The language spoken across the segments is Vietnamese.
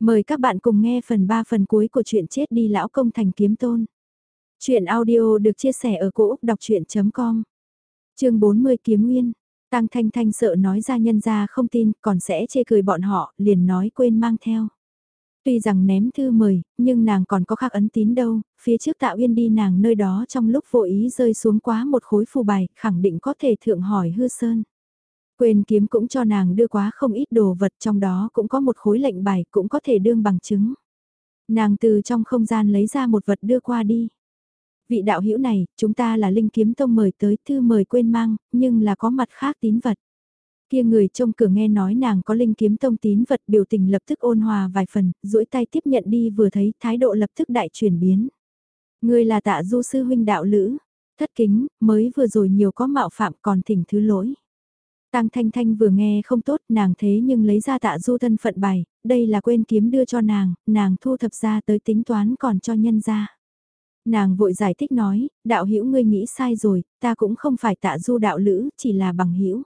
Mời các bạn cùng nghe phần 3 phần cuối của truyện chết đi lão công thành kiếm tôn. Chuyện audio được chia sẻ ở cỗ đọc chuyện.com Trường 40 Kiếm Nguyên Tăng Thanh Thanh sợ nói ra nhân ra không tin còn sẽ chê cười bọn họ liền nói quên mang theo. Tuy rằng ném thư mời, nhưng nàng còn có khắc ấn tín đâu, phía trước tạo yên đi nàng nơi đó trong lúc vội ý rơi xuống quá một khối phù bài, khẳng định có thể thượng hỏi hư sơn. Quên kiếm cũng cho nàng đưa quá không ít đồ vật trong đó cũng có một khối lệnh bài cũng có thể đương bằng chứng. Nàng từ trong không gian lấy ra một vật đưa qua đi. Vị đạo hữu này, chúng ta là Linh Kiếm Tông mời tới thư mời quên mang, nhưng là có mặt khác tín vật. Kia người trông cửa nghe nói nàng có Linh Kiếm Tông tín vật biểu tình lập tức ôn hòa vài phần, duỗi tay tiếp nhận đi vừa thấy thái độ lập tức đại chuyển biến. Người là tạ du sư huynh đạo lữ, thất kính, mới vừa rồi nhiều có mạo phạm còn thỉnh thứ lỗi. Tăng Thanh Thanh vừa nghe không tốt nàng thế nhưng lấy ra tạ du thân phận bài, đây là quên kiếm đưa cho nàng, nàng thu thập ra tới tính toán còn cho nhân ra. Nàng vội giải thích nói, đạo hữu ngươi nghĩ sai rồi, ta cũng không phải tạ du đạo lữ, chỉ là bằng hữu.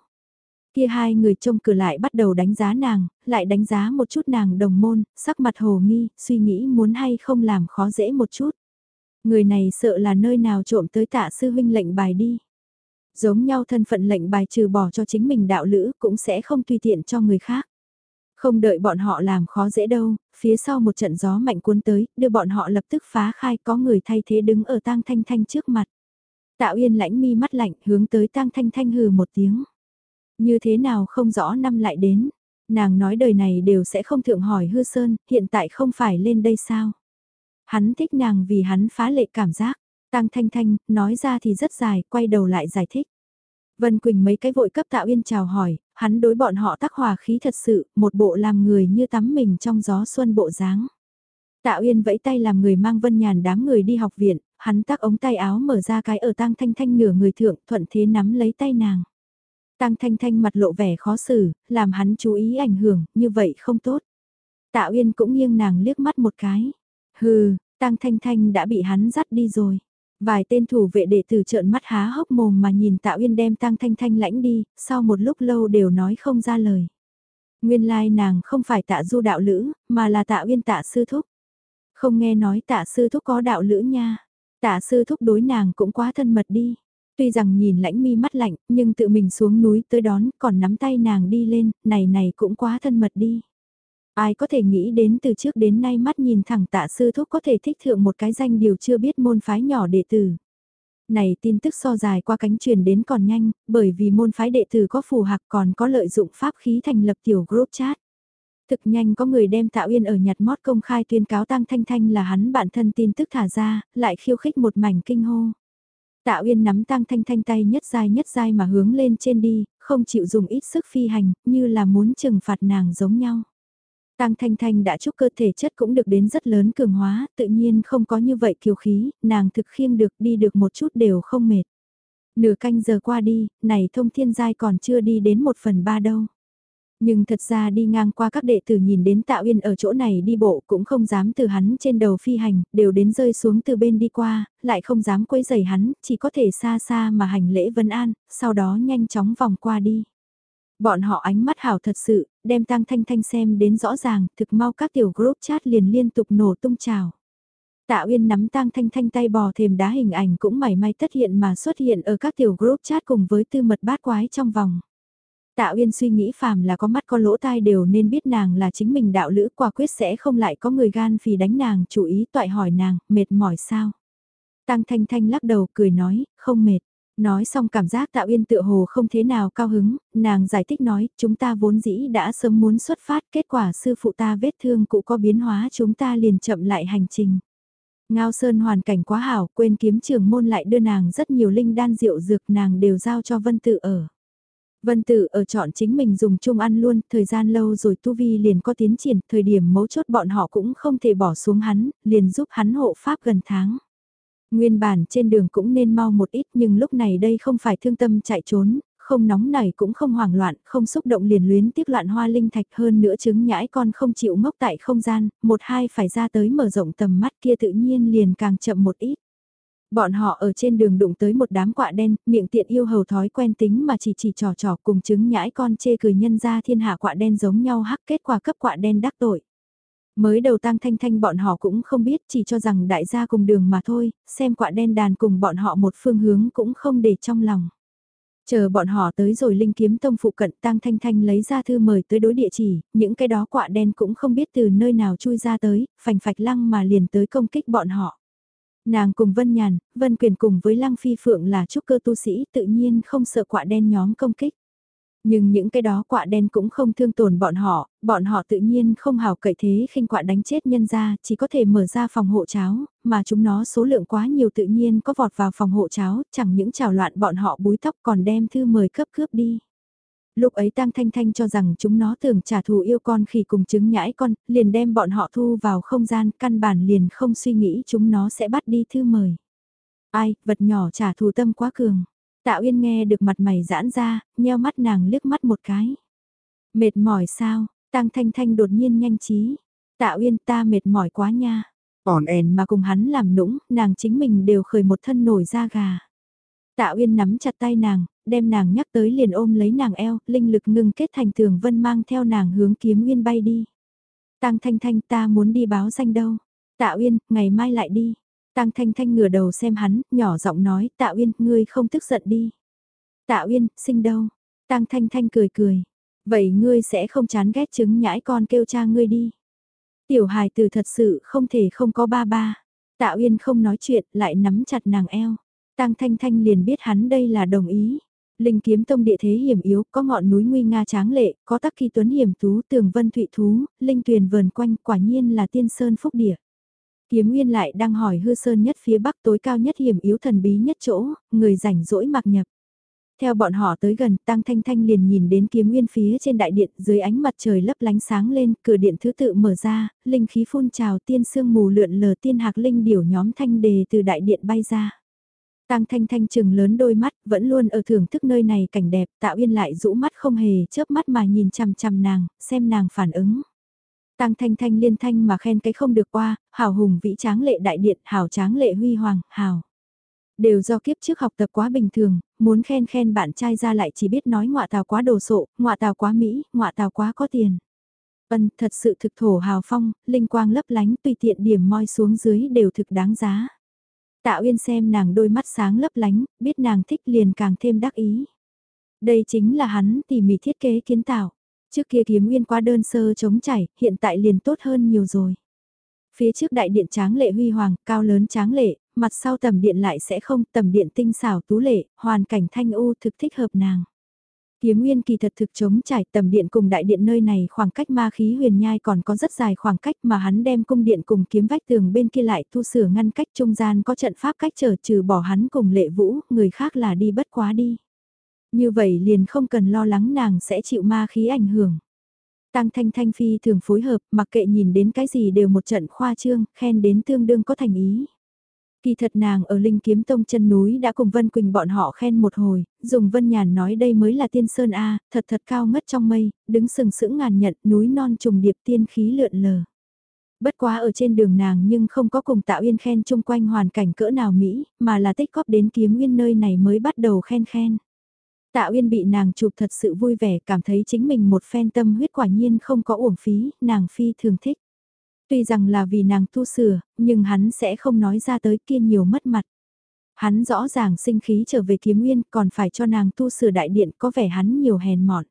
Kia hai người trông cửa lại bắt đầu đánh giá nàng, lại đánh giá một chút nàng đồng môn, sắc mặt hồ nghi, suy nghĩ muốn hay không làm khó dễ một chút. Người này sợ là nơi nào trộm tới tạ sư huynh lệnh bài đi. Giống nhau thân phận lệnh bài trừ bỏ cho chính mình đạo lữ cũng sẽ không tùy tiện cho người khác. Không đợi bọn họ làm khó dễ đâu, phía sau một trận gió mạnh cuốn tới, đưa bọn họ lập tức phá khai có người thay thế đứng ở tang thanh thanh trước mặt. Tạo yên lãnh mi mắt lạnh hướng tới tang thanh thanh hừ một tiếng. Như thế nào không rõ năm lại đến, nàng nói đời này đều sẽ không thượng hỏi hư sơn, hiện tại không phải lên đây sao. Hắn thích nàng vì hắn phá lệ cảm giác, Tang Thanh Thanh, nói ra thì rất dài, quay đầu lại giải thích. Vân Quỳnh mấy cái vội cấp Tạo Uyên chào hỏi, hắn đối bọn họ tác hòa khí thật sự, một bộ làm người như tắm mình trong gió xuân bộ dáng. Tạo Uyên vẫy tay làm người mang Vân Nhàn đám người đi học viện, hắn tác ống tay áo mở ra cái ở Tang Thanh Thanh nửa người thượng, thuận thế nắm lấy tay nàng. Tang Thanh Thanh mặt lộ vẻ khó xử, làm hắn chú ý ảnh hưởng, như vậy không tốt. Tạo Uyên cũng nghiêng nàng liếc mắt một cái. Hừ, Tang Thanh Thanh đã bị hắn dắt đi rồi. Vài tên thủ vệ đệ tử trợn mắt há hốc mồm mà nhìn Tạ Uyên đem Tăng Thanh Thanh lãnh đi, sau một lúc lâu đều nói không ra lời. Nguyên lai nàng không phải Tạ Du đạo lữ, mà là Tạ Uyên Tạ Sư Thúc. Không nghe nói Tạ Sư Thúc có đạo lữ nha. Tạ Sư Thúc đối nàng cũng quá thân mật đi. Tuy rằng nhìn lãnh mi mắt lạnh, nhưng tự mình xuống núi tới đón, còn nắm tay nàng đi lên, này này cũng quá thân mật đi. Ai có thể nghĩ đến từ trước đến nay mắt nhìn thẳng tạ sư thúc có thể thích thượng một cái danh điều chưa biết môn phái nhỏ đệ tử. Này tin tức so dài qua cánh truyền đến còn nhanh, bởi vì môn phái đệ tử có phù hợp còn có lợi dụng pháp khí thành lập tiểu group chat. Thực nhanh có người đem Tạ Uyên ở nhặt mót công khai tuyên cáo Tăng Thanh Thanh là hắn bản thân tin tức thả ra, lại khiêu khích một mảnh kinh hô. Tạ Uyên nắm Tăng Thanh Thanh tay nhất dai nhất dai mà hướng lên trên đi, không chịu dùng ít sức phi hành, như là muốn trừng phạt nàng giống nhau. Tăng Thanh Thanh đã chúc cơ thể chất cũng được đến rất lớn cường hóa, tự nhiên không có như vậy kiều khí, nàng thực khiêng được đi được một chút đều không mệt. Nửa canh giờ qua đi, này thông thiên giai còn chưa đi đến một phần ba đâu. Nhưng thật ra đi ngang qua các đệ tử nhìn đến Tạo Uyên ở chỗ này đi bộ cũng không dám từ hắn trên đầu phi hành, đều đến rơi xuống từ bên đi qua, lại không dám quấy rầy hắn, chỉ có thể xa xa mà hành lễ vân an, sau đó nhanh chóng vòng qua đi. Bọn họ ánh mắt hảo thật sự, đem Tăng Thanh Thanh xem đến rõ ràng, thực mau các tiểu group chat liền liên tục nổ tung trào. Tạ Uyên nắm Tăng Thanh Thanh tay bò thềm đá hình ảnh cũng mảy may tất hiện mà xuất hiện ở các tiểu group chat cùng với tư mật bát quái trong vòng. Tạ Uyên suy nghĩ phàm là có mắt có lỗ tai đều nên biết nàng là chính mình đạo lữ quả quyết sẽ không lại có người gan phì đánh nàng chủ ý toại hỏi nàng, mệt mỏi sao. Tăng Thanh Thanh lắc đầu cười nói, không mệt. Nói xong cảm giác Tạ Uyên tựa hồ không thế nào cao hứng, nàng giải thích nói, chúng ta vốn dĩ đã sớm muốn xuất phát, kết quả sư phụ ta vết thương cũ có biến hóa chúng ta liền chậm lại hành trình. Ngao Sơn hoàn cảnh quá hảo, quên kiếm trường môn lại đưa nàng rất nhiều linh đan rượu dược nàng đều giao cho Vân Tự ở. Vân Tự ở chọn chính mình dùng chung ăn luôn, thời gian lâu rồi Tu Vi liền có tiến triển, thời điểm mấu chốt bọn họ cũng không thể bỏ xuống hắn, liền giúp hắn hộ pháp gần tháng. Nguyên bản trên đường cũng nên mau một ít nhưng lúc này đây không phải thương tâm chạy trốn, không nóng nảy cũng không hoảng loạn, không xúc động liền luyến tiếc loạn hoa linh thạch hơn nữa chứng nhãi con không chịu ngốc tại không gian, một hai phải ra tới mở rộng tầm mắt kia tự nhiên liền càng chậm một ít. Bọn họ ở trên đường đụng tới một đám quạ đen, miệng tiện yêu hầu thói quen tính mà chỉ chỉ trò trò cùng chứng nhãi con chê cười nhân ra thiên hạ quạ đen giống nhau hắc kết quả cấp quạ đen đắc tội. Mới đầu tang thanh thanh bọn họ cũng không biết chỉ cho rằng đại gia cùng đường mà thôi, xem quạ đen đàn cùng bọn họ một phương hướng cũng không để trong lòng. Chờ bọn họ tới rồi Linh Kiếm Tông phụ cận Tang Thanh Thanh lấy ra thư mời tới đối địa chỉ, những cái đó quạ đen cũng không biết từ nơi nào chui ra tới, phành phạch lăng mà liền tới công kích bọn họ. Nàng cùng Vân Nhàn, Vân Quyền cùng với Lăng Phi Phượng là trúc cơ tu sĩ tự nhiên không sợ quạ đen nhóm công kích. Nhưng những cái đó quạ đen cũng không thương tổn bọn họ, bọn họ tự nhiên không hào cậy thế khinh quạ đánh chết nhân ra, chỉ có thể mở ra phòng hộ cháo, mà chúng nó số lượng quá nhiều tự nhiên có vọt vào phòng hộ cháo, chẳng những trào loạn bọn họ búi tóc còn đem thư mời cấp cướp đi. Lúc ấy Tăng Thanh Thanh cho rằng chúng nó tưởng trả thù yêu con khi cùng chứng nhãi con, liền đem bọn họ thu vào không gian, căn bản liền không suy nghĩ chúng nó sẽ bắt đi thư mời. Ai, vật nhỏ trả thù tâm quá cường. Tạ Uyên nghe được mặt mày giãn ra, nheo mắt nàng liếc mắt một cái. Mệt mỏi sao, Tăng Thanh Thanh đột nhiên nhanh trí. Tạ Uyên ta mệt mỏi quá nha. Còn ẻn mà cùng hắn làm nũng, nàng chính mình đều khởi một thân nổi da gà. Tạ Uyên nắm chặt tay nàng, đem nàng nhắc tới liền ôm lấy nàng eo, linh lực ngừng kết thành tường vân mang theo nàng hướng kiếm Uyên bay đi. Tăng Thanh Thanh ta muốn đi báo danh đâu. Tạ Uyên, ngày mai lại đi. Tăng Thanh Thanh ngửa đầu xem hắn, nhỏ giọng nói, Tạ Uyên, ngươi không tức giận đi. Tạ Uyên, sinh đâu? Tăng Thanh Thanh cười cười. Vậy ngươi sẽ không chán ghét chứng nhãi con kêu cha ngươi đi. Tiểu hài từ thật sự không thể không có ba ba. Tạ Uyên không nói chuyện, lại nắm chặt nàng eo. Tăng Thanh Thanh liền biết hắn đây là đồng ý. Linh kiếm tông địa thế hiểm yếu, có ngọn núi nguy nga tráng lệ, có tắc kỳ tuấn hiểm tú, tường vân thụy thú, linh tuyền vờn quanh, quả nhiên là tiên sơn phúc địa. Kiếm Nguyên lại đang hỏi hư sơn nhất phía bắc tối cao nhất hiểm yếu thần bí nhất chỗ, người rảnh rỗi mặc nhập. Theo bọn họ tới gần, Tăng Thanh Thanh liền nhìn đến kiếm nguyên phía trên đại điện, dưới ánh mặt trời lấp lánh sáng lên, cửa điện thứ tự mở ra, linh khí phun trào tiên sương mù lượn lờ tiên hạc linh điểu nhóm thanh đề từ đại điện bay ra. Tăng Thanh Thanh chừng lớn đôi mắt, vẫn luôn ở thưởng thức nơi này cảnh đẹp, Tạo Yên lại rũ mắt không hề chớp mắt mà nhìn chằm chằm nàng, xem nàng phản ứng. Tăng Thanh Thanh liên thanh mà khen cái không được qua, hào hùng vĩ tráng lệ đại điện, hào tráng lệ huy hoàng, hào. Đều do kiếp trước học tập quá bình thường, muốn khen khen bạn trai ra lại chỉ biết nói ngọa tào quá đồ sộ, ngọa tào quá Mỹ, ngọa tào quá có tiền. Vân thật sự thực thổ hào phong, linh quang lấp lánh tùy tiện điểm moi xuống dưới đều thực đáng giá. Tạ Uyên xem nàng đôi mắt sáng lấp lánh, biết nàng thích liền càng thêm đắc ý. Đây chính là hắn tỉ mỉ thiết kế kiến tạo. Trước kia kiếm nguyên quá đơn sơ chống chảy, hiện tại liền tốt hơn nhiều rồi. Phía trước đại điện tráng lệ huy hoàng, cao lớn tráng lệ, mặt sau tầm điện lại sẽ không, tầm điện tinh xảo tú lệ, hoàn cảnh thanh u thực thích hợp nàng. Kiếm nguyên kỳ thật thực chống trải tầm điện cùng đại điện nơi này khoảng cách ma khí huyền nhai còn có rất dài khoảng cách mà hắn đem cung điện cùng kiếm vách tường bên kia lại thu sửa ngăn cách trung gian có trận pháp cách trở trừ bỏ hắn cùng lệ vũ, người khác là đi bất quá đi. Như vậy liền không cần lo lắng nàng sẽ chịu ma khí ảnh hưởng. Tăng Thanh Thanh Phi thường phối hợp, mặc kệ nhìn đến cái gì đều một trận khoa trương, khen đến tương đương có thành ý. Kỳ thật nàng ở Linh Kiếm Tông chân núi đã cùng Vân Quỳnh bọn họ khen một hồi, dùng Vân Nhàn nói đây mới là tiên sơn A, thật thật cao ngất trong mây, đứng sừng sững ngàn nhận, núi non trùng điệp tiên khí lượn lờ. Bất quá ở trên đường nàng nhưng không có cùng tạo yên khen chung quanh hoàn cảnh cỡ nào Mỹ, mà là tích góp đến kiếm nguyên nơi này mới bắt đầu khen khen. Tạ Uyên bị nàng chụp thật sự vui vẻ, cảm thấy chính mình một phen tâm huyết quả nhiên không có uổng phí, nàng phi thường thích. Tuy rằng là vì nàng tu sửa, nhưng hắn sẽ không nói ra tới kia nhiều mất mặt. Hắn rõ ràng sinh khí trở về kiếm nguyên còn phải cho nàng tu sửa đại điện có vẻ hắn nhiều hèn mọn.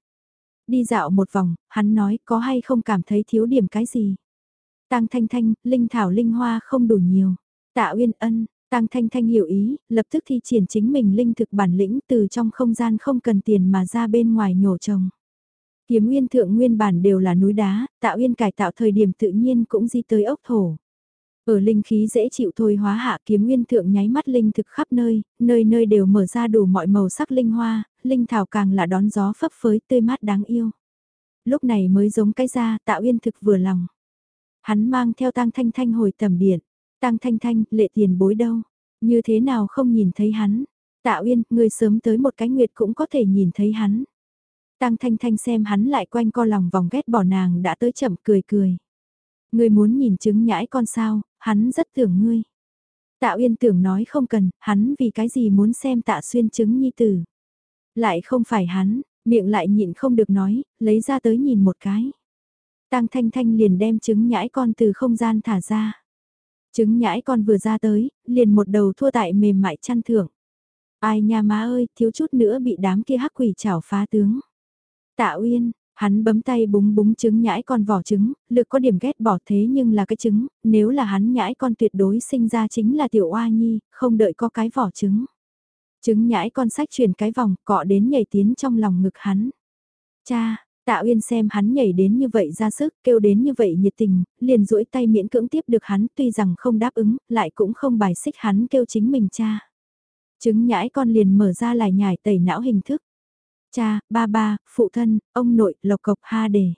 Đi dạo một vòng, hắn nói có hay không cảm thấy thiếu điểm cái gì. Tăng thanh thanh, linh thảo linh hoa không đủ nhiều. Tạ Uyên ân, Tăng Thanh Thanh hiểu ý, lập tức thi triển chính mình linh thực bản lĩnh từ trong không gian không cần tiền mà ra bên ngoài nhổ trồng. Kiếm nguyên thượng nguyên bản đều là núi đá, tạo uyên cải tạo thời điểm tự nhiên cũng di tới ốc thổ. Ở linh khí dễ chịu thôi hóa hạ kiếm nguyên thượng nháy mắt linh thực khắp nơi, nơi nơi đều mở ra đủ mọi màu sắc linh hoa, linh thảo càng là đón gió phấp phới tươi mát đáng yêu. Lúc này mới giống cái ra tạo uyên thực vừa lòng. Hắn mang theo tang thanh thanh hồi tầm điện, tang thanh thanh lệ tiền bối đâu, như thế nào không nhìn thấy hắn. Tạ Uyên, người sớm tới một cái nguyệt cũng có thể nhìn thấy hắn. Tăng Thanh Thanh xem hắn lại quanh co lòng vòng ghét bỏ nàng đã tới chậm cười cười. Ngươi muốn nhìn chứng nhãi con sao, hắn rất tưởng ngươi. Tạ Uyên tưởng nói không cần, hắn vì cái gì muốn xem tạ xuyên chứng nhi tử. Lại không phải hắn, miệng lại nhịn không được nói, lấy ra tới nhìn một cái. Tang Thanh Thanh liền đem trứng nhãi con từ không gian thả ra. Trứng nhãi con vừa ra tới, liền một đầu thua tại mềm mại chăn thưởng. Ai nha má ơi, thiếu chút nữa bị đám kia hắc quỷ chảo phá tướng. Tạ Uyên, hắn bấm tay búng búng trứng nhãi con vỏ trứng, lực có điểm ghét bỏ thế nhưng là cái trứng, nếu là hắn nhãi con tuyệt đối sinh ra chính là tiểu oa nhi, không đợi có cái vỏ trứng. Trứng nhãi con sách chuyển cái vòng, cọ đến nhảy tiến trong lòng ngực hắn. Cha, Tạ Uyên xem hắn nhảy đến như vậy ra sức, kêu đến như vậy nhiệt tình, liền duỗi tay miễn cưỡng tiếp được hắn, tuy rằng không đáp ứng, lại cũng không bài xích hắn kêu chính mình cha. Trứng nhãi con liền mở ra lại nhải tẩy não hình thức. Cha, ba ba, phụ thân, ông nội, lộc cộc ha đề.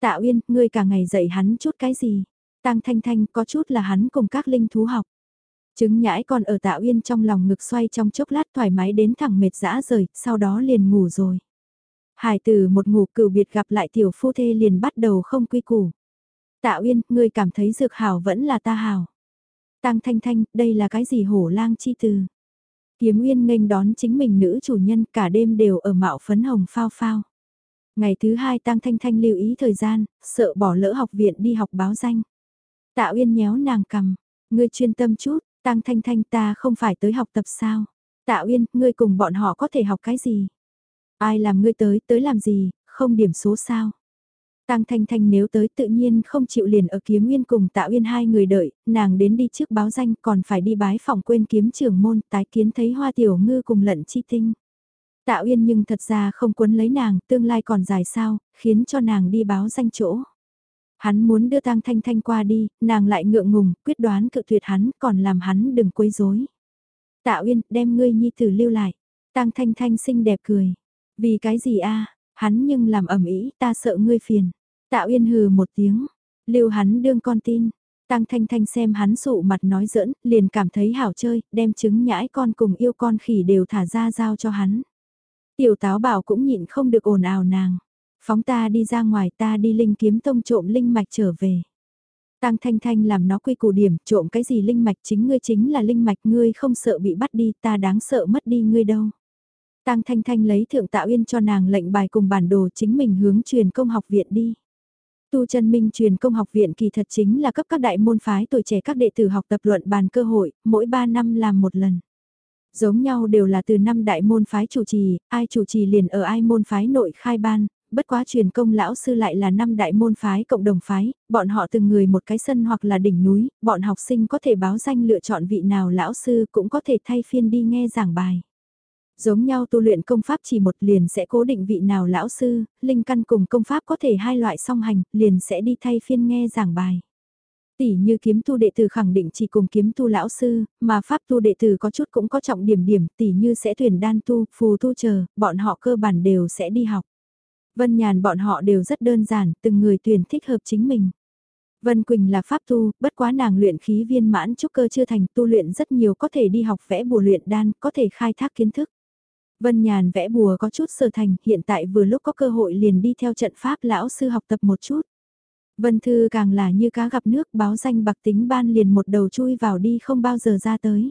Tạ Uyên, ngươi cả ngày dạy hắn chút cái gì? Tăng Thanh Thanh có chút là hắn cùng các linh thú học. Trứng nhãi còn ở Tạ Uyên trong lòng ngực xoay trong chốc lát thoải mái đến thẳng mệt dã rời, sau đó liền ngủ rồi. Hải tử một ngủ cửu biệt gặp lại tiểu phu thê liền bắt đầu không quy củ. Tạ Uyên, ngươi cảm thấy dược hảo vẫn là ta hảo. Tăng Thanh Thanh, đây là cái gì hổ lang chi từ? Kiếm Uyên nghênh đón chính mình nữ chủ nhân cả đêm đều ở mạo phấn hồng phao phao. Ngày thứ hai Tăng Thanh Thanh lưu ý thời gian, sợ bỏ lỡ học viện đi học báo danh. Tạ Uyên nhéo nàng cầm, ngươi chuyên tâm chút, Tăng Thanh Thanh ta không phải tới học tập sao? Tạ Uyên, ngươi cùng bọn họ có thể học cái gì? Ai làm ngươi tới, tới làm gì, không điểm số sao? Tăng Thanh Thanh nếu tới tự nhiên không chịu liền ở kiếm nguyên cùng Tạ Uyên hai người đợi, nàng đến đi trước báo danh còn phải đi bái phòng quên kiếm trưởng môn tái kiến thấy hoa tiểu ngư cùng lận chi tinh. Tạ Uyên nhưng thật ra không quấn lấy nàng, tương lai còn dài sao, khiến cho nàng đi báo danh chỗ. Hắn muốn đưa Tăng Thanh Thanh qua đi, nàng lại ngượng ngùng, quyết đoán cự tuyệt hắn, còn làm hắn đừng quấy rối. Tạ Uyên, đem ngươi nhi tử lưu lại. Tăng Thanh Thanh xinh đẹp cười. Vì cái gì a? Hắn nhưng làm ẩm ý, ta sợ ngươi phiền. Tạ Uyên hừ một tiếng, lưu hắn đương con tin. Tăng Thanh Thanh xem hắn sụ mặt nói giỡn, liền cảm thấy hảo chơi, đem trứng nhãi con cùng yêu con khỉ đều thả ra giao cho hắn. Tiểu táo bảo cũng nhịn không được ồn ào nàng. Phóng ta đi ra ngoài ta đi linh kiếm tông trộm linh mạch trở về. Tăng Thanh Thanh làm nó quy củ điểm, trộm cái gì linh mạch chính ngươi chính là linh mạch ngươi không sợ bị bắt đi ta đáng sợ mất đi ngươi đâu. Tăng Thanh Thanh lấy thượng tạo yên cho nàng lệnh bài cùng bản đồ chính mình hướng truyền công học viện đi. Tu chân minh truyền công học viện kỳ thật chính là cấp các đại môn phái tuổi trẻ các đệ tử học tập luận bàn cơ hội, mỗi 3 năm làm một lần. Giống nhau đều là từ năm đại môn phái chủ trì, ai chủ trì liền ở ai môn phái nội khai ban, bất quá truyền công lão sư lại là năm đại môn phái cộng đồng phái, bọn họ từng người một cái sân hoặc là đỉnh núi, bọn học sinh có thể báo danh lựa chọn vị nào lão sư cũng có thể thay phiên đi nghe giảng bài. Giống nhau tu luyện công pháp chỉ một liền sẽ cố định vị nào lão sư, linh căn cùng công pháp có thể hai loại song hành, liền sẽ đi thay phiên nghe giảng bài. Tỷ như kiếm tu đệ tử khẳng định chỉ cùng kiếm tu lão sư, mà pháp tu đệ tử có chút cũng có trọng điểm điểm, tỷ như sẽ tuyển đan tu, phù tu chờ, bọn họ cơ bản đều sẽ đi học. Vân Nhàn bọn họ đều rất đơn giản, từng người tuyển thích hợp chính mình. Vân Quỳnh là pháp tu, bất quá nàng luyện khí viên mãn trúc cơ chưa thành tu luyện rất nhiều có thể đi học vẽ bùa luyện đan, có thể khai thác kiến thức. Vân Nhàn vẽ bùa có chút sơ thành, hiện tại vừa lúc có cơ hội liền đi theo trận pháp lão sư học tập một chút. Vân Thư càng là như cá gặp nước báo danh bạc tính ban liền một đầu chui vào đi không bao giờ ra tới.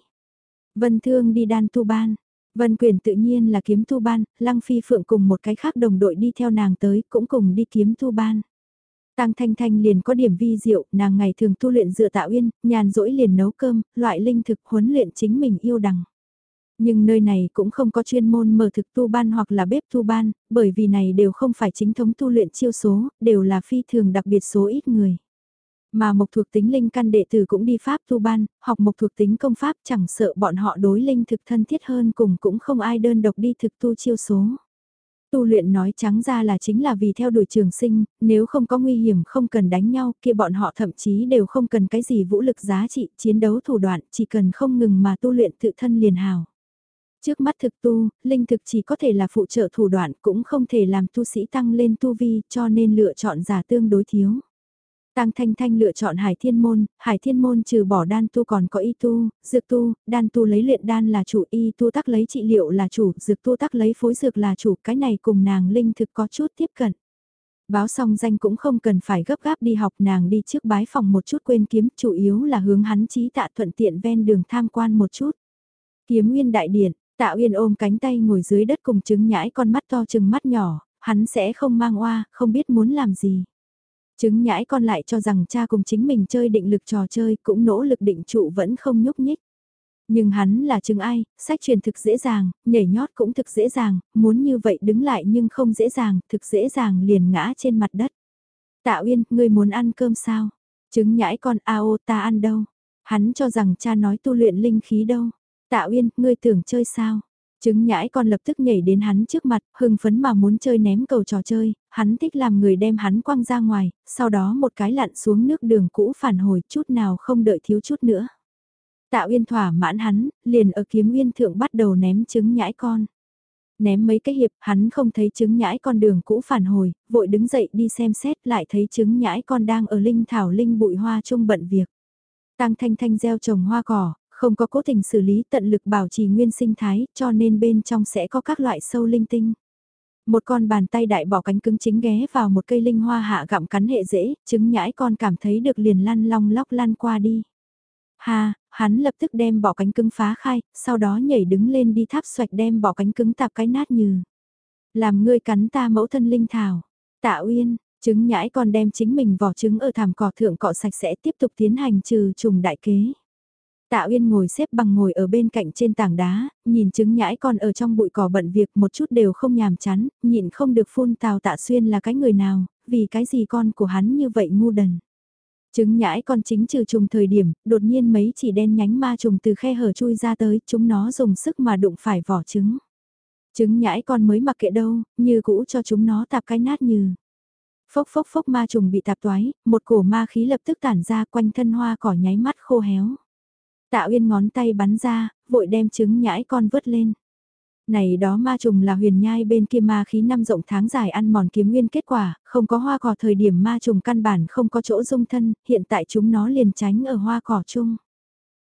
Vân Thương đi đan tu ban. Vân Quyền tự nhiên là kiếm tu ban, Lăng Phi Phượng cùng một cái khác đồng đội đi theo nàng tới cũng cùng đi kiếm tu ban. Tăng Thanh Thanh liền có điểm vi diệu, nàng ngày thường tu luyện dựa tạo uyên, nhàn rỗi liền nấu cơm, loại linh thực huấn luyện chính mình yêu đằng. Nhưng nơi này cũng không có chuyên môn mở thực tu ban hoặc là bếp tu ban, bởi vì này đều không phải chính thống tu luyện chiêu số, đều là phi thường đặc biệt số ít người. Mà mộc thuộc tính linh căn đệ tử cũng đi pháp tu ban, học mộc thuộc tính công pháp chẳng sợ bọn họ đối linh thực thân thiết hơn cùng cũng không ai đơn độc đi thực tu chiêu số. Tu luyện nói trắng ra là chính là vì theo đuổi trường sinh, nếu không có nguy hiểm không cần đánh nhau kia bọn họ thậm chí đều không cần cái gì vũ lực giá trị, chiến đấu thủ đoạn, chỉ cần không ngừng mà tu luyện tự thân liền hào. Trước mắt thực tu, linh thực chỉ có thể là phụ trợ thủ đoạn cũng không thể làm tu sĩ tăng lên tu vi cho nên lựa chọn giả tương đối thiếu. Tăng Thanh Thanh lựa chọn Hải Thiên Môn, Hải Thiên Môn trừ bỏ đan tu còn có y tu, dược tu, đan tu lấy luyện đan là chủ, y tu tắc lấy trị liệu là chủ, dược tu tắc lấy phối dược là chủ, cái này cùng nàng linh thực có chút tiếp cận. Báo xong danh cũng không cần phải gấp gáp đi học nàng đi trước bái phòng một chút quên kiếm, chủ yếu là hướng hắn trí tạ thuận tiện ven đường tham quan một chút. Kiếm nguyên đại điển Tạ Uyên ôm cánh tay ngồi dưới đất cùng trứng nhãi con mắt to trừng mắt nhỏ, hắn sẽ không mang oa, không biết muốn làm gì. Trứng nhãi con lại cho rằng cha cùng chính mình chơi định lực trò chơi cũng nỗ lực định trụ vẫn không nhúc nhích. Nhưng hắn là trứng ai, sách truyền thực dễ dàng, nhảy nhót cũng thực dễ dàng, muốn như vậy đứng lại nhưng không dễ dàng, thực dễ dàng liền ngã trên mặt đất. Tạ Uyên, ngươi muốn ăn cơm sao? Trứng nhãi con ao ta ăn đâu? Hắn cho rằng cha nói tu luyện linh khí đâu? Tạ Uyên, ngươi tưởng chơi sao? Trứng nhãi con lập tức nhảy đến hắn trước mặt, hưng phấn mà muốn chơi ném cầu trò chơi, hắn thích làm người đem hắn quăng ra ngoài, sau đó một cái lặn xuống nước đường cũ phản hồi chút nào không đợi thiếu chút nữa. Tạ Uyên thỏa mãn hắn, liền ở kiếm uyên thượng bắt đầu ném trứng nhãi con. Ném mấy cái hiệp, hắn không thấy trứng nhãi con đường cũ phản hồi, vội đứng dậy đi xem xét lại thấy trứng nhãi con đang ở linh thảo linh bụi hoa trung bận việc. Tăng thanh thanh gieo trồng hoa cỏ, không có cố tình xử lý tận lực bảo trì nguyên sinh thái, cho nên bên trong sẽ có các loại sâu linh tinh. Một con bàn tay đại bỏ cánh cứng chính ghé vào một cây linh hoa hạ gặm cắn hệ dễ, trứng nhãi con cảm thấy được liền lăn long lóc lăn qua đi. Ha, hắn lập tức đem bỏ cánh cứng phá khai, sau đó nhảy đứng lên đi tháp xoạch đem bỏ cánh cứng tạp cái nát như. Làm ngươi cắn ta mẫu thân linh thảo. Tạ Uyên, trứng nhãi con đem chính mình vỏ trứng ở thảm cỏ thượng cọ sạch sẽ tiếp tục tiến hành trừ trùng đại kế. Tạ Uyên ngồi xếp bằng ngồi ở bên cạnh trên tảng đá, nhìn trứng nhãi con ở trong bụi cỏ bận việc một chút đều không nhàm chán, nhịn không được phun tào tạ xuyên là cái người nào, vì cái gì con của hắn như vậy ngu đần. Trứng nhãi con chính trừ trùng thời điểm, đột nhiên mấy chỉ đen nhánh ma trùng từ khe hở chui ra tới, chúng nó dùng sức mà đụng phải vỏ trứng. Trứng nhãi con mới mặc kệ đâu, như cũ cho chúng nó tạp cái nát như. Phốc phốc phốc ma trùng bị tạp toái, một cổ ma khí lập tức tản ra quanh thân hoa cỏ nháy mắt khô héo. Tạ Uyên ngón tay bắn ra, vội đem trứng nhãi con vớt lên. Này đó ma trùng là huyền nhai bên kia ma khí năm rộng tháng dài ăn mòn kiếm nguyên kết quả, không có hoa cỏ thời điểm ma trùng căn bản không có chỗ dung thân, hiện tại chúng nó liền tránh ở hoa cỏ chung.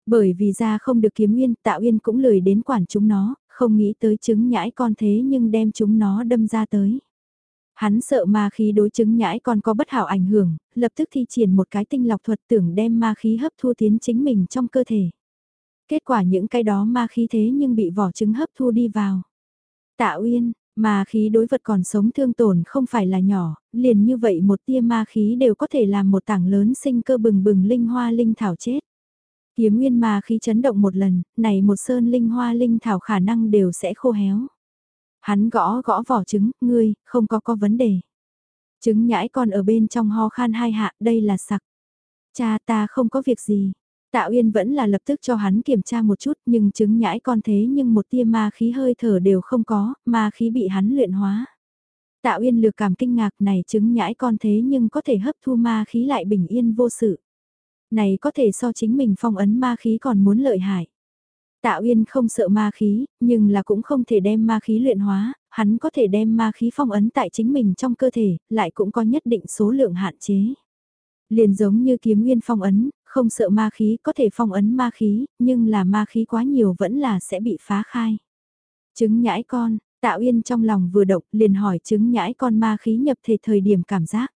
Bởi vì ra không được kiếm nguyên, Tạ Uyên cũng lười đến quản chúng nó, không nghĩ tới trứng nhãi con thế nhưng đem chúng nó đâm ra tới. Hắn sợ ma khí đối chứng nhãi con có bất hảo ảnh hưởng, lập tức thi triển một cái tinh lọc thuật tưởng đem ma khí hấp thu tiến chính mình trong cơ thể. Kết quả những cái đó ma khí thế nhưng bị vỏ trứng hấp thu đi vào. Tạ Uyên, ma khí đối vật còn sống thương tổn không phải là nhỏ, liền như vậy một tia ma khí đều có thể làm một tảng lớn sinh cơ bừng bừng linh hoa linh thảo chết. Kiếm nguyên ma khí chấn động một lần, này một sơn linh hoa linh thảo khả năng đều sẽ khô héo. Hắn gõ gõ vỏ trứng, ngươi, không có có vấn đề. Trứng nhãi còn ở bên trong ho khan hai hạ, đây là sặc. Cha ta không có việc gì. Tạ Uyên vẫn là lập tức cho hắn kiểm tra một chút nhưng chứng nhãi con thế nhưng một tia ma khí hơi thở đều không có, ma khí bị hắn luyện hóa. Tạ Uyên lược cảm kinh ngạc này chứng nhãi con thế nhưng có thể hấp thu ma khí lại bình yên vô sự. Này có thể so chính mình phong ấn ma khí còn muốn lợi hại. Tạ Uyên không sợ ma khí, nhưng là cũng không thể đem ma khí luyện hóa, hắn có thể đem ma khí phong ấn tại chính mình trong cơ thể, lại cũng có nhất định số lượng hạn chế. Liền giống như kiếm nguyên phong ấn, không sợ ma khí có thể phong ấn ma khí, nhưng là ma khí quá nhiều vẫn là sẽ bị phá khai. Trứng nhãi con, Tạ Uyên trong lòng vừa động liền hỏi trứng nhãi con ma khí nhập thể thời điểm cảm giác.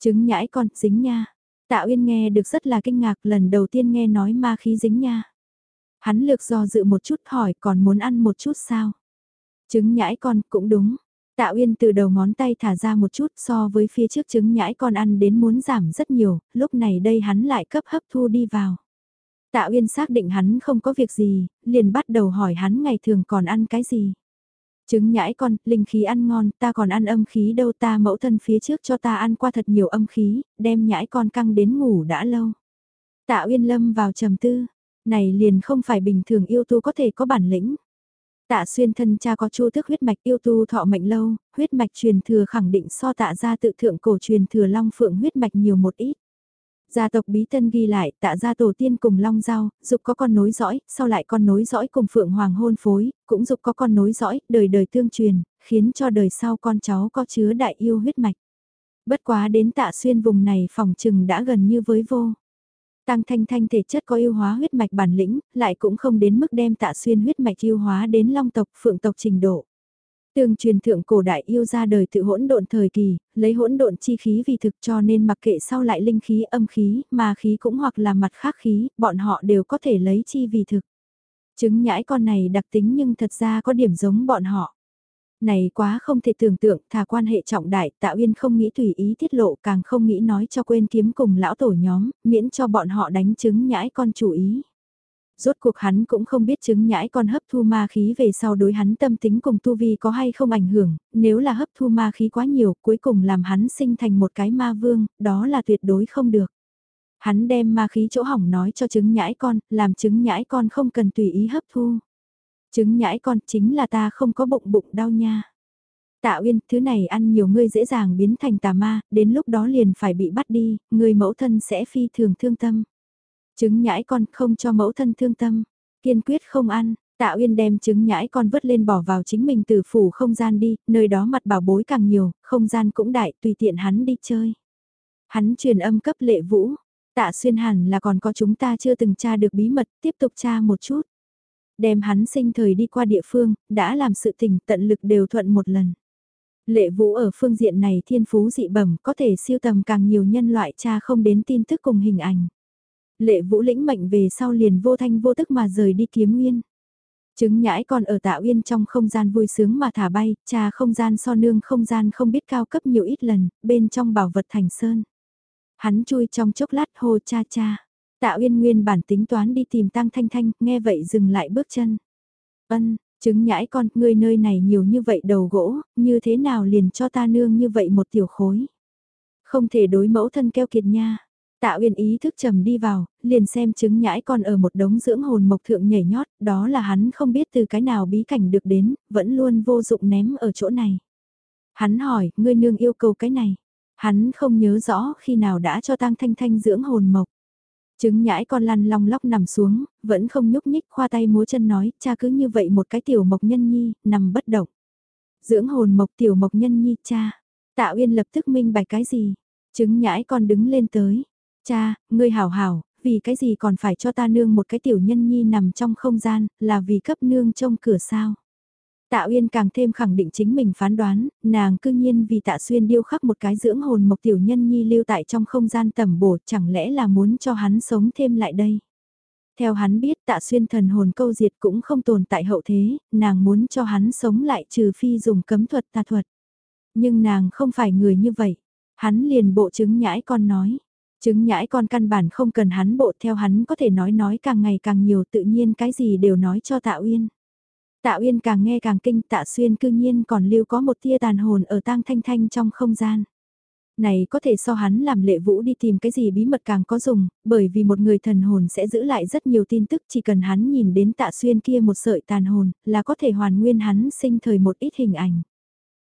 Trứng nhãi con dính nha. Tạ Uyên nghe được rất là kinh ngạc lần đầu tiên nghe nói ma khí dính nha. Hắn lược do dự một chút hỏi còn muốn ăn một chút sao? Trứng nhãi con cũng đúng. Tạ Uyên từ đầu ngón tay thả ra một chút so với phía trước trứng nhãi con ăn đến muốn giảm rất nhiều, lúc này đây hắn lại cấp hấp thu đi vào. Tạ Uyên xác định hắn không có việc gì, liền bắt đầu hỏi hắn ngày thường còn ăn cái gì. Trứng nhãi con, linh khí ăn ngon, ta còn ăn âm khí đâu ta mẫu thân phía trước cho ta ăn qua thật nhiều âm khí, đem nhãi con căng đến ngủ đã lâu. Tạ Uyên lâm vào trầm tư, này liền không phải bình thường yêu tu có thể có bản lĩnh. Tạ xuyên thân cha có chu thức huyết mạch yêu tu thọ mệnh lâu, huyết mạch truyền thừa khẳng định so tạ gia tự thượng cổ truyền thừa long phượng huyết mạch nhiều một ít. Gia tộc bí tân ghi lại tạ gia tổ tiên cùng long giao, dục có con nối dõi, sau lại con nối dõi cùng phượng hoàng hôn phối, cũng dục có con nối dõi, đời đời tương truyền, khiến cho đời sau con cháu có chứa đại yêu huyết mạch. Bất quá đến tạ xuyên vùng này phòng trừng đã gần như với vô. Tăng thanh thanh thể chất có yêu hóa huyết mạch bản lĩnh, lại cũng không đến mức đem tạ xuyên huyết mạch yêu hóa đến long tộc phượng tộc trình độ. Tương truyền thượng cổ đại yêu ra đời tự hỗn độn thời kỳ, lấy hỗn độn chi khí vì thực cho nên mặc kệ sau lại linh khí âm khí, mà khí cũng hoặc là mặt khác khí, bọn họ đều có thể lấy chi vì thực. Chứng nhãi con này đặc tính nhưng thật ra có điểm giống bọn họ. Này quá không thể tưởng tượng, thà quan hệ trọng đại, Tạ Uyên không nghĩ tùy ý tiết lộ, càng không nghĩ nói cho quên kiếm cùng lão tổ nhóm, miễn cho bọn họ đánh chứng nhãi con chủ ý. Rốt cuộc hắn cũng không biết chứng nhãi con hấp thu ma khí về sau đối hắn tâm tính cùng tu vi có hay không ảnh hưởng, nếu là hấp thu ma khí quá nhiều cuối cùng làm hắn sinh thành một cái ma vương, đó là tuyệt đối không được. Hắn đem ma khí chỗ hỏng nói cho chứng nhãi con, làm chứng nhãi con không cần tùy ý hấp thu. Chứng nhãi con chính là ta không có bụng bụng đau nha. Tạ Uyên, thứ này ăn nhiều ngươi dễ dàng biến thành tà ma, đến lúc đó liền phải bị bắt đi, người mẫu thân sẽ phi thường thương tâm. Trứng nhãi con không cho mẫu thân thương tâm, kiên quyết không ăn, Tạ Uyên đem trứng nhãi con vứt lên bỏ vào chính mình từ phủ không gian đi, nơi đó mặt bảo bối càng nhiều, không gian cũng đại, tùy tiện hắn đi chơi. Hắn truyền âm cấp lệ vũ, tạ xuyên hẳn là còn có chúng ta chưa từng tra được bí mật, tiếp tục tra một chút. Đem hắn sinh thời đi qua địa phương, đã làm sự tình tận lực đều thuận một lần. Lệ vũ ở phương diện này thiên phú dị bẩm có thể siêu tầm càng nhiều nhân loại cha không đến tin tức cùng hình ảnh. Lệ vũ lĩnh mệnh về sau liền vô thanh vô tức mà rời đi kiếm nguyên. Trứng nhãi còn ở tạ uyên trong không gian vui sướng mà thả bay, cha không gian so nương không gian không biết cao cấp nhiều ít lần, bên trong bảo vật thành sơn. Hắn chui trong chốc lát hô cha cha. Tạ uyên nguyên bản tính toán đi tìm tăng thanh thanh, nghe vậy dừng lại bước chân. Ân, chứng nhãi con, ngươi nơi này nhiều như vậy đầu gỗ, như thế nào liền cho ta nương như vậy một tiểu khối. Không thể đối mẫu thân keo kiệt nha. Tạ Uyên ý thức trầm đi vào, liền xem chứng nhãi con ở một đống dưỡng hồn mộc thượng nhảy nhót, đó là hắn không biết từ cái nào bí cảnh được đến, vẫn luôn vô dụng ném ở chỗ này. Hắn hỏi, ngươi nương yêu cầu cái này. Hắn không nhớ rõ khi nào đã cho tang thanh thanh dưỡng hồn mộc. Trứng nhãi con lăn long lóc nằm xuống, vẫn không nhúc nhích khoa tay múa chân nói, cha cứ như vậy một cái tiểu mộc nhân nhi, nằm bất động. Dưỡng hồn mộc tiểu mộc nhân nhi cha. Tạ Uyên lập tức minh bạch cái gì. Trứng nhãi con đứng lên tới, Cha, ngươi hảo hảo, vì cái gì còn phải cho ta nương một cái tiểu nhân nhi nằm trong không gian, là vì cấp nương trông cửa sao? Tạ Uyên càng thêm khẳng định chính mình phán đoán, nàng cư nhiên vì Tạ Xuyên điêu khắc một cái dưỡng hồn mộc tiểu nhân nhi lưu tại trong không gian tầm bổ chẳng lẽ là muốn cho hắn sống thêm lại đây. Theo hắn biết Tạ Xuyên thần hồn câu diệt cũng không tồn tại hậu thế, nàng muốn cho hắn sống lại trừ phi dùng cấm thuật tà thuật. Nhưng nàng không phải người như vậy, hắn liền bộ chứng nhãi con nói. Chứng nhãi con căn bản không cần hắn bộ theo hắn có thể nói nói càng ngày càng nhiều tự nhiên cái gì đều nói cho Tạ Uyên. Tạ Uyên càng nghe càng kinh Tạ Xuyên cư nhiên còn lưu có một tia tàn hồn ở tang thanh thanh trong không gian. Này có thể so hắn làm lệ vũ đi tìm cái gì bí mật càng có dùng, bởi vì một người thần hồn sẽ giữ lại rất nhiều tin tức chỉ cần hắn nhìn đến Tạ Xuyên kia một sợi tàn hồn là có thể hoàn nguyên hắn sinh thời một ít hình ảnh.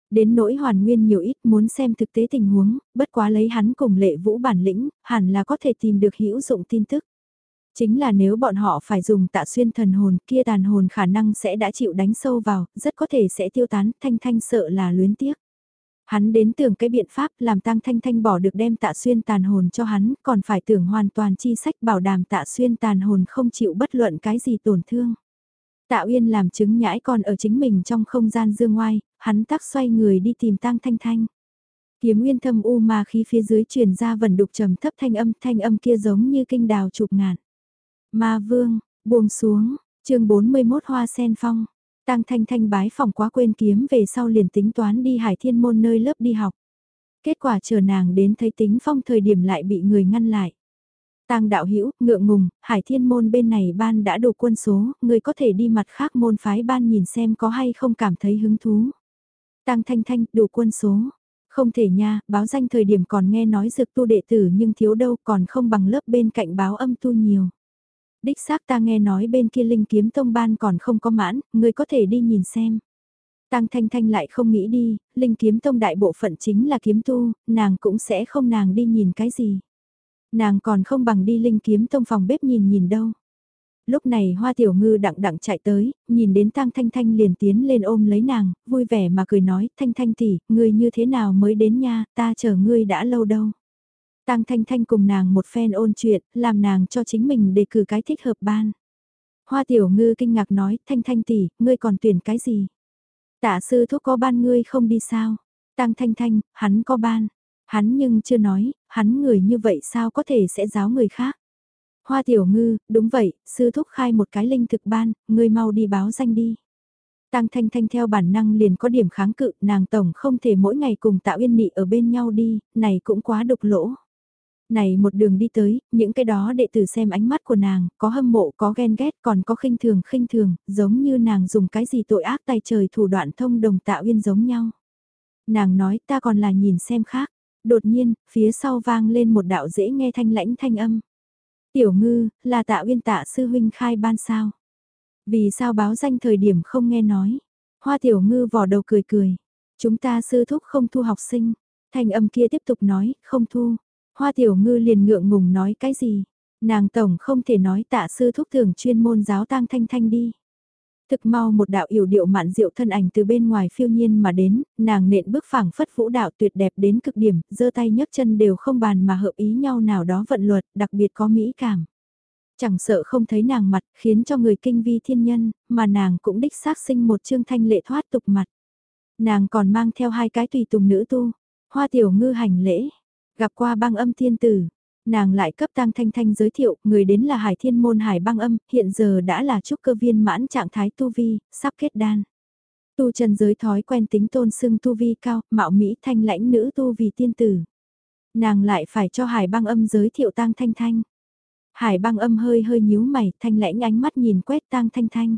Đến nỗi hoàn nguyên nhiều ít muốn xem thực tế tình huống, bất quá lấy hắn cùng lệ vũ bản lĩnh, hẳn là có thể tìm được hữu dụng tin tức. Chính là nếu bọn họ phải dùng tạ xuyên thần hồn kia tàn hồn khả năng sẽ đã chịu đánh sâu vào, rất có thể sẽ tiêu tán, thanh thanh sợ là luyến tiếc. Hắn đến tưởng cái biện pháp làm tăng thanh thanh bỏ được đem tạ xuyên tàn hồn cho hắn, còn phải tưởng hoàn toàn chi sách bảo đảm tạ xuyên tàn hồn không chịu bất luận cái gì tổn thương. Tạ Uyên làm chứng nhãi còn ở chính mình trong không gian dương ngoai, hắn tắc xoay người đi tìm tang thanh thanh. Kiếm nguyên thâm u mà khí phía dưới truyền ra vần đục trầm thấp thanh âm, thanh âm kia giống như kinh đào chụp ngàn. Ma vương, buông xuống, chương 41 hoa sen phong. Tang thanh thanh bái phòng quá quên kiếm về sau liền tính toán đi hải thiên môn nơi lớp đi học. Kết quả chờ nàng đến thấy tính phong thời điểm lại bị người ngăn lại. Tang đạo hữu ngượng ngùng, hải thiên môn bên này ban đã đủ quân số, người có thể đi mặt khác môn phái ban nhìn xem có hay không cảm thấy hứng thú. Tang thanh thanh, đủ quân số. Không thể nha, báo danh thời điểm còn nghe nói dược tu đệ tử nhưng thiếu đâu còn không bằng lớp bên cạnh báo âm tu nhiều. Đích xác ta nghe nói bên kia linh kiếm tông ban còn không có mãn, người có thể đi nhìn xem. Tăng Thanh Thanh lại không nghĩ đi, Linh Kiếm Tông đại bộ phận chính là kiếm tu, nàng cũng sẽ không nàng đi nhìn cái gì. Nàng còn không bằng đi Linh Kiếm Tông phòng bếp nhìn nhìn đâu. Lúc này hoa tiểu ngư đặng đặng chạy tới, nhìn đến Tăng thanh thanh liền tiến lên ôm lấy nàng, vui vẻ mà cười nói, thanh thanh tỷ, ngươi như thế nào mới đến nha, ta chờ ngươi đã lâu đâu. Tang thanh thanh cùng nàng một phen ôn chuyện, làm nàng cho chính mình đề cử cái thích hợp ban. Hoa tiểu ngư kinh ngạc nói, thanh thanh tỷ, ngươi còn tuyển cái gì? Tạ sư thuốc có ban ngươi không đi sao? Tang thanh thanh, hắn có ban. Hắn nhưng chưa nói, hắn người như vậy sao có thể sẽ giáo người khác? Hoa tiểu ngư, đúng vậy, sư thúc khai một cái linh thực ban, ngươi mau đi báo danh đi. Tăng Thanh Thanh theo bản năng liền có điểm kháng cự, nàng tổng không thể mỗi ngày cùng Tạ Uyên Nị ở bên nhau đi, này cũng quá đục lỗ. Này một đường đi tới, những cái đó đệ tử xem ánh mắt của nàng, có hâm mộ, có ghen ghét, còn có khinh thường khinh thường, giống như nàng dùng cái gì tội ác tay trời thủ đoạn thông đồng Tạ Uyên giống nhau. Nàng nói ta còn là nhìn xem khác, đột nhiên, phía sau vang lên một đạo dễ nghe thanh lãnh thanh âm. Tiểu ngư, là Tạ Uyên Tạ sư huynh khai ban sao? Vì sao báo danh thời điểm không nghe nói? Hoa tiểu ngư vỏ đầu cười cười. Chúng ta sư thúc không thu học sinh. Thanh âm kia tiếp tục nói, không thu. Hoa tiểu ngư liền ngượng ngùng nói cái gì? Nàng tổng không thể nói tạ sư thúc thường chuyên môn giáo tang thanh thanh đi. Thực mau một đạo yểu điệu mạn diệu thân ảnh từ bên ngoài phiêu nhiên mà đến, nàng nện bước phẳng phất vũ đạo tuyệt đẹp đến cực điểm, giơ tay nhấc chân đều không bàn mà hợp ý nhau nào đó vận luật, đặc biệt có mỹ cảm. Chẳng sợ không thấy nàng mặt, khiến cho người kinh vi thiên nhân, mà nàng cũng đích xác sinh một chương thanh lệ thoát tục mặt. Nàng còn mang theo hai cái tùy tùng nữ tu, hoa tiểu ngư hành lễ, gặp qua băng âm thiên tử, nàng lại cấp tăng thanh thanh giới thiệu, người đến là hải thiên môn hải băng âm, hiện giờ đã là trúc cơ viên mãn trạng thái tu vi, sắp kết đan. Tu chân giới thói quen tính tôn sưng tu vi cao, mạo mỹ thanh lãnh nữ tu vì tiên tử. Nàng lại phải cho hải băng âm giới thiệu tăng thanh thanh. Hải băng âm hơi hơi nhíu mày, thanh lãnh ánh mắt nhìn quét tăng thanh thanh.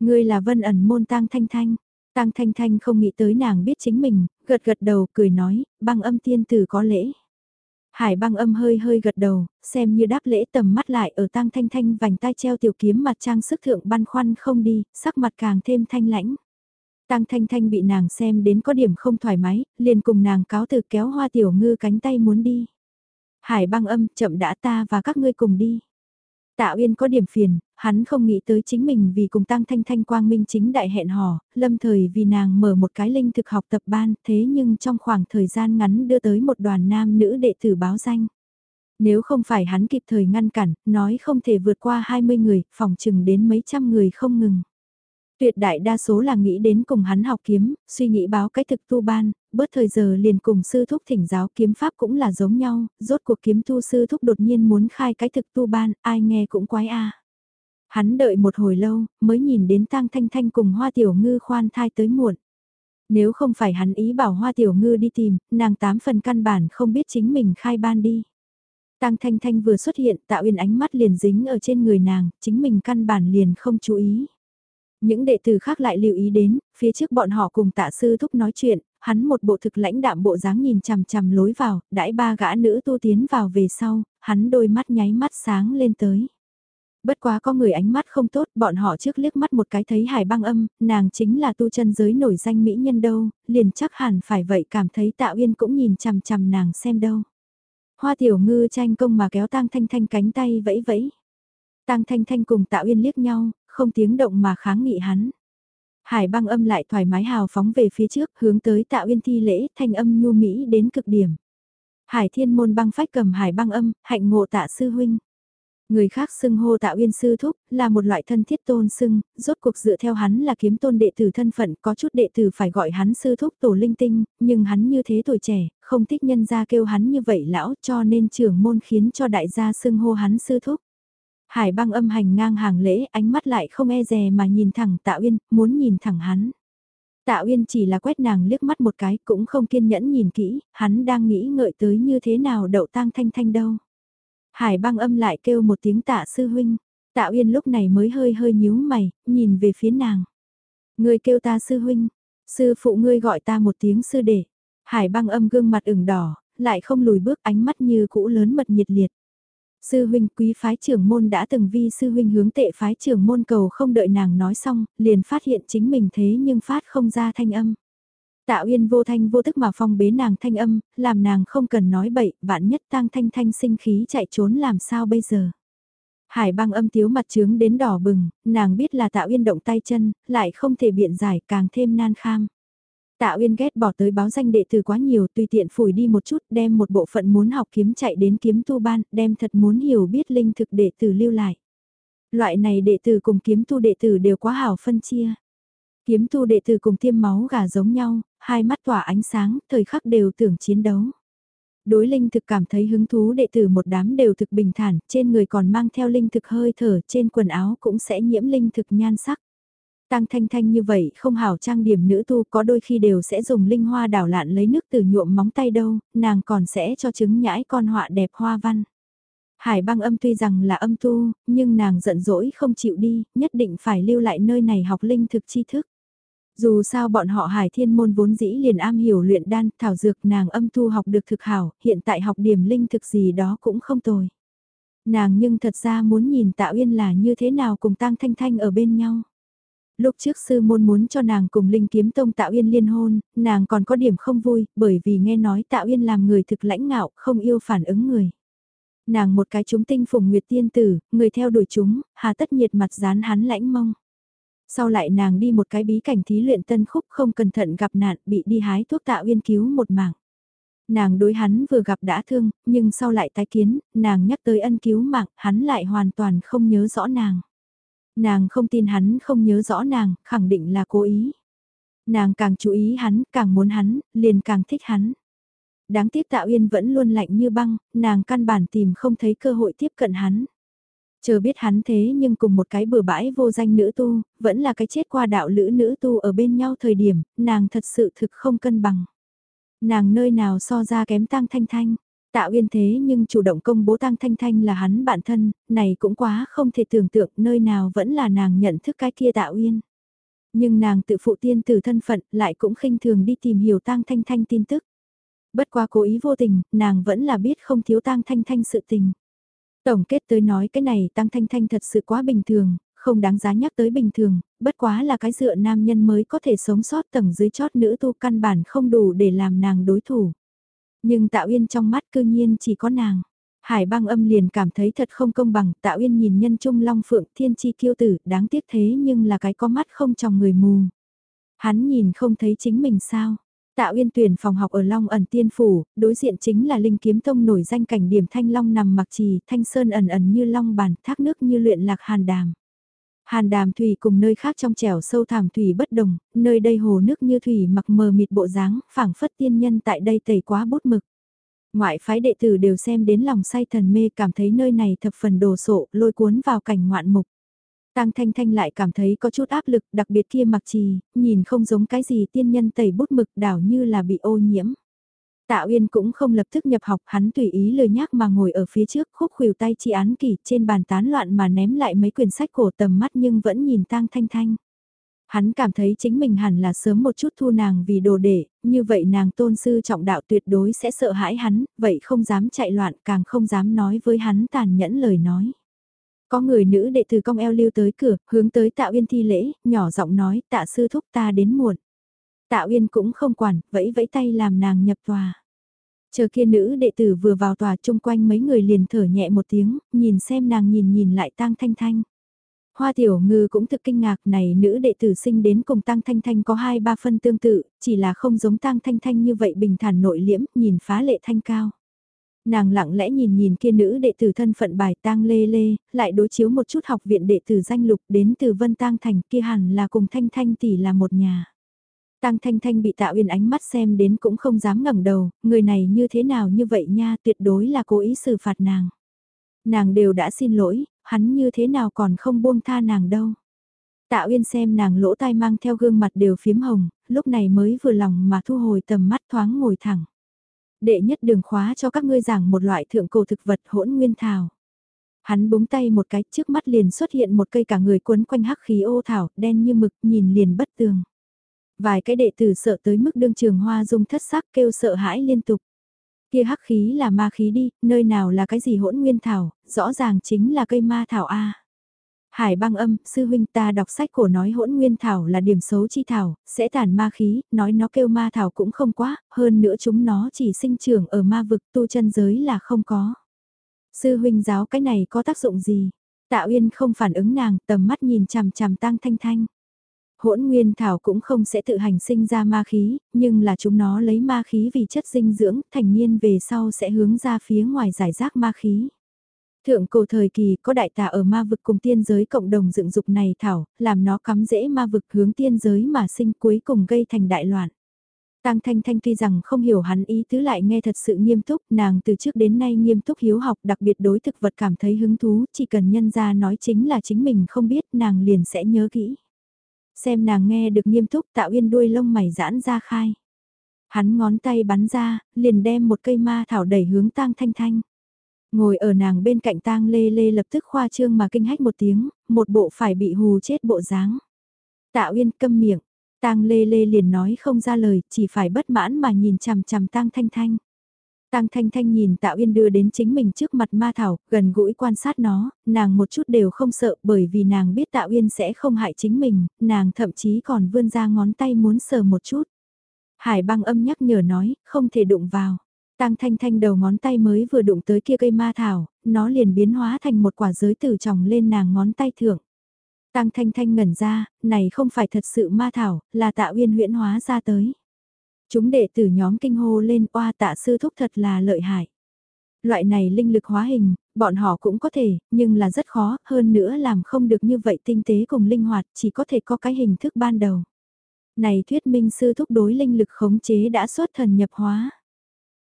Ngươi là vân ẩn môn tăng thanh thanh. tăng thanh thanh không nghĩ tới nàng biết chính mình, gật gật đầu cười nói, băng âm tiên tử có lễ. Hải băng âm hơi hơi gật đầu, xem như đáp lễ tầm mắt lại ở tang thanh thanh vành tai treo tiểu kiếm mặt trang sức thượng băn khoăn không đi, sắc mặt càng thêm thanh lãnh. Tang thanh thanh bị nàng xem đến có điểm không thoải mái, liền cùng nàng cáo từ kéo hoa tiểu ngư cánh tay muốn đi. Hải băng âm, chậm đã ta và các ngươi cùng đi. Tạ Uyên có điểm phiền, hắn không nghĩ tới chính mình vì cùng tăng thanh thanh quang minh chính đại hẹn hò, lâm thời vì nàng mở một cái linh thực học tập ban, thế nhưng trong khoảng thời gian ngắn đưa tới một đoàn nam nữ đệ tử báo danh. Nếu không phải hắn kịp thời ngăn cản, nói không thể vượt qua 20 người, phòng chừng đến mấy trăm người không ngừng. Tuyệt đại đa số là nghĩ đến cùng hắn học kiếm, suy nghĩ báo cái thực tu ban, bớt thời giờ liền cùng sư thúc thỉnh giáo kiếm pháp cũng là giống nhau, rốt cuộc kiếm tu sư thúc đột nhiên muốn khai cái thực tu ban, ai nghe cũng quái a. Hắn đợi một hồi lâu, mới nhìn đến tang thanh thanh cùng hoa tiểu ngư khoan thai tới muộn. Nếu không phải hắn ý bảo hoa tiểu ngư đi tìm, nàng tám phần căn bản không biết chính mình khai ban đi. Tang Thanh Thanh vừa xuất hiện tạ uyên ánh mắt liền dính ở trên người nàng, chính mình căn bản liền không chú ý. Những đệ tử khác lại lưu ý đến, phía trước bọn họ cùng tạ sư thúc nói chuyện, hắn một bộ thực lãnh đạm bộ dáng nhìn chằm chằm lối vào, đãi ba gã nữ tu tiến vào về sau, hắn đôi mắt nháy mắt sáng lên tới. Bất quá có người ánh mắt không tốt, bọn họ trước liếc mắt một cái thấy hải băng âm, nàng chính là tu chân giới nổi danh mỹ nhân đâu, liền chắc hẳn phải vậy cảm thấy tạ uyên cũng nhìn chằm chằm nàng xem đâu. Hoa tiểu ngư tranh công mà kéo tang thanh thanh cánh tay vẫy vẫy. Tang thanh thanh cùng tạ uyên liếc nhau, không tiếng động mà kháng nghị hắn. Hải băng âm lại thoải mái hào phóng về phía trước, hướng tới tạ uyên thi lễ, thanh âm nhu mỹ đến cực điểm. Hải thiên môn băng phách cầm hải băng âm, hạnh ngộ tạ sư huynh. Người khác xưng hô tạ uyên sư thúc, là một loại thân thiết tôn xưng, rốt cuộc dựa theo hắn là kiếm tôn đệ tử thân phận, có chút đệ tử phải gọi hắn sư thúc tổ linh tinh, nhưng hắn như thế tuổi trẻ, không thích nhân gia kêu hắn như vậy lão cho nên trưởng môn khiến cho đại gia xưng hô hắn sư thúc. Hải băng âm hành ngang hàng lễ, ánh mắt lại không e dè mà nhìn thẳng Tạ Uyên, muốn nhìn thẳng hắn. Tạ Uyên chỉ là quét nàng liếc mắt một cái, cũng không kiên nhẫn nhìn kỹ, hắn đang nghĩ ngợi tới như thế nào đậu tang thanh thanh đâu. Hải băng âm lại kêu một tiếng tạ sư huynh, Tạ Uyên lúc này mới hơi hơi nhíu mày, nhìn về phía nàng. Người kêu ta sư huynh, sư phụ ngươi gọi ta một tiếng sư đệ. Hải băng âm gương mặt ửng đỏ, lại không lùi bước ánh mắt như cũ lớn mật nhiệt liệt. Sư huynh quý phái trưởng môn đã từng vi sư huynh hướng tệ phái trưởng môn cầu không đợi nàng nói xong, liền phát hiện chính mình thế nhưng phát không ra thanh âm. Tạ Uyên vô thanh vô tức mà phong bế nàng thanh âm, làm nàng không cần nói bậy, vạn nhất tang thanh thanh sinh khí chạy trốn làm sao bây giờ. Hải băng âm tiếu mặt trướng đến đỏ bừng, nàng biết là Tạ Uyên động tay chân, lại không thể biện giải càng thêm nan kham. Tạ Uyên ghét bỏ tới báo danh đệ tử quá nhiều tùy tiện phủi đi một chút đem một bộ phận muốn học kiếm chạy đến kiếm tu ban, đem thật muốn hiểu biết linh thực đệ tử lưu lại. Loại này đệ tử cùng kiếm tu đệ tử đều quá hảo phân chia. Kiếm tu đệ tử cùng tiêm máu gà giống nhau, hai mắt tỏa ánh sáng, thời khắc đều tưởng chiến đấu. Đối linh thực cảm thấy hứng thú đệ tử một đám đều thực bình thản, trên người còn mang theo linh thực hơi thở, trên quần áo cũng sẽ nhiễm linh thực nhan sắc. Tăng thanh thanh như vậy không hảo trang điểm nữ tu có đôi khi đều sẽ dùng linh hoa đảo lạn lấy nước từ nhuộm móng tay đâu, nàng còn sẽ cho trứng nhãi con họa đẹp hoa văn. Hải băng âm tuy rằng là âm tu, nhưng nàng giận dỗi không chịu đi, nhất định phải lưu lại nơi này học linh thực tri thức. Dù sao bọn họ hải thiên môn vốn dĩ liền am hiểu luyện đan, thảo dược nàng âm tu học được thực hảo, hiện tại học điểm linh thực gì đó cũng không tồi. Nàng nhưng thật ra muốn nhìn Tạo Yên là như thế nào cùng Tăng Thanh Thanh ở bên nhau. Lúc trước sư môn muốn cho nàng cùng Linh Kiếm Tông Tạo Yên liên hôn, nàng còn có điểm không vui, bởi vì nghe nói Tạo Yên làm người thực lãnh ngạo, không yêu phản ứng người. Nàng một cái chúng tinh phùng nguyệt tiên tử, người theo đuổi chúng, hà tất nhiệt mặt dán hắn lãnh mông. Sau lại nàng đi một cái bí cảnh thí luyện tân khúc không cẩn thận gặp nạn bị đi hái thuốc tạo yên cứu một mạng. Nàng đối hắn vừa gặp đã thương, nhưng sau lại tái kiến, nàng nhắc tới ân cứu mạng, hắn lại hoàn toàn không nhớ rõ nàng. Nàng không tin hắn không nhớ rõ nàng, khẳng định là cố ý. Nàng càng chú ý hắn, càng muốn hắn, liền càng thích hắn. Đáng tiếc Tạ Uyên vẫn luôn lạnh như băng, nàng căn bản tìm không thấy cơ hội tiếp cận hắn. Chờ biết hắn thế nhưng cùng một cái bừa bãi vô danh nữ tu, vẫn là cái chết qua đạo lữ nữ tu ở bên nhau thời điểm, nàng thật sự thực không cân bằng. Nàng nơi nào so ra kém tang thanh thanh. Tạo Uyên thế nhưng chủ động công bố tang thanh thanh là hắn bạn thân, này cũng quá không thể tưởng tượng nơi nào vẫn là nàng nhận thức cái kia tạo Uyên Nhưng nàng tự phụ tiên từ thân phận lại cũng khinh thường đi tìm hiểu tang thanh thanh tin tức. Bất qua cố ý vô tình, nàng vẫn là biết không thiếu tang thanh thanh sự tình. Tổng kết tới nói cái này tăng thanh thanh thật sự quá bình thường, không đáng giá nhắc tới bình thường, bất quá là cái dựa nam nhân mới có thể sống sót tầng dưới chót nữ tu căn bản không đủ để làm nàng đối thủ. Nhưng Tạo uyên trong mắt cư nhiên chỉ có nàng. Hải băng âm liền cảm thấy thật không công bằng, Tạo uyên nhìn nhân trung long phượng thiên chi kiêu tử, đáng tiếc thế nhưng là cái có mắt không trong người mù. Hắn nhìn không thấy chính mình sao. Tạo uyên tuyển phòng học ở Long ẩn tiên phủ, đối diện chính là Linh Kiếm Tông nổi danh cảnh điểm Thanh Long nằm mặc trì, Thanh Sơn ẩn ẩn như long bàn, thác nước như luyện lạc hàn đàm. Hàn đàm thủy cùng nơi khác trong trẻo sâu thảm thủy bất đồng, nơi đây hồ nước như thủy mặc mờ mịt bộ dáng, phảng phất tiên nhân tại đây tẩy quá bút mực. Ngoại phái đệ tử đều xem đến lòng say thần mê cảm thấy nơi này thập phần đồ sộ, lôi cuốn vào cảnh ngoạn mục. Tang Thanh Thanh lại cảm thấy có chút áp lực, đặc biệt kia mặc trì, nhìn không giống cái gì tiên nhân tẩy bút mực đảo như là bị ô nhiễm. Tạ Uyên cũng không lập tức nhập học, hắn tùy ý lời nhắc mà ngồi ở phía trước, khúc khuỷu tay chi án kỷ trên bàn tán loạn mà ném lại mấy quyển sách cổ tầm mắt nhưng vẫn nhìn Tang Thanh Thanh. Hắn cảm thấy chính mình hẳn là sớm một chút thu nàng vì đồ để, như vậy nàng tôn sư trọng đạo tuyệt đối sẽ sợ hãi hắn, vậy không dám chạy loạn càng không dám nói với hắn tàn nhẫn lời nói. Có người nữ đệ tử cong eo lưu tới cửa, hướng tới Tạ Uyên thi lễ, nhỏ giọng nói tạ sư thúc ta đến muộn. Tạ Uyên cũng không quản, vẫy vẫy tay làm nàng nhập tòa. Chờ kia nữ đệ tử vừa vào tòa chung quanh mấy người liền thở nhẹ một tiếng, nhìn xem nàng nhìn nhìn lại tang thanh thanh. Hoa tiểu ngư cũng thực kinh ngạc này nữ đệ tử sinh đến cùng tang thanh thanh có hai ba phân tương tự, chỉ là không giống tang thanh thanh như vậy bình thản nội liễm, nhìn phá lệ thanh cao. Nàng lặng lẽ nhìn nhìn kia nữ đệ tử thân phận bài tang lê lê, lại đối chiếu một chút học viện đệ tử danh lục đến từ Vân Tang Thành kia hẳn là cùng Thanh Thanh tỷ là một nhà. Tang Thanh Thanh bị Tạ Uyên ánh mắt xem đến cũng không dám ngẩng đầu, người này như thế nào như vậy nha, tuyệt đối là cố ý xử phạt nàng. Nàng đều đã xin lỗi, hắn như thế nào còn không buông tha nàng đâu. Tạ Uyên xem nàng lỗ tai mang theo gương mặt đều phiếm hồng, lúc này mới vừa lòng mà thu hồi tầm mắt thoáng ngồi thẳng. Đệ nhất đường khóa cho các ngươi giảng một loại thượng cổ thực vật hỗn nguyên thảo. Hắn búng tay một cái trước mắt liền xuất hiện một cây cả người quấn quanh hắc khí ô thảo, đen như mực, nhìn liền bất tường. Vài cái đệ tử sợ tới mức đương trường hoa dung thất sắc kêu sợ hãi liên tục. Kia hắc khí là ma khí đi, nơi nào là cái gì hỗn nguyên thảo, rõ ràng chính là cây ma thảo A. Hải băng âm, sư huynh ta đọc sách cổ nói hỗn nguyên thảo là điểm xấu chi thảo, sẽ tàn ma khí, nói nó kêu ma thảo cũng không quá, hơn nữa chúng nó chỉ sinh trưởng ở ma vực tu chân giới là không có. Sư huynh giáo cái này có tác dụng gì? Tạ Uyên không phản ứng nàng, tầm mắt nhìn chằm chằm tang thanh thanh. Hỗn nguyên thảo cũng không sẽ tự hành sinh ra ma khí, nhưng là chúng nó lấy ma khí vì chất dinh dưỡng, thành niên về sau sẽ hướng ra phía ngoài giải rác ma khí. Thượng cổ thời kỳ có đại tà ở ma vực cùng tiên giới cộng đồng dựng dục này thảo, làm nó cắm dễ ma vực hướng tiên giới mà sinh cuối cùng gây thành đại loạn. Tăng Thanh Thanh tuy rằng không hiểu hắn ý tứ lại nghe thật sự nghiêm túc, nàng từ trước đến nay nghiêm túc hiếu học đặc biệt đối thực vật cảm thấy hứng thú, chỉ cần nhân ra nói chính là chính mình không biết nàng liền sẽ nhớ kỹ. Xem nàng nghe được nghiêm túc tạo yên đuôi lông mày giãn ra khai. Hắn ngón tay bắn ra, liền đem một cây ma thảo đẩy hướng tang thanh thanh. Ngồi ở nàng bên cạnh tang lê lê lập tức khoa trương mà kinh hách một tiếng, một bộ phải bị hù chết bộ dáng. Tạ Uyên câm miệng, tang lê lê liền nói không ra lời, chỉ phải bất mãn mà nhìn chằm chằm tang thanh thanh. Tang Thanh Thanh nhìn Tạ Uyên đưa đến chính mình trước mặt ma thảo, gần gũi quan sát nó, nàng một chút đều không sợ bởi vì nàng biết Tạ Uyên sẽ không hại chính mình, nàng thậm chí còn vươn ra ngón tay muốn sờ một chút. Hải băng âm nhắc nhở nói, không thể đụng vào. Tang Thanh Thanh đầu ngón tay mới vừa đụng tới kia cây ma thảo, nó liền biến hóa thành một quả giới tử tròng lên nàng ngón tay thượng. Tang Thanh Thanh ngẩn ra, này không phải thật sự ma thảo, là Tạ Uyên huyễn hóa ra tới. Chúng đệ tử nhóm kinh hô lên oa tạ sư thúc thật là lợi hại. Loại này linh lực hóa hình, bọn họ cũng có thể, nhưng là rất khó, hơn nữa làm không được như vậy tinh tế cùng linh hoạt, chỉ có thể có cái hình thức ban đầu. Này thuyết minh sư thúc đối linh lực khống chế đã xuất thần nhập hóa.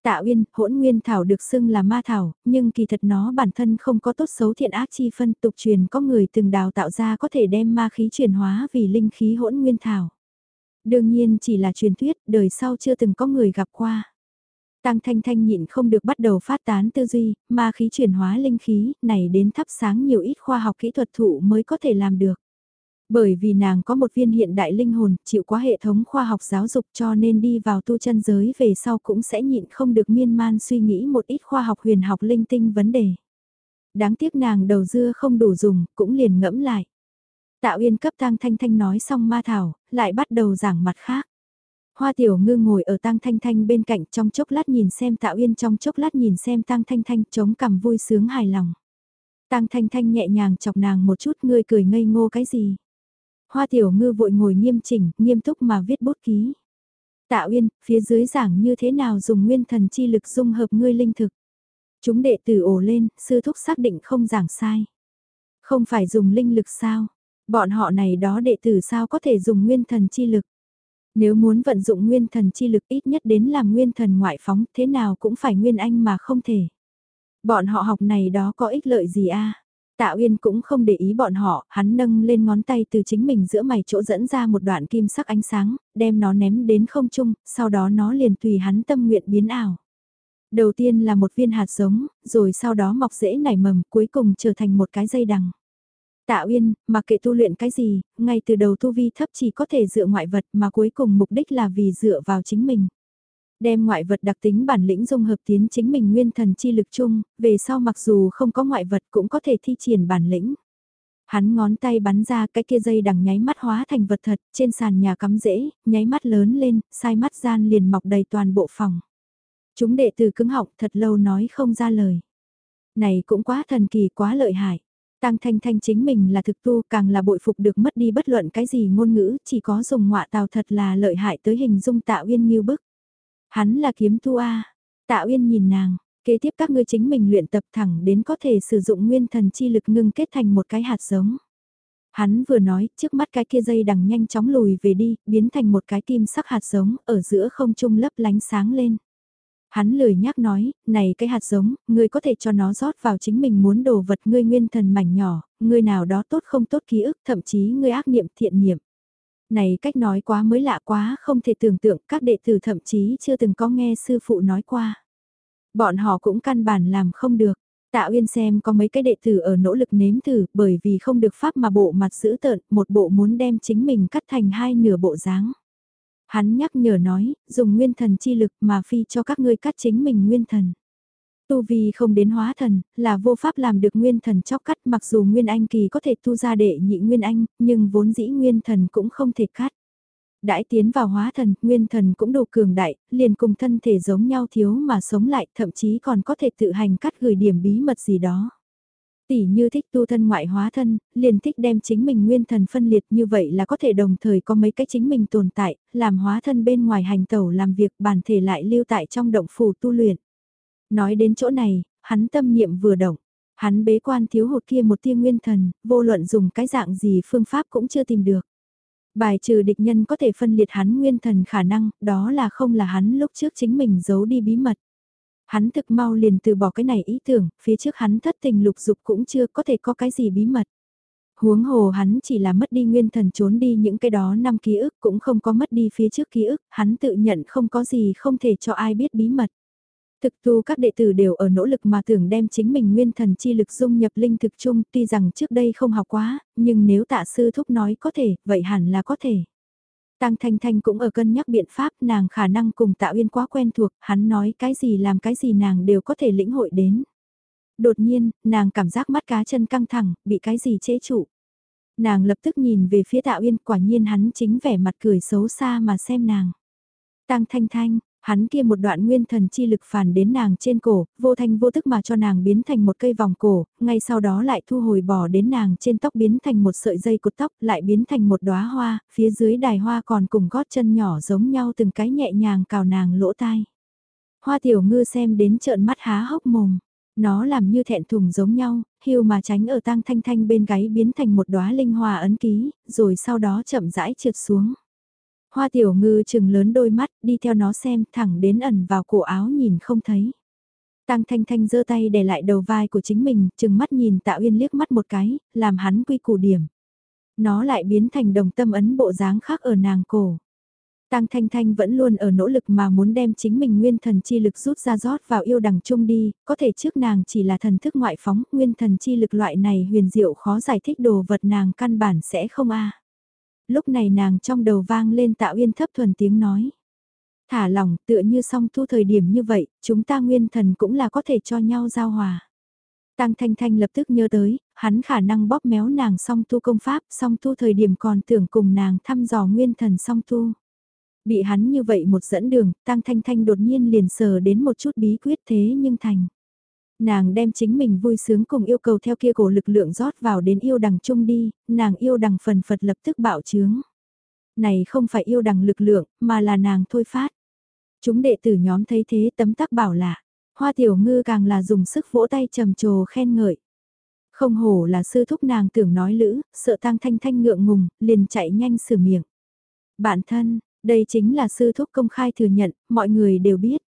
Tạ Uyên, hỗn nguyên thảo được xưng là ma thảo, nhưng kỳ thật nó bản thân không có tốt xấu thiện ác chi phân tục truyền có người từng đào tạo ra có thể đem ma khí chuyển hóa vì linh khí hỗn nguyên thảo. Đương nhiên chỉ là truyền thuyết, đời sau chưa từng có người gặp qua. Tăng Thanh Thanh nhịn không được bắt đầu phát tán tư duy, ma khí chuyển hóa linh khí, này đến thắp sáng nhiều ít khoa học kỹ thuật thụ mới có thể làm được. Bởi vì nàng có một viên hiện đại linh hồn, chịu quá hệ thống khoa học giáo dục cho nên đi vào tu chân giới về sau cũng sẽ nhịn không được miên man suy nghĩ một ít khoa học huyền học linh tinh vấn đề. Đáng tiếc nàng đầu dưa không đủ dùng, cũng liền ngẫm lại. Tạ Uyên cấp Tang Thanh Thanh nói xong ma thảo, lại bắt đầu giảng mặt khác. Hoa Tiểu Ngư ngồi ở Tang Thanh Thanh bên cạnh trong chốc lát nhìn xem Tạ Uyên trong chốc lát nhìn xem Tang Thanh Thanh chống cằm vui sướng hài lòng. Tang Thanh Thanh nhẹ nhàng chọc nàng một chút ngươi cười ngây ngô cái gì. Hoa Tiểu Ngư vội ngồi nghiêm chỉnh, nghiêm túc mà viết bút ký. Tạ Uyên, phía dưới giảng như thế nào dùng nguyên thần chi lực dung hợp ngươi linh thực. Chúng đệ tử ổ lên, sư thúc xác định không giảng sai. Không phải dùng linh lực sao, Bọn họ này đó đệ tử sao có thể dùng nguyên thần chi lực. Nếu muốn vận dụng nguyên thần chi lực ít nhất đến làm nguyên thần ngoại phóng thế nào cũng phải nguyên anh mà không thể. Bọn họ học này đó có ích lợi gì a? Tạ Uyên cũng không để ý bọn họ, hắn nâng lên ngón tay từ chính mình giữa mày chỗ dẫn ra một đoạn kim sắc ánh sáng, đem nó ném đến không trung, sau đó nó liền tùy hắn tâm nguyện biến ảo. Đầu tiên là một viên hạt giống, rồi sau đó mọc rễ nảy mầm, cuối cùng trở thành một cái dây đằng. Tạ Uyên, mà kệ tu luyện cái gì, ngay từ đầu tu vi thấp chỉ có thể dựa ngoại vật mà cuối cùng mục đích là vì dựa vào chính mình. Đem ngoại vật đặc tính bản lĩnh dung hợp tiến chính mình nguyên thần chi lực chung, về sau mặc dù không có ngoại vật cũng có thể thi triển bản lĩnh. Hắn ngón tay bắn ra cái kia dây đằng nháy mắt hóa thành vật thật, trên sàn nhà cắm rễ, nháy mắt lớn lên, sai mắt gian liền mọc đầy toàn bộ phòng. Chúng đệ tử cứng họng thật lâu nói không ra lời. Này cũng quá thần kỳ quá lợi hại. Tăng Thanh Thanh chính mình là thực tu càng là bội phục được mất đi bất luận cái gì ngôn ngữ, chỉ có dùng ngọa tào thật là lợi hại tới hình dung Tạ Uyên như bức. Hắn là kiếm tu A. Tạ Uyên nhìn nàng, kế tiếp các ngươi chính mình luyện tập thẳng đến có thể sử dụng nguyên thần chi lực ngưng kết thành một cái hạt giống. Hắn vừa nói, trước mắt cái kia dây đằng nhanh chóng lùi về đi, biến thành một cái kim sắc hạt giống, ở giữa không trung lấp lánh sáng lên. Hắn lười nhắc nói, này cái hạt giống, ngươi có thể cho nó rót vào chính mình muốn đồ vật ngươi nguyên thần mảnh nhỏ, ngươi nào đó tốt không tốt ký ức, thậm chí ngươi ác niệm thiện niệm. Này cách nói quá mới lạ quá, không thể tưởng tượng các đệ tử thậm chí chưa từng có nghe sư phụ nói qua. Bọn họ cũng căn bản làm không được. Tạ Uyên xem có mấy cái đệ tử ở nỗ lực nếm thử bởi vì không được pháp mà bộ mặt giữ tợn, một bộ muốn đem chính mình cắt thành hai nửa bộ dáng. Hắn nhắc nhở nói, dùng nguyên thần chi lực mà phi cho các ngươi cắt chính mình nguyên thần. Tu vi không đến hóa thần, là vô pháp làm được nguyên thần chóc cắt mặc dù nguyên anh kỳ có thể tu ra đệ nhị nguyên anh, nhưng vốn dĩ nguyên thần cũng không thể cắt. Đãi tiến vào hóa thần, nguyên thần cũng đủ cường đại, liền cùng thân thể giống nhau thiếu mà sống lại, thậm chí còn có thể tự hành cắt gửi điểm bí mật gì đó. Tỷ như thích tu thân ngoại hóa thân, liền thích đem chính mình nguyên thần phân liệt như vậy là có thể đồng thời có mấy cái chính mình tồn tại, làm hóa thân bên ngoài hành tẩu làm việc bản thể lại lưu tại trong động phủ tu luyện. Nói đến chỗ này, hắn tâm niệm vừa động, hắn bế quan thiếu hụt kia một tia nguyên thần, vô luận dùng cái dạng gì phương pháp cũng chưa tìm được. Bài trừ địch nhân có thể phân liệt hắn nguyên thần khả năng, đó là không là hắn lúc trước chính mình giấu đi bí mật. Hắn thực mau liền từ bỏ cái này ý tưởng, phía trước hắn thất tình lục dục cũng chưa có thể có cái gì bí mật. Huống hồ hắn chỉ là mất đi nguyên thần trốn đi những cái đó năm ký ức cũng không có mất đi phía trước ký ức, hắn tự nhận không có gì không thể cho ai biết bí mật. Thực tu các đệ tử đều ở nỗ lực mà tưởng đem chính mình nguyên thần chi lực dung nhập linh thực chung tuy rằng trước đây không học quá, nhưng nếu tạ sư thúc nói có thể, vậy hẳn là có thể. Tăng Thanh Thanh cũng ở cân nhắc biện pháp nàng khả năng cùng Tạ Uyên quá quen thuộc, hắn nói cái gì làm cái gì nàng đều có thể lĩnh hội đến. Đột nhiên, nàng cảm giác mắt cá chân căng thẳng, bị cái gì chế trụ. Nàng lập tức nhìn về phía Tạ Uyên, quả nhiên hắn chính vẻ mặt cười xấu xa mà xem nàng. Tăng Thanh Thanh, Hắn kia một đoạn nguyên thần chi lực phản đến nàng trên cổ, vô thanh vô tức mà cho nàng biến thành một cây vòng cổ, ngay sau đó lại thu hồi bỏ đến nàng trên tóc biến thành một sợi dây cột tóc, lại biến thành một đóa hoa, phía dưới đài hoa còn cùng gót chân nhỏ giống nhau từng cái nhẹ nhàng cào nàng lỗ tai. Hoa tiểu ngư xem đến trợn mắt há hốc mồm. Nó làm như thẹn thùng giống nhau, hiu mà tránh ở tang thanh thanh bên gáy biến thành một đóa linh hoa ấn ký, rồi sau đó chậm rãi trượt xuống. Hoa tiểu ngư chừng lớn đôi mắt, đi theo nó xem, thẳng đến ẩn vào cổ áo nhìn không thấy. Tăng Thanh Thanh giơ tay để lại đầu vai của chính mình, chừng mắt nhìn Tạ Uyên liếc mắt một cái, làm hắn quy củ điểm. Nó lại biến thành đồng tâm ấn bộ dáng khác ở nàng cổ. Tăng Thanh Thanh vẫn luôn ở nỗ lực mà muốn đem chính mình nguyên thần chi lực rút ra rót vào yêu đằng chung đi, có thể trước nàng chỉ là thần thức ngoại phóng, nguyên thần chi lực loại này huyền diệu khó giải thích đồ vật nàng căn bản sẽ không a lúc này nàng trong đầu vang lên tạo uyên thấp thuần tiếng nói. Thả lòng tựa như song thu thời điểm như vậy, chúng ta nguyên thần cũng là có thể cho nhau giao hòa. Tăng Thanh Thanh lập tức nhớ tới, hắn khả năng bóp méo nàng song tu công pháp, song tu thời điểm còn tưởng cùng nàng thăm dò nguyên thần song tu. Bị hắn như vậy một dẫn đường, Tăng Thanh Thanh đột nhiên liền sờ đến một chút bí quyết thế nhưng thành. Nàng đem chính mình vui sướng cùng yêu cầu theo kia cổ lực lượng rót vào đến yêu đằng chung đi, nàng yêu đằng phần phật lập tức bạo trướng. Này không phải yêu đằng lực lượng, mà là nàng thôi phát. Chúng đệ tử nhóm thấy thế tấm tắc bảo lạ. Hoa tiểu ngư càng là dùng sức vỗ tay trầm trồ khen ngợi. Không hổ là sư thúc nàng tưởng nói lữ, sợ tăng thanh thanh ngượng ngùng, liền chạy nhanh sửa miệng. Bạn thân, đây chính là sư thúc công khai thừa nhận, mọi người đều biết.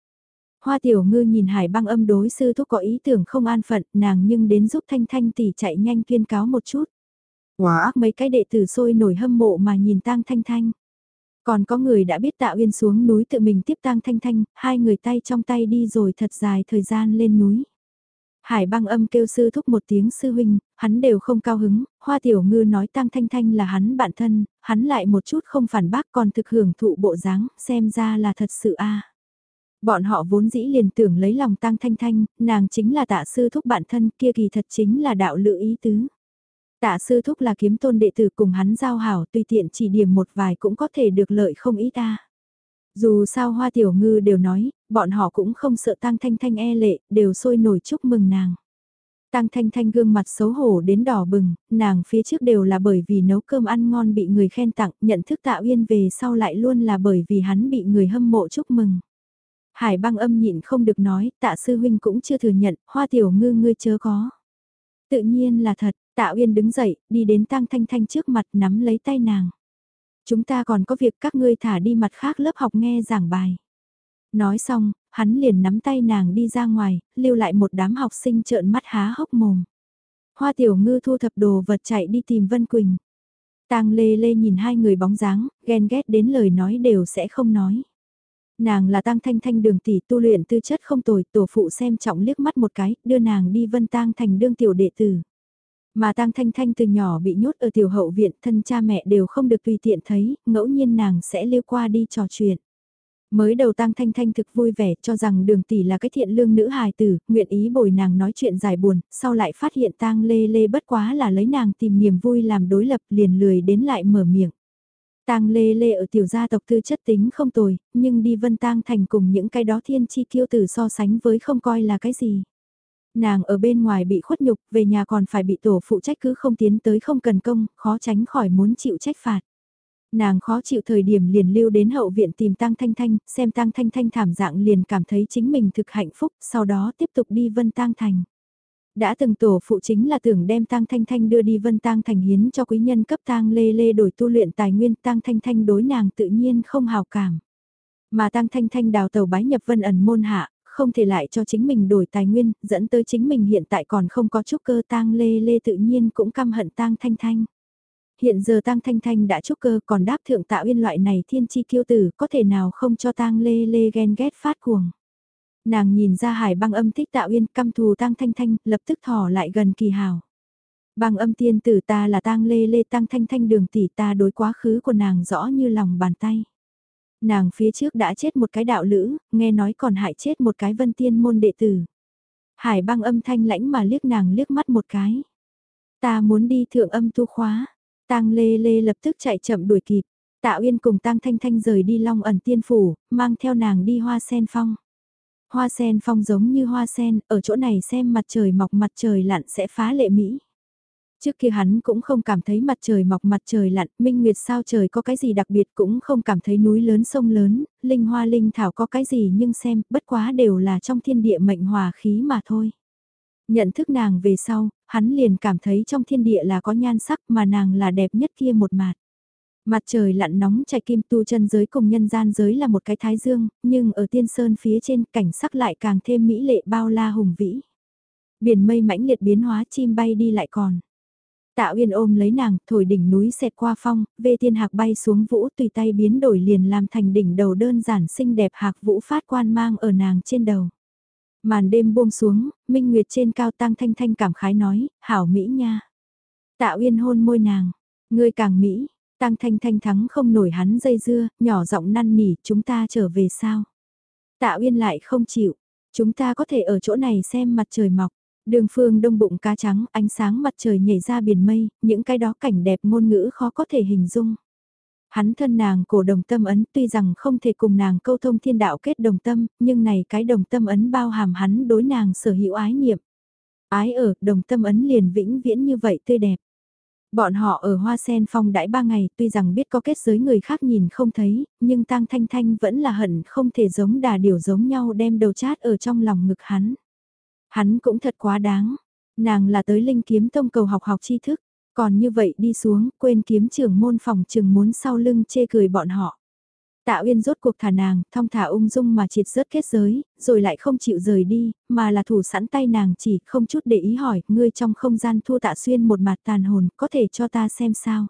Hoa tiểu ngư nhìn hải băng âm đối sư thúc có ý tưởng không an phận, nàng nhưng đến giúp thanh thanh tỷ chạy nhanh tuyên cáo một chút. Quá ác mấy cái đệ tử sôi nổi hâm mộ mà nhìn tang thanh thanh. Còn có người đã biết tạ uyên xuống núi tự mình tiếp tang thanh thanh, hai người tay trong tay đi rồi thật dài thời gian lên núi. Hải băng âm kêu sư thúc một tiếng sư huynh, hắn đều không cao hứng, hoa tiểu ngư nói tang thanh thanh là hắn bạn thân, hắn lại một chút không phản bác còn thực hưởng thụ bộ dáng, xem ra là thật sự a Bọn họ vốn dĩ liền tưởng lấy lòng tăng thanh thanh, nàng chính là tạ sư thúc bạn thân kia kỳ thật chính là đạo lự ý tứ. Tạ sư thúc là kiếm tôn đệ tử cùng hắn giao hảo tùy tiện chỉ điểm một vài cũng có thể được lợi không ý ta. Dù sao hoa tiểu ngư đều nói, bọn họ cũng không sợ tăng thanh thanh e lệ, đều sôi nổi chúc mừng nàng. Tăng Thanh Thanh gương mặt xấu hổ đến đỏ bừng, nàng phía trước đều là bởi vì nấu cơm ăn ngon bị người khen tặng, nhận thức Tạ Uyên về sau lại luôn là bởi vì hắn bị người hâm mộ chúc mừng. Hải băng âm nhịn không được nói, tạ sư huynh cũng chưa thừa nhận, hoa tiểu ngư ngươi chớ có. Tự nhiên là thật, tạ uyên đứng dậy, đi đến tăng thanh thanh trước mặt nắm lấy tay nàng. Chúng ta còn có việc các ngươi thả đi mặt khác lớp học nghe giảng bài. Nói xong, hắn liền nắm tay nàng đi ra ngoài, lưu lại một đám học sinh trợn mắt há hốc mồm. Hoa tiểu ngư thu thập đồ vật chạy đi tìm Vân Quỳnh. Tang lê lê nhìn hai người bóng dáng, ghen ghét đến lời nói đều sẽ không nói. Nàng là tăng thanh thanh đường tỷ tu luyện tư chất không tồi, tổ phụ xem trọng liếc mắt một cái, đưa nàng đi vân tang thành đương tiểu đệ tử. Mà tang thanh thanh từ nhỏ bị nhốt ở tiểu hậu viện, thân cha mẹ đều không được tùy tiện thấy, ngẫu nhiên nàng sẽ lưu qua đi trò chuyện. Mới đầu Tăng Thanh Thanh thực vui vẻ cho rằng đường tỷ là cái thiện lương nữ hài tử, nguyện ý bồi nàng nói chuyện dài buồn, sau lại phát hiện Tang Lê Lê bất quá là lấy nàng tìm niềm vui làm đối lập liền lười đến lại mở miệng. Tang Lê Lê ở tiểu gia tộc tư chất tính không tồi, nhưng đi Vân Tang thành cùng những cái đó thiên chi kiêu tử so sánh với không coi là cái gì. Nàng ở bên ngoài bị khuất nhục, về nhà còn phải bị tổ phụ trách cứ không tiến tới không cần công, khó tránh khỏi muốn chịu trách phạt. Nàng khó chịu thời điểm liền lưu đến hậu viện tìm Tang Thanh Thanh, xem Tang Thanh Thanh thảm dạng liền cảm thấy chính mình thực hạnh phúc, sau đó tiếp tục đi Vân Tang thành. Đã từng tổ phụ chính là tưởng đem tang thanh thanh đưa đi vân tang thành hiến cho quý nhân cấp tang lê lê đổi tu luyện tài nguyên tang thanh thanh đối nàng tự nhiên không hào cảm. Mà tang thanh thanh đào tàu bái nhập vân ẩn môn hạ, không thể lại cho chính mình đổi tài nguyên, dẫn tới chính mình hiện tại còn không có chút cơ tang lê lê tự nhiên cũng căm hận tang thanh thanh. Hiện giờ tang thanh thanh đã trúc cơ còn đáp thượng tạo yên loại này thiên chi kiêu tử có thể nào không cho tang lê lê ghen ghét phát cuồng. Nàng nhìn ra hải băng âm thích tạo yên căm thù tang thanh thanh lập tức thỏ lại gần kỳ hào. Băng âm tiên tử ta là tang lê lê tang thanh thanh đường tỷ ta đối quá khứ của nàng rõ như lòng bàn tay. Nàng phía trước đã chết một cái đạo lữ, nghe nói còn hại chết một cái vân tiên môn đệ tử. Hải băng âm thanh lãnh mà liếc nàng liếc mắt một cái. Ta muốn đi thượng âm tu khóa. Tang lê lê lập tức chạy chậm đuổi kịp. Tạ Uyên cùng Tang Thanh Thanh rời đi Long ẩn tiên phủ, mang theo nàng đi hoa sen phong. Hoa sen phong giống như hoa sen, ở chỗ này xem mặt trời mọc mặt trời lặn sẽ phá lệ Mỹ. Trước kia hắn cũng không cảm thấy mặt trời mọc mặt trời lặn, minh nguyệt sao trời có cái gì đặc biệt cũng không cảm thấy núi lớn sông lớn, linh hoa linh thảo có cái gì nhưng xem, bất quá đều là trong thiên địa mệnh hòa khí mà thôi. Nhận thức nàng về sau, hắn liền cảm thấy trong thiên địa là có nhan sắc mà nàng là đẹp nhất kia một mặt. Mặt trời lặn nóng chạy kim tu chân giới cùng nhân gian giới là một cái thái dương, nhưng ở tiên sơn phía trên cảnh sắc lại càng thêm mỹ lệ bao la hùng vĩ. Biển mây mãnh liệt biến hóa chim bay đi lại còn. Tạ Uyên ôm lấy nàng, thổi đỉnh núi xẹt qua phong, về tiên hạc bay xuống vũ tùy tay biến đổi liền làm thành đỉnh đầu đơn giản xinh đẹp hạc vũ phát quan mang ở nàng trên đầu. Màn đêm buông xuống, minh nguyệt trên cao tăng thanh thanh cảm khái nói, hảo mỹ nha. Tạ Uyên hôn môi nàng, ngươi càng mỹ, tăng thanh thanh thắng không nổi hắn dây dưa, nhỏ giọng năn nỉ, chúng ta trở về sao? Tạ Uyên lại không chịu, chúng ta có thể ở chỗ này xem mặt trời mọc. Đường phương đông bụng cá trắng, ánh sáng mặt trời nhảy ra biển mây, những cái đó cảnh đẹp ngôn ngữ khó có thể hình dung. Hắn thân nàng cổ đồng tâm ấn tuy rằng không thể cùng nàng câu thông thiên đạo kết đồng tâm, nhưng này cái đồng tâm ấn bao hàm hắn đối nàng sở hữu ái niệm. Ái ở, đồng tâm ấn liền vĩnh viễn như vậy tươi đẹp. Bọn họ ở Hoa Sen Phong đãi ba ngày tuy rằng biết có kết giới người khác nhìn không thấy, nhưng Tang Thanh Thanh vẫn là hận không thể giống đà điều giống nhau đem đầu chát ở trong lòng ngực hắn. Hắn cũng thật quá đáng. Nàng là tới Linh Kiếm Tông cầu học học tri thức. Còn như vậy đi xuống, quên kiếm trưởng môn phòng trường muốn sau lưng chê cười bọn họ. Tạ Uyên rốt cuộc thả nàng, thong thả ung dung mà triệt rớt kết giới, rồi lại không chịu rời đi, mà là thủ sẵn tay nàng chỉ không chút để ý hỏi, ngươi trong không gian thu tạ xuyên một mặt tàn hồn, có thể cho ta xem sao.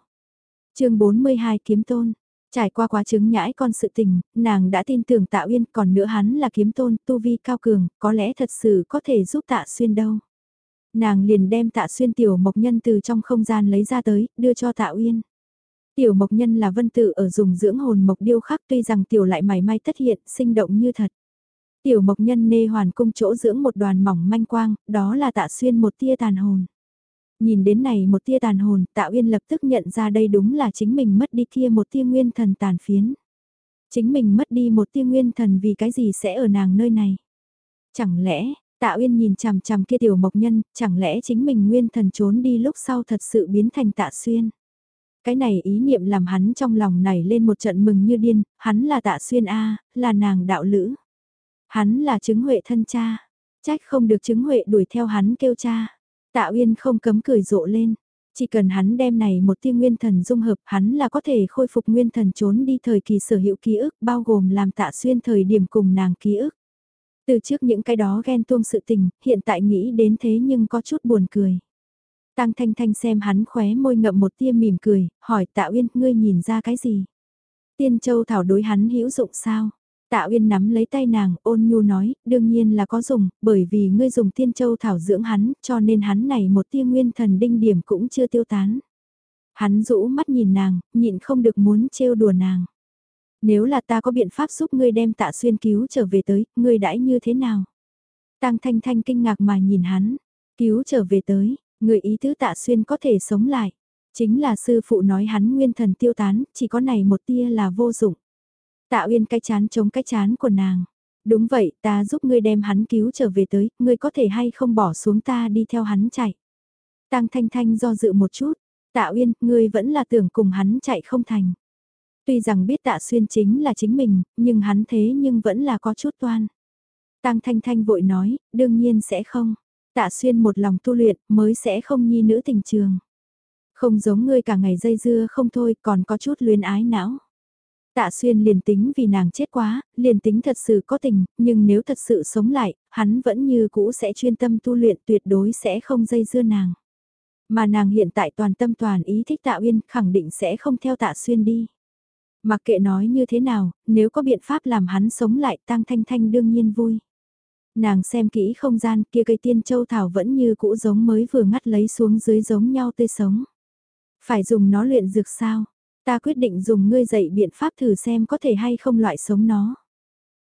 chương 42 Kiếm Tôn Trải qua quá chứng nhãi con sự tình, nàng đã tin tưởng Tạ Uyên còn nữa hắn là kiếm tôn, tu vi cao cường, có lẽ thật sự có thể giúp Tạ Xuyên đâu. Nàng liền đem Tạ Xuyên tiểu mộc nhân từ trong không gian lấy ra tới, đưa cho Tạ Uyên. Tiểu mộc nhân là vân tự ở dùng dưỡng hồn mộc điêu khắc tuy rằng tiểu lại mày may tất hiện, sinh động như thật. Tiểu mộc nhân nê hoàn cung chỗ dưỡng một đoàn mỏng manh quang, đó là Tạ Xuyên một tia tàn hồn. Nhìn đến này một tia tàn hồn, Tạ Uyên lập tức nhận ra đây đúng là chính mình mất đi kia một tia nguyên thần tàn phiến. Chính mình mất đi một tia nguyên thần vì cái gì sẽ ở nàng nơi này. Chẳng lẽ, Tạ Uyên nhìn chằm chằm kia tiểu mộc nhân, chẳng lẽ chính mình nguyên thần trốn đi lúc sau thật sự biến thành Tạ Xuyên. Cái này ý niệm làm hắn trong lòng này lên một trận mừng như điên, hắn là Tạ Xuyên A, là nàng đạo lữ. Hắn là chứng huệ thân cha, trách không được chứng huệ đuổi theo hắn kêu cha. Tạ Uyên không cấm cười rộ lên. Chỉ cần hắn đem này một tia nguyên thần dung hợp hắn là có thể khôi phục nguyên thần trốn đi thời kỳ sở hữu ký ức bao gồm làm tạ xuyên thời điểm cùng nàng ký ức. Từ trước những cái đó ghen tuông sự tình, hiện tại nghĩ đến thế nhưng có chút buồn cười. Tăng Thanh Thanh xem hắn khóe môi ngậm một tia mỉm cười, hỏi Tạ Uyên, ngươi nhìn ra cái gì? Tiên Châu Thảo đối hắn hữu dụng sao? Tạ Uyên nắm lấy tay nàng, ôn nhu nói, đương nhiên là có dùng, bởi vì ngươi dùng tiên châu thảo dưỡng hắn, cho nên hắn này một tia nguyên thần đinh điểm cũng chưa tiêu tán. Hắn rũ mắt nhìn nàng, nhịn không được muốn trêu đùa nàng. Nếu là ta có biện pháp giúp ngươi đem tạ xuyên cứu trở về tới, ngươi đãi như thế nào? Tăng Thanh Thanh kinh ngạc mà nhìn hắn, cứu trở về tới, người ý tứ tạ xuyên có thể sống lại. Chính là sư phụ nói hắn nguyên thần tiêu tán, chỉ có này một tia là vô dụng. Tạ Uyên cái chán chống cái chán của nàng. Đúng vậy, ta giúp ngươi đem hắn cứu trở về tới, ngươi có thể hay không bỏ xuống ta đi theo hắn chạy. Tăng Thanh Thanh do dự một chút, Tạ Uyên, ngươi vẫn là tưởng cùng hắn chạy không thành. Tuy rằng biết Tạ Xuyên chính là chính mình, nhưng hắn thế nhưng vẫn là có chút toan. Tăng Thanh Thanh vội nói, đương nhiên sẽ không. Tạ Xuyên một lòng tu luyện mới sẽ không nhi nữ tình trường. Không giống ngươi cả ngày dây dưa không thôi còn có chút luyến ái não. Tạ xuyên liền tính vì nàng chết quá, liền tính thật sự có tình, nhưng nếu thật sự sống lại, hắn vẫn như cũ sẽ chuyên tâm tu luyện tuyệt đối sẽ không dây dưa nàng. Mà nàng hiện tại toàn tâm toàn ý thích tạ uyên khẳng định sẽ không theo tạ xuyên đi. Mặc kệ nói như thế nào, nếu có biện pháp làm hắn sống lại tăng thanh thanh đương nhiên vui. Nàng xem kỹ không gian kia cây tiên châu thảo vẫn như cũ giống mới vừa ngắt lấy xuống dưới giống nhau tươi sống. Phải dùng nó luyện dược sao? Ta quyết định dùng ngươi dạy biện pháp thử xem có thể hay không loại sống nó.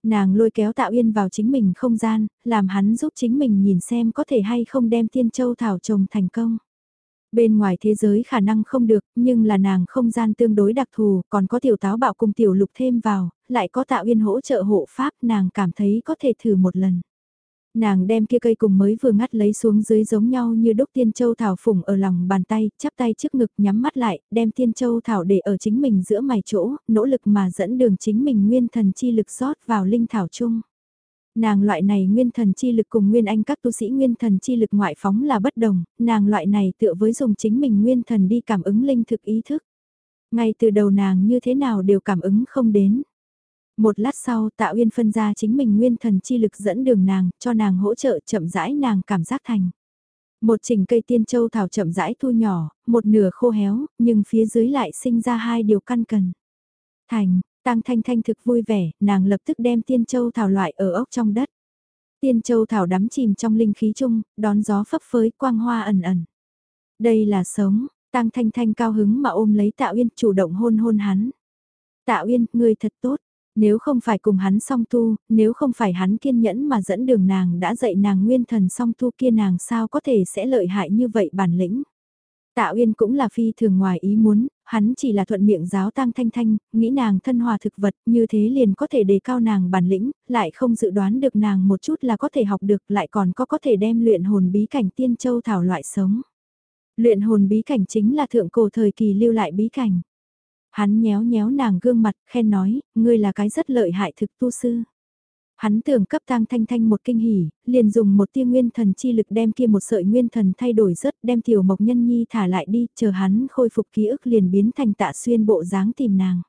Nàng lôi kéo Tạo Yên vào chính mình không gian, làm hắn giúp chính mình nhìn xem có thể hay không đem tiên châu thảo trồng thành công. Bên ngoài thế giới khả năng không được, nhưng là nàng không gian tương đối đặc thù, còn có tiểu táo bạo cùng tiểu lục thêm vào, lại có Tạo Yên hỗ trợ hộ pháp, nàng cảm thấy có thể thử một lần. Nàng đem kia cây cùng mới vừa ngắt lấy xuống dưới giống nhau như đúc tiên châu thảo phủng ở lòng bàn tay, chắp tay trước ngực nhắm mắt lại, đem tiên châu thảo để ở chính mình giữa mày chỗ, nỗ lực mà dẫn đường chính mình nguyên thần chi lực rót vào linh thảo chung. Nàng loại này nguyên thần chi lực cùng nguyên anh các tu sĩ nguyên thần chi lực ngoại phóng là bất đồng, nàng loại này tựa với dùng chính mình nguyên thần đi cảm ứng linh thực ý thức. Ngay từ đầu nàng như thế nào đều cảm ứng không đến. Một lát sau Tạ Uyên phân ra chính mình nguyên thần chi lực dẫn đường nàng, cho nàng hỗ trợ chậm rãi nàng cảm giác thành. Một trình cây tiên châu thảo chậm rãi thu nhỏ, một nửa khô héo, nhưng phía dưới lại sinh ra hai điều căn cần. Thành, Tăng Thanh Thanh thực vui vẻ, nàng lập tức đem tiên châu thảo loại ở ốc trong đất. Tiên châu thảo đắm chìm trong linh khí chung, đón gió phấp phới quang hoa ẩn ẩn. Đây là sống, Tăng Thanh Thanh cao hứng mà ôm lấy Tạ Uyên chủ động hôn hôn hắn. Tạ Uyên, người thật tốt, nếu không phải cùng hắn song tu, nếu không phải hắn kiên nhẫn mà dẫn đường nàng đã dạy nàng nguyên thần song tu kia nàng sao có thể sẽ lợi hại như vậy bản lĩnh. Tạ Uyên cũng là phi thường ngoài ý muốn, hắn chỉ là thuận miệng giáo tang thanh thanh, nghĩ nàng thân hòa thực vật như thế liền có thể đề cao nàng bản lĩnh, lại không dự đoán được nàng một chút là có thể học được lại còn có có thể đem luyện hồn bí cảnh tiên châu thảo loại sống. Luyện hồn bí cảnh chính là thượng cổ thời kỳ lưu lại bí cảnh. Hắn nhéo nhéo nàng gương mặt, khen nói, ngươi là cái rất lợi hại thực tu sư. Hắn tưởng cấp tang thanh thanh một kinh hỉ, liền dùng một tia nguyên thần chi lực đem kia một sợi nguyên thần thay đổi rất đem tiểu mộc nhân nhi thả lại đi, chờ hắn khôi phục ký ức liền biến thành tạ xuyên bộ dáng tìm nàng.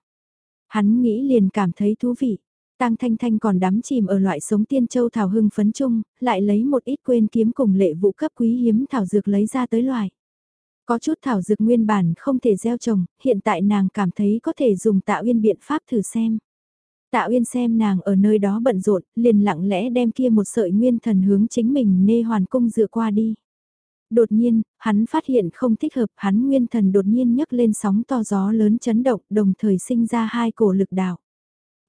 Hắn nghĩ liền cảm thấy thú vị. Tang Thanh Thanh còn đắm chìm ở loại sống tiên châu thảo hưng phấn chung, lại lấy một ít quên kiếm cùng lệ vũ cấp quý hiếm thảo dược lấy ra tới loại. Có chút thảo dược nguyên bản không thể gieo trồng, hiện tại nàng cảm thấy có thể dùng tạo uyên biện pháp thử xem. Tạ Uyên xem nàng ở nơi đó bận rộn, liền lặng lẽ đem kia một sợi nguyên thần hướng chính mình nê hoàn cung dựa qua đi. Đột nhiên, hắn phát hiện không thích hợp, hắn nguyên thần đột nhiên nhấc lên sóng to gió lớn chấn động, đồng thời sinh ra hai cổ lực đạo.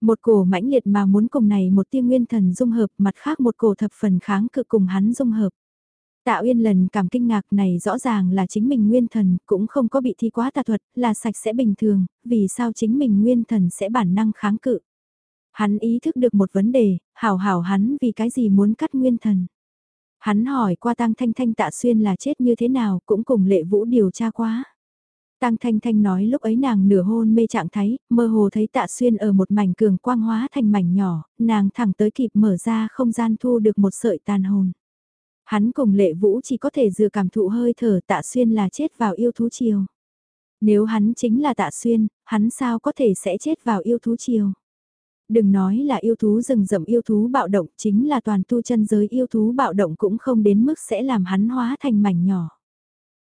Một cổ mãnh liệt mà muốn cùng này một tia nguyên thần dung hợp, mặt khác một cổ thập phần kháng cự cùng hắn dung hợp. Tạ Uyên lần cảm kinh ngạc này rõ ràng là chính mình nguyên thần, cũng không có bị thi quá tà thuật, là sạch sẽ bình thường, vì sao chính mình nguyên thần sẽ bản năng kháng cự. Hắn ý thức được một vấn đề, hảo hảo hắn vì cái gì muốn cắt nguyên thần. Hắn hỏi qua Tăng Thanh Thanh tạ xuyên là chết như thế nào, cũng cùng lệ vũ điều tra quá. Tăng Thanh Thanh nói lúc ấy nàng nửa hôn mê trạng thái, mơ hồ thấy tạ xuyên ở một mảnh cường quang hóa thành mảnh nhỏ, nàng thẳng tới kịp mở ra không gian thu được một sợi tàn hồn. Hắn cùng lệ vũ chỉ có thể dựa cảm thụ hơi thở tạ xuyên là chết vào yêu thú chiều. Nếu hắn chính là tạ xuyên, hắn sao có thể sẽ chết vào yêu thú chiều. Đừng nói là yêu thú rừng rậm yêu thú bạo động chính là toàn tu chân giới yêu thú bạo động cũng không đến mức sẽ làm hắn hóa thành mảnh nhỏ.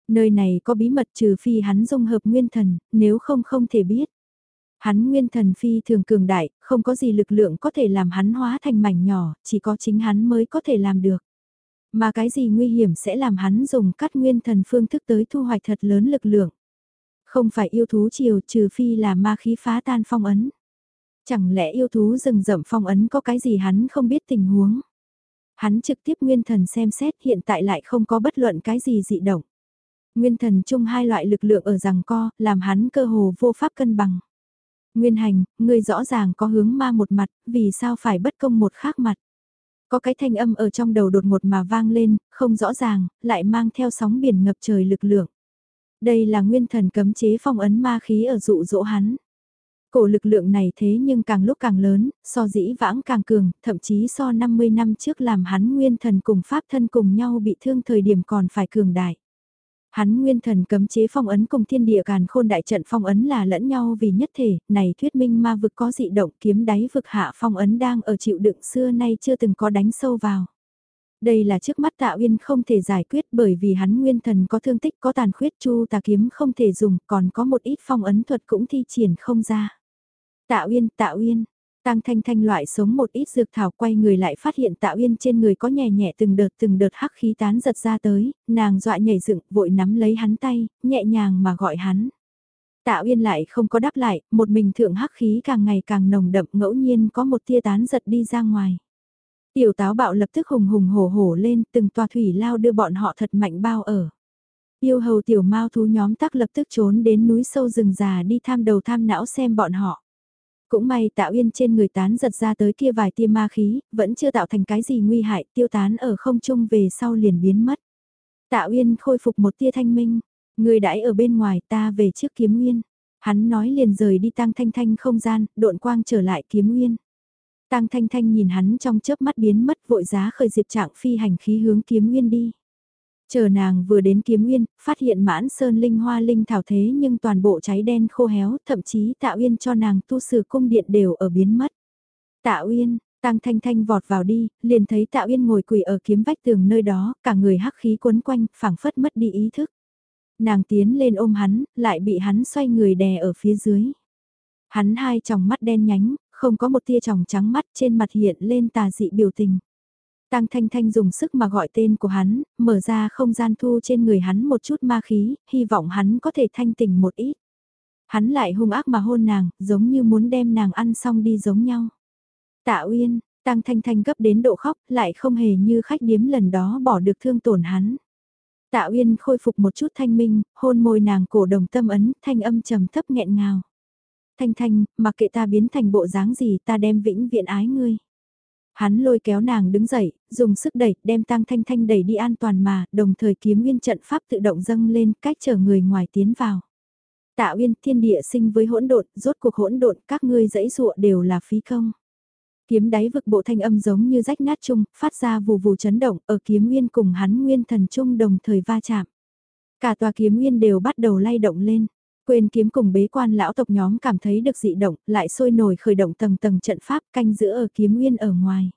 Nơi này có bí mật trừ phi hắn dung hợp nguyên thần, nếu không không thể biết. Hắn nguyên thần phi thường cường đại, không có gì lực lượng có thể làm hắn hóa thành mảnh nhỏ, chỉ có chính hắn mới có thể làm được. Mà cái gì nguy hiểm sẽ làm hắn dùng cắt nguyên thần phương thức tới thu hoạch thật lớn lực lượng. Không phải yêu thú chiều trừ phi là ma khí phá tan phong ấn. Chẳng lẽ yêu thú rừng rậm phong ấn có cái gì hắn không biết tình huống. Hắn trực tiếp nguyên thần xem xét hiện tại lại không có bất luận cái gì dị động. Nguyên thần chung hai loại lực lượng ở rằng co, làm hắn cơ hồ vô pháp cân bằng. Nguyên hành, người rõ ràng có hướng ma một mặt, vì sao phải bất công một khác mặt. Có cái thanh âm ở trong đầu đột ngột mà vang lên, không rõ ràng, lại mang theo sóng biển ngập trời lực lượng. Đây là nguyên thần cấm chế phong ấn ma khí ở dụ dỗ hắn. Cổ lực lượng này thế nhưng càng lúc càng lớn, so dĩ vãng càng cường, thậm chí so 50 năm trước làm hắn nguyên thần cùng pháp thân cùng nhau bị thương thời điểm còn phải cường đại. Hắn nguyên thần cấm chế phong ấn cùng thiên địa càn khôn đại trận phong ấn là lẫn nhau vì nhất thể, này thuyết minh ma vực có dị động kiếm đáy vực hạ phong ấn đang ở chịu đựng xưa nay chưa từng có đánh sâu vào. Đây là trước mắt Tạ Uyên không thể giải quyết bởi vì hắn nguyên thần có thương tích có tàn khuyết chu tà kiếm không thể dùng còn có một ít phong ấn thuật cũng thi triển không ra. Tạ Uyên, Tạ Uyên, Tăng Thanh Thanh loại sống một ít dược thảo quay người lại phát hiện Tạ Uyên trên người có nhẹ nhẹ từng đợt từng đợt hắc khí tán giật ra tới, nàng dọa nhảy dựng, vội nắm lấy hắn tay, nhẹ nhàng mà gọi hắn. Tạ Uyên lại không có đáp lại, một mình thượng hắc khí càng ngày càng nồng đậm ngẫu nhiên có một tia tán giật đi ra ngoài. Tiểu táo bạo lập tức hùng hùng hổ hổ lên, từng tòa thủy lao đưa bọn họ thật mạnh bao ở. Yêu hầu tiểu mao thú nhóm tắc lập tức trốn đến núi sâu rừng già đi tham đầu tham não xem bọn họ. Cũng may tạo yên trên người tán giật ra tới kia vài tia ma khí, vẫn chưa tạo thành cái gì nguy hại, tiêu tán ở không trung về sau liền biến mất. Tạo yên khôi phục một tia thanh minh, người đãi ở bên ngoài ta về trước kiếm nguyên. Hắn nói liền rời đi tăng thanh thanh không gian, độn quang trở lại kiếm nguyên. Tăng Thanh Thanh nhìn hắn trong chớp mắt biến mất vội giá khởi diệp trạng phi hành khí hướng kiếm nguyên đi. Chờ nàng vừa đến kiếm nguyên, phát hiện mãn sơn linh hoa linh thảo thế nhưng toàn bộ cháy đen khô héo, thậm chí tạ uyên cho nàng tu sử cung điện đều ở biến mất. Tạ uyên, Tăng Thanh Thanh vọt vào đi, liền thấy Tạ Uyên ngồi quỳ ở kiếm vách tường nơi đó, cả người hắc khí quấn quanh, phảng phất mất đi ý thức. Nàng tiến lên ôm hắn, lại bị hắn xoay người đè ở phía dưới. Hắn hai tròng mắt đen nhánh, không có một tia tròng trắng mắt trên mặt hiện lên tà dị biểu tình. Tăng Thanh Thanh dùng sức mà gọi tên của hắn, mở ra không gian thu trên người hắn một chút ma khí, hy vọng hắn có thể thanh tỉnh một ít. Hắn lại hung ác mà hôn nàng, giống như muốn đem nàng ăn xong đi giống nhau. Tạ Uyên, Tăng Thanh Thanh gấp đến độ khóc, lại không hề như khách điếm lần đó bỏ được thương tổn hắn. Tạ Uyên khôi phục một chút thanh minh, hôn môi nàng cổ đồng tâm ấn, thanh âm trầm thấp nghẹn ngào. Thanh Thanh, mặc kệ ta biến thành bộ dáng gì ta đem vĩnh viện ái ngươi. Hắn lôi kéo nàng đứng dậy, dùng sức đẩy, đem Tăng Thanh Thanh đẩy đi an toàn mà, đồng thời kiếm nguyên trận pháp tự động dâng lên, cách chờ người ngoài tiến vào. Tạ Uyên, thiên địa sinh với hỗn độn, rốt cuộc hỗn độn, các ngươi dãy dụa đều là phí công. Kiếm đáy vực bộ thanh âm giống như rách nát chung, phát ra vù vù chấn động, ở kiếm nguyên cùng hắn nguyên thần chung đồng thời va chạm. Cả tòa kiếm nguyên đều bắt đầu lay động lên. Quên kiếm cùng bế quan lão tộc nhóm cảm thấy được dị động, lại sôi nổi khởi động tầng tầng trận pháp canh giữa ở kiếm nguyên ở ngoài.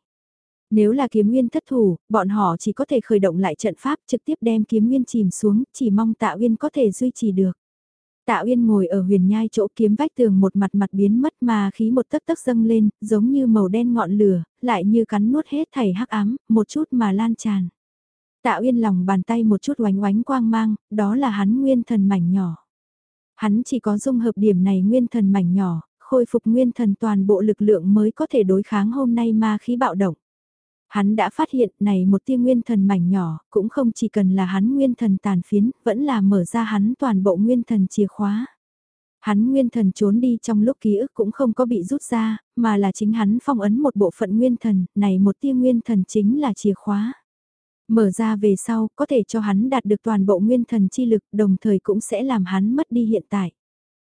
Nếu là kiếm nguyên thất thủ, bọn họ chỉ có thể khởi động lại trận pháp trực tiếp đem kiếm nguyên chìm xuống, chỉ mong tạ uyên có thể duy trì được. Tạ Uyên ngồi ở huyền nhai chỗ kiếm vách tường một mặt mặt biến mất mà khí một tấc tấc dâng lên, giống như màu đen ngọn lửa, lại như cắn nuốt hết thảy hắc ám, một chút mà lan tràn. Tạ Uyên lòng bàn tay một chút oánh oánh quang mang, đó là hắn nguyên thần mảnh nhỏ. Hắn chỉ có dung hợp điểm này nguyên thần mảnh nhỏ, khôi phục nguyên thần toàn bộ lực lượng mới có thể đối kháng hôm nay ma khí bạo động. Hắn đã phát hiện này một tia nguyên thần mảnh nhỏ, cũng không chỉ cần là hắn nguyên thần tàn phiến, vẫn là mở ra hắn toàn bộ nguyên thần chìa khóa. Hắn nguyên thần trốn đi trong lúc ký ức cũng không có bị rút ra, mà là chính hắn phong ấn một bộ phận nguyên thần, này một tia nguyên thần chính là chìa khóa. Mở ra về sau, có thể cho hắn đạt được toàn bộ nguyên thần chi lực, đồng thời cũng sẽ làm hắn mất đi hiện tại.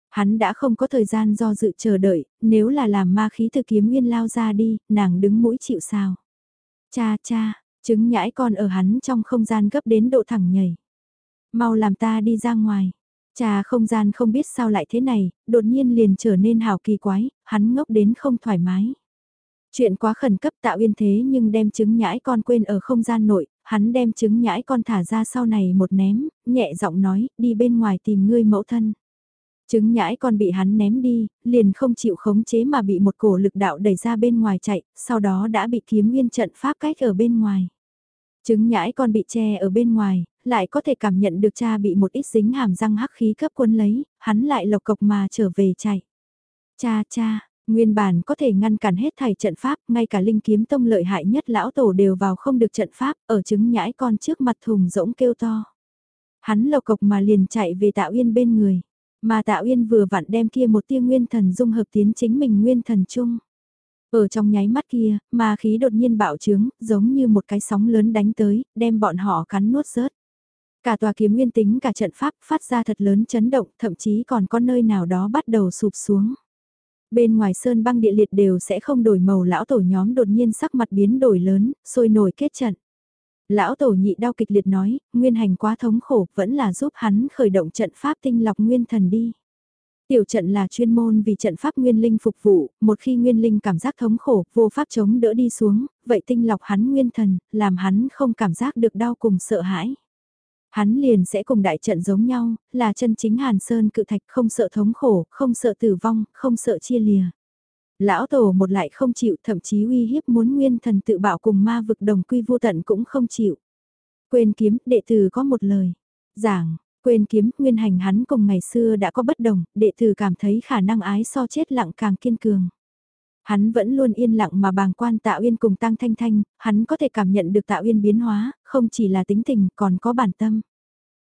Hắn đã không có thời gian do dự chờ đợi, nếu là làm ma khí từ kiếm nguyên lao ra đi, nàng đứng mũi chịu sao. Cha cha, trứng nhãi con ở hắn trong không gian gấp đến độ thẳng nhảy. Mau làm ta đi ra ngoài. Cha không gian không biết sao lại thế này, đột nhiên liền trở nên hào kỳ quái, hắn ngốc đến không thoải mái. Chuyện quá khẩn cấp tạo yên thế nhưng đem trứng nhãi con quên ở không gian nội, hắn đem trứng nhãi con thả ra sau này một ném, nhẹ giọng nói, đi bên ngoài tìm ngươi mẫu thân. Trứng nhãi con bị hắn ném đi, liền không chịu khống chế mà bị một cổ lực đạo đẩy ra bên ngoài chạy, sau đó đã bị kiếm nguyên trận pháp cách ở bên ngoài. Trứng nhãi con bị che ở bên ngoài, lại có thể cảm nhận được cha bị một ít dính hàm răng hắc khí cấp quân lấy, hắn lại lộc cộc mà trở về chạy. Cha cha, Nguyên bản có thể ngăn cản hết thảy trận pháp, ngay cả linh kiếm tông lợi hại nhất lão tổ đều vào không được trận pháp, ở chứng nhãi con trước mặt thùng rỗng kêu to. Hắn lộc cộc mà liền chạy về tạo uyên bên người, mà tạo uyên vừa vặn đem kia một tia nguyên thần dung hợp tiến chính mình nguyên thần chung. Ở trong nháy mắt kia, ma khí đột nhiên bạo trướng, giống như một cái sóng lớn đánh tới, đem bọn họ cắn nuốt rớt. Cả tòa kiếm nguyên tính cả trận pháp phát ra thật lớn chấn động, thậm chí còn có nơi nào đó bắt đầu sụp xuống. Bên ngoài sơn băng địa liệt đều sẽ không đổi màu lão tổ nhóm đột nhiên sắc mặt biến đổi lớn, sôi nổi kết trận. Lão tổ nhị đau kịch liệt nói, nguyên hành quá thống khổ, vẫn là giúp hắn khởi động trận pháp tinh lọc nguyên thần đi. Tiểu trận là chuyên môn vì trận pháp nguyên linh phục vụ, một khi nguyên linh cảm giác thống khổ, vô pháp chống đỡ đi xuống, vậy tinh lọc hắn nguyên thần, làm hắn không cảm giác được đau cùng sợ hãi. Hắn liền sẽ cùng đại trận giống nhau, là chân chính Hàn Sơn cự thạch không sợ thống khổ, không sợ tử vong, không sợ chia lìa. Lão tổ một lại không chịu, thậm chí uy hiếp muốn nguyên thần tự bảo cùng ma vực đồng quy vô tận cũng không chịu. Quên kiếm, đệ tử có một lời. Giảng, quên kiếm, nguyên hành hắn cùng ngày xưa đã có bất đồng, đệ tử cảm thấy khả năng ái so chết lặng càng kiên cường. Hắn vẫn luôn yên lặng mà bàng quan Tạ Uyên cùng Tăng Thanh Thanh, hắn có thể cảm nhận được Tạ Uyên biến hóa, không chỉ là tính tình còn có bản tâm.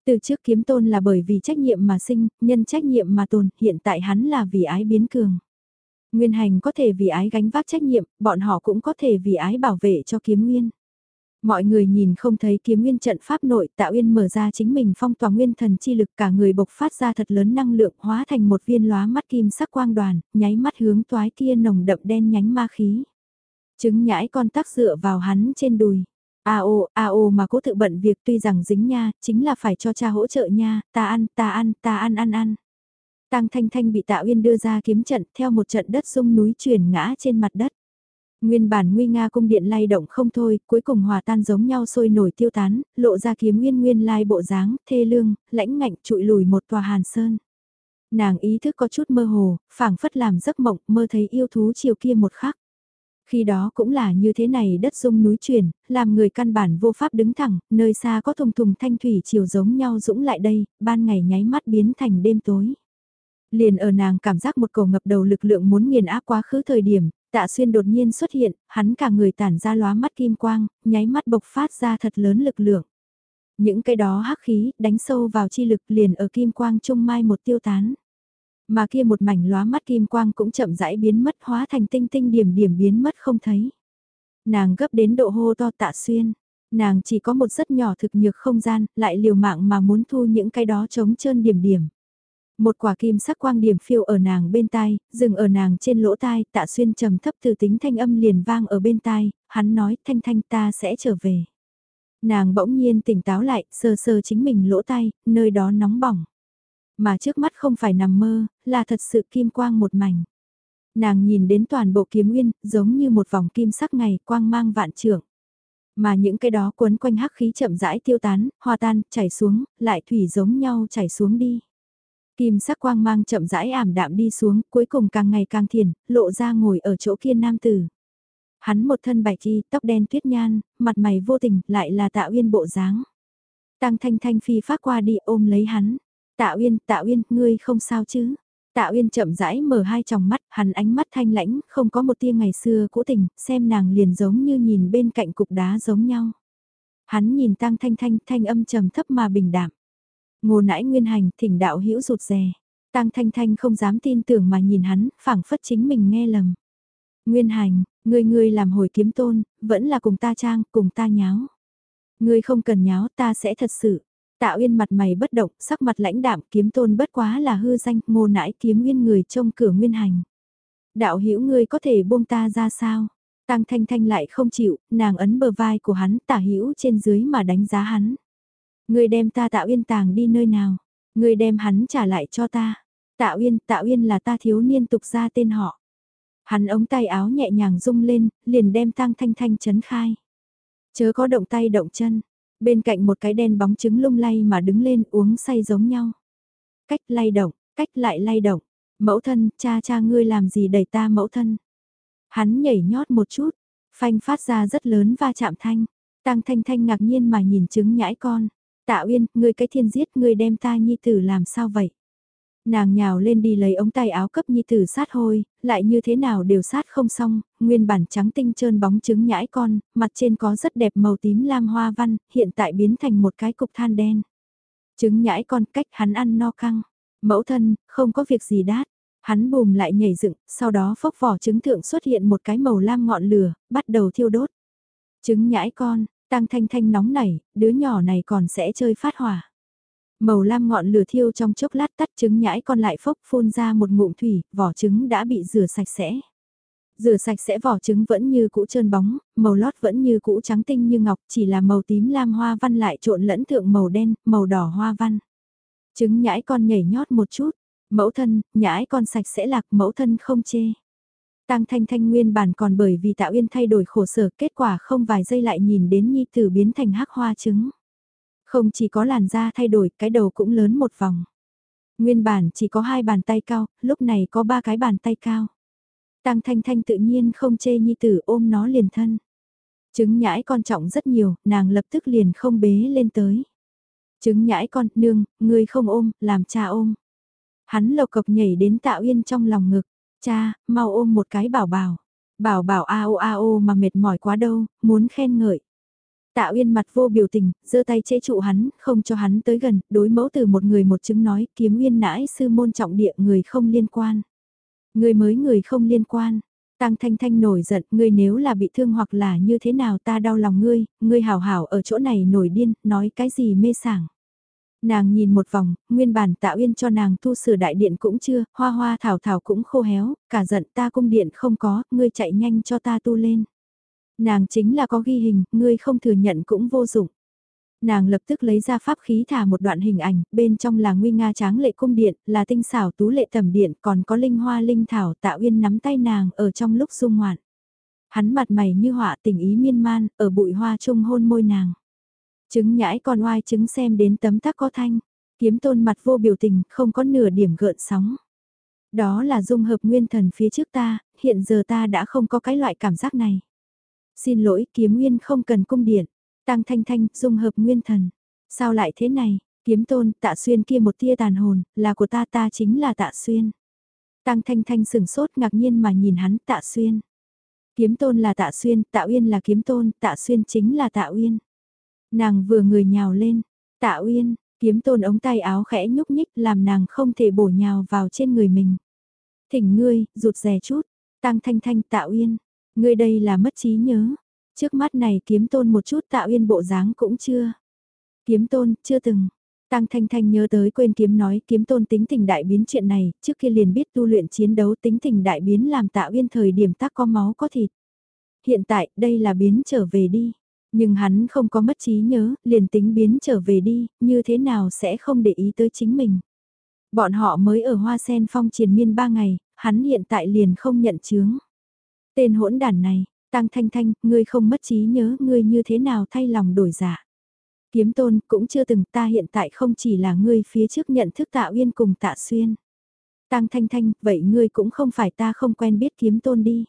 Từ trước kiếm tôn là bởi vì trách nhiệm mà sinh, nhân trách nhiệm mà tồn, hiện tại hắn là vì ái biến cường. Nguyên hành có thể vì ái gánh vác trách nhiệm, bọn họ cũng có thể vì ái bảo vệ cho kiếm nguyên. Mọi người nhìn không thấy kiếm nguyên trận pháp nội tạo uyên mở ra chính mình phong tỏa nguyên thần chi lực cả người bộc phát ra thật lớn năng lượng hóa thành một viên lóa mắt kim sắc quang đoàn, nháy mắt hướng toái kia nồng đậm đen nhánh ma khí. Trứng nhãi con tắc dựa vào hắn trên đùi. A ô, a ô mà cố tự bận việc tuy rằng dính nha, chính là phải cho cha hỗ trợ nha, ta ăn, ta ăn, ta ăn ăn ăn. Tăng Thanh Thanh bị Tạ Uyên đưa ra kiếm trận theo một trận đất sung núi chuyển ngã trên mặt đất. Nguyên bản nguy nga cung điện lay động không thôi, cuối cùng hòa tan giống nhau sôi nổi tiêu tán, lộ ra kiếm nguyên nguyên lai bộ dáng, thê lương, lãnh ngạnh trụi lùi một tòa hàn sơn. Nàng ý thức có chút mơ hồ, phảng phất làm giấc mộng, mơ thấy yêu thú chiều kia một khắc. Khi đó cũng là như thế này đất rung núi chuyển, làm người căn bản vô pháp đứng thẳng, nơi xa có thùng thùng thanh thủy chiều giống nhau dũng lại đây, ban ngày nháy mắt biến thành đêm tối. Liền ở nàng cảm giác một cầu ngập đầu lực lượng muốn nghiền áp quá khứ thời điểm, tạ xuyên đột nhiên xuất hiện, hắn cả người tản ra lóa mắt kim quang, nháy mắt bộc phát ra thật lớn lực lượng. Những cái đó hắc khí đánh sâu vào chi lực liền ở kim quang trung mai một tiêu tán. Mà kia một mảnh lóa mắt kim quang cũng chậm rãi biến mất hóa thành tinh tinh điểm điểm biến mất không thấy. Nàng gấp đến độ hô to tạ xuyên. Nàng chỉ có một rất nhỏ thực nhược không gian, lại liều mạng mà muốn thu những cái đó trống trơn điểm điểm. Một quả kim sắc quang điểm phiêu ở nàng bên tai, dừng ở nàng trên lỗ tai, tạ xuyên trầm thấp từ tính thanh âm liền vang ở bên tai, hắn nói thanh thanh ta sẽ trở về. Nàng bỗng nhiên tỉnh táo lại, sơ sơ chính mình lỗ tai, nơi đó nóng bỏng. Mà trước mắt không phải nằm mơ, là thật sự kim quang một mảnh. Nàng nhìn đến toàn bộ kiếm nguyên, giống như một vòng kim sắc ngày quang mang vạn trưởng. Mà những cái đó quấn quanh hắc khí chậm rãi tiêu tán, hòa tan, chảy xuống, lại thủy giống nhau chảy xuống đi. Kim sắc quang mang chậm rãi ảm đạm đi xuống, cuối cùng càng ngày càng thiền, lộ ra ngồi ở chỗ kia nam tử. Hắn một thân bạch y, tóc đen tuyết nhan, mặt mày vô tình, lại là tạ uyên bộ dáng. Tăng thanh thanh phi phát qua đi ôm lấy hắn. Tạ Uyên, Tạ Uyên, ngươi không sao chứ? Tạ Uyên chậm rãi mở hai tròng mắt, hắn ánh mắt thanh lãnh, không có một tia ngày xưa cũ tình, xem nàng liền giống như nhìn bên cạnh cục đá giống nhau. Hắn nhìn Tăng Thanh Thanh, thanh âm trầm thấp mà bình đạm. Ngô nãi nguyên hành, thỉnh đạo hữu rụt rè. Tăng Thanh Thanh không dám tin tưởng mà nhìn hắn, phảng phất chính mình nghe lầm. Nguyên hành, ngươi ngươi làm hồi kiếm tôn, vẫn là cùng ta trang, cùng ta nháo. Ngươi không cần nháo, ta sẽ thật sự. Tạ Uyên mặt mày bất động, sắc mặt lãnh đạm, kiếm tôn bất quá là hư danh, ngô nãi kiếm nguyên người trông cửa nguyên hành. Đạo hữu ngươi có thể buông ta ra sao? Tăng Thanh Thanh lại không chịu, nàng ấn bờ vai của hắn, tả hữu trên dưới mà đánh giá hắn. Ngươi đem ta Tạ Uyên tàng đi nơi nào? Ngươi đem hắn trả lại cho ta. Tạ Uyên, Tạ Uyên là ta thiếu niên tục ra tên họ. Hắn ống tay áo nhẹ nhàng rung lên, liền đem Tăng Thanh Thanh chấn khai. Chớ có động tay động chân, Bên cạnh một cái đen bóng trứng lung lay mà đứng lên uống say giống nhau. Cách lay động, cách lại lay động. Mẫu thân, cha cha ngươi làm gì đẩy ta mẫu thân. Hắn nhảy nhót một chút, phanh phát ra rất lớn va chạm thanh. Tăng thanh thanh ngạc nhiên mà nhìn trứng nhãi con. Tạ Uyên, ngươi cái thiên giết ngươi đem ta nhi tử làm sao vậy? Nàng nhào lên đi lấy ống tay áo cấp nhi tử sát hôi, lại như thế nào đều sát không xong, nguyên bản trắng tinh trơn bóng trứng nhãi con, mặt trên có rất đẹp màu tím lam hoa văn, hiện tại biến thành một cái cục than đen. Trứng nhãi con cách hắn ăn no căng, mẫu thân, không có việc gì đát. Hắn bùm lại nhảy dựng, sau đó phốc vỏ trứng thượng xuất hiện một cái màu lam ngọn lửa, bắt đầu thiêu đốt. Trứng nhãi con, tăng thanh thanh nóng nảy, đứa nhỏ này còn sẽ chơi phát hỏa. Màu lam ngọn lửa thiêu trong chốc lát tắt trứng nhãi con lại phốc phun ra một ngụm thủy, vỏ trứng đã bị rửa sạch sẽ. Rửa sạch sẽ vỏ trứng vẫn như cũ trơn bóng, màu lót vẫn như cũ trắng tinh như ngọc, chỉ là màu tím lam hoa văn lại trộn lẫn thượng màu đen, màu đỏ hoa văn. Trứng nhãi con nhảy nhót một chút, mẫu thân, nhãi con sạch sẽ lạc, mẫu thân không chê. Tăng Thanh Thanh nguyên bản còn bởi vì Tạ Uyên thay đổi khổ sở, kết quả không vài giây lại nhìn đến nhi tử biến thành hắc hoa trứng. Không chỉ có làn da thay đổi, cái đầu cũng lớn một vòng. Nguyên bản chỉ có hai bàn tay cao, lúc này có ba cái bàn tay cao. Tăng Thanh Thanh tự nhiên không chê nhi tử ôm nó liền thân. Trứng nhãi con trọng rất nhiều, nàng lập tức liền không bế lên tới. Trứng nhãi con, nương, ngươi không ôm, làm cha ôm. Hắn lộc cộc nhảy đến tạo Uyên trong lòng ngực. Cha, mau ôm một cái bảo bảo. Bảo bảo a o a o mà mệt mỏi quá đâu, muốn khen ngợi. Tạ Uyên mặt vô biểu tình, giơ tay chế trụ hắn, không cho hắn tới gần, đối mẫu từ một người một chứng nói, kiếm uyên nãi sư môn trọng địa người không liên quan. Người mới người không liên quan. Tăng Thanh Thanh nổi giận, ngươi nếu là bị thương hoặc là như thế nào ta đau lòng ngươi, ngươi hảo hảo ở chỗ này nổi điên, nói cái gì mê sảng. Nàng nhìn một vòng, nguyên bản tạo yên cho nàng tu sửa đại điện cũng chưa, hoa hoa thảo thảo cũng khô héo, cả giận ta cung điện không có, ngươi chạy nhanh cho ta tu lên. Nàng chính là có ghi hình, ngươi không thừa nhận cũng vô dụng. Nàng lập tức lấy ra pháp khí thả một đoạn hình ảnh, bên trong là nguy nga tráng lệ cung điện, là tinh xảo tú lệ tầm điện, còn có linh hoa linh thảo tạo uyên nắm tay nàng ở trong lúc dung ngoạn. Hắn mặt mày như họa tình ý miên man, ở bụi hoa trung hôn môi nàng. Trứng nhãi con oai trứng xem đến tấm tắc có thanh, kiếm tôn mặt vô biểu tình, không có nửa điểm gợn sóng. Đó là dung hợp nguyên thần phía trước ta, hiện giờ ta đã không có cái loại cảm giác này. Xin lỗi kiếm nguyên không cần cung điện, tăng thanh thanh, dung hợp nguyên thần. Sao lại thế này, kiếm tôn, tạ xuyên kia một tia tàn hồn, là của ta ta chính là tạ xuyên. Tăng thanh thanh sừng sốt ngạc nhiên mà nhìn hắn tạ xuyên. Kiếm tôn là tạ xuyên, tạ uyên là kiếm tôn, tạ xuyên chính là tạ uyên. Nàng vừa người nhào lên, tạ uyên, kiếm tôn ống tay áo khẽ nhúc nhích làm nàng không thể bổ nhào vào trên người mình. Thỉnh ngươi, rụt rè chút, tăng thanh thanh tạ uyên, ngươi đây là mất trí nhớ. Trước mắt này kiếm tôn một chút tạ uyên bộ dáng cũng chưa. Kiếm tôn, chưa từng. Tăng Thanh Thanh nhớ tới quên kiếm nói kiếm tôn tính tình đại biến chuyện này, trước kia liền biết tu luyện chiến đấu tính tình đại biến làm tạ uyên thời điểm tác có máu có thịt. Hiện tại, đây là biến trở về đi. Nhưng hắn không có mất trí nhớ, liền tính biến trở về đi, như thế nào sẽ không để ý tới chính mình. Bọn họ mới ở Hoa Sen Phong triền miên ba ngày, hắn hiện tại liền không nhận chướng. Tên hỗn đản này, Tăng Thanh Thanh, ngươi không mất trí nhớ, ngươi như thế nào thay lòng đổi giả. Dạ. Kiếm tôn cũng chưa từng ta hiện tại không chỉ là ngươi phía trước nhận thức tạ uyên cùng tạ xuyên. Tăng Thanh Thanh, vậy ngươi cũng không phải ta không quen biết kiếm tôn đi.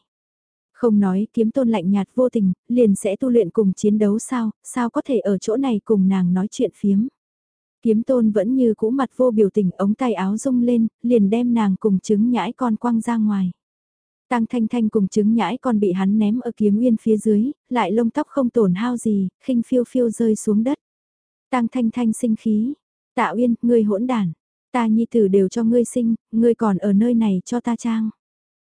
Không nói kiếm tôn lạnh nhạt vô tình, liền sẽ tu luyện cùng chiến đấu sao, sao có thể ở chỗ này cùng nàng nói chuyện phiếm. Kiếm tôn vẫn như cũ mặt vô biểu tình ống tay áo rung lên, liền đem nàng cùng trứng nhãi con quăng ra ngoài. Tăng Thanh Thanh cùng trứng nhãi con bị hắn ném ở kiếm uyên phía dưới, lại lông tóc không tổn hao gì, khinh phiêu phiêu rơi xuống đất. Tăng Thanh Thanh sinh khí, tạ uyên, ngươi hỗn đàn, ta nhi tử đều cho ngươi sinh, ngươi còn ở nơi này cho ta trang.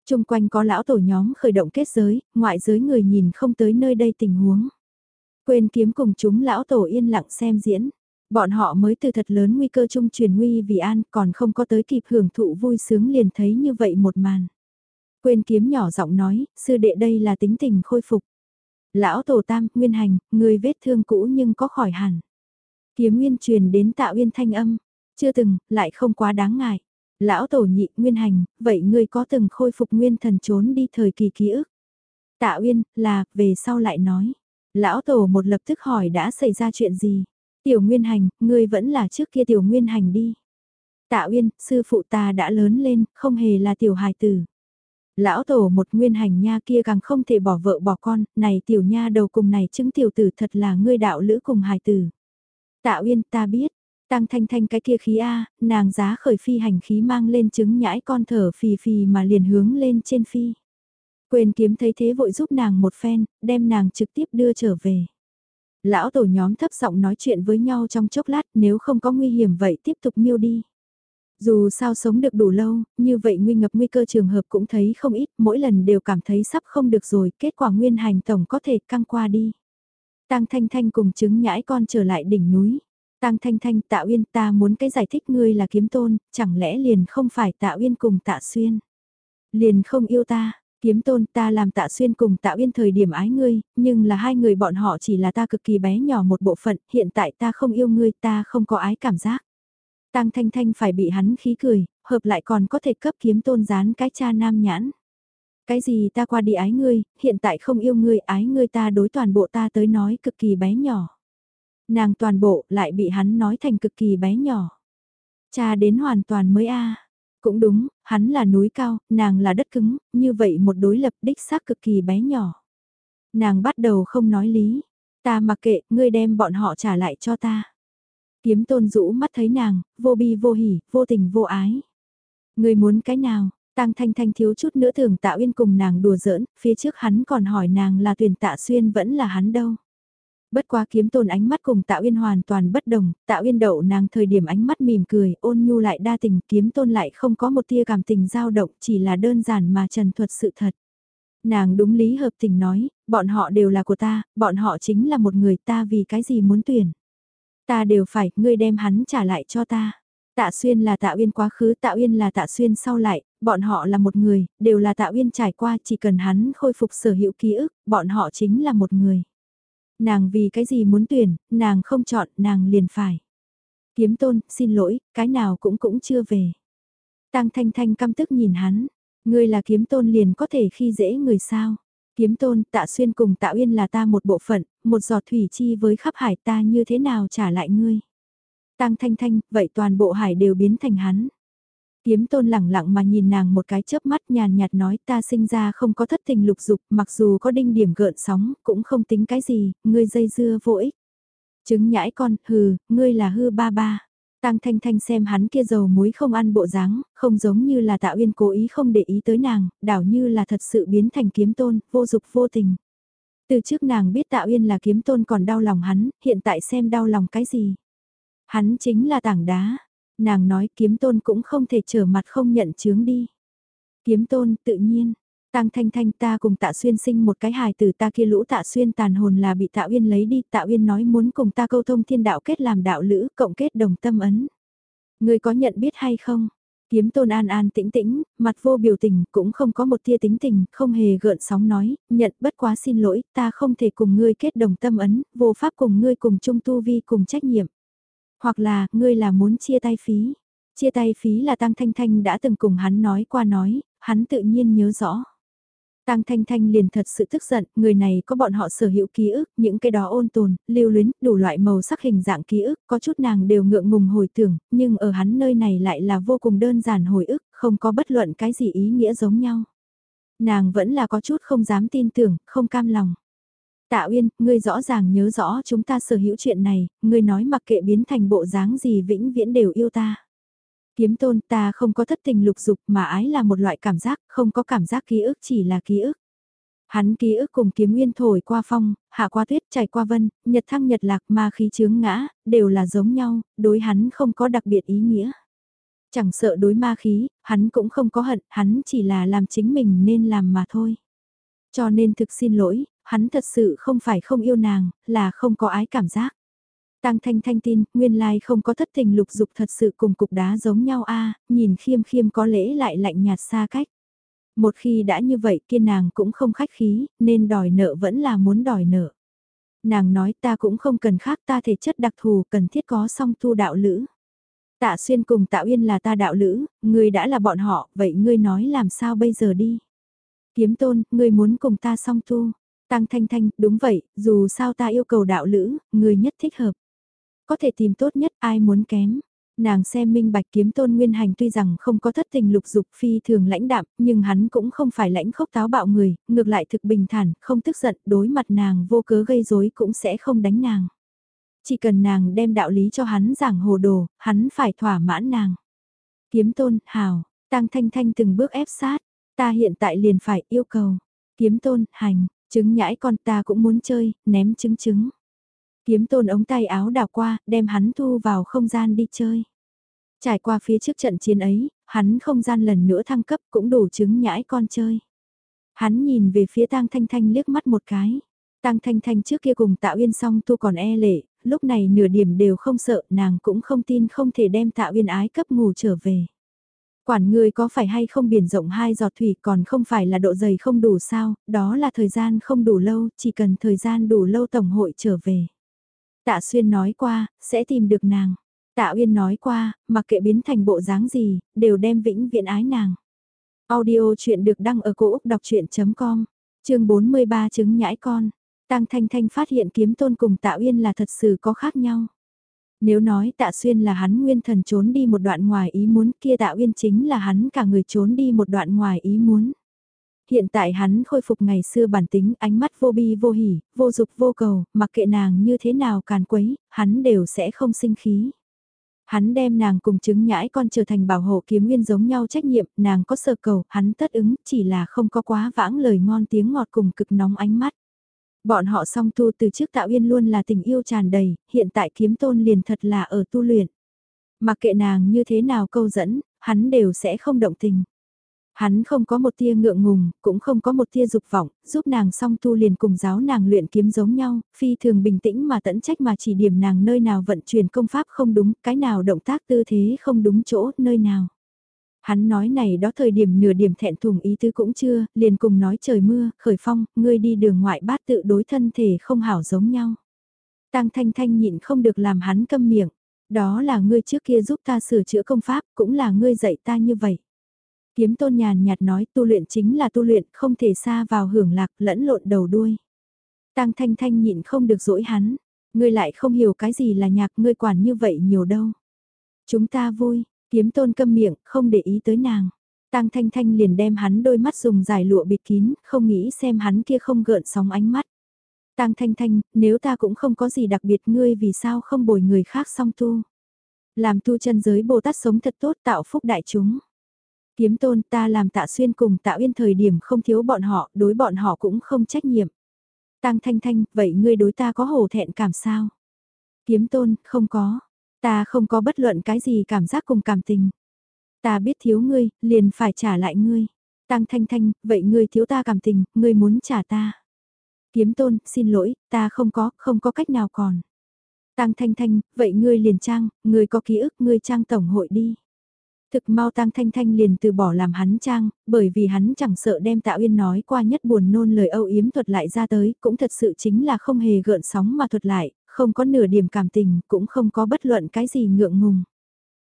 Trung quanh có lão tổ nhóm khởi động kết giới, ngoại giới người nhìn không tới nơi đây tình huống. Quên kiếm cùng chúng lão tổ yên lặng xem diễn. Bọn họ mới từ thật lớn nguy cơ chung truyền nguy vì an còn không có tới kịp hưởng thụ vui sướng liền thấy như vậy một màn. Quên kiếm nhỏ giọng nói, sư đệ đây là tính tình khôi phục. Lão tổ tam, nguyên hành, người vết thương cũ nhưng có khỏi hẳn. Kiếm nguyên truyền đến tạo uyên thanh âm, chưa từng, lại không quá đáng ngại. Lão tổ nhị nguyên hành, vậy ngươi có từng khôi phục nguyên thần trốn đi thời kỳ ký ức? Tạ Uyên, là, về sau lại nói. Lão tổ một lập tức hỏi đã xảy ra chuyện gì? Tiểu Nguyên Hành, ngươi vẫn là trước kia Tiểu Nguyên Hành đi. Tạ Uyên, sư phụ ta đã lớn lên, không hề là Tiểu hài tử. Lão tổ một Nguyên Hành nha kia càng không thể bỏ vợ bỏ con, này Tiểu nha đầu cùng này chứng Tiểu tử thật là ngươi đạo lữ cùng hài tử. Tạ Uyên, ta biết, Tăng thanh thanh cái kia khí A, nàng giá khởi phi hành khí mang lên trứng nhãi con thở phì phì mà liền hướng lên trên phi. Quên kiếm thấy thế vội giúp nàng một phen, đem nàng trực tiếp đưa trở về. Lão tổ nhóm thấp giọng nói chuyện với nhau trong chốc lát nếu không có nguy hiểm vậy tiếp tục miêu đi. Dù sao sống được đủ lâu, như vậy nguy ngập nguy cơ trường hợp cũng thấy không ít, mỗi lần đều cảm thấy sắp không được rồi, kết quả nguyên hành tổng có thể căng qua đi. Tăng Thanh Thanh cùng chứng nhãi con trở lại đỉnh núi. Tang Thanh Thanh Tạ Uyên ta muốn cái giải thích ngươi là kiếm tôn, chẳng lẽ liền không phải Tạ Uyên cùng Tạ Xuyên. Liền không yêu ta, Kiếm tôn ta làm tạ xuyên cùng tạ uyên thời điểm ái ngươi, nhưng là hai người bọn họ chỉ là ta cực kỳ bé nhỏ một bộ phận, hiện tại ta không yêu ngươi ta không có ái cảm giác. Tăng Thanh Thanh phải bị hắn khí cười, hợp lại còn có thể cấp kiếm tôn dán cái cha nam nhãn. Cái gì ta qua đi ái ngươi, hiện tại không yêu ngươi ái ngươi ta đối toàn bộ ta tới nói cực kỳ bé nhỏ. Nàng toàn bộ lại bị hắn nói thành cực kỳ bé nhỏ. Cha đến hoàn toàn mới a Cũng đúng, hắn là núi cao, nàng là đất cứng, như vậy một đối lập đích xác cực kỳ bé nhỏ. Nàng bắt đầu không nói lý. Ta mặc kệ, ngươi đem bọn họ trả lại cho ta. Kiếm tôn rũ mắt thấy nàng, vô bi vô hỉ, vô tình vô ái. Ngươi muốn cái nào, Tăng Thanh Thanh thiếu chút nữa tưởng Tạ Uyên cùng nàng đùa giỡn, phía trước hắn còn hỏi nàng là tuyển Tạ Xuyên vẫn là hắn đâu. Bất quá kiếm tôn ánh mắt cùng Tạ Uyên hoàn toàn bất đồng, Tạ Uyên đậu nàng thời điểm ánh mắt mỉm cười, ôn nhu lại đa tình, kiếm tôn lại không có một tia cảm tình dao động, chỉ là đơn giản mà trần thuật sự thật. Nàng đúng lý hợp tình nói, bọn họ đều là của ta, bọn họ chính là một người ta vì cái gì muốn tuyển. Ta đều phải, ngươi đem hắn trả lại cho ta. Tạ Xuyên là Tạ Uyên quá khứ, Tạ Uyên là Tạ Xuyên sau lại, bọn họ là một người, đều là Tạ Uyên trải qua, chỉ cần hắn khôi phục sở hữu ký ức, bọn họ chính là một người. Nàng vì cái gì muốn tuyển, nàng không chọn, nàng liền phải. Kiếm tôn, xin lỗi, cái nào cũng cũng chưa về. Tăng Thanh Thanh căm tức nhìn hắn, ngươi là kiếm tôn liền có thể khi dễ người sao. Kiếm tôn, tạ xuyên cùng tạ uyên là ta một bộ phận, một giọt thủy chi với khắp hải ta như thế nào trả lại ngươi. Tăng thanh thanh, vậy toàn bộ hải đều biến thành hắn. Kiếm tôn lẳng lặng mà nhìn nàng một cái chớp mắt nhàn nhạt nói ta sinh ra không có thất tình lục dục mặc dù có đinh điểm gợn sóng cũng không tính cái gì, ngươi dây dưa vô ích. Chứng nhãi con, hừ, ngươi là hư ba ba. Tăng Thanh Thanh xem hắn kia dầu muối không ăn bộ dáng, không giống như là Tạ Uyên cố ý không để ý tới nàng, đảo như là thật sự biến thành kiếm tôn, vô dục vô tình. Từ trước nàng biết Tạ Uyên là kiếm tôn còn đau lòng hắn, hiện tại xem đau lòng cái gì. Hắn chính là tảng đá. Nàng nói kiếm tôn cũng không thể trở mặt không nhận chướng đi. Kiếm tôn tự nhiên. Tăng thanh thanh ta cùng tạ xuyên sinh một cái hài từ ta kia lũ tạ xuyên tàn hồn là bị tạ uyên lấy đi. Tạ uyên nói muốn cùng ta câu thông thiên đạo kết làm đạo lữ cộng kết đồng tâm ấn. Người có nhận biết hay không? Kiếm tôn an an tĩnh tĩnh, mặt vô biểu tình, cũng không có một tia tính tình, không hề gợn sóng nói, nhận bất quá xin lỗi, ta không thể cùng ngươi kết đồng tâm ấn, vô pháp cùng ngươi cùng chung tu vi cùng trách nhiệm. Hoặc là, ngươi là muốn chia tay phí. Chia tay phí là Tăng Thanh Thanh đã từng cùng hắn nói qua nói, hắn tự nhiên nhớ rõ. Tăng Thanh Thanh liền thật sự tức giận, người này có bọn họ sở hữu ký ức, những cái đó ôn tồn, lưu luyến, đủ loại màu sắc hình dạng ký ức, có chút nàng đều ngượng ngùng hồi tưởng, nhưng ở hắn nơi này lại là vô cùng đơn giản hồi ức, không có bất luận cái gì ý nghĩa giống nhau. Nàng vẫn là có chút không dám tin tưởng, không cam lòng. Tạ Uyên, ngươi rõ ràng nhớ rõ chúng ta sở hữu chuyện này, ngươi nói mặc kệ biến thành bộ dáng gì vĩnh viễn đều yêu ta. Kiếm tôn ta không có thất tình lục dục mà ái là một loại cảm giác, không có cảm giác ký ức chỉ là ký ức. Hắn ký ức cùng kiếm nguyên thổi qua phong, hạ qua tuyết, chảy qua vân, nhật thăng nhật lạc ma khí chướng ngã, đều là giống nhau, đối hắn không có đặc biệt ý nghĩa. Chẳng sợ đối ma khí, hắn cũng không có hận, hắn chỉ là làm chính mình nên làm mà thôi. Cho nên thực xin lỗi, hắn thật sự không phải không yêu nàng, là không có ái cảm giác. Tăng thanh thanh tin, nguyên lai không có thất tình lục dục thật sự cùng cục đá giống nhau a nhìn khiêm khiêm có lễ lại lạnh nhạt xa cách. Một khi đã như vậy kia nàng cũng không khách khí, nên đòi nợ vẫn là muốn đòi nợ. Nàng nói ta cũng không cần khác ta thể chất đặc thù cần thiết có song tu đạo lữ. Tạ xuyên cùng tạ uyên là ta đạo lữ, ngươi đã là bọn họ, vậy ngươi nói làm sao bây giờ đi. Kiếm tôn, ngươi muốn cùng ta song tu. Tăng Thanh Thanh, đúng vậy, dù sao ta yêu cầu đạo lữ, người nhất thích hợp. Có thể tìm tốt nhất ai muốn kém. Nàng xem minh bạch kiếm tôn nguyên hành tuy rằng không có thất tình lục dục phi thường lãnh đạm, nhưng hắn cũng không phải lãnh khốc táo bạo người, ngược lại thực bình thản, không tức giận, đối mặt nàng vô cớ gây rối cũng sẽ không đánh nàng. Chỉ cần nàng đem đạo lý cho hắn giảng hồ đồ, hắn phải thỏa mãn nàng. Kiếm tôn, hào, tăng thanh thanh từng bước ép sát, ta hiện tại liền phải yêu cầu. Kiếm tôn, hành, Trứng nhãi con ta cũng muốn chơi, ném trứng trứng. Kiếm tôn ống tay áo đào qua, đem hắn thu vào không gian đi chơi. Trải qua phía trước trận chiến ấy, hắn không gian lần nữa thăng cấp cũng đủ trứng nhãi con chơi. Hắn nhìn về phía tang thanh thanh liếc mắt một cái. Tang thanh thanh trước kia cùng tạo uyên song tu còn e lệ, lúc này nửa điểm đều không sợ nàng cũng không tin không thể đem tạo uyên ái cấp ngủ trở về. Quản người có phải hay không biển rộng hai giọt thủy còn không phải là độ dày không đủ sao, đó là thời gian không đủ lâu, chỉ cần thời gian đủ lâu Tổng hội trở về. Tạ Xuyên nói qua, sẽ tìm được nàng. Tạ Uyên nói qua, mặc kệ biến thành bộ dáng gì, đều đem vĩnh viễn ái nàng. Audio chuyện được đăng ở cổ Úc đọc chuyện.com, chương 43 chứng nhãi con. Tăng Thanh Thanh phát hiện kiếm tôn cùng Tạ Uyên là thật sự có khác nhau. Nếu nói Tạ Xuyên là hắn nguyên thần trốn đi một đoạn ngoài ý muốn kia Tạ Uyên chính là hắn cả người trốn đi một đoạn ngoài ý muốn. Hiện tại hắn khôi phục ngày xưa bản tính ánh mắt vô bi vô hỉ, vô dục vô cầu, mặc kệ nàng như thế nào càn quấy, hắn đều sẽ không sinh khí. Hắn đem nàng cùng chứng nhãi con trở thành bảo hộ kiếm nguyên giống nhau trách nhiệm, nàng có sơ cầu, hắn tất ứng, chỉ là không có quá vãng lời ngon tiếng ngọt cùng cực nóng ánh mắt. Bọn họ song tu từ trước tạo yên luôn là tình yêu tràn đầy, hiện tại kiếm tôn liền thật là ở tu luyện. Mặc kệ nàng như thế nào câu dẫn, hắn đều sẽ không động tình. Hắn không có một tia ngượng ngùng, cũng không có một tia dục vọng, giúp nàng song tu liền cùng giáo nàng luyện kiếm giống nhau, phi thường bình tĩnh mà tẫn trách mà chỉ điểm nàng nơi nào vận chuyển công pháp không đúng, cái nào động tác tư thế không đúng chỗ, nơi nào. Hắn nói này đó thời điểm nửa điểm thẹn thùng ý tứ cũng chưa, liền cùng nói trời mưa, khởi phong, ngươi đi đường ngoại bát tự đối thân thể không hảo giống nhau. Tăng thanh thanh nhịn không được làm hắn câm miệng, đó là ngươi trước kia giúp ta sửa chữa công pháp, cũng là ngươi dạy ta như vậy. Kiếm tôn nhàn nhạt nói tu luyện chính là tu luyện, không thể xa vào hưởng lạc lẫn lộn đầu đuôi. Tăng thanh thanh nhịn không được dỗi hắn, ngươi lại không hiểu cái gì là nhạc ngươi quản như vậy nhiều đâu. Chúng ta vui, kiếm tôn câm miệng, không để ý tới nàng. Tăng thanh thanh liền đem hắn đôi mắt dùng dài lụa bịt kín, không nghĩ xem hắn kia không gợn sóng ánh mắt. Tăng thanh thanh, nếu ta cũng không có gì đặc biệt ngươi vì sao không bồi người khác song tu. Làm tu chân giới Bồ Tát sống thật tốt tạo phúc đại chúng. Kiếm tôn ta làm tạ xuyên cùng tạo yên thời điểm không thiếu bọn họ, đối bọn họ cũng không trách nhiệm. Tăng thanh thanh, vậy ngươi đối ta có hổ thẹn cảm sao? Kiếm tôn, không có. Ta không có bất luận cái gì cảm giác cùng cảm tình. Ta biết thiếu ngươi, liền phải trả lại ngươi. Tăng thanh thanh, vậy ngươi thiếu ta cảm tình, ngươi muốn trả ta. Kiếm tôn, xin lỗi, ta không có, không có cách nào còn. Tăng thanh thanh, vậy ngươi liền trang, ngươi có ký ức, ngươi trang tổng hội đi. Thực mau Tăng Thanh Thanh liền từ bỏ làm hắn trang, bởi vì hắn chẳng sợ đem Tạ Uyên nói qua nhất buồn nôn lời âu yếm thuật lại ra tới, cũng thật sự chính là không hề gợn sóng mà thuật lại, không có nửa điểm cảm tình, cũng không có bất luận cái gì ngượng ngùng.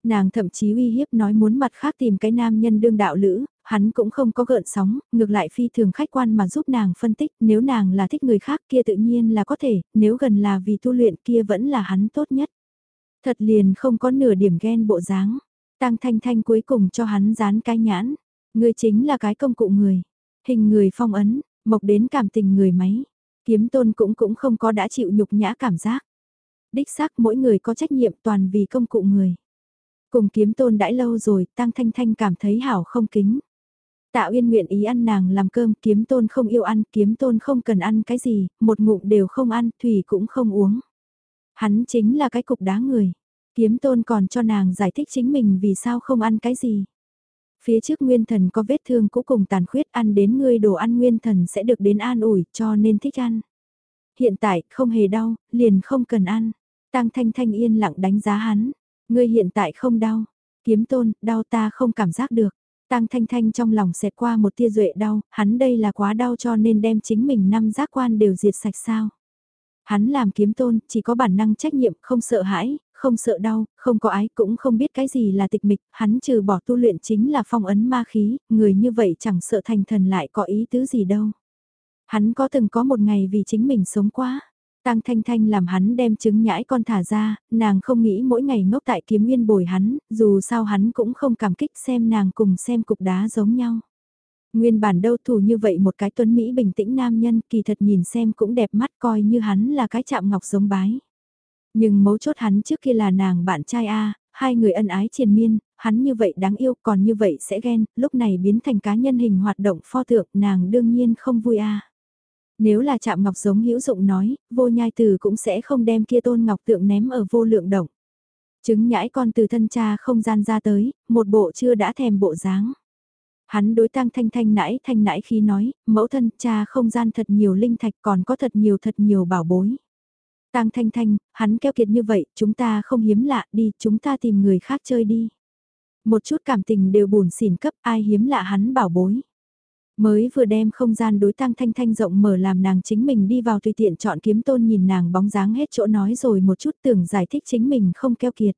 Nàng thậm chí uy hiếp nói muốn mặt khác tìm cái nam nhân đương đạo lữ, hắn cũng không có gợn sóng, ngược lại phi thường khách quan mà giúp nàng phân tích, nếu nàng là thích người khác kia tự nhiên là có thể, nếu gần là vì tu luyện kia vẫn là hắn tốt nhất. Thật liền không có nửa điểm ghen bộ dáng. Tăng Thanh Thanh cuối cùng cho hắn dán cái nhãn. Người chính là cái công cụ người. Hình người phong ấn, mộc đến cảm tình người máy. Kiếm tôn cũng cũng không có đã chịu nhục nhã cảm giác. Đích xác mỗi người có trách nhiệm toàn vì công cụ người. Cùng kiếm tôn đãi lâu rồi, Tăng Thanh Thanh cảm thấy hảo không kính. Tạ Uyên nguyện ý ăn nàng làm cơm, kiếm tôn không yêu ăn, kiếm tôn không cần ăn cái gì, một ngụm đều không ăn, thủy cũng không uống. Hắn chính là cái cục đá người. Kiếm tôn còn cho nàng giải thích chính mình vì sao không ăn cái gì. Phía trước nguyên thần có vết thương cũ cùng tàn khuyết ăn đến ngươi đồ ăn nguyên thần sẽ được đến an ủi cho nên thích ăn. Hiện tại không hề đau, liền không cần ăn. Tăng thanh thanh yên lặng đánh giá hắn. Ngươi hiện tại không đau. Kiếm tôn, đau ta không cảm giác được. Tăng thanh thanh trong lòng xẹt qua một tia duệ đau, hắn đây là quá đau cho nên đem chính mình năm giác quan đều diệt sạch sao. Hắn làm kiếm tôn, chỉ có bản năng trách nhiệm, không sợ hãi, không sợ đau, không có ái cũng không biết cái gì là tịch mịch, hắn trừ bỏ tu luyện chính là phong ấn ma khí, người như vậy chẳng sợ thành thần lại có ý tứ gì đâu. Hắn có từng có một ngày vì chính mình sống quá. Tăng Thanh Thanh làm hắn đem trứng nhãi con thả ra, nàng không nghĩ mỗi ngày ngốc tại kiếm nguyên bồi hắn, dù sao hắn cũng không cảm kích xem nàng cùng xem cục đá giống nhau. Nguyên bản đâu thủ như vậy một cái tuấn Mỹ bình tĩnh nam nhân kỳ thật nhìn xem cũng đẹp mắt coi như hắn là cái chạm ngọc giống bái. Nhưng mấu chốt hắn trước kia là nàng bạn trai A, hai người ân ái triền miên, hắn như vậy đáng yêu còn như vậy sẽ ghen, lúc này biến thành cá nhân hình hoạt động pho tượng nàng đương nhiên không vui A. Nếu là chạm ngọc giống hữu dụng nói, vô nhai từ cũng sẽ không đem kia tôn ngọc tượng ném ở vô lượng động. Chứng nhãi con từ thân cha không gian ra tới, một bộ chưa đã thèm bộ dáng. Hắn đối tăng thanh thanh nãi thanh nãi khi nói, mẫu thân cha không gian thật nhiều linh thạch còn có thật nhiều thật nhiều bảo bối. Tang Thanh Thanh, hắn keo kiệt như vậy, chúng ta không hiếm lạ, đi, chúng ta tìm người khác chơi đi. Một chút cảm tình đều buồn xỉn cấp ai hiếm lạ hắn bảo bối. Mới vừa đem không gian đối Tang thanh thanh rộng mở làm nàng chính mình đi vào tùy tiện chọn kiếm tôn nhìn nàng bóng dáng hết chỗ nói rồi một chút tưởng giải thích chính mình không keo kiệt.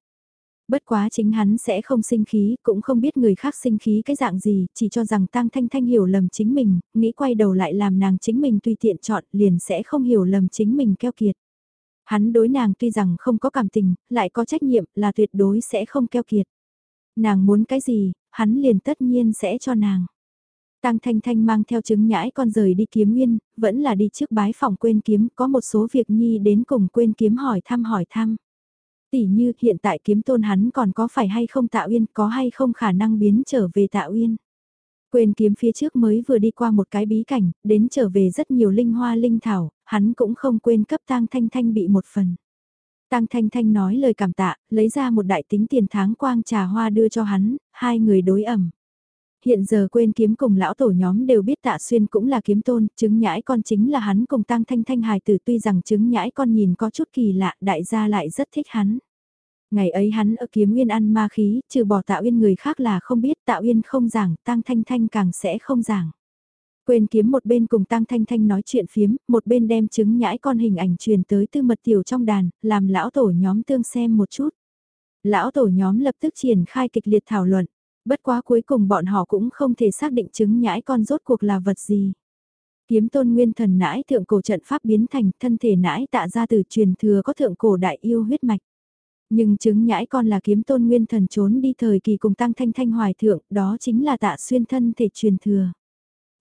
Bất quá chính hắn sẽ không sinh khí, cũng không biết người khác sinh khí cái dạng gì, chỉ cho rằng Tang Thanh Thanh hiểu lầm chính mình, nghĩ quay đầu lại làm nàng chính mình tùy tiện chọn, liền sẽ không hiểu lầm chính mình keo kiệt. Hắn đối nàng tuy rằng không có cảm tình, lại có trách nhiệm là tuyệt đối sẽ không keo kiệt. Nàng muốn cái gì, hắn liền tất nhiên sẽ cho nàng. Tăng Thanh Thanh mang theo chứng nhãi con rời đi kiếm nguyên, vẫn là đi trước bái phòng quên kiếm, có một số việc nhi đến cùng quên kiếm hỏi thăm hỏi thăm. Tỷ như hiện tại kiếm tôn hắn còn có phải hay không tạo uyên, có hay không khả năng biến trở về tạo uyên. Quên kiếm phía trước mới vừa đi qua một cái bí cảnh, đến trở về rất nhiều linh hoa linh thảo, hắn cũng không quên cấp tang thanh thanh bị một phần. Tang Thanh Thanh nói lời cảm tạ, lấy ra một đại tính tiền tháng quang trà hoa đưa cho hắn, hai người đối ẩm. Hiện giờ quên kiếm cùng lão tổ nhóm đều biết tạ xuyên cũng là kiếm tôn, chứng nhãi con chính là hắn cùng Tang Thanh Thanh hài tử tuy rằng chứng nhãi con nhìn có chút kỳ lạ, đại gia lại rất thích hắn. Ngày ấy hắn ở kiếm nguyên ăn ma khí, trừ bỏ tạo uyên người khác là không biết tạo uyên không giảng, tăng Thanh Thanh càng sẽ không giảng. Quên kiếm một bên cùng Tăng Thanh Thanh nói chuyện phiếm, một bên đem chứng nhãi con hình ảnh truyền tới tư mật tiểu trong đàn, làm lão tổ nhóm tương xem một chút. Lão tổ nhóm lập tức triển khai kịch liệt thảo luận, bất quá cuối cùng bọn họ cũng không thể xác định chứng nhãi con rốt cuộc là vật gì. Kiếm tôn nguyên thần nãi thượng cổ trận pháp biến thành thân thể nãi tạ ra từ truyền thừa có thượng cổ đại yêu huyết mạch. Nhưng chứng nhãi con là kiếm tôn nguyên thần trốn đi thời kỳ cùng tăng thanh thanh hoài thượng, đó chính là tạ xuyên thân thể truyền thừa.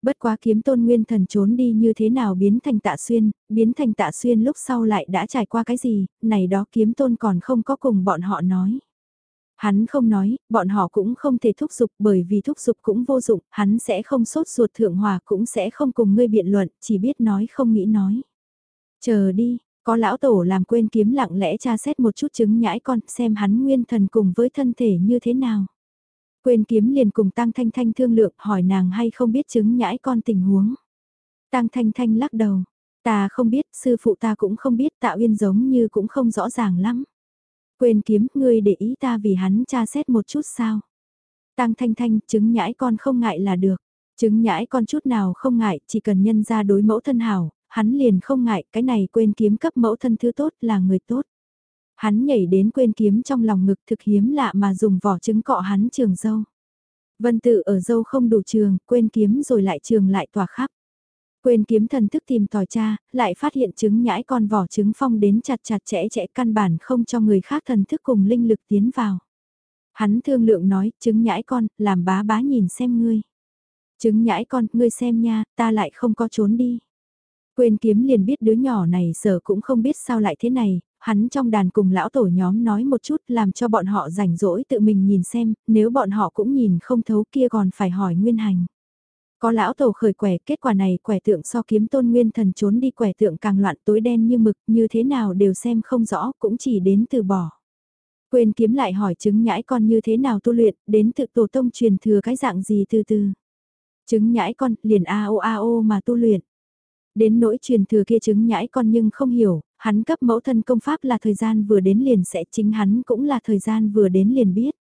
Bất quá kiếm tôn nguyên thần trốn đi như thế nào biến thành tạ xuyên, biến thành tạ xuyên lúc sau lại đã trải qua cái gì, này đó kiếm tôn còn không có cùng bọn họ nói. Hắn không nói, bọn họ cũng không thể thúc giục bởi vì thúc giục cũng vô dụng, hắn sẽ không sốt ruột thượng hòa cũng sẽ không cùng ngươi biện luận, chỉ biết nói không nghĩ nói. Chờ đi, có lão tổ làm quên kiếm lặng lẽ tra xét một chút chứng nhãi con xem hắn nguyên thần cùng với thân thể như thế nào. Quên kiếm liền cùng Tăng Thanh Thanh thương lượng hỏi nàng hay không biết chứng nhãi con tình huống. Tăng Thanh Thanh lắc đầu, ta không biết, sư phụ ta cũng không biết tạo yên giống như cũng không rõ ràng lắm. Quên kiếm, ngươi để ý ta vì hắn tra xét một chút sao. Tăng Thanh Thanh, chứng nhãi con không ngại là được. Chứng nhãi con chút nào không ngại, chỉ cần nhân ra đối mẫu thân hảo, hắn liền không ngại, cái này quên kiếm cấp mẫu thân thứ tốt là người tốt. Hắn nhảy đến quên kiếm trong lòng ngực thực hiếm lạ mà dùng vỏ trứng cọ hắn trường dâu. Vân tự ở dâu không đủ trường, quên kiếm rồi lại trường lại tỏa khắp. Quên kiếm thần thức tìm tòi cha, lại phát hiện trứng nhãi con vỏ trứng phong đến chặt chặt chẽ chẽ căn bản không cho người khác thần thức cùng linh lực tiến vào. Hắn thương lượng nói, trứng nhãi con, làm bá bá nhìn xem ngươi. Trứng nhãi con, ngươi xem nha, ta lại không có trốn đi. Quên kiếm liền biết đứa nhỏ này sở cũng không biết sao lại thế này, hắn trong đàn cùng lão tổ nhóm nói một chút làm cho bọn họ rảnh rỗi tự mình nhìn xem, nếu bọn họ cũng nhìn không thấu kia còn phải hỏi nguyên hành. Có lão tổ khởi quẻ, kết quả này quẻ tượng so kiếm tôn nguyên thần trốn đi quẻ tượng càng loạn tối đen như mực, như thế nào đều xem không rõ, cũng chỉ đến từ bỏ. Quên kiếm lại hỏi chứng nhãi con như thế nào tu luyện, đến tự tổ tông truyền thừa cái dạng gì từ từ. Chứng nhãi con, liền a o a o mà tu luyện. Đến nỗi truyền thừa kia chứng nhãi con nhưng không hiểu, hắn cấp mẫu thân công pháp là thời gian vừa đến liền sẽ chính hắn cũng là thời gian vừa đến liền biết.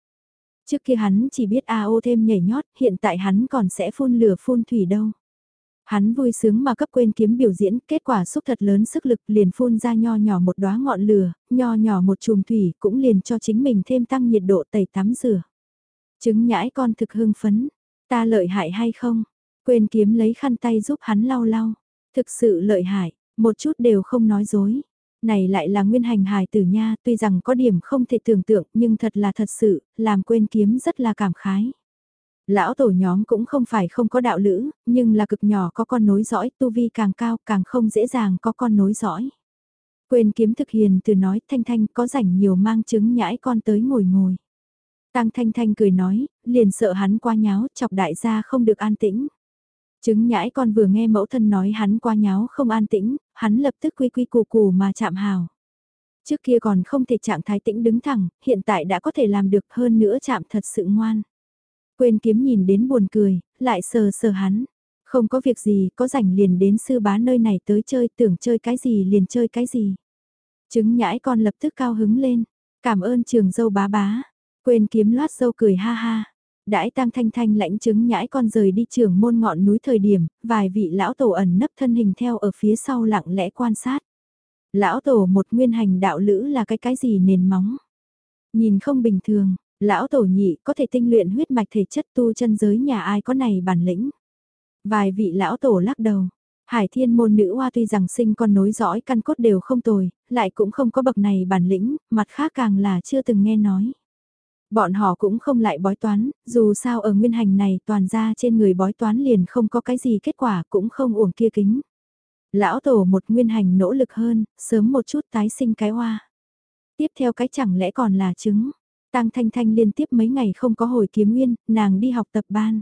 Trước kia hắn chỉ biết AO thêm nhảy nhót, hiện tại hắn còn sẽ phun lửa phun thủy đâu. Hắn vui sướng mà cấp quên kiếm biểu diễn, kết quả xúc thật lớn sức lực liền phun ra nho nhỏ một đóa ngọn lửa, nho nhỏ một chùm thủy cũng liền cho chính mình thêm tăng nhiệt độ tẩy tắm rửa. chứng nhãi con thực hưng phấn, ta lợi hại hay không? Quên kiếm lấy khăn tay giúp hắn lau lau. Thực sự lợi hại, một chút đều không nói dối. Này lại là nguyên hành hài tử nha, tuy rằng có điểm không thể tưởng tượng nhưng thật là thật sự, làm quên kiếm rất là cảm khái. Lão tổ nhóm cũng không phải không có đạo lữ, nhưng là cực nhỏ có con nối dõi, tu vi càng cao càng không dễ dàng có con nối dõi. Quên kiếm thực hiền từ nói thanh thanh có rảnh nhiều mang trứng nhãi con tới ngồi ngồi. Tăng thanh thanh cười nói, liền sợ hắn qua nháo chọc đại gia không được an tĩnh. Trứng nhãi con vừa nghe mẫu thân nói hắn qua nháo không an tĩnh, hắn lập tức quy quy củ củ mà chạm hào. Trước kia còn không thể trạng thái tĩnh đứng thẳng, hiện tại đã có thể làm được hơn nữa chạm thật sự ngoan. Quên kiếm nhìn đến buồn cười, lại sờ sờ hắn. Không có việc gì, có rảnh liền đến sư bá nơi này tới chơi, tưởng chơi cái gì liền chơi cái gì. Trứng nhãi con lập tức cao hứng lên, cảm ơn trường dâu bá bá. Quên kiếm loát dâu cười ha ha. Đãi tang thanh thanh lãnh chứng nhãi con rời đi trường môn ngọn núi thời điểm, vài vị lão tổ ẩn nấp thân hình theo ở phía sau lặng lẽ quan sát. Lão tổ một nguyên hành đạo lữ là cái cái gì nền móng. Nhìn không bình thường, lão tổ nhị có thể tinh luyện huyết mạch thể chất tu chân giới nhà ai có này bản lĩnh. Vài vị lão tổ lắc đầu, Hải thiên môn nữ hoa tuy rằng sinh con nối dõi căn cốt đều không tồi, lại cũng không có bậc này bản lĩnh, mặt khác càng là chưa từng nghe nói. Bọn họ cũng không lại bói toán, dù sao ở nguyên hành này toàn ra trên người bói toán liền không có cái gì kết quả cũng không uổng kia kính. Lão tổ một nguyên hành nỗ lực hơn, sớm một chút tái sinh cái hoa. Tiếp theo cái chẳng lẽ còn là trứng. Tăng Thanh Thanh liên tiếp mấy ngày không có hồi kiếm nguyên, nàng đi học tập ban.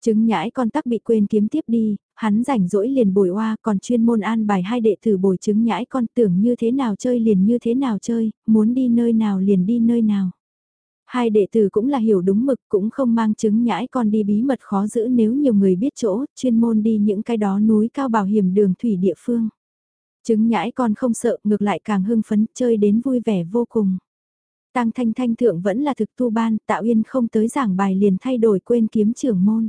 Trứng nhãi con tắc bị quên kiếm tiếp đi, hắn rảnh rỗi liền bồi hoa còn chuyên môn an bài hai đệ tử bồi trứng nhãi con tưởng như thế nào chơi liền như thế nào chơi, muốn đi nơi nào liền đi nơi nào. Hai đệ tử cũng là hiểu đúng mực cũng không mang chứng nhãi con đi bí mật khó giữ nếu nhiều người biết chỗ, chuyên môn đi những cái đó núi cao bảo hiểm đường thủy địa phương. Chứng nhãi con không sợ, ngược lại càng hưng phấn, chơi đến vui vẻ vô cùng. Tăng thanh thanh thượng vẫn là thực tu ban, tạo yên không tới giảng bài liền thay đổi quên kiếm trưởng môn.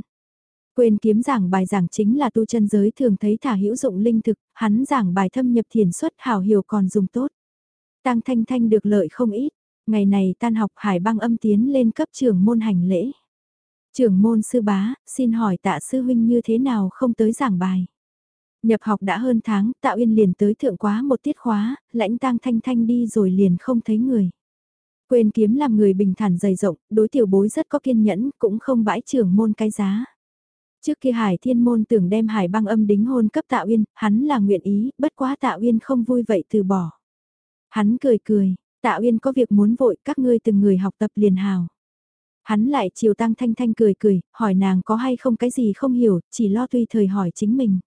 Quên kiếm giảng bài giảng chính là tu chân giới thường thấy thả hữu dụng linh thực, hắn giảng bài thâm nhập thiền xuất hảo hiểu còn dùng tốt. Tăng thanh thanh được lợi không ít, Ngày này tan học Hải băng âm tiến lên cấp trưởng môn hành lễ. Trưởng môn sư bá, xin hỏi tạ sư huynh như thế nào không tới giảng bài. Nhập học đã hơn tháng, Tạo uyên liền tới thượng quá một tiết khóa, lãnh tang thanh thanh đi rồi liền không thấy người. Quên kiếm làm người bình thản dày rộng, đối tiểu bối rất có kiên nhẫn, cũng không bãi trưởng môn cái giá. Trước kia Hải Thiên Môn tưởng đem Hải băng âm đính hôn cấp Tạo uyên hắn là nguyện ý, bất quá Tạo uyên không vui vậy từ bỏ. Hắn cười cười, Tạ Uyên có việc muốn vội các ngươi từng người học tập liền hào. Hắn lại chiều tăng thanh thanh cười cười, hỏi nàng có hay không cái gì không hiểu, chỉ lo tùy thời hỏi chính mình.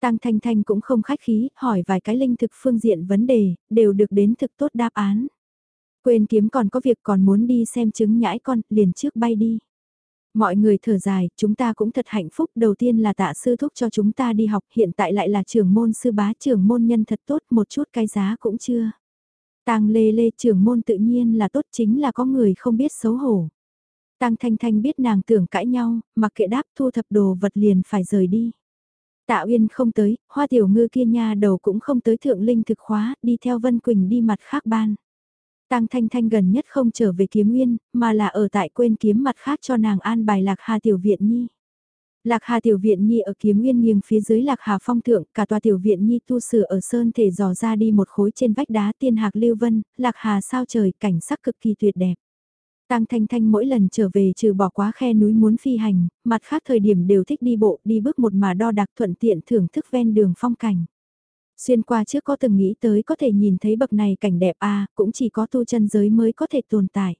Tăng Thanh Thanh cũng không khách khí, hỏi vài cái linh thực phương diện vấn đề, đều được đến thực tốt đáp án. Quên kiếm còn có việc còn muốn đi xem chứng nhãi con, liền trước bay đi. Mọi người thở dài, chúng ta cũng thật hạnh phúc, đầu tiên là tạ sư thúc cho chúng ta đi học, hiện tại lại là trưởng môn sư bá trưởng môn nhân thật tốt, một chút cái giá cũng chưa. Tang lê lê trưởng môn tự nhiên là tốt chính là có người không biết xấu hổ. Tang thanh thanh biết nàng tưởng cãi nhau, mặc kệ đáp thu thập đồ vật liền phải rời đi. Tạ Uyên không tới, hoa tiểu ngư kia nha đầu cũng không tới thượng linh thực khóa, đi theo Vân Quỳnh đi mặt khác ban. Tang Thanh Thanh gần nhất không trở về kiếm nguyên, mà là ở tại quên kiếm mặt khác cho nàng an bài lạc hà tiểu viện nhi. Lạc Hà Tiểu Viện Nhi ở kiếm nguyên nghiêng phía dưới Lạc Hà Phong Thượng, cả tòa Tiểu Viện Nhi tu sửa ở sơn thể dò ra đi một khối trên vách đá tiên hạc lưu vân, Lạc Hà sao trời, cảnh sắc cực kỳ tuyệt đẹp. Tăng Thanh Thanh mỗi lần trở về trừ bỏ quá khe núi muốn phi hành, mặt khác thời điểm đều thích đi bộ, đi bước một mà đo đạc thuận tiện thưởng thức ven đường phong cảnh. Xuyên qua trước có từng nghĩ tới có thể nhìn thấy bậc này cảnh đẹp a cũng chỉ có tu chân giới mới có thể tồn tại.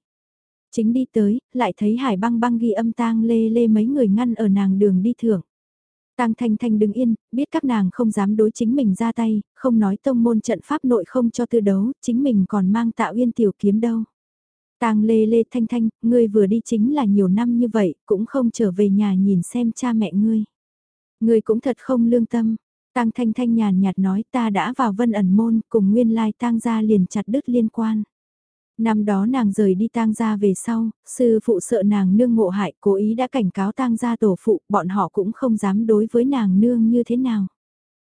Chính đi tới, lại thấy hải băng băng ghi âm tang lê lê mấy người ngăn ở nàng đường đi thưởng. Tang Thanh Thanh đứng yên, biết các nàng không dám đối chính mình ra tay, không nói tông môn trận pháp nội không cho tư đấu, chính mình còn mang tạo uyên tiểu kiếm đâu. Tang Lê Lê Thanh Thanh, ngươi vừa đi chính là nhiều năm như vậy, cũng không trở về nhà nhìn xem cha mẹ ngươi. Ngươi cũng thật không lương tâm. Tang Thanh Thanh nhàn nhạt nói ta đã vào vân ẩn môn, cùng nguyên lai tang gia liền chặt đứt liên quan. Năm đó nàng rời đi tang gia về sau, sư phụ sợ nàng nương ngộ hại cố ý đã cảnh cáo tang gia tổ phụ, bọn họ cũng không dám đối với nàng nương như thế nào.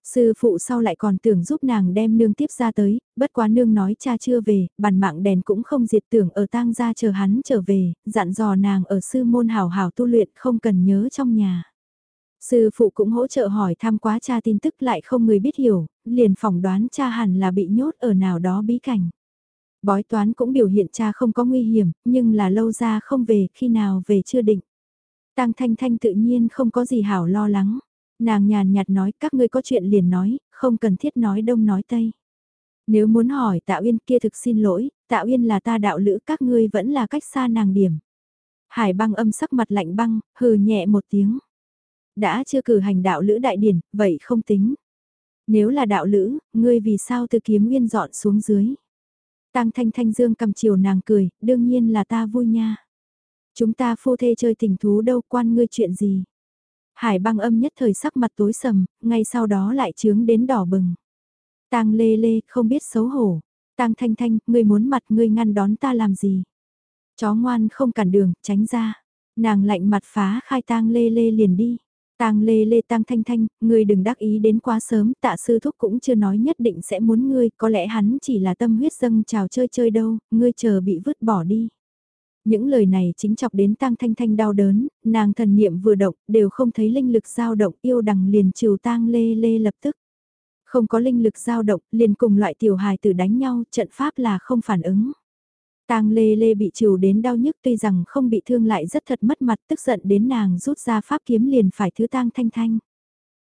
Sư phụ sau lại còn tưởng giúp nàng đem nương tiếp ra tới, bất quá nương nói cha chưa về, bàn mạng đèn cũng không diệt tưởng ở tang gia chờ hắn trở về, dặn dò nàng ở sư môn hào hào tu luyện không cần nhớ trong nhà. Sư phụ cũng hỗ trợ hỏi thăm quá cha tin tức lại không người biết hiểu, liền phỏng đoán cha hẳn là bị nhốt ở nào đó bí cảnh. Bói toán cũng biểu hiện cha không có nguy hiểm, nhưng là lâu ra không về, khi nào về chưa định. Tăng Thanh Thanh tự nhiên không có gì hảo lo lắng. Nàng nhàn nhạt nói các ngươi có chuyện liền nói, không cần thiết nói đông nói tây. Nếu muốn hỏi Tạ Uyên kia thực xin lỗi, Tạ Uyên là ta đạo lữ các ngươi vẫn là cách xa nàng điểm. Hải băng âm sắc mặt lạnh băng, hừ nhẹ một tiếng. Đã chưa cử hành đạo lữ đại điển, vậy không tính. Nếu là đạo lữ, ngươi vì sao từ kiếm nguyên dọn xuống dưới? Tang Thanh Thanh Dương cầm chiều nàng cười, đương nhiên là ta vui nha. Chúng ta phu thê chơi tình thú đâu quan ngươi chuyện gì. Hải băng âm nhất thời sắc mặt tối sầm, ngay sau đó lại trướng đến đỏ bừng. Tang lê lê không biết xấu hổ. Tang Thanh Thanh, ngươi muốn mặt ngươi ngăn đón ta làm gì? Chó ngoan không cản đường, tránh ra. Nàng lạnh mặt phá khai tang lê lê liền đi. Tang lê lê tang thanh thanh, ngươi đừng đắc ý đến quá sớm, tạ sư thúc cũng chưa nói nhất định sẽ muốn ngươi, có lẽ hắn chỉ là tâm huyết dâng chào chơi chơi đâu, ngươi chờ bị vứt bỏ đi. Những lời này chính chọc đến tang thanh thanh đau đớn, nàng thần niệm vừa động, đều không thấy linh lực dao động, yêu đằng liền trừ tang lê lê lập tức. Không có linh lực dao động, liền cùng loại tiểu hài tử đánh nhau, trận pháp là không phản ứng. Tang Lê Lê bị trừ đến đau nhức tuy rằng không bị thương lại rất thật mất mặt tức giận đến nàng rút ra pháp kiếm liền phải thứ Tang Thanh Thanh.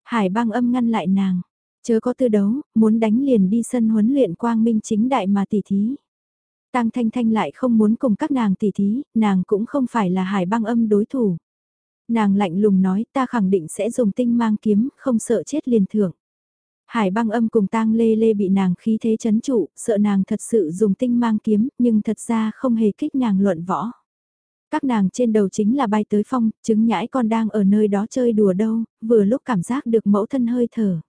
Hải băng âm ngăn lại nàng, chớ có tư đấu, muốn đánh liền đi sân huấn luyện quang minh chính đại mà tỉ thí. Tang Thanh Thanh lại không muốn cùng các nàng tỉ thí, nàng cũng không phải là hải băng âm đối thủ. Nàng lạnh lùng nói ta khẳng định sẽ dùng tinh mang kiếm, không sợ chết liền thưởng. Hải băng âm cùng tang lê lê bị nàng khí thế chấn trụ, sợ nàng thật sự dùng tinh mang kiếm, nhưng thật ra không hề kích nàng luận võ. Các nàng trên đầu chính là bay tới phong, chứng nhãi con đang ở nơi đó chơi đùa đâu, vừa lúc cảm giác được mẫu thân hơi thở.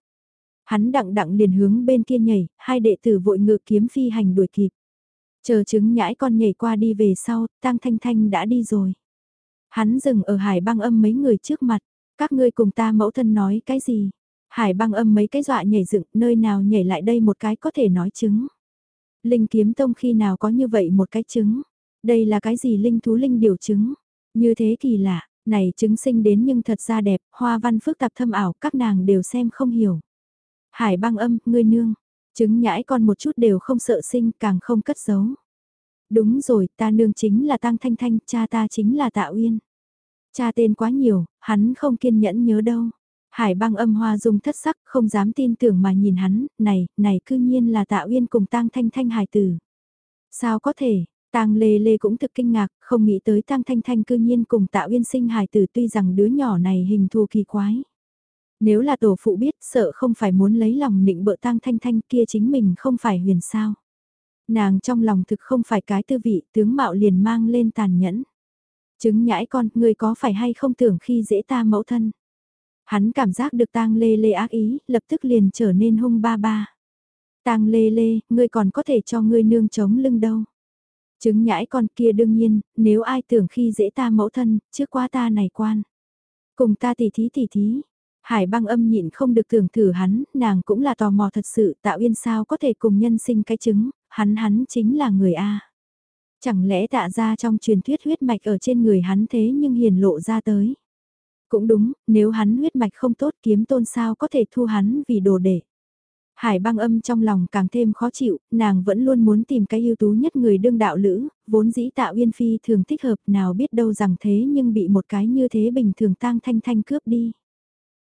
Hắn đặng đặng liền hướng bên kia nhảy, hai đệ tử vội ngự kiếm phi hành đuổi kịp. Chờ chứng nhãi con nhảy qua đi về sau, tang thanh thanh đã đi rồi. Hắn dừng ở hải băng âm mấy người trước mặt, các ngươi cùng ta mẫu thân nói cái gì? Hải băng âm mấy cái dọa nhảy dựng, nơi nào nhảy lại đây một cái có thể nói chứng. Linh kiếm tông khi nào có như vậy một cái chứng. Đây là cái gì linh thú linh điều chứng. Như thế kỳ lạ, này chứng sinh đến nhưng thật ra đẹp, hoa văn phức tạp thâm ảo, các nàng đều xem không hiểu. Hải băng âm, ngươi nương, chứng nhãi con một chút đều không sợ sinh, càng không cất giấu. Đúng rồi, ta nương chính là Tăng Thanh Thanh, cha ta chính là Tạ Uyên. Cha tên quá nhiều, hắn không kiên nhẫn nhớ đâu. Hải băng âm hoa dung thất sắc, không dám tin tưởng mà nhìn hắn, này, này cư nhiên là tạ uyên cùng tang thanh thanh hài tử. Sao có thể, tang lê lê cũng thực kinh ngạc, không nghĩ tới tang thanh thanh cư nhiên cùng tạ uyên sinh hài tử tuy rằng đứa nhỏ này hình thù kỳ quái. Nếu là tổ phụ biết sợ không phải muốn lấy lòng nịnh bợ tang thanh thanh kia chính mình không phải huyền sao. Nàng trong lòng thực không phải cái tư vị tướng mạo liền mang lên tàn nhẫn. Chứng nhãi con, người có phải hay không tưởng khi dễ ta mẫu thân. Hắn cảm giác được tang lê lê ác ý, lập tức liền trở nên hung ba ba. Tang lê lê, ngươi còn có thể cho ngươi nương chống lưng đâu. Chứng nhãi con kia đương nhiên, nếu ai tưởng khi dễ ta mẫu thân, trước qua ta này quan. Cùng ta tỉ thí tỉ thí. Hải băng âm nhịn không được tưởng thử hắn, nàng cũng là tò mò thật sự tạo yên sao có thể cùng nhân sinh cái chứng, hắn hắn chính là người A. Chẳng lẽ tạ ra trong truyền thuyết huyết mạch ở trên người hắn thế nhưng hiền lộ ra tới. Cũng đúng, nếu hắn huyết mạch không tốt kiếm tôn sao có thể thu hắn vì đồ đệ Hải băng âm trong lòng càng thêm khó chịu, nàng vẫn luôn muốn tìm cái ưu tú nhất người đương đạo lữ, vốn dĩ tạo uyên phi thường thích hợp nào biết đâu rằng thế nhưng bị một cái như thế bình thường tang thanh thanh cướp đi.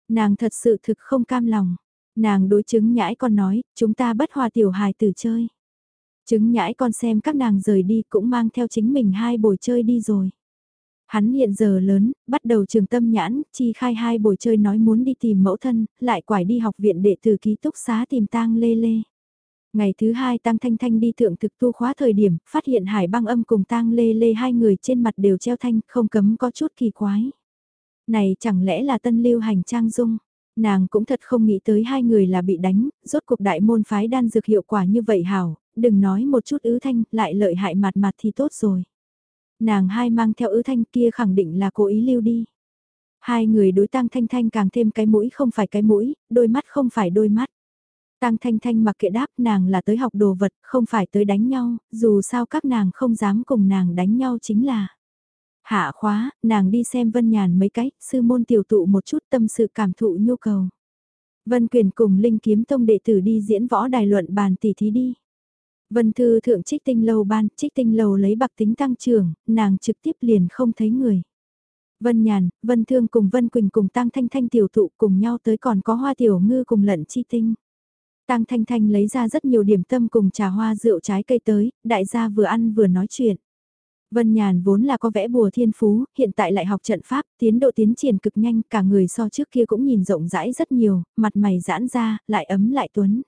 Nàng thật sự thực không cam lòng, nàng đối chứng nhãi con nói, chúng ta bất hòa tiểu hài tử chơi. Chứng nhãi con xem các nàng rời đi cũng mang theo chính mình hai bồi chơi đi rồi. Hắn hiện giờ lớn, bắt đầu trường tâm nhãn, chi khai hai buổi chơi nói muốn đi tìm mẫu thân, lại quải đi học viện đệ tử ký túc xá tìm tang lê lê. Ngày thứ hai Tăng Thanh Thanh đi thượng thực tu khóa thời điểm, phát hiện Hải băng âm cùng Tang Lê Lê hai người trên mặt đều treo thanh, không cấm có chút kỳ quái. Này chẳng lẽ là tân lưu hành trang dung? Nàng cũng thật không nghĩ tới hai người là bị đánh, rốt cuộc đại môn phái đan dược hiệu quả như vậy hảo, đừng nói một chút ứ thanh, lại lợi hại mặt mặt thì tốt rồi. Nàng hai mang theo ứ thanh kia khẳng định là cố ý lưu đi. Hai người đối tăng thanh thanh càng thêm cái mũi không phải cái mũi, đôi mắt không phải đôi mắt. Tăng Thanh Thanh mặc kệ đáp nàng là tới học đồ vật, không phải tới đánh nhau, dù sao các nàng không dám cùng nàng đánh nhau chính là. Hạ khóa, nàng đi xem Vân Nhàn mấy cái, sư môn tiểu tụ một chút tâm sự cảm thụ nhu cầu. Vân Quyền cùng Linh Kiếm Tông đệ tử đi diễn võ đài luận bàn tỷ thí đi. Vân Thư thượng trích tinh lầu ban, trích tinh lầu lấy bạc tính tăng trưởng, nàng trực tiếp liền không thấy người. Vân Nhàn, Vân Thương cùng Vân Quỳnh cùng Tăng Thanh Thanh tiểu thụ cùng nhau tới còn có hoa tiểu ngư cùng lận chi tinh. Tăng Thanh Thanh lấy ra rất nhiều điểm tâm cùng trà hoa rượu trái cây tới, đại gia vừa ăn vừa nói chuyện. Vân Nhàn vốn là có vẽ bùa thiên phú, hiện tại lại học trận pháp, tiến độ tiến triển cực nhanh, cả người so trước kia cũng nhìn rộng rãi rất nhiều, mặt mày giãn ra, lại ấm lại tuấn.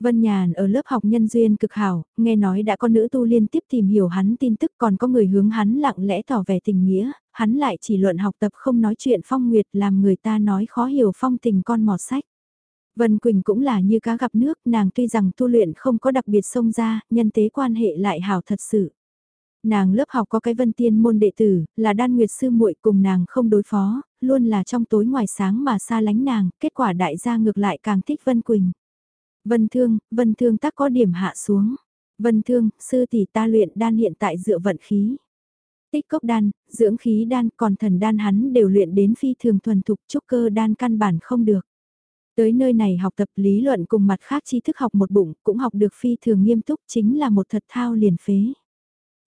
Vân Nhàn ở lớp học nhân duyên cực hảo, nghe nói đã có nữ tu liên tiếp tìm hiểu hắn tin tức còn có người hướng hắn lặng lẽ tỏ vẻ tình nghĩa, hắn lại chỉ luận học tập không nói chuyện phong nguyệt làm người ta nói khó hiểu phong tình con mọt sách. Vân Quỳnh cũng là như cá gặp nước, nàng tuy rằng tu luyện không có đặc biệt xông ra, nhân tế quan hệ lại hảo thật sự. Nàng lớp học có cái vân tiên môn đệ tử, là đan nguyệt sư muội cùng nàng không đối phó, luôn là trong tối ngoài sáng mà xa lánh nàng, kết quả đại gia ngược lại càng thích Vân Quỳnh. Vân Thương, Vân Thương tác có điểm hạ xuống. Vân Thương, sư tỷ ta luyện đan hiện tại dựa vận khí. Tích cốc đan, dưỡng khí đan, còn thần đan hắn đều luyện đến phi thường thuần thục trúc cơ đan căn bản không được. Tới nơi này học tập lý luận cùng mặt khác tri thức học một bụng, cũng học được phi thường nghiêm túc chính là một thật thao liền phế.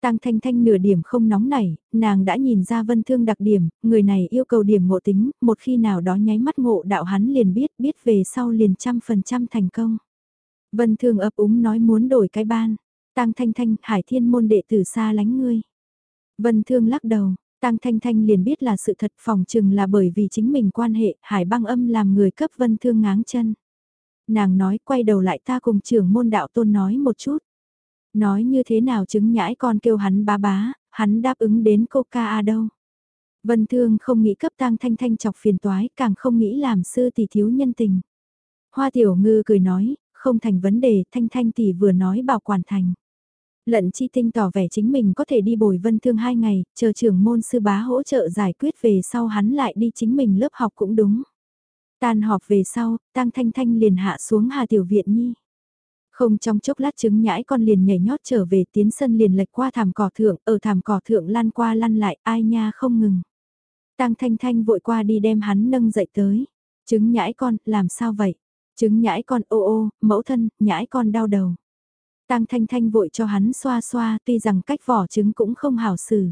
Tăng Thanh Thanh nửa điểm không nóng nảy, nàng đã nhìn ra vân thương đặc điểm, người này yêu cầu điểm ngộ tính, một khi nào đó nháy mắt ngộ đạo hắn liền biết, biết về sau liền trăm phần trăm thành công. Vân thương ấp úng nói muốn đổi cái ban, Tăng Thanh Thanh, hải thiên môn đệ tử xa lánh ngươi. Vân thương lắc đầu, Tăng Thanh Thanh liền biết là sự thật phòng chừng là bởi vì chính mình quan hệ, hải băng âm làm người cấp vân thương ngáng chân. Nàng nói quay đầu lại ta cùng trưởng môn đạo tôn nói một chút. Nói như thế nào chứng nhãi con kêu hắn bá bá, hắn đáp ứng đến cô ca a đâu. Vân Thương không nghĩ cấp tang thanh thanh chọc phiền toái, càng không nghĩ làm sư tỷ thiếu nhân tình. Hoa tiểu ngư cười nói, không thành vấn đề, thanh thanh tỷ vừa nói bảo quản thành. Lận chi tinh tỏ vẻ chính mình có thể đi bồi vân thương hai ngày, chờ trưởng môn sư bá hỗ trợ giải quyết về sau hắn lại đi chính mình lớp học cũng đúng. Tan họp về sau, tang thanh thanh liền hạ xuống hà tiểu viện nhi. Không trong chốc lát trứng nhãi con liền nhảy nhót trở về tiến sân liền lệch qua thảm cỏ thượng, ở thảm cỏ thượng lăn qua lăn lại, ai nha không ngừng. Tang Thanh Thanh vội qua đi đem hắn nâng dậy tới. Trứng nhãi con, làm sao vậy? Trứng nhãi con ô ô, mẫu thân, nhãi con đau đầu. Tang Thanh Thanh vội cho hắn xoa xoa, tuy rằng cách vỏ trứng cũng không hảo xử.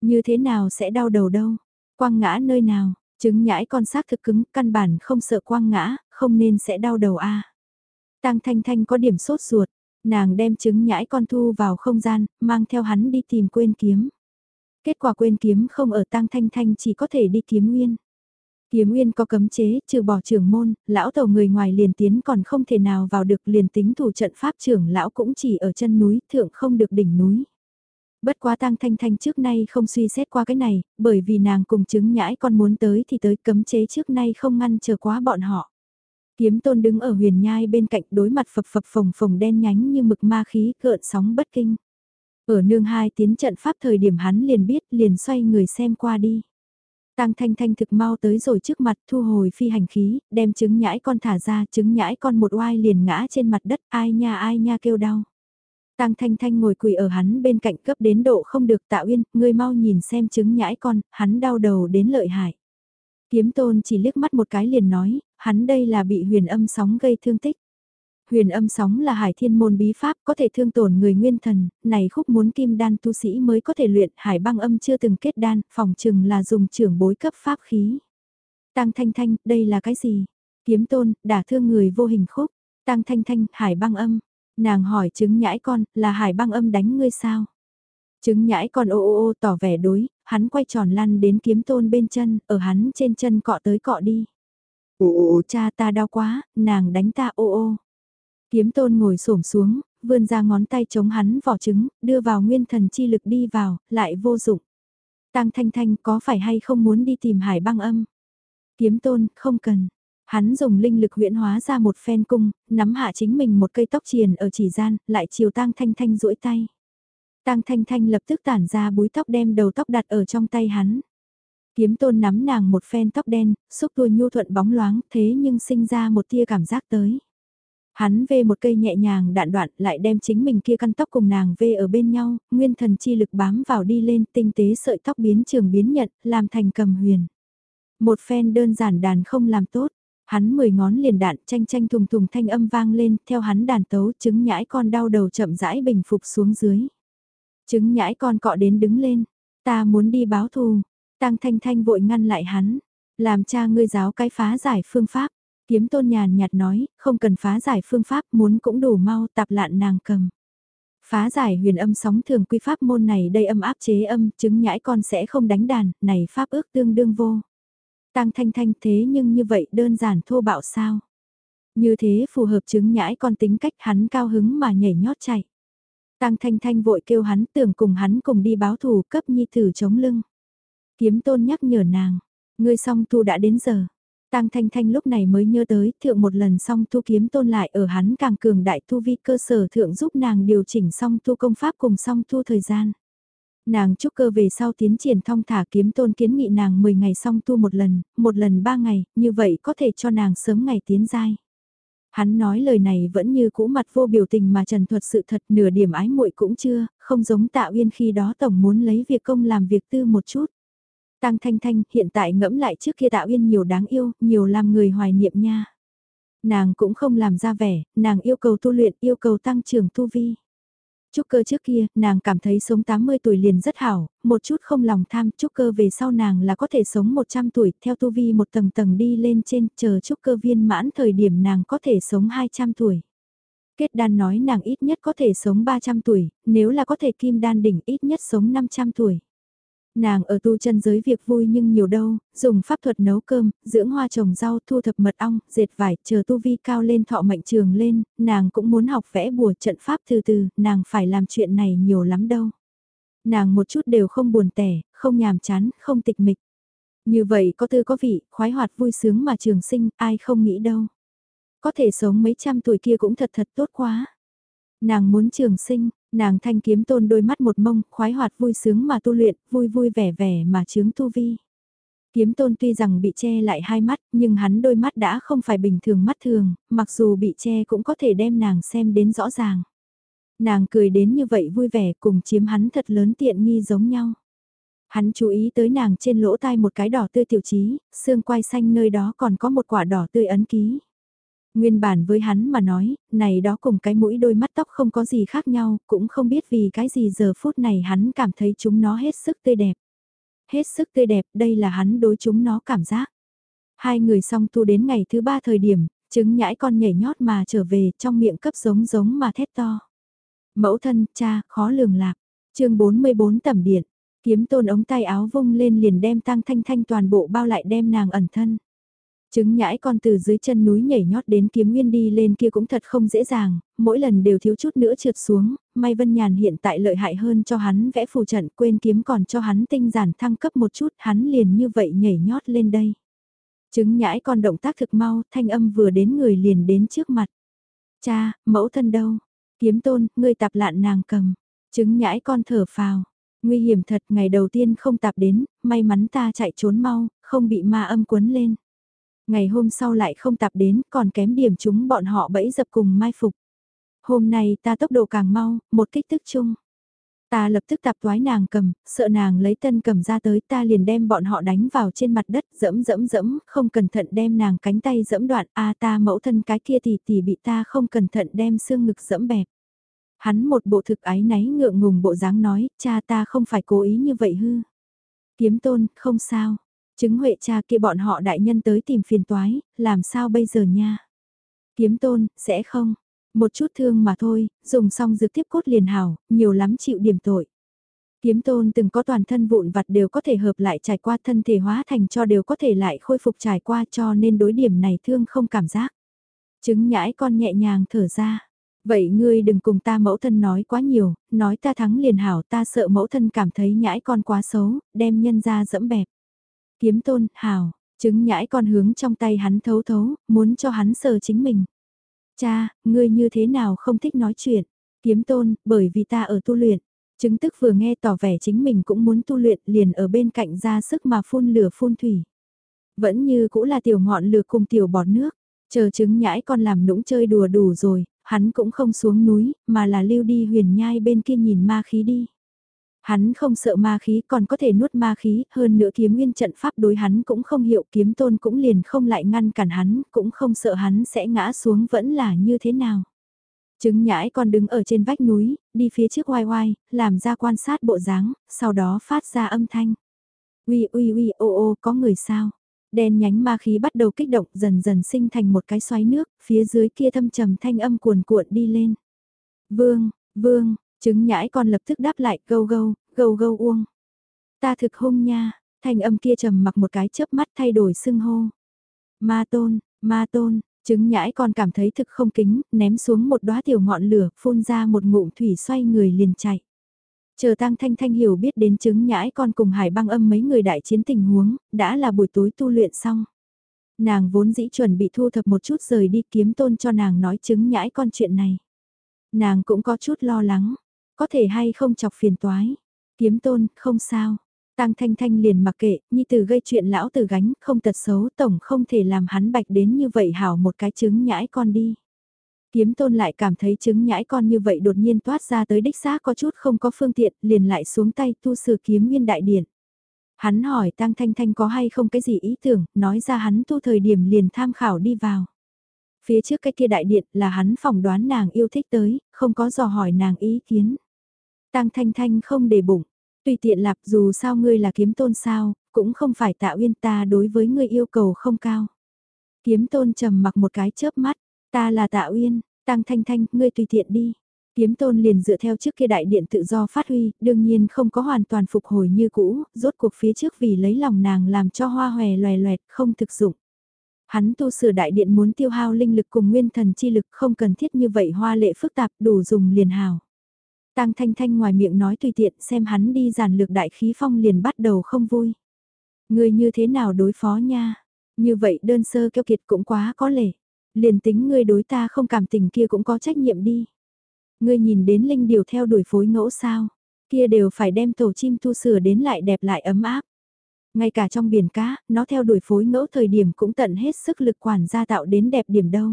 Như thế nào sẽ đau đầu đâu? Quang ngã nơi nào? Trứng nhãi con xác thực cứng, căn bản không sợ quang ngã, không nên sẽ đau đầu a. Tang Thanh Thanh có điểm sốt ruột, nàng đem trứng nhãi con thu vào không gian, mang theo hắn đi tìm quên kiếm. Kết quả quên kiếm không ở Tang Thanh Thanh chỉ có thể đi kiếm nguyên. Kiếm nguyên có cấm chế, trừ bỏ trưởng môn, lão tàu người ngoài liền tiến còn không thể nào vào được liền tính thủ trận pháp trưởng lão cũng chỉ ở chân núi, thượng không được đỉnh núi. Bất quá tang thanh thanh trước nay không suy xét qua cái này, bởi vì nàng cùng chứng nhãi con muốn tới thì tới cấm chế trước nay không ngăn chờ quá bọn họ. Kiếm tôn đứng ở huyền nhai bên cạnh đối mặt phập phập phồng phồng đen nhánh như mực ma khí cợn sóng bất kinh. Ở nương hai tiến trận pháp thời điểm hắn liền biết liền xoay người xem qua đi. Tăng thanh thanh thực mau tới rồi trước mặt thu hồi phi hành khí, đem trứng nhãi con thả ra trứng nhãi con một oai liền ngã trên mặt đất ai nha ai nha kêu đau. Tăng thanh thanh ngồi quỳ ở hắn bên cạnh cấp đến độ không được tạo yên, ngươi mau nhìn xem trứng nhãi con, hắn đau đầu đến lợi hại. Kiếm tôn chỉ liếc mắt một cái liền nói, hắn đây là bị huyền âm sóng gây thương tích. Huyền âm sóng là hải thiên môn bí pháp có thể thương tổn người nguyên thần, này khúc muốn kim đan tu sĩ mới có thể luyện hải băng âm chưa từng kết đan, phòng chừng là dùng trưởng bối cấp pháp khí. Tăng thanh thanh, đây là cái gì? Kiếm tôn, đả thương người vô hình khúc. Tăng thanh thanh, hải băng âm. Nàng hỏi chứng nhãi con, là hải băng âm đánh ngươi sao? Chứng nhãi con ô ô ô tỏ vẻ đối, hắn quay tròn lăn đến kiếm tôn bên chân, ở hắn trên chân cọ tới cọ đi. Ô ô cha ta đau quá, nàng đánh ta ô ô. Kiếm tôn ngồi xổm xuống, vươn ra ngón tay chống hắn vỏ trứng, đưa vào nguyên thần chi lực đi vào, lại vô dụng. Tăng thanh thanh có phải hay không muốn đi tìm hải băng âm? Kiếm tôn, không cần. Hắn dùng linh lực huyễn hóa ra một phen cung, nắm hạ chính mình một cây tóc triền ở chỉ gian, lại chiều tăng thanh thanh duỗi tay. Tăng thanh thanh lập tức tản ra búi tóc đem đầu tóc đặt ở trong tay hắn. Kiếm tôn nắm nàng một phen tóc đen, xúc tua nhu thuận bóng loáng thế nhưng sinh ra một tia cảm giác tới. Hắn vê một cây nhẹ nhàng đạn đoạn lại đem chính mình kia căn tóc cùng nàng vê ở bên nhau, nguyên thần chi lực bám vào đi lên tinh tế sợi tóc biến trường biến nhận, làm thành cầm huyền. Một phen đơn giản đàn không làm tốt, hắn mười ngón liền đạn tranh tranh thùng thùng thanh âm vang lên, theo hắn đàn tấu chứng nhãi con đau đầu chậm rãi bình phục xuống dưới. Chứng nhãi con cọ đến đứng lên, ta muốn đi báo thù, tăng thanh thanh vội ngăn lại hắn, làm cha ngươi giáo cái phá giải phương pháp. Kiếm tôn nhàn nhạt nói, không cần phá giải phương pháp muốn cũng đủ mau tạp lạn nàng cầm. Phá giải huyền âm sóng thường quy pháp môn này đây âm áp chế âm, chứng nhãi con sẽ không đánh đàn, này pháp ước tương đương vô. Tăng thanh thanh thế nhưng như vậy đơn giản thô bạo sao? Như thế phù hợp chứng nhãi con tính cách hắn cao hứng mà nhảy nhót chạy. Tăng thanh thanh vội kêu hắn tưởng cùng hắn cùng đi báo thù cấp nhi thử chống lưng. Kiếm tôn nhắc nhở nàng, ngươi song tu đã đến giờ. Tăng Thanh Thanh lúc này mới nhớ tới thượng một lần song tu kiếm tôn lại ở hắn càng cường đại tu vi cơ sở thượng giúp nàng điều chỉnh song tu công pháp cùng song tu thời gian. Nàng trúc cơ về sau tiến triển thong thả kiếm tôn kiến nghị nàng 10 ngày song tu một lần, một lần 3 ngày, như vậy có thể cho nàng sớm ngày tiến giai. Hắn nói lời này vẫn như cũ mặt vô biểu tình mà trần thuật sự thật nửa điểm ái muội cũng chưa, không giống tạ uyên khi đó tổng muốn lấy việc công làm việc tư một chút. Tăng Thanh Thanh hiện tại ngẫm lại trước kia tạ uyên nhiều đáng yêu, nhiều làm người hoài niệm nha. Nàng cũng không làm ra vẻ, nàng yêu cầu tu luyện, yêu cầu tăng trưởng tu vi. Trúc cơ trước kia, nàng cảm thấy sống 80 tuổi liền rất hảo, một chút không lòng tham, trúc cơ về sau nàng là có thể sống 100 tuổi, theo tu vi một tầng tầng đi lên trên, chờ trúc cơ viên mãn thời điểm nàng có thể sống 200 tuổi. Kết đan nói nàng ít nhất có thể sống 300 tuổi, nếu là có thể kim đan đỉnh ít nhất sống 500 tuổi. Nàng ở tu chân giới việc vui nhưng nhiều đâu, dùng pháp thuật nấu cơm, dưỡng hoa trồng rau, thu thập mật ong, dệt vải, chờ tu vi cao lên thọ mệnh trường lên, nàng cũng muốn học vẽ bùa trận pháp từ từ, nàng phải làm chuyện này nhiều lắm đâu. Nàng một chút đều không buồn tẻ, không nhàm chán, không tịch mịch. Như vậy có tư có vị, khoái hoạt vui sướng mà trường sinh, ai không nghĩ đâu. Có thể sống mấy trăm tuổi kia cũng thật thật tốt quá. Nàng muốn trường sinh, Nàng thanh kiếm tôn đôi mắt một mông, khoái hoạt vui sướng mà tu luyện, vui vui vẻ vẻ mà chướng tu vi. Kiếm tôn tuy rằng bị che lại hai mắt, nhưng hắn đôi mắt đã không phải bình thường mắt thường, mặc dù bị che cũng có thể đem nàng xem đến rõ ràng. Nàng cười đến như vậy vui vẻ cùng chiếm hắn thật lớn tiện nghi giống nhau. Hắn chú ý tới nàng trên lỗ tai một cái đỏ tươi tiểu trí, xương quai xanh nơi đó còn có một quả đỏ tươi ấn ký. Nguyên bản với hắn mà nói, này đó cùng cái mũi đôi mắt tóc không có gì khác nhau, cũng không biết vì cái gì giờ phút này hắn cảm thấy chúng nó hết sức tươi đẹp. Hết sức tươi đẹp, đây là hắn đối chúng nó cảm giác. Hai người song tu đến ngày thứ ba thời điểm, trứng nhãi con nhảy nhót mà trở về trong miệng cấp giống giống mà thét to. Mẫu thân, cha, khó lường lạc. chương 44 tầm điện, kiếm tôn ống tay áo vung lên liền đem tăng thanh thanh toàn bộ bao lại đem nàng ẩn thân. Trứng nhãi con từ dưới chân núi nhảy nhót đến kiếm nguyên đi lên kia cũng thật không dễ dàng, mỗi lần đều thiếu chút nữa trượt xuống, may Vân Nhàn hiện tại lợi hại hơn cho hắn vẽ phù trận quên kiếm còn cho hắn tinh giản thăng cấp một chút hắn liền như vậy nhảy nhót lên đây. Trứng nhãi con động tác thực mau, thanh âm vừa đến người liền đến trước mặt. Cha, mẫu thân đâu? Kiếm tôn, ngươi tạp lạn nàng cầm. Trứng nhãi con thở phào. Nguy hiểm thật, ngày đầu tiên không tạp đến, may mắn ta chạy trốn mau, không bị ma âm cuốn lên. Ngày hôm sau lại không tạp đến, còn kém điểm chúng bọn họ bẫy dập cùng mai phục. Hôm nay ta tốc độ càng mau, một kích tức chung. Ta lập tức tạp toái nàng cầm, sợ nàng lấy tân cầm ra tới ta liền đem bọn họ đánh vào trên mặt đất dẫm dẫm dẫm, không cẩn thận đem nàng cánh tay dẫm đoạn a ta mẫu thân cái kia thì thì bị ta không cẩn thận đem xương ngực dẫm bẹp. Hắn một bộ thực ái náy ngượng ngùng bộ dáng nói, cha ta không phải cố ý như vậy hư. Kiếm tôn, không sao, Chứng huệ cha kia bọn họ đại nhân tới tìm phiền toái, làm sao bây giờ nha? Kiếm tôn, sẽ không? Một chút thương mà thôi, dùng xong dược tiếp cốt liền hảo, nhiều lắm chịu điểm tội. Kiếm tôn từng có toàn thân vụn vặt đều có thể hợp lại trải qua thân thể hóa thành cho đều có thể lại khôi phục trải qua cho nên đối điểm này thương không cảm giác. Chứng nhãi con nhẹ nhàng thở ra. Vậy ngươi đừng cùng ta mẫu thân nói quá nhiều, nói ta thắng liền hảo ta sợ mẫu thân cảm thấy nhãi con quá xấu, đem nhân ra dẫm bẹp. Kiếm tôn, hào, trứng nhãi con hướng trong tay hắn thấu thấu, muốn cho hắn sờ chính mình. Cha, ngươi như thế nào không thích nói chuyện? Kiếm tôn, bởi vì ta ở tu luyện. Chứng tức vừa nghe tỏ vẻ chính mình cũng muốn tu luyện liền ở bên cạnh ra sức mà phun lửa phun thủy. Vẫn như cũ là tiểu ngọn lửa cùng tiểu bọt nước. Chờ trứng nhãi con làm nũng chơi đùa đủ rồi, hắn cũng không xuống núi, mà là lưu đi huyền nhai bên kia nhìn ma khí đi. Hắn không sợ ma khí còn có thể nuốt ma khí, hơn nữa kiếm nguyên trận pháp đối hắn cũng không hiệu kiếm tôn cũng liền không lại ngăn cản hắn, cũng không sợ hắn sẽ ngã xuống vẫn là như thế nào. Trứng nhãi còn đứng ở trên vách núi, đi phía trước oai oai, làm ra quan sát bộ dáng, sau đó phát ra âm thanh. Ui ui ui ô ô có người sao? Đen nhánh ma khí bắt đầu kích động dần dần sinh thành một cái xoáy nước, phía dưới kia thâm trầm thanh âm cuồn cuộn đi lên. Vương, vương, Trứng nhãi con lập tức đáp lại gâu gâu, gâu gâu uông. Ta thực hung nha, thanh âm kia trầm mặc một cái chớp mắt thay đổi sưng hô. Ma tôn, ma tôn, trứng nhãi con cảm thấy thực không kính, ném xuống một đóa tiểu ngọn lửa, phun ra một ngụm thủy xoay người liền chạy. Chờ tăng thanh thanh hiểu biết đến trứng nhãi con cùng hải băng âm mấy người đại chiến tình huống, đã là buổi tối tu luyện xong. Nàng vốn dĩ chuẩn bị thu thập một chút rời đi kiếm tôn cho nàng nói trứng nhãi con chuyện này. Nàng cũng có chút lo lắng, có thể hay không chọc phiền toái. Kiếm tôn, không sao. Tăng Thanh Thanh liền mặc kệ, nhi tử gây chuyện lão tử gánh, không tật xấu, tổng không thể làm hắn bạch đến như vậy hảo một cái trứng nhãi con đi. Kiếm tôn lại cảm thấy trứng nhãi con như vậy đột nhiên toát ra tới đích xác có chút không có phương tiện, liền lại xuống tay tu sửa kiếm nguyên đại điện. Hắn hỏi Tăng Thanh Thanh có hay không cái gì ý tưởng, nói ra hắn tu thời điểm liền tham khảo đi vào. Phía trước cái kia đại điện là hắn phỏng đoán nàng yêu thích tới, không có dò hỏi nàng ý kiến. Tăng Thanh Thanh không để bụng, tùy tiện lạp dù sao ngươi là kiếm tôn sao, cũng không phải tạo uyên ta đối với ngươi yêu cầu không cao. Kiếm tôn trầm mặc một cái chớp mắt, ta là tạ uyên, tăng thanh thanh, ngươi tùy tiện đi. Kiếm tôn liền dựa theo trước kia đại điện tự do phát huy, đương nhiên không có hoàn toàn phục hồi như cũ, rốt cuộc phía trước vì lấy lòng nàng làm cho hoa hòe loè loẹt không thực dụng. Hắn tu sửa đại điện muốn tiêu hao linh lực cùng nguyên thần chi lực không cần thiết như vậy hoa lệ phức tạp đủ dùng liền hào. Tăng Thanh Thanh ngoài miệng nói tùy tiện xem hắn đi giản lược đại khí phong liền bắt đầu không vui. Người như thế nào đối phó nha? Như vậy đơn sơ keo kiệt cũng quá có lệ. Liền tính ngươi đối ta không cảm tình kia cũng có trách nhiệm đi. Ngươi nhìn đến linh điều theo đuổi phối ngẫu sao? Kia đều phải đem tổ chim tu sửa đến lại đẹp lại ấm áp. Ngay cả trong biển cá, nó theo đuổi phối ngẫu thời điểm cũng tận hết sức lực quản gia tạo đến đẹp điểm đâu.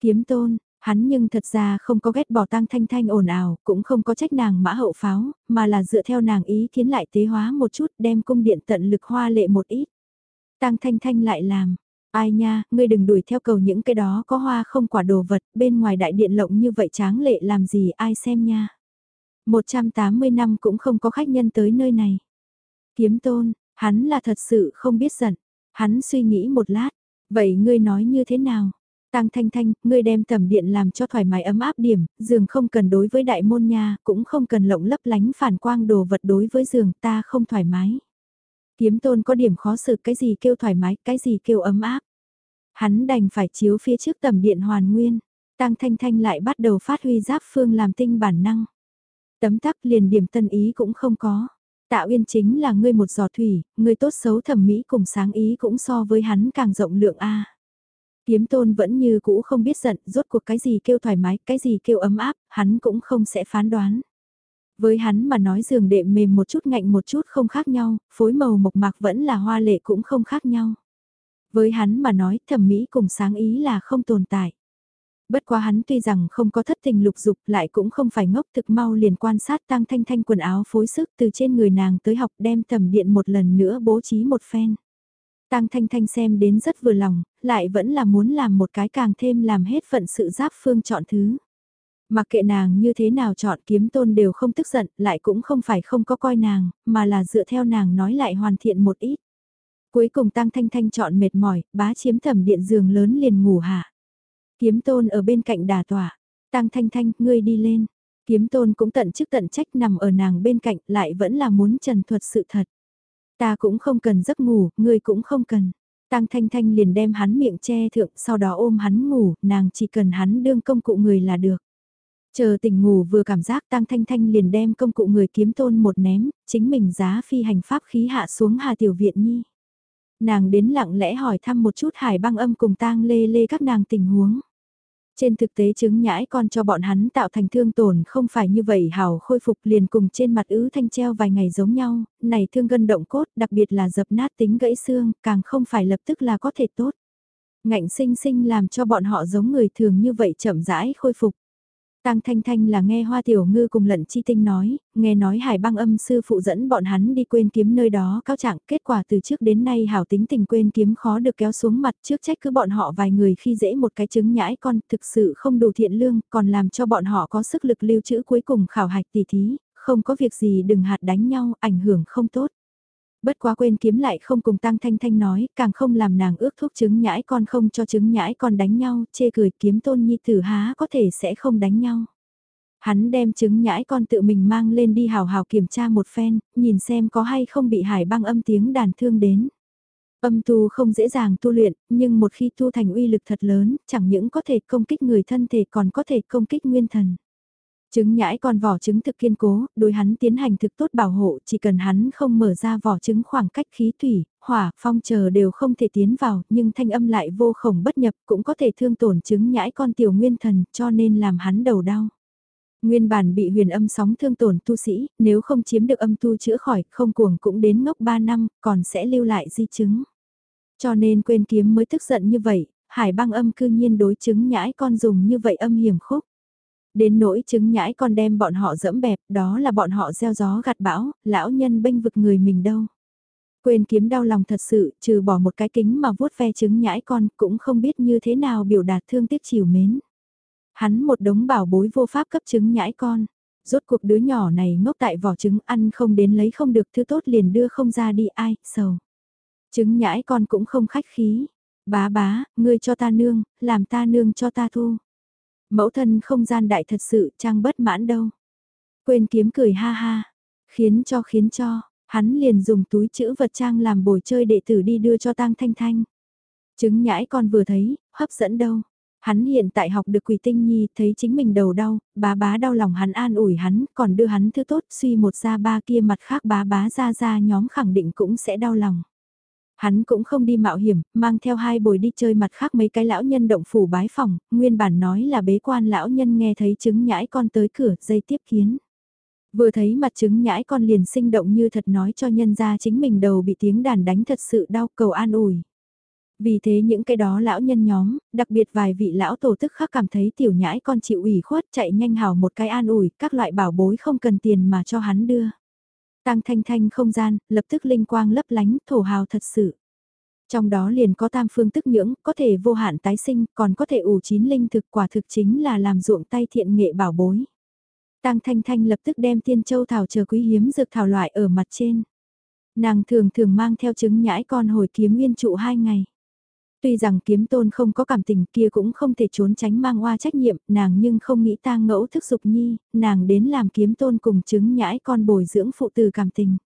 Kiếm tôn, Hắn nhưng thật ra không có ghét bỏ tăng thanh thanh ồn ào, cũng không có trách nàng mã hậu pháo, mà là dựa theo nàng ý kiến lại tế hóa một chút đem cung điện tận lực hoa lệ một ít. Tăng thanh thanh lại làm, ai nha, ngươi đừng đuổi theo cầu những cái đó có hoa không quả đồ vật, bên ngoài đại điện lộng như vậy tráng lệ làm gì ai xem nha. 180 năm cũng không có khách nhân tới nơi này. Kiếm tôn, hắn là thật sự không biết giận, hắn suy nghĩ một lát, vậy ngươi nói như thế nào? Tang Thanh Thanh, ngươi đem tầm điện làm cho thoải mái ấm áp điểm, giường không cần đối với đại môn nha, cũng không cần lộng lấp lánh phản quang đồ vật đối với giường ta không thoải mái. Kiếm tôn có điểm khó xử cái gì kêu thoải mái, cái gì kêu ấm áp. Hắn đành phải chiếu phía trước tầm điện hoàn nguyên, Tang Thanh Thanh lại bắt đầu phát huy giáp phương làm tinh bản năng. Tấm tắc liền điểm tân ý cũng không có. Tạ Uyên chính là ngươi một giọt thủy, ngươi tốt xấu thẩm mỹ cùng sáng ý cũng so với hắn càng rộng lượng a. Kiếm tôn vẫn như cũ không biết giận, rốt cuộc cái gì kêu thoải mái, cái gì kêu ấm áp, hắn cũng không sẽ phán đoán. Với hắn mà nói giường đệm mềm một chút ngạnh một chút không khác nhau, phối màu mộc mạc vẫn là hoa lệ cũng không khác nhau. Với hắn mà nói thẩm mỹ cùng sáng ý là không tồn tại. Bất quá hắn tuy rằng không có thất tình lục dục lại cũng không phải ngốc thực mau liền quan sát tăng thanh thanh quần áo phối sức từ trên người nàng tới học đem tầm điện một lần nữa bố trí một phen. Tăng Thanh Thanh xem đến rất vừa lòng, lại vẫn là muốn làm một cái càng thêm làm hết phận sự giáp phương chọn thứ. Mặc kệ nàng như thế nào chọn kiếm tôn đều không tức giận, lại cũng không phải không có coi nàng, mà là dựa theo nàng nói lại hoàn thiện một ít. Cuối cùng Tăng Thanh Thanh chọn mệt mỏi, bá chiếm thẩm điện giường lớn liền ngủ hạ. Kiếm tôn ở bên cạnh đà tỏa. Tăng Thanh Thanh, ngươi đi lên. Kiếm tôn cũng tận chức tận trách nằm ở nàng bên cạnh lại vẫn là muốn trần thuật sự thật. Ta cũng không cần giấc ngủ, ngươi cũng không cần. Tăng Thanh Thanh liền đem hắn miệng che thượng, sau đó ôm hắn ngủ, nàng chỉ cần hắn đương công cụ người là được. Chờ tỉnh ngủ vừa cảm giác Tăng Thanh Thanh liền đem công cụ người kiếm tôn một ném, chính mình giá phi hành pháp khí hạ xuống Hà Tiểu Viện Nhi. Nàng đến lặng lẽ hỏi thăm một chút hải băng âm cùng tang lê lê các nàng tình huống. Trên thực tế chứng nhãi con cho bọn hắn tạo thành thương tổn không phải như vậy hảo khôi phục liền cùng trên mặt ứ thanh treo vài ngày giống nhau, này thương gân động cốt đặc biệt là dập nát tính gãy xương, càng không phải lập tức là có thể tốt. Ngạnh sinh sinh làm cho bọn họ giống người thường như vậy chậm rãi khôi phục. Tang Thanh Thanh là nghe Hoa Tiểu Ngư cùng lận chi tinh nói, nghe nói hải băng âm sư phụ dẫn bọn hắn đi quên kiếm nơi đó cao trạng, kết quả từ trước đến nay hảo tính tình quên kiếm khó được kéo xuống mặt trước trách cứ bọn họ vài người khi dễ một cái trứng nhãi con thực sự không đủ thiện lương, còn làm cho bọn họ có sức lực lưu trữ cuối cùng khảo hạch tỷ thí, không có việc gì đừng hạt đánh nhau, ảnh hưởng không tốt bất quá quên kiếm lại không cùng Tăng Thanh Thanh nói, càng không làm nàng ước thuốc trứng nhãi con không cho trứng nhãi con đánh nhau, chê cười kiếm tôn nhi tử há có thể sẽ không đánh nhau. Hắn đem trứng nhãi con tự mình mang lên đi hào hào kiểm tra một phen, nhìn xem có hay không bị hải băng âm tiếng đàn thương đến. Âm tu không dễ dàng tu luyện, nhưng một khi tu thành uy lực thật lớn, chẳng những có thể công kích người thân thể còn có thể công kích nguyên thần. Trứng nhãi con vỏ trứng thực kiên cố, đối hắn tiến hành thực tốt bảo hộ, chỉ cần hắn không mở ra vỏ trứng khoảng cách khí thủy, hỏa, phong chờ đều không thể tiến vào, nhưng thanh âm lại vô khổng bất nhập cũng có thể thương tổn trứng nhãi con tiểu nguyên thần cho nên làm hắn đầu đau. Nguyên bản bị huyền âm sóng thương tổn tu sĩ, nếu không chiếm được âm tu chữa khỏi, không cuồng cũng đến ngốc 3 năm, còn sẽ lưu lại di chứng. Cho nên quên kiếm mới tức giận như vậy, hải băng âm cư nhiên đối chứng nhãi con dùng như vậy âm hiểm khúc. Đến nỗi chứng nhãi con đem bọn họ dẫm bẹp, đó là bọn họ gieo gió gặt bão, lão nhân bênh vực người mình đâu. Quên kiếm đau lòng thật sự, trừ bỏ một cái kính mà vuốt ve chứng nhãi con, cũng không biết như thế nào biểu đạt thương tiếc chiều mến. Hắn một đống bảo bối vô pháp cấp chứng nhãi con. Rốt cuộc đứa nhỏ này ngốc tại vỏ trứng ăn không đến lấy không được thứ tốt liền đưa không ra đi ai, sầu. Trứng nhãi con cũng không khách khí. Bá bá, ngươi cho ta nương, làm ta nương cho ta thu. Mẫu thân không gian đại thật sự trang bất mãn đâu. Quên kiếm cười ha ha. Khiến cho khiến cho, hắn liền dùng túi chữ vật trang làm bồi chơi đệ tử đi đưa cho tang thanh thanh. Trứng nhãi con vừa thấy, hấp dẫn đâu. Hắn hiện tại học được quỷ tinh nhi, thấy chính mình đầu đau, bá bá đau lòng hắn an ủi hắn, còn đưa hắn thứ tốt, suy một ra ba kia mặt khác bá bá ra ra nhóm khẳng định cũng sẽ đau lòng. Hắn cũng không đi mạo hiểm, mang theo hai bồi đi chơi mặt khác mấy cái lão nhân động phủ bái phòng, nguyên bản nói là bế quan lão nhân nghe thấy chứng nhãi con tới cửa, dây tiếp kiến. Vừa thấy mặt chứng nhãi con liền sinh động như thật nói cho nhân ra chính mình đầu bị tiếng đàn đánh thật sự đau cầu an ủi. Vì thế những cái đó lão nhân nhóm, đặc biệt vài vị lão tổ tức khắc cảm thấy tiểu nhãi con chịu ủy khuất chạy nhanh hào một cái an ủi, các loại bảo bối không cần tiền mà cho hắn đưa. Tăng thanh thanh không gian, lập tức linh quang lấp lánh, thổ hào thật sự. Trong đó liền có tam phương tức nhưỡng, có thể vô hạn tái sinh, còn có thể ủ chín linh thực quả thực chính là làm ruộng tay thiện nghệ bảo bối. Tăng Thanh Thanh lập tức đem tiên châu thảo chờ quý hiếm dược thảo loại ở mặt trên. Nàng thường thường mang theo trứng nhãi con hồi kiếm nguyên trụ hai ngày. Tuy rằng kiếm tôn không có cảm tình kia cũng không thể trốn tránh mang oa trách nhiệm, nàng nhưng không nghĩ tang ngẫu thức dục nhi, nàng đến làm kiếm tôn cùng chứng nhãi con bồi dưỡng phụ từ cảm tình.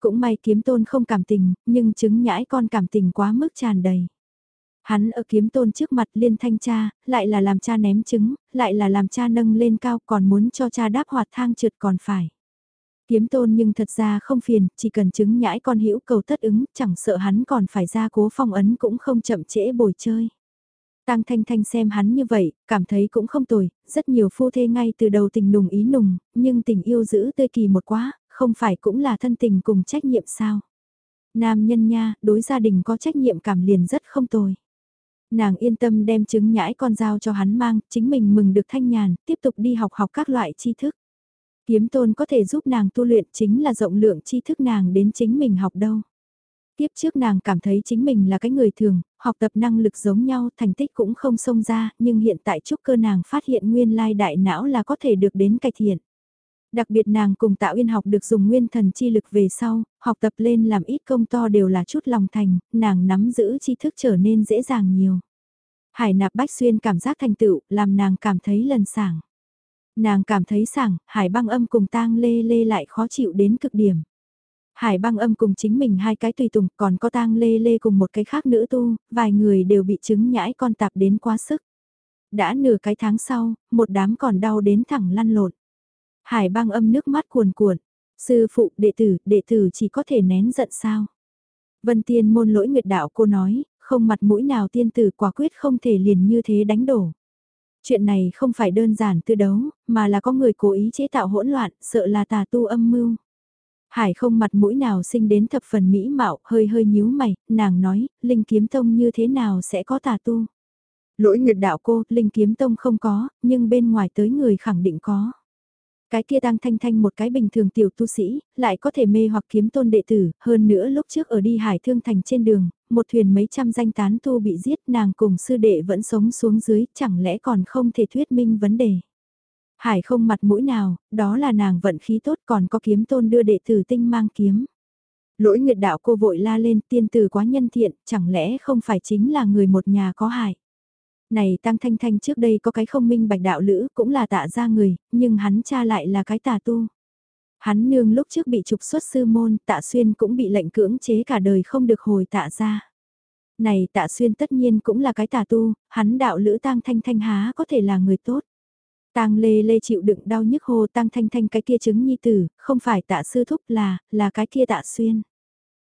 Cũng may kiếm tôn không cảm tình, nhưng chứng nhãi con cảm tình quá mức tràn đầy. Hắn ở kiếm tôn trước mặt liên thanh cha, lại là làm cha ném trứng, lại là làm cha nâng lên cao còn muốn cho cha đáp hoạt thang trượt còn phải. Kiếm tôn nhưng thật ra không phiền, chỉ cần chứng nhãi con hữu cầu tất ứng, chẳng sợ hắn còn phải ra cố phong ấn cũng không chậm trễ bồi chơi. Tăng Thanh Thanh xem hắn như vậy, cảm thấy cũng không tồi, rất nhiều phu thê ngay từ đầu tình nùng ý nùng, nhưng tình yêu giữ tươi kỳ một quá, không phải cũng là thân tình cùng trách nhiệm sao. Nam nhân nha, đối gia đình có trách nhiệm cảm liền rất không tồi. Nàng yên tâm đem trứng nhãi con dao cho hắn mang, chính mình mừng được thanh nhàn, tiếp tục đi học học các loại tri thức. Kiếm tôn có thể giúp nàng tu luyện chính là rộng lượng tri thức nàng đến chính mình học đâu. Tiếp trước nàng cảm thấy chính mình là cái người thường, học tập năng lực giống nhau, thành tích cũng không xông ra, nhưng hiện tại trúc cơ nàng phát hiện nguyên lai đại não là có thể được đến cải thiện. Đặc biệt nàng cùng tạo yên học được dùng nguyên thần chi lực về sau, học tập lên làm ít công to đều là chút lòng thành, nàng nắm giữ tri thức trở nên dễ dàng nhiều. Hải nạp bách xuyên cảm giác thành tựu, làm nàng cảm thấy lần sảng. Nàng cảm thấy sảng, hải băng âm cùng tang lê lê lại khó chịu đến cực điểm. Hải băng âm cùng chính mình hai cái tùy tùng, còn có tang lê lê cùng một cái khác nữ tu, vài người đều bị chứng nhãi con tạp đến quá sức. Đã nửa cái tháng sau, một đám còn đau đến thẳng lăn lộn. Hải băng âm nước mắt cuồn cuộn. Sư phụ, đệ tử, đệ tử chỉ có thể nén giận sao. Vân tiên môn lỗi nguyệt đạo cô nói, không mặt mũi nào tiên tử quả quyết không thể liền như thế đánh đổ. Chuyện này không phải đơn giản tư đấu, mà là có người cố ý chế tạo hỗn loạn, sợ là tà tu âm mưu. Hải không mặt mũi nào sinh đến thập phần mỹ mạo, hơi hơi nhíu mày, nàng nói, Linh Kiếm Tông như thế nào sẽ có tà tu. Lỗi nguyệt đạo cô, Linh Kiếm Tông không có, nhưng bên ngoài tới người khẳng định có. Cái kia đang thanh thanh một cái bình thường tiểu tu sĩ, lại có thể mê hoặc kiếm tôn đệ tử, hơn nữa lúc trước ở đi hải thương thành trên đường, một thuyền mấy trăm danh tán tu bị giết nàng cùng sư đệ vẫn sống xuống dưới, chẳng lẽ còn không thể thuyết minh vấn đề. Hải không mặt mũi nào, đó là nàng vận khí tốt còn có kiếm tôn đưa đệ tử tinh mang kiếm. Lỗi nguyệt đạo cô vội la lên tiên tử quá nhân thiện, chẳng lẽ không phải chính là người một nhà có hại. Này Tăng Thanh Thanh trước đây có cái không minh bạch đạo lữ cũng là tạ ra người, nhưng hắn cha lại là cái tà tu. Hắn nương lúc trước bị trục xuất sư môn, tạ xuyên cũng bị lệnh cưỡng chế cả đời không được hồi tạ ra. Này tạ xuyên tất nhiên cũng là cái tà tu, hắn đạo lữ tăng thanh thanh há có thể là người tốt. Tang lê lê chịu đựng đau nhức hồ tang thanh thanh cái kia chứng nhi tử, không phải tạ sư thúc là, là cái kia tạ xuyên.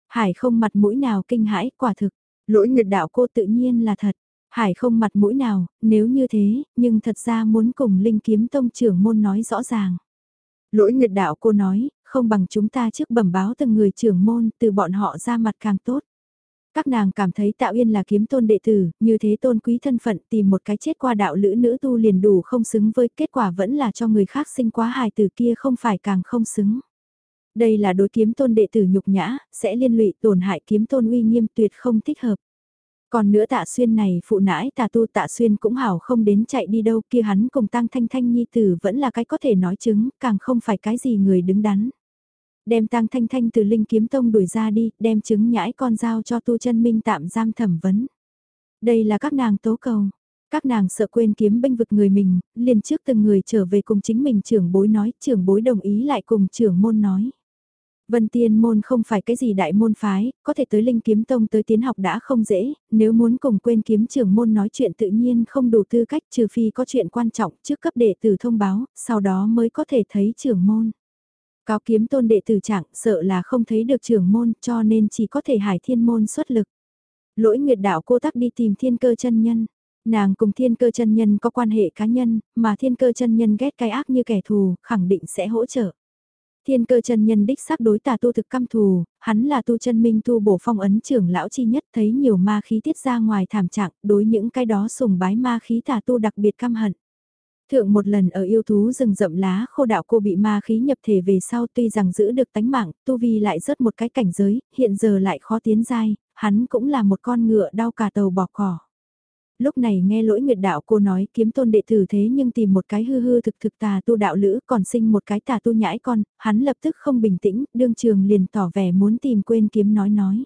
Hải không mặt mũi nào kinh hãi quả thực, lỗi nguyệt đạo cô tự nhiên là thật. Hải không mặt mũi nào, nếu như thế, nhưng thật ra muốn cùng Linh Kiếm Tông trưởng môn nói rõ ràng. Lỗi nguyệt đạo cô nói, không bằng chúng ta trước bẩm báo từng người trưởng môn từ bọn họ ra mặt càng tốt. Các nàng cảm thấy Tạo Yên là kiếm tôn đệ tử, như thế tôn quý thân phận tìm một cái chết qua đạo lữ nữ tu liền đủ không xứng với kết quả vẫn là cho người khác sinh quá hài tử kia không phải càng không xứng. Đây là đối kiếm tôn đệ tử nhục nhã, sẽ liên lụy tổn hại kiếm tôn uy nghiêm tuyệt không thích hợp. Còn nữa tạ xuyên này phụ nãi tà tu tạ xuyên cũng hảo không đến chạy đi đâu kia hắn cùng tăng thanh thanh nhi tử vẫn là cái có thể nói chứng, càng không phải cái gì người đứng đắn. Đem tăng thanh thanh từ linh kiếm tông đuổi ra đi, đem chứng nhãi con dao cho tu chân minh tạm giam thẩm vấn. Đây là các nàng tố cầu. Các nàng sợ quên kiếm bênh vực người mình, liền trước từng người trở về cùng chính mình trưởng bối nói, trưởng bối đồng ý lại cùng trưởng môn nói. Vân Tiên môn không phải cái gì đại môn phái, có thể tới Linh Kiếm Tông tới tiến học đã không dễ, nếu muốn cùng quên kiếm trưởng môn nói chuyện tự nhiên không đủ tư cách trừ phi có chuyện quan trọng trước cấp đệ tử thông báo, sau đó mới có thể thấy trưởng môn. Cao kiếm tôn đệ tử trạng sợ là không thấy được trưởng môn cho nên chỉ có thể hải thiên môn xuất lực. Lỗi nguyệt đạo cô tắc đi tìm thiên cơ chân nhân. Nàng cùng thiên cơ chân nhân có quan hệ cá nhân, mà thiên cơ chân nhân ghét cái ác như kẻ thù, khẳng định sẽ hỗ trợ. Thiên cơ chân nhân đích xác đối tà tu thực căm thù, hắn là tu chân minh tu bổ phong ấn trưởng lão chi nhất thấy nhiều ma khí tiết ra ngoài thảm trạng, đối những cái đó sùng bái ma khí tà tu đặc biệt căm hận. Thượng một lần ở yêu thú rừng rậm lá khô đạo cô bị ma khí nhập thể về sau tuy rằng giữ được tánh mạng, tu vi lại rớt một cái cảnh giới, hiện giờ lại khó tiến dai, hắn cũng là một con ngựa đau cả tàu bỏ cỏ lúc này nghe lỗi nguyệt đạo cô nói kiếm tôn đệ tử thế nhưng tìm một cái hư hư thực thực tà tu đạo lữ còn sinh một cái tà tu nhãi con, hắn lập tức không bình tĩnh, đương trường liền tỏ vẻ muốn tìm quên kiếm nói nói.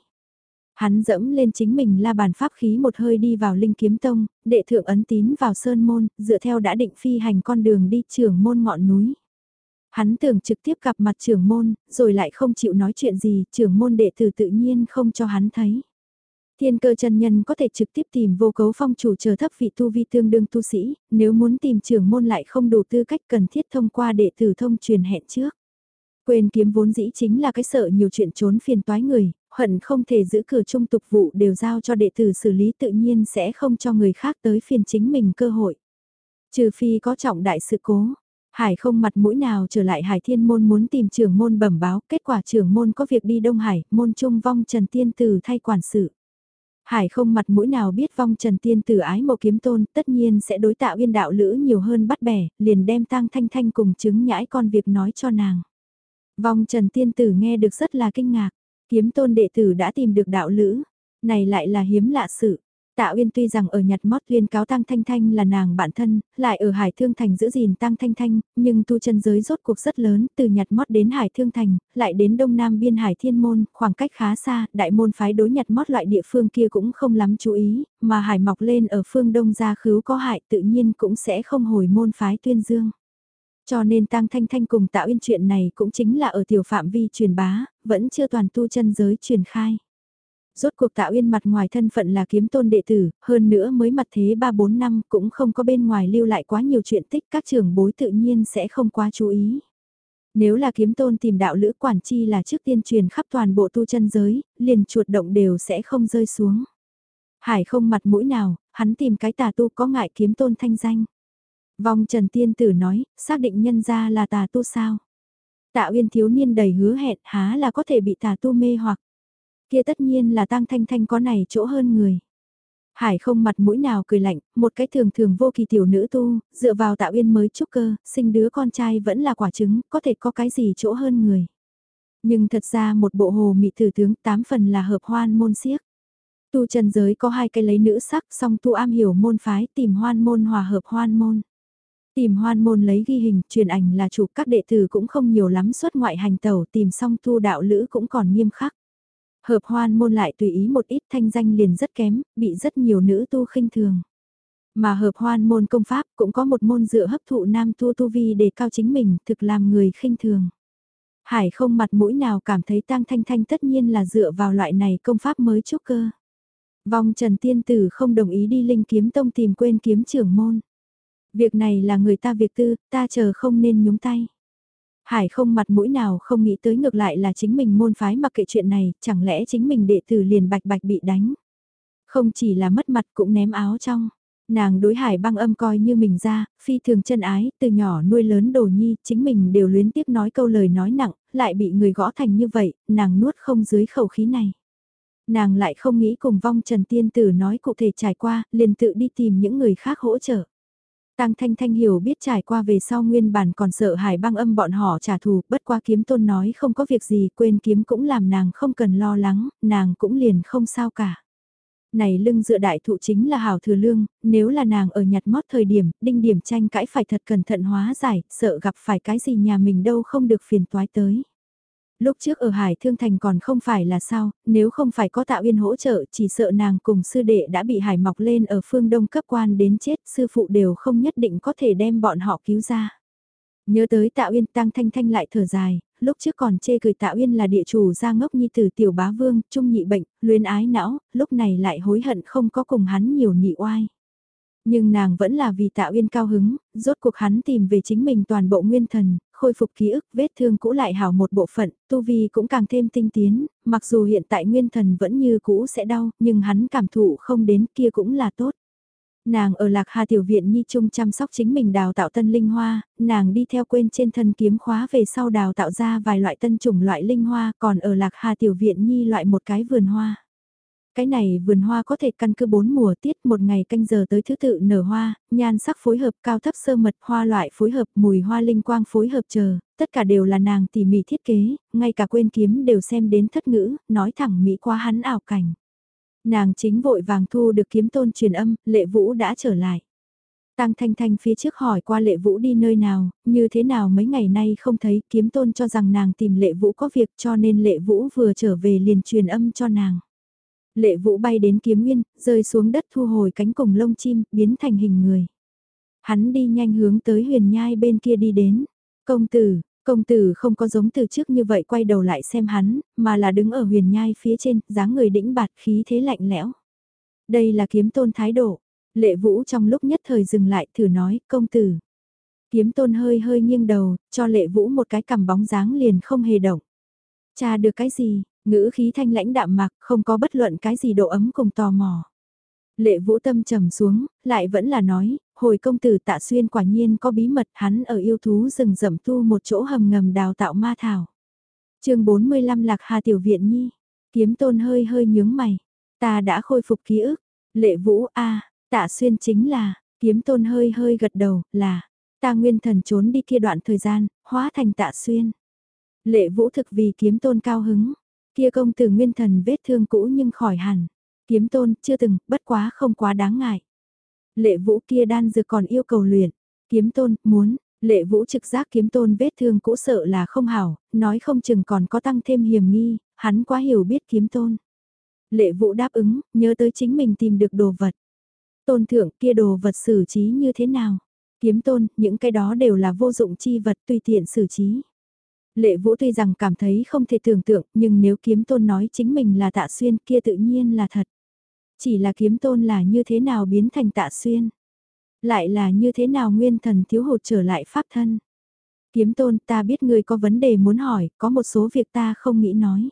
Hắn dẫm lên chính mình la bàn pháp khí một hơi đi vào linh kiếm tông, đệ thượng ấn tín vào sơn môn, dựa theo đã định phi hành con đường đi trưởng môn ngọn núi. Hắn tưởng trực tiếp gặp mặt trưởng môn, rồi lại không chịu nói chuyện gì, trưởng môn đệ tử tự nhiên không cho hắn thấy. Thiên cơ chân nhân có thể trực tiếp tìm vô cấu phong chủ chờ thấp vị tu vi tương đương tu sĩ, nếu muốn tìm trưởng môn lại không đủ tư cách cần thiết thông qua đệ tử thông truyền hẹn trước. Quên kiếm vốn dĩ chính là cái sợ nhiều chuyện trốn phiền toái người, hận không thể giữ cửa trung tục vụ đều giao cho đệ tử xử lý tự nhiên sẽ không cho người khác tới phiền chính mình cơ hội. Trừ phi có trọng đại sự cố, Hải không mặt mũi nào trở lại Hải Thiên Môn muốn tìm trưởng môn bẩm báo, kết quả trưởng môn có việc đi Đông Hải, môn trung vong Trần Tiên Tử thay quản sự. Hải không mặt mũi nào biết vong trần tiên tử ái mộ kiếm tôn, tất nhiên sẽ đối tạo viên đạo lữ nhiều hơn bắt bẻ, liền đem tang thanh thanh cùng chứng nhãi con việc nói cho nàng. Vong trần tiên tử nghe được rất là kinh ngạc, kiếm tôn đệ tử đã tìm được đạo lữ, này lại là hiếm lạ sự. Tạ Uyên tuy rằng ở nhặt mót liên cáo Tăng Thanh Thanh là nàng bạn thân, lại ở Hải Thương Thành giữ gìn Tăng Thanh Thanh, nhưng tu chân giới rốt cuộc rất lớn, từ nhặt mót đến Hải Thương Thành, lại đến Đông Nam biên Hải Thiên Môn, khoảng cách khá xa, đại môn phái đối nhặt mót loại địa phương kia cũng không lắm chú ý, mà Hải mọc lên ở phương Đông gia khứu có hại tự nhiên cũng sẽ không hồi môn phái tuyên dương. Cho nên Tăng Thanh Thanh cùng Tạ Uyên chuyện này cũng chính là ở tiểu phạm vi truyền bá, vẫn chưa toàn tu chân giới truyền khai. Rốt cuộc tạo uyên mặt ngoài thân phận là kiếm tôn đệ tử, hơn nữa mới mặt thế 3-4 năm cũng không có bên ngoài lưu lại quá nhiều chuyện tích các trưởng bối tự nhiên sẽ không quá chú ý. Nếu là kiếm tôn tìm đạo lữ quản chi là trước tiên truyền khắp toàn bộ tu chân giới, liền chuột động đều sẽ không rơi xuống. Hải không mặt mũi nào, hắn tìm cái tà tu có ngại kiếm tôn thanh danh. Vong Trần Tiên Tử nói, xác định nhân ra là tà tu sao. Tạ Uyên thiếu niên đầy hứa hẹn há là có thể bị tà tu mê hoặc. Kia tất nhiên là Tăng Thanh Thanh có này chỗ hơn người. Hải không mặt mũi nào cười lạnh, một cái thường thường vô kỳ tiểu nữ tu, dựa vào tạo uyên mới trúc cơ, sinh đứa con trai vẫn là quả trứng, có thể có cái gì chỗ hơn người. Nhưng thật ra một bộ hồ mị tử tướng tám phần là hợp hoan môn siếc. Tu trần giới có hai cái lấy nữ sắc, song tu am hiểu môn phái tìm hoan môn hòa hợp hoan môn. Tìm hoan môn lấy ghi hình, truyền ảnh là chủ các đệ tử cũng không nhiều lắm xuất ngoại hành tẩu tìm song tu đạo lữ cũng còn nghiêm khắc. Hợp hoan môn lại tùy ý một ít thanh danh liền rất kém, bị rất nhiều nữ tu khinh thường. Mà hợp hoan môn công pháp cũng có một môn dựa hấp thụ nam tu tu vi để cao chính mình, thực làm người khinh thường. Hải không mặt mũi nào cảm thấy tang thanh thanh tất nhiên là dựa vào loại này công pháp mới chúc cơ. Vong Trần Tiên Tử không đồng ý đi linh kiếm tông tìm quên kiếm trưởng môn. Việc này là người ta việc tư, ta chờ không nên nhúng tay. Hải không mặt mũi nào không nghĩ tới ngược lại là chính mình môn phái mặc kệ chuyện này, chẳng lẽ chính mình đệ tử liền bạch bạch bị đánh. Không chỉ là mất mặt cũng ném áo trong. Nàng đối hải băng âm coi như mình ra, phi thường chân ái, từ nhỏ nuôi lớn đồ nhi, chính mình đều luyến tiếc nói câu lời nói nặng, lại bị người gõ thành như vậy, nàng nuốt không dưới khẩu khí này. Nàng lại không nghĩ cùng vong trần tiên tử nói cụ thể trải qua, liền tự đi tìm những người khác hỗ trợ. Tăng Thanh Thanh hiểu biết trải qua về sau nguyên bản còn sợ hải băng âm bọn họ trả thù, bất qua kiếm tôn nói không có việc gì, quên kiếm cũng làm nàng không cần lo lắng, nàng cũng liền không sao cả. Này lưng dựa đại thụ chính là hảo thừa lương, nếu là nàng ở nhặt mót thời điểm, đinh điểm tranh cãi phải thật cẩn thận hóa giải, sợ gặp phải cái gì nhà mình đâu không được phiền toái tới. Lúc trước ở Hải Thương Thành còn không phải là sao, nếu không phải có tạo yên hỗ trợ chỉ sợ nàng cùng sư đệ đã bị hải mọc lên ở phương đông cấp quan đến chết, sư phụ đều không nhất định có thể đem bọn họ cứu ra. Nhớ tới Tạo Yên Tăng Thanh Thanh lại thở dài, lúc trước còn chê cười Tạo Yên là địa chủ ra ngốc nhi tử tiểu bá vương, trung nhị bệnh, luyến ái não, lúc này lại hối hận không có cùng hắn nhiều nhị oai. Nhưng nàng vẫn là vì Tạo Yên cao hứng, rốt cuộc hắn tìm về chính mình toàn bộ nguyên thần, khôi phục ký ức, vết thương cũ lại hảo một bộ phận, tu vi cũng càng thêm tinh tiến, mặc dù hiện tại nguyên thần vẫn như cũ sẽ đau, nhưng hắn cảm thụ không đến kia cũng là tốt. Nàng ở Lạc Hà Tiểu Viện Nhi Trung chăm sóc chính mình đào tạo tân linh hoa, nàng đi theo quên trên thân kiếm khóa về sau đào tạo ra vài loại tân chủng loại linh hoa còn ở Lạc Hà Tiểu Viện Nhi loại một cái vườn hoa. Cái này vườn hoa có thể căn cứ bốn mùa tiết một ngày canh giờ tới thứ tự nở hoa, nhan sắc phối hợp cao thấp sơ mật hoa loại phối hợp mùi hoa linh quang phối hợp chờ, tất cả đều là nàng tỉ mỉ thiết kế, ngay cả quên kiếm đều xem đến thất ngữ, nói thẳng mỹ qua hắn ảo cảnh. Nàng chính vội vàng thu được kiếm tôn truyền âm, lệ vũ đã trở lại. Tăng Thanh Thanh phía trước hỏi qua lệ vũ đi nơi nào, như thế nào mấy ngày nay không thấy kiếm tôn cho rằng nàng tìm lệ vũ có việc cho nên lệ vũ vừa trở về liền truyền âm cho nàng. Lệ vũ bay đến kiếm nguyên, rơi xuống đất thu hồi cánh cùng lông chim, biến thành hình người. Hắn đi nhanh hướng tới huyền nhai bên kia đi đến. Công tử, công tử không có giống từ trước như vậy quay đầu lại xem hắn, mà là đứng ở huyền nhai phía trên, dáng người đĩnh bạt khí thế lạnh lẽo. Đây là kiếm tôn thái độ. Lệ vũ trong lúc nhất thời dừng lại thử nói, công tử. Kiếm tôn hơi hơi nghiêng đầu, cho lệ vũ một cái cầm bóng dáng liền không hề động. Cha được cái gì, Ngữ khí thanh lãnh đạm mạc, không có bất luận cái gì độ ấm cùng tò mò. Lệ vũ tâm trầm xuống, lại vẫn là nói, hồi công tử tạ xuyên quả nhiên có bí mật hắn ở yêu thú rừng rậm tu một chỗ hầm ngầm đào tạo ma thảo. chương 45 Lạc Hà Tiểu Viện Nhi, kiếm tôn hơi hơi nhướng mày, ta đã khôi phục ký ức, lệ vũ a tạ xuyên chính là, kiếm tôn hơi hơi gật đầu, là, ta nguyên thần trốn đi kia đoạn thời gian, hóa thành tạ xuyên. Lệ vũ thực vì kiếm tôn cao hứng, Kia công tử nguyên thần vết thương cũ nhưng khỏi hẳn. Kiếm tôn, chưa từng, bất quá không quá đáng ngại. Lệ vũ kia đan dược còn yêu cầu luyện. Kiếm tôn, muốn, lệ vũ trực giác kiếm tôn vết thương cũ sợ là không hảo, nói không chừng còn có tăng thêm hiểm nghi, hắn quá hiểu biết kiếm tôn. Lệ vũ đáp ứng, nhớ tới chính mình tìm được đồ vật. Tôn thượng kia đồ vật xử trí như thế nào? Kiếm tôn, những cái đó đều là vô dụng chi vật tùy tiện xử trí. Lệ Vũ tuy rằng cảm thấy không thể tưởng tượng, nhưng nếu kiếm tôn nói chính mình là tạ xuyên kia tự nhiên là thật. Chỉ là kiếm tôn là như thế nào biến thành tạ xuyên. Lại là như thế nào nguyên thần thiếu hụt trở lại pháp thân. Kiếm tôn ta biết ngươi có vấn đề muốn hỏi, có một số việc ta không nghĩ nói.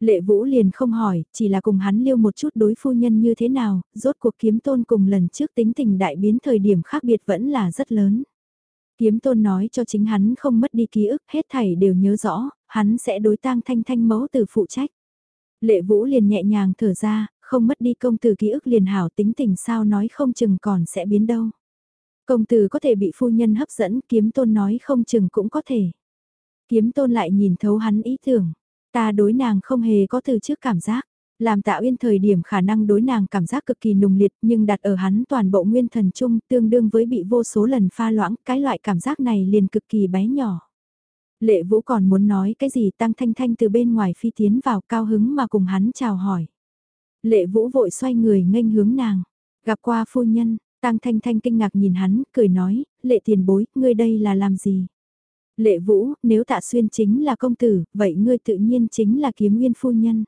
Lệ Vũ liền không hỏi, chỉ là cùng hắn liêu một chút đối phu nhân như thế nào, rốt cuộc kiếm tôn cùng lần trước tính tình đại biến thời điểm khác biệt vẫn là rất lớn. Kiếm tôn nói cho chính hắn không mất đi ký ức, hết thảy đều nhớ rõ, hắn sẽ đối tang thanh thanh mẫu từ phụ trách. Lệ vũ liền nhẹ nhàng thở ra, không mất đi công tử ký ức liền hảo tính tình sao nói không chừng còn sẽ biến đâu. Công tử có thể bị phu nhân hấp dẫn, kiếm tôn nói không chừng cũng có thể. Kiếm tôn lại nhìn thấu hắn ý tưởng, ta đối nàng không hề có từ trước cảm giác. Làm tạ uyên thời điểm khả năng đối nàng cảm giác cực kỳ nùng liệt nhưng đặt ở hắn toàn bộ nguyên thần chung tương đương với bị vô số lần pha loãng, cái loại cảm giác này liền cực kỳ bé nhỏ. Lệ Vũ còn muốn nói cái gì tăng thanh thanh từ bên ngoài phi tiến vào cao hứng mà cùng hắn chào hỏi. Lệ Vũ vội xoay người nghênh hướng nàng, gặp qua phu nhân, tăng thanh thanh kinh ngạc nhìn hắn, cười nói, lệ tiền bối, ngươi đây là làm gì? Lệ Vũ, nếu tạ xuyên chính là công tử, vậy ngươi tự nhiên chính là kiếm nguyên phu nhân.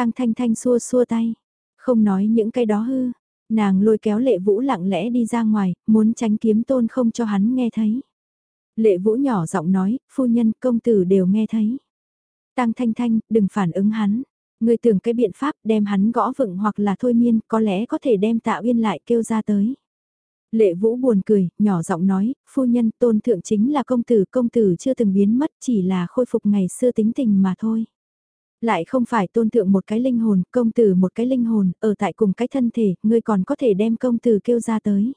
Tang Thanh Thanh xua xua tay, không nói những cái đó hư, nàng lôi kéo lệ vũ lặng lẽ đi ra ngoài, muốn tránh kiếm tôn không cho hắn nghe thấy. Lệ vũ nhỏ giọng nói, phu nhân công tử đều nghe thấy. Tang Thanh Thanh, đừng phản ứng hắn. Người tưởng cái biện pháp đem hắn gõ vựng hoặc là thôi miên có lẽ có thể đem tạ uyên lại kêu ra tới. Lệ Vũ buồn cười, nhỏ giọng nói, phu nhân tôn thượng chính là công tử, công tử chưa từng biến mất chỉ là khôi phục ngày xưa tính tình mà thôi. Lại không phải tôn thượng một cái linh hồn, công tử một cái linh hồn, ở tại cùng cái thân thể, ngươi còn có thể đem công tử kêu ra tới.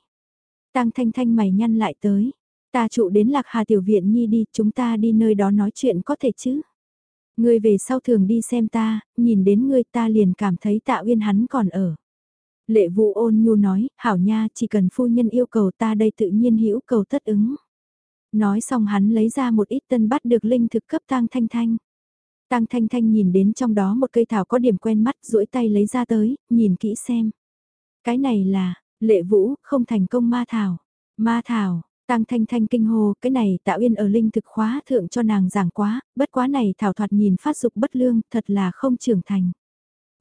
Tăng thanh thanh mày nhăn lại tới, ta trụ đến lạc hà tiểu viện nhi đi, chúng ta đi nơi đó nói chuyện có thể chứ. Ngươi về sau thường đi xem ta, nhìn đến ngươi ta liền cảm thấy tạ uyên hắn còn ở. Lệ vụ ôn nhu nói, hảo nha, chỉ cần phu nhân yêu cầu ta đây tự nhiên hữu cầu tất ứng. Nói xong hắn lấy ra một ít tân bắt được linh thực cấp tang thanh thanh. Tang thanh thanh nhìn đến trong đó một cây thảo có điểm quen mắt, duỗi tay lấy ra tới, nhìn kỹ xem. Cái này là, lệ vũ, không thành công ma thảo. Ma thảo, Tang Thanh Thanh kinh hồ, cái này Tạ Uyên ở linh thực khóa thượng cho nàng giảng quá, bất quá này thảo thoạt nhìn phát dục bất lương, thật là không trưởng thành.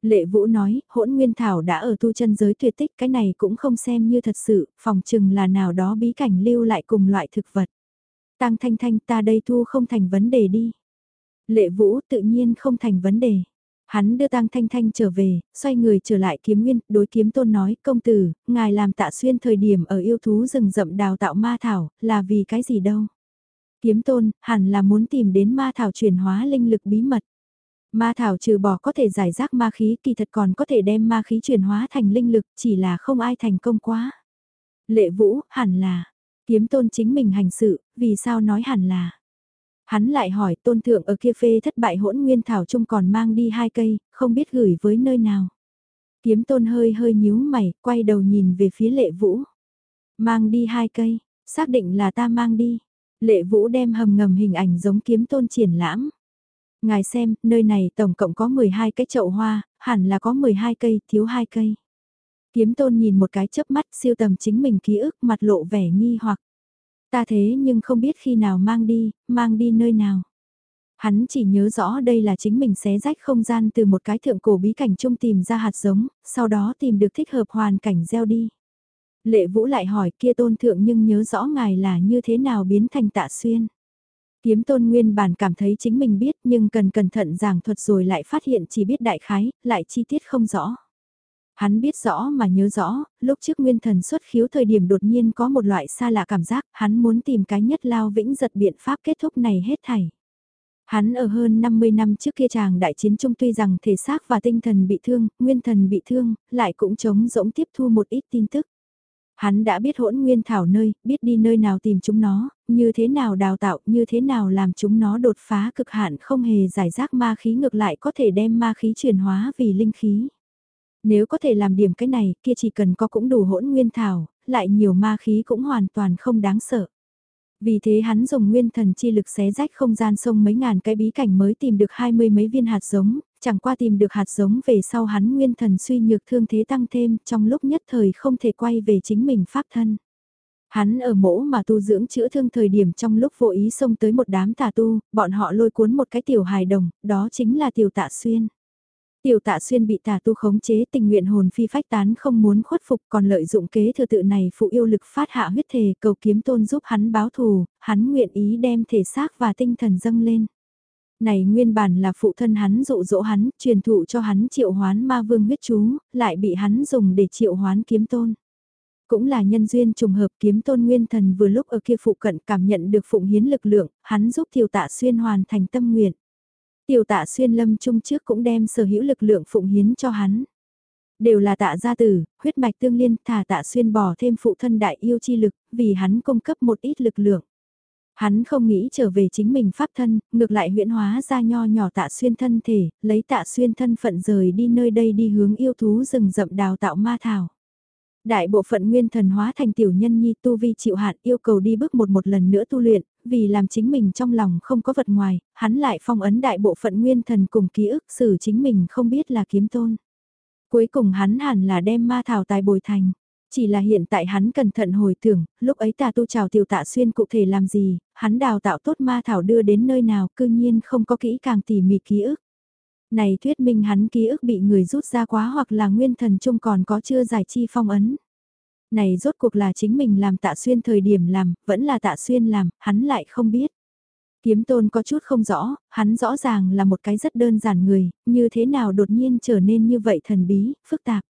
Lệ Vũ nói, hỗn nguyên thảo đã ở tu chân giới tuyệt tích, cái này cũng không xem như thật sự, phòng chừng là nào đó bí cảnh lưu lại cùng loại thực vật. Tang Thanh Thanh ta đây thu không thành vấn đề đi. Lệ Vũ tự nhiên không thành vấn đề. Hắn đưa Tang Thanh Thanh trở về, xoay người trở lại kiếm nguyên, đối kiếm tôn nói, công tử, ngài làm tạ xuyên thời điểm ở yêu thú rừng rậm đào tạo ma thảo, là vì cái gì đâu. Kiếm tôn, hẳn là muốn tìm đến ma thảo chuyển hóa linh lực bí mật. Ma thảo trừ bỏ có thể giải rác ma khí kỳ thật còn có thể đem ma khí chuyển hóa thành linh lực chỉ là không ai thành công quá. Lệ vũ, hẳn là, kiếm tôn chính mình hành sự, vì sao nói hẳn là. Hắn lại hỏi tôn thượng ở kia phê thất bại hỗn nguyên thảo chung còn mang đi hai cây, không biết gửi với nơi nào. Kiếm tôn hơi hơi nhíu mày, quay đầu nhìn về phía lệ vũ. Mang đi hai cây, xác định là ta mang đi. Lệ vũ đem hầm ngầm hình ảnh giống kiếm tôn triển lãm. Ngài xem, nơi này tổng cộng có 12 cái chậu hoa, hẳn là có 12 cây, thiếu hai cây. Kiếm tôn nhìn một cái chớp mắt siêu tầm chính mình ký ức mặt lộ vẻ nghi hoặc. Ta thế nhưng không biết khi nào mang đi, mang đi nơi nào. Hắn chỉ nhớ rõ đây là chính mình xé rách không gian từ một cái thượng cổ bí cảnh chung tìm ra hạt giống, sau đó tìm được thích hợp hoàn cảnh gieo đi. Lệ Vũ lại hỏi kia tôn thượng nhưng nhớ rõ ngài là như thế nào biến thành tạ xuyên. Kiếm tôn nguyên bản cảm thấy chính mình biết nhưng cần cẩn thận giảng thuật rồi lại phát hiện chỉ biết đại khái, lại chi tiết không rõ. Hắn biết rõ mà nhớ rõ, lúc trước nguyên thần xuất khiếu thời điểm đột nhiên có một loại xa lạ cảm giác, hắn muốn tìm cái nhất lao vĩnh giật biện pháp kết thúc này hết thảy. Hắn ở hơn 50 năm trước kia chàng đại chiến trung tuy rằng thể xác và tinh thần bị thương, nguyên thần bị thương, lại cũng chống rỗng tiếp thu một ít tin tức. Hắn đã biết hỗn nguyên thảo nơi, biết đi nơi nào tìm chúng nó, như thế nào đào tạo, như thế nào làm chúng nó đột phá cực hạn không hề giải rác ma khí ngược lại có thể đem ma khí chuyển hóa vì linh khí. Nếu có thể làm điểm cái này, kia chỉ cần có cũng đủ hỗn nguyên thảo, lại nhiều ma khí cũng hoàn toàn không đáng sợ. Vì thế hắn dùng nguyên thần chi lực xé rách không gian sông mấy ngàn cái bí cảnh mới tìm được hai mươi mấy viên hạt giống, chẳng qua tìm được hạt giống về sau hắn nguyên thần suy nhược thương thế tăng thêm trong lúc nhất thời không thể quay về chính mình pháp thân. Hắn ở mỗ mà tu dưỡng chữa thương thời điểm trong lúc vô ý xông tới một đám tà tu, bọn họ lôi cuốn một cái tiểu hài đồng, đó chính là tiểu tạ xuyên. Tiểu tạ xuyên bị tà tu khống chế tình nguyện hồn phi phách tán không muốn khuất phục còn lợi dụng kế thừa tự này phụ yêu lực phát hạ huyết thề cầu kiếm tôn giúp hắn báo thù, hắn nguyện ý đem thể xác và tinh thần dâng lên. Này nguyên bản là phụ thân hắn dụ dỗ hắn, truyền thụ cho hắn triệu hoán ma vương huyết chú, lại bị hắn dùng để triệu hoán kiếm tôn. Cũng là nhân duyên trùng hợp kiếm tôn nguyên thần vừa lúc ở kia phụ cận cảm nhận được phụng hiến lực lượng, hắn giúp tiểu tạ xuyên hoàn thành tâm nguyện. Tiểu tạ xuyên lâm trung trước cũng đem sở hữu lực lượng phụng hiến cho hắn. Đều là tạ gia tử, huyết mạch tương liên thả tạ xuyên bỏ thêm phụ thân đại yêu chi lực, vì hắn cung cấp một ít lực lượng. Hắn không nghĩ trở về chính mình pháp thân, ngược lại huyễn hóa ra nho nhỏ tạ xuyên thân thể, lấy tạ xuyên thân phận rời đi nơi đây đi hướng yêu thú rừng rậm đào tạo ma thảo. Đại bộ phận nguyên thần hóa thành tiểu nhân nhi tu vi chịu hạn yêu cầu đi bước một một lần nữa tu luyện, vì làm chính mình trong lòng không có vật ngoài, hắn lại phong ấn đại bộ phận nguyên thần cùng ký ức xử chính mình không biết là kiếm tôn. Cuối cùng hắn hẳn là đem ma thảo tài bồi thành. Chỉ là hiện tại hắn cẩn thận hồi tưởng, lúc ấy tà tu trào tiểu tạ xuyên cụ thể làm gì, hắn đào tạo tốt ma thảo đưa đến nơi nào cư nhiên không có kỹ càng tỉ mỉ ký ức. Này thuyết minh hắn ký ức bị người rút ra quá hoặc là nguyên thần chung còn có chưa giải chi phong ấn. Này rốt cuộc là chính mình làm tạ xuyên thời điểm làm, vẫn là tạ xuyên làm, hắn lại không biết. Kiếm tôn có chút không rõ, hắn rõ ràng là một cái rất đơn giản người, như thế nào đột nhiên trở nên như vậy thần bí, phức tạp.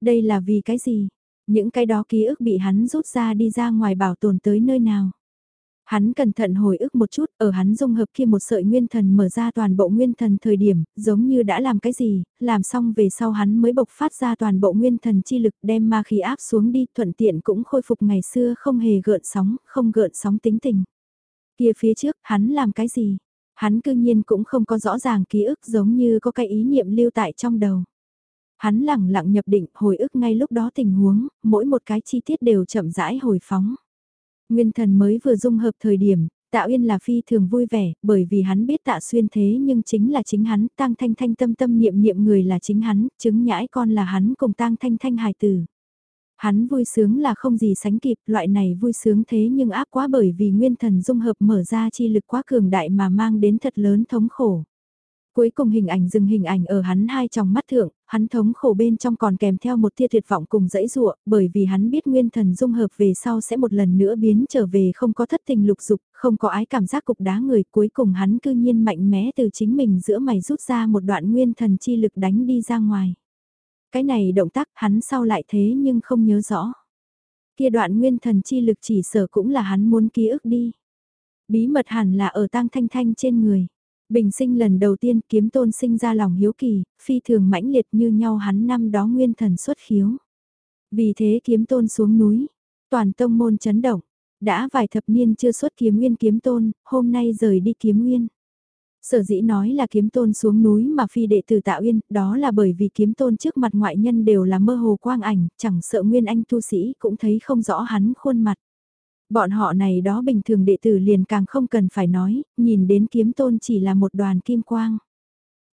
Đây là vì cái gì? Những cái đó ký ức bị hắn rút ra đi ra ngoài bảo tồn tới nơi nào? Hắn cẩn thận hồi ức một chút, ở hắn dung hợp kia một sợi nguyên thần mở ra toàn bộ nguyên thần thời điểm, giống như đã làm cái gì, làm xong về sau hắn mới bộc phát ra toàn bộ nguyên thần chi lực đem ma khí áp xuống đi, thuận tiện cũng khôi phục ngày xưa không hề gợn sóng, không gợn sóng tính tình. Kia phía trước, hắn làm cái gì? Hắn cư nhiên cũng không có rõ ràng ký ức giống như có cái ý niệm lưu tại trong đầu. Hắn lặng lặng nhập định, hồi ức ngay lúc đó tình huống, mỗi một cái chi tiết đều chậm rãi hồi phóng. Nguyên thần mới vừa dung hợp thời điểm, Tạ Uyên là phi thường vui vẻ, bởi vì hắn biết Tạ Xuyên thế nhưng chính là chính hắn, Tang Thanh Thanh tâm tâm niệm niệm người là chính hắn, chứng nhãi con là hắn cùng Tang Thanh Thanh hài tử. Hắn vui sướng là không gì sánh kịp, loại này vui sướng thế nhưng áp quá bởi vì nguyên thần dung hợp mở ra chi lực quá cường đại mà mang đến thật lớn thống khổ. Cuối cùng hình ảnh dừng hình ảnh ở hắn hai tròng mắt thượng, hắn thống khổ bên trong còn kèm theo một tia tuyệt vọng cùng dãy dụa, bởi vì hắn biết nguyên thần dung hợp về sau sẽ một lần nữa biến trở về không có thất tình lục dục, không có ái cảm giác cục đá người, cuối cùng hắn cư nhiên mạnh mẽ từ chính mình giữa mày rút ra một đoạn nguyên thần chi lực đánh đi ra ngoài. Cái này động tác hắn sau lại thế nhưng không nhớ rõ. Kia đoạn nguyên thần chi lực chỉ sở cũng là hắn muốn ký ức đi. Bí mật hẳn là ở tang thanh thanh trên người. Bình sinh lần đầu tiên kiếm tôn sinh ra lòng hiếu kỳ, phi thường mãnh liệt như nhau hắn năm đó nguyên thần xuất khiếu. Vì thế kiếm tôn xuống núi, toàn tông môn chấn động, đã vài thập niên chưa xuất kiếm nguyên kiếm tôn, hôm nay rời đi kiếm nguyên. Sở dĩ nói là kiếm tôn xuống núi mà phi đệ tử tạo yên, đó là bởi vì kiếm tôn trước mặt ngoại nhân đều là mơ hồ quang ảnh, chẳng sợ nguyên anh tu sĩ cũng thấy không rõ hắn khuôn mặt. Bọn họ này đó bình thường đệ tử liền càng không cần phải nói, nhìn đến kiếm tôn chỉ là một đoàn kim quang.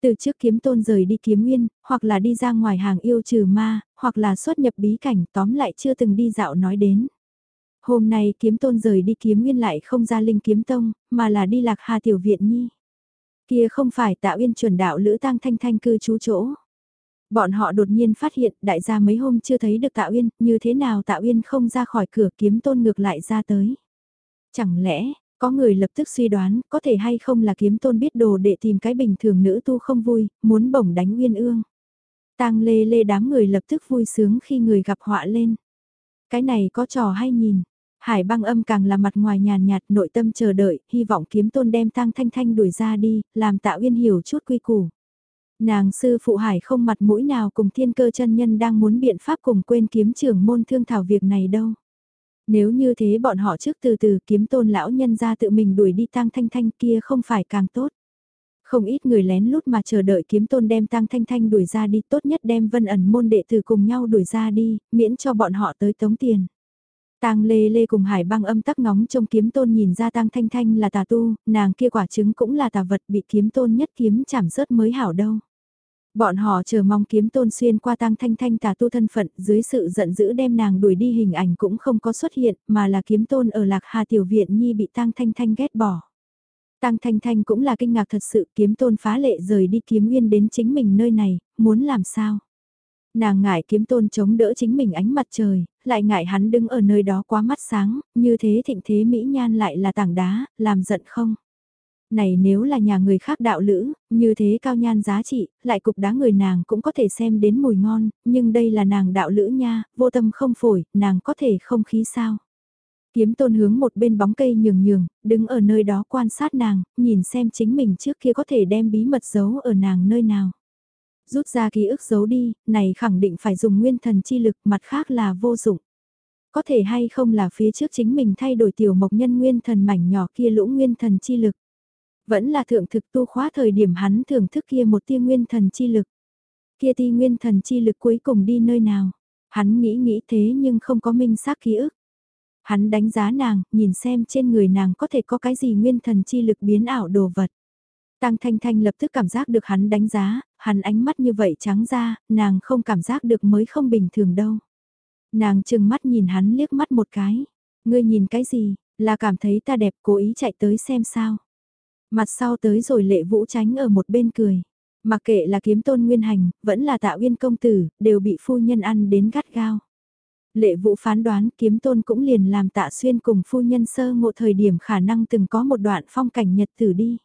Từ trước kiếm tôn rời đi kiếm nguyên, hoặc là đi ra ngoài hàng yêu trừ ma, hoặc là xuất nhập bí cảnh tóm lại chưa từng đi dạo nói đến. Hôm nay kiếm tôn rời đi kiếm nguyên lại không ra linh kiếm tông, mà là đi lạc hà tiểu viện nhi. Kia không phải tạo yên chuẩn đạo lữ tăng thanh thanh cư trú chỗ. Bọn họ đột nhiên phát hiện đại gia mấy hôm chưa thấy được Tạ Uyên, như thế nào Tạ Uyên không ra khỏi cửa kiếm tôn ngược lại ra tới. Chẳng lẽ, có người lập tức suy đoán có thể hay không là kiếm tôn biết đồ để tìm cái bình thường nữ tu không vui, muốn bổng đánh Uyên ương. tang lê lê đám người lập tức vui sướng khi người gặp họa lên. Cái này có trò hay nhìn. Hải băng âm càng là mặt ngoài nhàn nhạt nội tâm chờ đợi, hy vọng kiếm tôn đem tang thanh thanh đuổi ra đi, làm tạo uyên hiểu chút quy củ. Nàng sư phụ hải không mặt mũi nào cùng thiên cơ chân nhân đang muốn biện pháp cùng quên kiếm trưởng môn thương thảo việc này đâu. Nếu như thế bọn họ trước từ từ kiếm tôn lão nhân ra tự mình đuổi đi tang thanh thanh kia không phải càng tốt. Không ít người lén lút mà chờ đợi kiếm tôn đem tang thanh thanh đuổi ra đi tốt nhất đem vân ẩn môn đệ tử cùng nhau đuổi ra đi, miễn cho bọn họ tới tống tiền. Tang Lê Lê cùng Hải Băng âm tắc ngóng trông kiếm tôn nhìn ra Tang Thanh Thanh là tà tu, nàng kia quả trứng cũng là tà vật bị kiếm tôn nhất kiếm chảm rớt mới hảo đâu. Bọn họ chờ mong kiếm tôn xuyên qua Tang Thanh Thanh tà tu thân phận, dưới sự giận dữ đem nàng đuổi đi hình ảnh cũng không có xuất hiện, mà là kiếm tôn ở Lạc Hà tiểu viện nhi bị Tang Thanh Thanh ghét bỏ. Tang Thanh Thanh cũng là kinh ngạc thật sự, kiếm tôn phá lệ rời đi kiếm nguyên đến chính mình nơi này, muốn làm sao? Nàng ngại kiếm tôn chống đỡ chính mình ánh mặt trời, lại ngại hắn đứng ở nơi đó quá mắt sáng, như thế thịnh thế mỹ nhan lại là tảng đá, làm giận không? Này nếu là nhà người khác đạo lữ, như thế cao nhan giá trị, lại cục đá người nàng cũng có thể xem đến mùi ngon, nhưng đây là nàng đạo lữ nha, vô tâm không phổi, nàng có thể không khí sao? Kiếm tôn hướng một bên bóng cây nhường nhường, đứng ở nơi đó quan sát nàng, nhìn xem chính mình trước kia có thể đem bí mật giấu ở nàng nơi nào. Rút ra ký ức giấu đi, này khẳng định phải dùng nguyên thần chi lực, mặt khác là vô dụng. Có thể hay không là phía trước chính mình thay đổi tiểu mộc nhân nguyên thần mảnh nhỏ kia lũ nguyên thần chi lực. Vẫn là thượng thực tu khóa thời điểm hắn thưởng thức kia một tia nguyên thần chi lực. Kia ti nguyên thần chi lực cuối cùng đi nơi nào. Hắn nghĩ nghĩ thế nhưng không có minh xác ký ức. Hắn đánh giá nàng, nhìn xem trên người nàng có thể có cái gì nguyên thần chi lực biến ảo đồ vật. Tăng Thanh Thanh lập tức cảm giác được hắn đánh giá, hắn ánh mắt như vậy trắng ra, nàng không cảm giác được mới không bình thường đâu. Nàng chừng mắt nhìn hắn liếc mắt một cái. Ngươi nhìn cái gì, là cảm thấy ta đẹp cố ý chạy tới xem sao. Mặt sau tới rồi lệ vũ tránh ở một bên cười. Mặc kệ là kiếm tôn nguyên hành, vẫn là tạo uyên công tử, đều bị phu nhân ăn đến gắt gao. Lệ vũ phán đoán kiếm tôn cũng liền làm tạ xuyên cùng phu nhân sơ ngộ thời điểm khả năng từng có một đoạn phong cảnh nhật tử đi.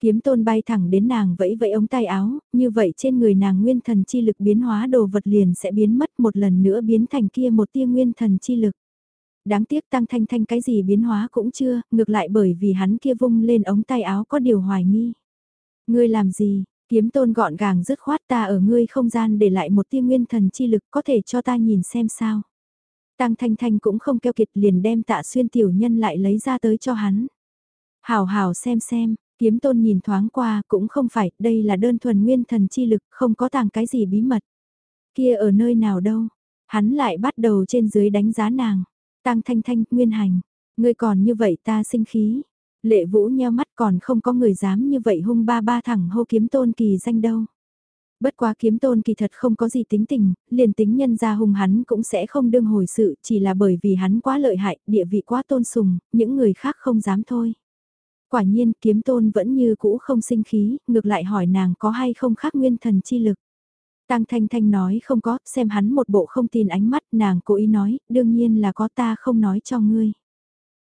Kiếm tôn bay thẳng đến nàng vẫy vẫy ống tay áo, như vậy trên người nàng nguyên thần chi lực biến hóa đồ vật liền sẽ biến mất một lần nữa biến thành kia một tia nguyên thần chi lực. Đáng tiếc tăng thanh thanh cái gì biến hóa cũng chưa, ngược lại bởi vì hắn kia vung lên ống tay áo có điều hoài nghi. Ngươi làm gì, kiếm tôn gọn gàng dứt khoát ta ở ngươi không gian để lại một tia nguyên thần chi lực có thể cho ta nhìn xem sao. Tăng thanh thanh cũng không keo kiệt liền đem tạ xuyên tiểu nhân lại lấy ra tới cho hắn. Hào hào xem xem, Kiếm tôn nhìn thoáng qua cũng không phải, đây là đơn thuần nguyên thần chi lực, không có tàng cái gì bí mật. Kia ở nơi nào đâu, hắn lại bắt đầu trên dưới đánh giá nàng. Tăng thanh thanh, nguyên hành, ngươi còn như vậy ta sinh khí. Lệ vũ nheo mắt còn không có người dám như vậy hung ba ba thẳng hô kiếm tôn kỳ danh đâu. Bất quá kiếm tôn kỳ thật không có gì tính tình, liền tính nhân ra hung hắn cũng sẽ không đương hồi sự, chỉ là bởi vì hắn quá lợi hại, địa vị quá tôn sùng, những người khác không dám thôi. Quả nhiên kiếm tôn vẫn như cũ không sinh khí, ngược lại hỏi nàng có hay không khác nguyên thần chi lực. Tăng Thanh Thanh nói không có, xem hắn một bộ không tin ánh mắt, nàng cố ý nói, đương nhiên là có ta không nói cho ngươi.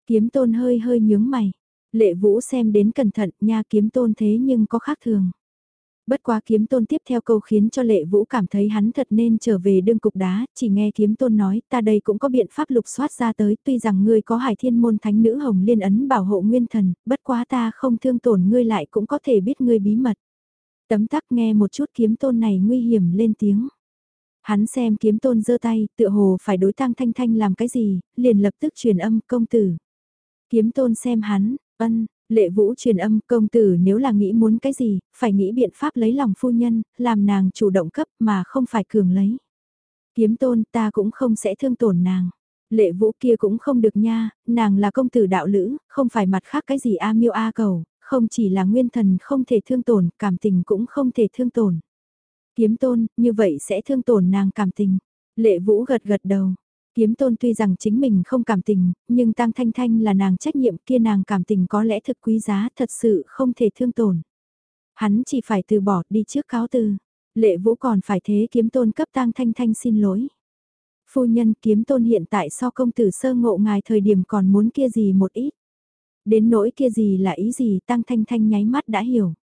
Kiếm tôn hơi hơi nhướng mày, lệ vũ xem đến cẩn thận nha kiếm tôn thế nhưng có khác thường. Bất quá kiếm tôn tiếp theo câu khiến cho lệ vũ cảm thấy hắn thật nên trở về đương cục đá, chỉ nghe kiếm tôn nói ta đây cũng có biện pháp lục soát ra tới tuy rằng ngươi có hải thiên môn thánh nữ hồng liên ấn bảo hộ nguyên thần, bất quá ta không thương tổn ngươi lại cũng có thể biết ngươi bí mật. Tấm tắc nghe một chút kiếm tôn này nguy hiểm lên tiếng. Hắn xem kiếm tôn giơ tay, tựa hồ phải đối tăng thanh thanh làm cái gì, liền lập tức truyền âm công tử. Kiếm tôn xem hắn, ân, Lệ Vũ truyền âm công tử nếu là nghĩ muốn cái gì, phải nghĩ biện pháp lấy lòng phu nhân, làm nàng chủ động cấp mà không phải cường lấy. Kiếm tôn ta cũng không sẽ thương tổn nàng. Lệ Vũ kia cũng không được nha, nàng là công tử đạo lữ, không phải mặt khác cái gì a miêu a cầu, không chỉ là nguyên thần không thể thương tổn, cảm tình cũng không thể thương tổn. Kiếm tôn, như vậy sẽ thương tổn nàng cảm tình. Lệ Vũ gật gật đầu. Kiếm tôn tuy rằng chính mình không cảm tình, nhưng Tăng Thanh Thanh là nàng trách nhiệm kia nàng cảm tình có lẽ thực quý giá thật sự không thể thương tổn. Hắn chỉ phải từ bỏ đi trước cáo từ. Lệ vũ còn phải thế kiếm tôn cấp Tăng Thanh Thanh xin lỗi. Phu nhân kiếm tôn hiện tại so công tử sơ ngộ ngài thời điểm còn muốn kia gì một ít. Đến nỗi kia gì là ý gì Tăng Thanh Thanh nháy mắt đã hiểu.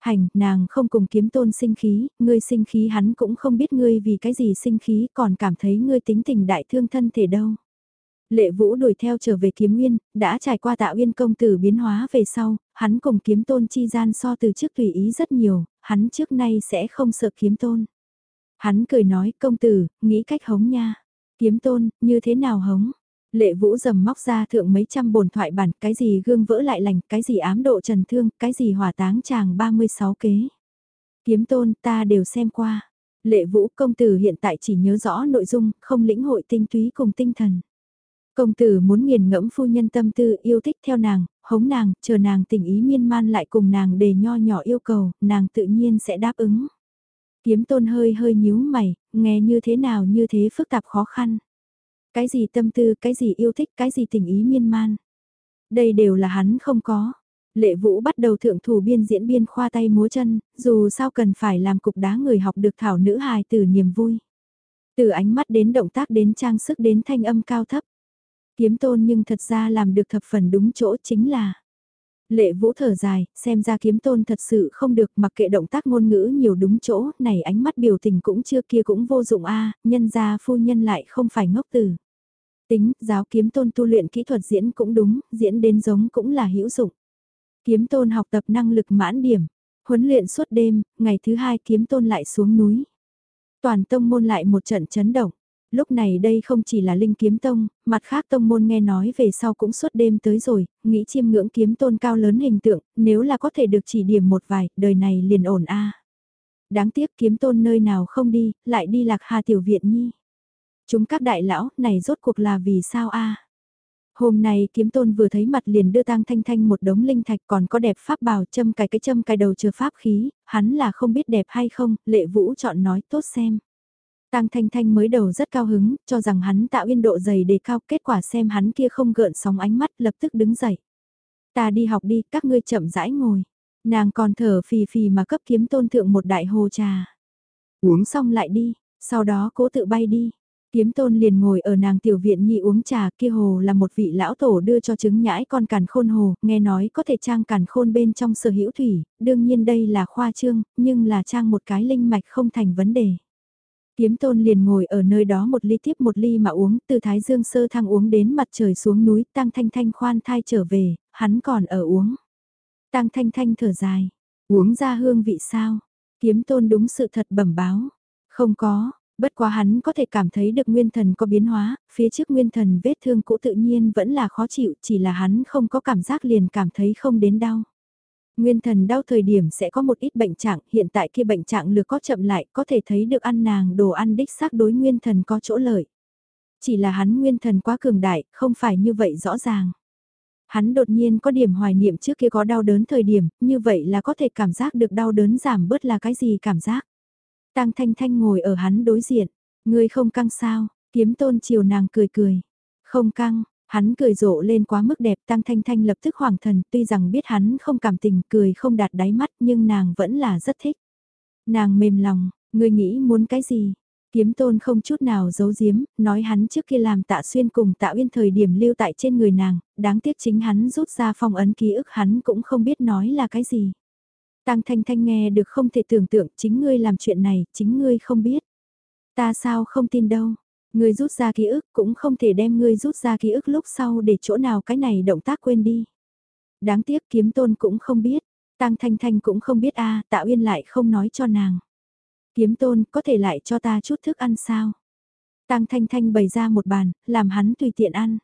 Hành, nàng không cùng kiếm tôn sinh khí, ngươi sinh khí hắn cũng không biết ngươi vì cái gì sinh khí còn cảm thấy ngươi tính tình đại thương thân thể đâu. Lệ Vũ đuổi theo trở về kiếm nguyên, đã trải qua tạo uyên công tử biến hóa về sau, hắn cùng kiếm tôn chi gian so từ trước tùy ý rất nhiều, hắn trước nay sẽ không sợ kiếm tôn. Hắn cười nói công tử, nghĩ cách hống nha. Kiếm tôn, như thế nào hống? Lệ Vũ dầm móc ra thượng mấy trăm bồn thoại bản, cái gì gương vỡ lại lành, cái gì ám độ trần thương, cái gì hỏa táng chàng 36 kế. Kiếm tôn ta đều xem qua. Lệ Vũ công tử hiện tại chỉ nhớ rõ nội dung, không lĩnh hội tinh túy cùng tinh thần. Công tử muốn nghiền ngẫm phu nhân tâm tư yêu thích theo nàng, hống nàng, chờ nàng tình ý miên man lại cùng nàng đề nho nhỏ yêu cầu, nàng tự nhiên sẽ đáp ứng. Kiếm tôn hơi hơi nhíu mày, nghe như thế nào như thế phức tạp khó khăn. Cái gì tâm tư, cái gì yêu thích, cái gì tình ý miên man. Đây đều là hắn không có. Lệ Vũ bắt đầu thượng thủ biên diễn biên khoa tay múa chân, dù sao cần phải làm cục đá người học được thảo nữ hài từ niềm vui. Từ ánh mắt đến động tác đến trang sức đến thanh âm cao thấp. Kiếm tôn nhưng thật ra làm được thập phần đúng chỗ chính là Lệ vũ thở dài, xem ra kiếm tôn thật sự không được mặc kệ động tác ngôn ngữ nhiều đúng chỗ, này ánh mắt biểu tình cũng chưa kia cũng vô dụng a nhân ra phu nhân lại không phải ngốc tử. Tính, giáo kiếm tôn tu luyện kỹ thuật diễn cũng đúng, diễn đến giống cũng là hữu dụng. Kiếm tôn học tập năng lực mãn điểm, huấn luyện suốt đêm, ngày thứ hai kiếm tôn lại xuống núi. Toàn tông môn lại một trận chấn động. Lúc này đây không chỉ là linh kiếm tông, mặt khác tông môn nghe nói về sau cũng suốt đêm tới rồi, nghĩ chiêm ngưỡng kiếm tôn cao lớn hình tượng, nếu là có thể được chỉ điểm một vài, đời này liền ổn a. Đáng tiếc kiếm tôn nơi nào không đi, lại đi lạc hà tiểu viện nhi. Chúng các đại lão, này rốt cuộc là vì sao a? Hôm nay kiếm tôn vừa thấy mặt liền đưa tang thanh thanh một đống linh thạch còn có đẹp pháp bào châm cái cái châm cái đầu chờ pháp khí, hắn là không biết đẹp hay không, lệ vũ chọn nói tốt xem. Tang Thanh Thanh mới đầu rất cao hứng, cho rằng hắn tạo yên độ dày đề cao, kết quả xem hắn kia không gợn sóng ánh mắt lập tức đứng dậy. Ta đi học đi, các ngươi chậm rãi ngồi. Nàng còn thở phì phì mà cấp kiếm tôn thượng một đại hồ trà. Uống xong lại đi, sau đó cố tự bay đi. Kiếm tôn liền ngồi ở nàng tiểu viện nhị uống trà kia hồ là một vị lão tổ đưa cho trứng nhãi con càn khôn hồ, nghe nói có thể trang càn khôn bên trong sở hữu thủy, đương nhiên đây là khoa trương, nhưng là trang một cái linh mạch không thành vấn đề. Kiếm tôn liền ngồi ở nơi đó một ly tiếp một ly mà uống, từ Thái Dương sơ thăng uống đến mặt trời xuống núi, tăng thanh thanh khoan thai trở về, hắn còn ở uống. Tăng thanh thanh thở dài, uống ra hương vị sao? Kiếm tôn đúng sự thật bẩm báo. Không có, bất quá hắn có thể cảm thấy được nguyên thần có biến hóa, phía trước nguyên thần vết thương cũ tự nhiên vẫn là khó chịu, chỉ là hắn không có cảm giác liền cảm thấy không đến đau. Nguyên thần đau thời điểm sẽ có một ít bệnh trạng, hiện tại kia bệnh trạng lược có chậm lại, có thể thấy được ăn nàng đồ ăn đích xác đối nguyên thần có chỗ lợi. Chỉ là hắn nguyên thần quá cường đại, không phải như vậy rõ ràng. Hắn đột nhiên có điểm hoài niệm trước kia có đau đớn thời điểm, như vậy là có thể cảm giác được đau đớn giảm bớt là cái gì cảm giác. Tăng Thanh Thanh ngồi ở hắn đối diện, ngươi không căng sao, kiếm tôn chiều nàng cười cười. Không căng, hắn cười rộ lên quá mức đẹp Tăng Thanh Thanh lập tức hoàng thần tuy rằng biết hắn không cảm tình cười không đạt đáy mắt nhưng nàng vẫn là rất thích. Nàng mềm lòng, ngươi nghĩ muốn cái gì, Kiếm tôn không chút nào giấu giếm, nói hắn trước kia làm tạ xuyên cùng tạ uyên thời điểm lưu tại trên người nàng, đáng tiếc chính hắn rút ra phong ấn ký ức hắn cũng không biết nói là cái gì. Tăng thanh thanh nghe được không thể tưởng tượng chính ngươi làm chuyện này, chính ngươi không biết. Ta sao không tin đâu, ngươi rút ra ký ức cũng không thể đem ngươi rút ra ký ức lúc sau để chỗ nào cái này động tác quên đi. Đáng tiếc kiếm tôn cũng không biết, Tăng Thanh Thanh cũng không biết a, à, Tạ Uyên lại không nói cho nàng. Kiếm tôn, có thể lại cho ta chút thức ăn sao? Tăng Thanh Thanh bày ra một bàn, làm hắn tùy tiện ăn.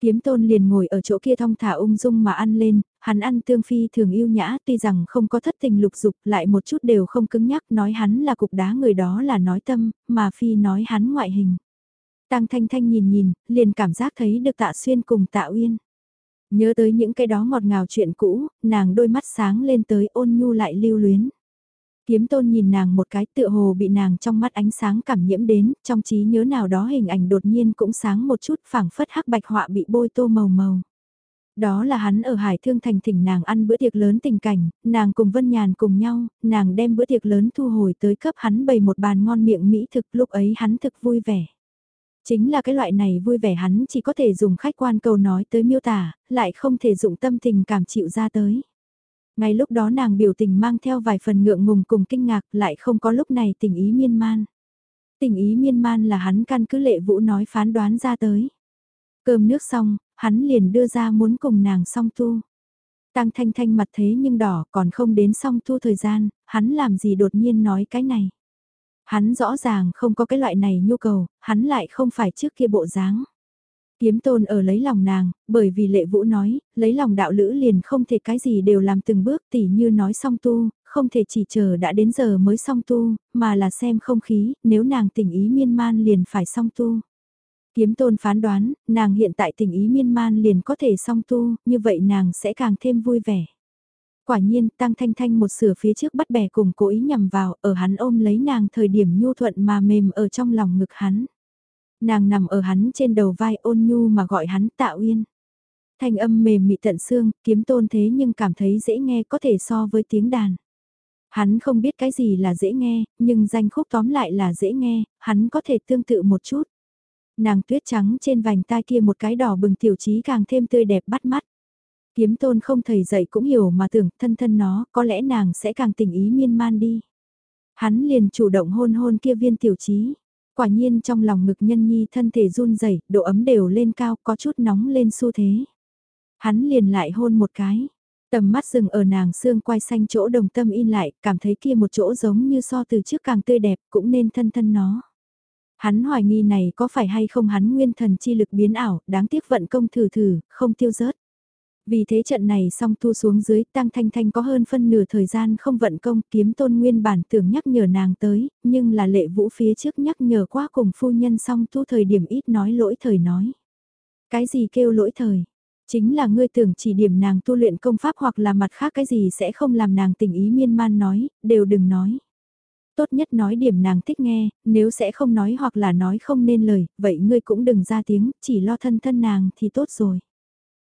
Kiếm tôn liền ngồi ở chỗ kia thong thả ung dung mà ăn lên, hắn ăn tương phi thường yêu nhã tuy rằng không có thất tình lục dục lại một chút đều không cứng nhắc nói hắn là cục đá người đó là nói tâm, mà phi nói hắn ngoại hình. Tăng Thanh Thanh nhìn nhìn, liền cảm giác thấy được tạ xuyên cùng tạ uyên. Nhớ tới những cái đó ngọt ngào chuyện cũ, nàng đôi mắt sáng lên tới ôn nhu lại lưu luyến. Kiếm tôn nhìn nàng một cái tựa hồ bị nàng trong mắt ánh sáng cảm nhiễm đến, trong trí nhớ nào đó hình ảnh đột nhiên cũng sáng một chút phảng phất hắc bạch họa bị bôi tô màu màu. Đó là hắn ở Hải Thương Thành thỉnh nàng ăn bữa tiệc lớn tình cảnh, nàng cùng Vân Nhàn cùng nhau, nàng đem bữa tiệc lớn thu hồi tới cấp hắn bày một bàn ngon miệng mỹ thực, lúc ấy hắn thực vui vẻ. Chính là cái loại này vui vẻ hắn chỉ có thể dùng khách quan câu nói tới miêu tả, lại không thể dụng tâm tình cảm chịu ra tới. Ngay lúc đó nàng biểu tình mang theo vài phần ngượng ngùng cùng kinh ngạc lại không có lúc này tình ý miên man. Tình ý miên man là hắn căn cứ lệ vũ nói phán đoán ra tới. Cơm nước xong, hắn liền đưa ra muốn cùng nàng song tu. Tăng thanh thanh mặt thế nhưng đỏ còn không đến song tu thời gian, hắn làm gì đột nhiên nói cái này. Hắn rõ ràng không có cái loại này nhu cầu, hắn lại không phải trước kia bộ dáng. Kiếm tôn ở lấy lòng nàng, bởi vì lệ vũ nói, lấy lòng đạo lữ liền không thể cái gì đều làm từng bước tỉ như nói song tu, không thể chỉ chờ đã đến giờ mới song tu, mà là xem không khí, nếu nàng tình ý miên man liền phải song tu. Kiếm tôn phán đoán, nàng hiện tại tình ý miên man liền có thể song tu, như vậy nàng sẽ càng thêm vui vẻ. Quả nhiên, Tăng Thanh Thanh một sửa phía trước bắt bẻ cùng cố ý nhằm vào, ở hắn ôm lấy nàng thời điểm nhu thuận mà mềm ở trong lòng ngực hắn. Nàng nằm ở hắn trên đầu vai ôn nhu mà gọi hắn tạ uyên. Thanh âm mềm mị tận xương, kiếm tôn thế nhưng cảm thấy dễ nghe có thể so với tiếng đàn. Hắn không biết cái gì là dễ nghe, nhưng danh khúc tóm lại là dễ nghe, hắn có thể tương tự một chút. Nàng tuyết trắng trên vành tai kia một cái đỏ bừng tiểu trí càng thêm tươi đẹp bắt mắt. Kiếm tôn không thầy dạy cũng hiểu mà tưởng thân thân nó, có lẽ nàng sẽ càng tình ý miên man đi. Hắn liền chủ động hôn hôn kia viên tiểu trí. Quả nhiên trong lòng ngực nhân nhi thân thể run rẩy độ ấm đều lên cao có chút nóng lên xu thế. Hắn liền lại hôn một cái. Tầm mắt dừng ở nàng xương quai xanh chỗ đồng tâm in lại, cảm thấy kia một chỗ giống như so từ trước càng tươi đẹp, cũng nên thân thân nó. Hắn hoài nghi này có phải hay không hắn nguyên thần chi lực biến ảo, đáng tiếc vận công thử thử, không tiêu rớt. Vì thế trận này xong thu xuống dưới tăng thanh thanh có hơn phân nửa thời gian không vận công kiếm tôn nguyên bản tưởng nhắc nhở nàng tới, nhưng là lệ vũ phía trước nhắc nhở qua cùng phu nhân xong thu thời điểm ít nói lỗi thời nói. Cái gì kêu lỗi thời? Chính là ngươi tưởng chỉ điểm nàng tu luyện công pháp hoặc là mặt khác cái gì sẽ không làm nàng tình ý miên man nói, đều đừng nói. Tốt nhất nói điểm nàng thích nghe, nếu sẽ không nói hoặc là nói không nên lời, vậy ngươi cũng đừng ra tiếng, chỉ lo thân thân nàng thì tốt rồi.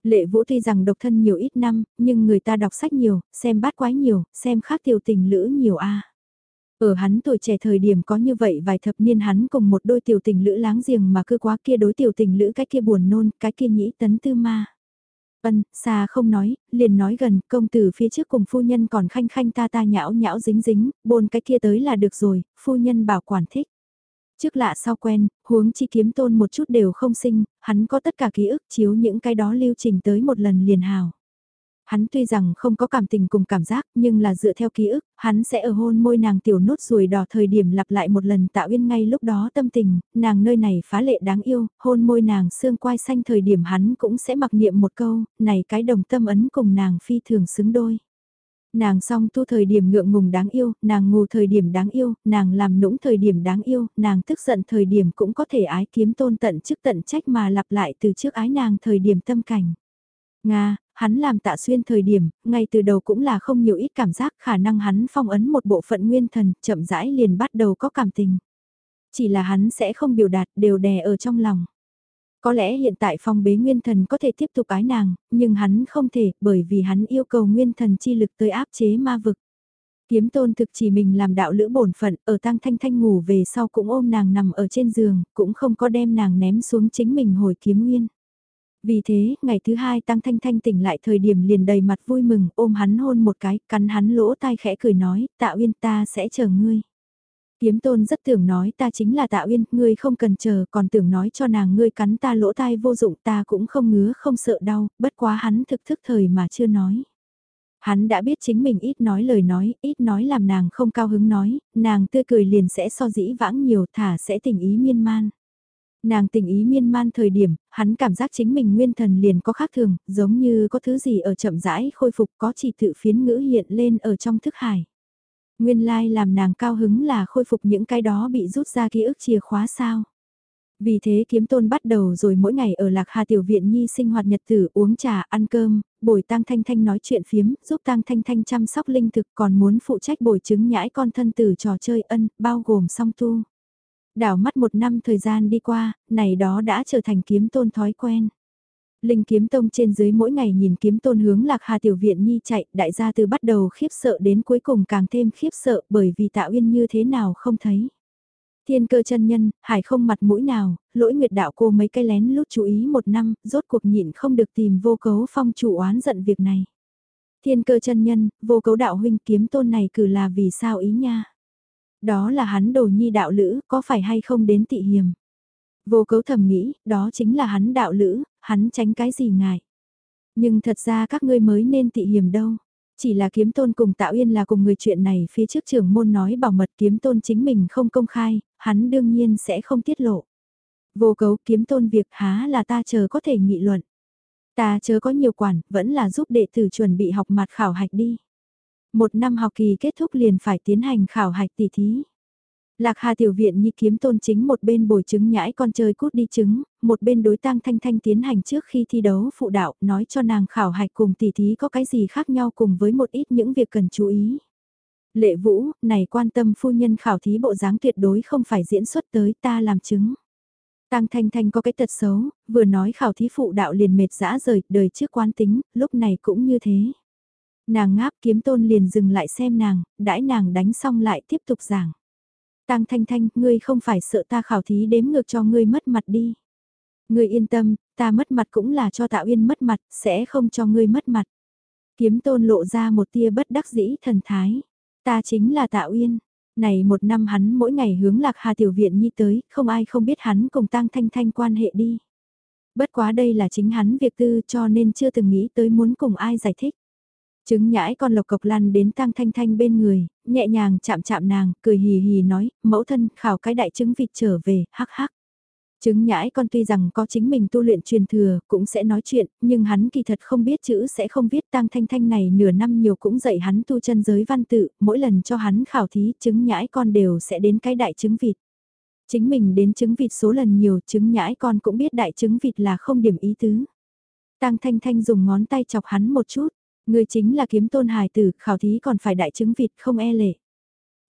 Lệ Vũ tuy rằng độc thân nhiều ít năm, nhưng người ta đọc sách nhiều, xem bát quái nhiều, xem khác tiểu tình lữ nhiều a. Ở hắn tuổi trẻ thời điểm có như vậy vài thập niên hắn cùng một đôi tiểu tình lữ láng giềng mà cứ quá kia đối tiểu tình lữ cái kia buồn nôn, cái kia nhĩ tấn tư ma. Ân, xa không nói, liền nói gần, công tử phía trước cùng phu nhân còn khanh khanh ta ta nhão nhão dính dính, bôn cái kia tới là được rồi, phu nhân bảo quản thích. Trước lạ sau quen, huống chi kiếm tôn một chút đều không sinh, hắn có tất cả ký ức chiếu những cái đó lưu trình tới một lần liền hào. Hắn tuy rằng không có cảm tình cùng cảm giác nhưng là dựa theo ký ức, hắn sẽ ở hôn môi nàng tiểu nốt ruồi đỏ thời điểm lặp lại một lần tạo yên ngay lúc đó tâm tình, nàng nơi này phá lệ đáng yêu, hôn môi nàng xương quai xanh thời điểm hắn cũng sẽ mặc niệm một câu, này cái đồng tâm ấn cùng nàng phi thường xứng đôi. Nàng song tu thời điểm ngượng ngùng đáng yêu, nàng ngủ thời điểm đáng yêu, nàng làm nũng thời điểm đáng yêu, nàng tức giận thời điểm cũng có thể ái kiếm tôn tận chức tận trách mà lặp lại từ trước ái nàng thời điểm tâm cảnh. Nga, hắn làm tạ xuyên thời điểm, ngay từ đầu cũng là không nhiều ít cảm giác khả năng hắn phong ấn một bộ phận nguyên thần, chậm rãi liền bắt đầu có cảm tình. Chỉ là hắn sẽ không biểu đạt đều đè ở trong lòng. Có lẽ hiện tại phong bế nguyên thần có thể tiếp tục ái nàng, nhưng hắn không thể bởi vì hắn yêu cầu nguyên thần chi lực tới áp chế ma vực. Kiếm tôn thực chỉ mình làm đạo lữ bổn phận, ở tăng thanh thanh ngủ về sau cũng ôm nàng nằm ở trên giường, cũng không có đem nàng ném xuống chính mình hồi kiếm nguyên. Vì thế, ngày thứ hai Tăng Thanh Thanh tỉnh lại thời điểm liền đầy mặt vui mừng, ôm hắn hôn một cái, cắn hắn lỗ tai khẽ cười nói, Tạ Uyên ta sẽ chờ ngươi. Kiếm tôn rất tưởng nói ta chính là Tạ Uyên, ngươi không cần chờ, còn tưởng nói cho nàng ngươi cắn ta lỗ tai vô dụng ta cũng không ngứa không sợ đau, bất quá hắn thực thức thời mà chưa nói. Hắn đã biết chính mình ít nói lời nói, ít nói làm nàng không cao hứng nói, nàng tươi cười liền sẽ so dĩ vãng nhiều thả sẽ tình ý miên man. Nàng tình ý miên man thời điểm, hắn cảm giác chính mình nguyên thần liền có khác thường, giống như có thứ gì ở chậm rãi khôi phục có chỉ tự phiến ngữ hiện lên ở trong thức hải. Nguyên lai làm nàng cao hứng là khôi phục những cái đó bị rút ra ký ức chìa khóa sao. Vì thế kiếm tôn bắt đầu rồi mỗi ngày ở Lạc Hà Tiểu Viện Nhi sinh hoạt nhật tử uống trà, ăn cơm, bồi Tăng Thanh Thanh nói chuyện phiếm, giúp Tăng Thanh Thanh chăm sóc linh thực còn muốn phụ trách bồi chứng nhãi con thân tử trò chơi ân, bao gồm song tu. Đảo mắt một năm thời gian đi qua, này đó đã trở thành kiếm tôn thói quen. Linh kiếm tông trên dưới mỗi ngày nhìn kiếm tôn hướng lạc hà tiểu viện nhi chạy, đại gia từ bắt đầu khiếp sợ đến cuối cùng càng thêm khiếp sợ bởi vì tạo yên như thế nào không thấy. Thiên cơ chân nhân, hải không mặt mũi nào, lỗi nguyệt đạo cô mấy cái lén lút chú ý một năm, rốt cuộc nhịn không được tìm vô cấu phong chủ oán giận việc này. Thiên cơ chân nhân, vô cấu đạo huynh kiếm tôn này cử là vì sao ý nha. Đó là hắn đồ nhi đạo lữ, có phải hay không đến tị hiểm Vô cấu thầm nghĩ, đó chính là hắn đạo lữ, hắn tránh cái gì ngại. Nhưng thật ra các ngươi mới nên tị hiềm đâu. Chỉ là kiếm tôn cùng tạo yên là cùng người chuyện này phía trước trưởng môn nói bảo mật kiếm tôn chính mình không công khai, hắn đương nhiên sẽ không tiết lộ. Vô cấu kiếm tôn việc há là ta chờ có thể nghị luận. Ta chờ có nhiều quản, vẫn là giúp đệ tử chuẩn bị học mặt khảo hạch đi. Một năm học kỳ kết thúc liền phải tiến hành khảo hạch tỷ thí. Lạc Hà tiểu viện nhi kiếm tôn chính một bên bồi chứng nhãi con chơi cút đi chứng, một bên đối tang thanh thanh tiến hành trước khi thi đấu phụ đạo, nói cho nàng khảo hạch cùng tỷ thí có cái gì khác nhau cùng với một ít những việc cần chú ý. Lệ Vũ, này quan tâm phu nhân khảo thí bộ dáng tuyệt đối không phải diễn xuất tới ta làm chứng. Tang Thanh Thanh có cái tật xấu, vừa nói khảo thí phụ đạo liền mệt dã rời, đời trước quan tính, lúc này cũng như thế. Nàng ngáp kiếm tôn liền dừng lại xem nàng, đãi nàng đánh xong lại tiếp tục giảng. Tang Thanh Thanh, ngươi không phải sợ ta khảo thí đếm ngược cho ngươi mất mặt đi. Ngươi yên tâm, ta mất mặt cũng là cho Tạ Uyên mất mặt, sẽ không cho ngươi mất mặt. Kiếm tôn lộ ra một tia bất đắc dĩ thần thái. Ta chính là Tạ Uyên. Này một năm hắn mỗi ngày hướng lạc hà tiểu viện nhi tới, không ai không biết hắn cùng Tang Thanh Thanh quan hệ đi. Bất quá đây là chính hắn việc tư cho nên chưa từng nghĩ tới muốn cùng ai giải thích. Trứng nhãi con lộc cộc lăn đến tăng thanh thanh bên người, nhẹ nhàng chạm chạm nàng, cười hì hì nói, mẫu thân khảo cái đại trứng vịt trở về, hắc hắc. Trứng nhãi con tuy rằng có chính mình tu luyện truyền thừa, cũng sẽ nói chuyện, nhưng hắn kỳ thật không biết chữ sẽ không viết tăng thanh thanh này nửa năm nhiều cũng dạy hắn tu chân giới văn tự, mỗi lần cho hắn khảo thí trứng nhãi con đều sẽ đến cái đại trứng vịt. Chính mình đến trứng vịt số lần nhiều trứng nhãi con cũng biết đại trứng vịt là không điểm ý tứ. Tăng thanh thanh dùng ngón tay chọc hắn một chút, Người chính là kiếm tôn hài tử, khảo thí còn phải đại chứng vịt không e lệ.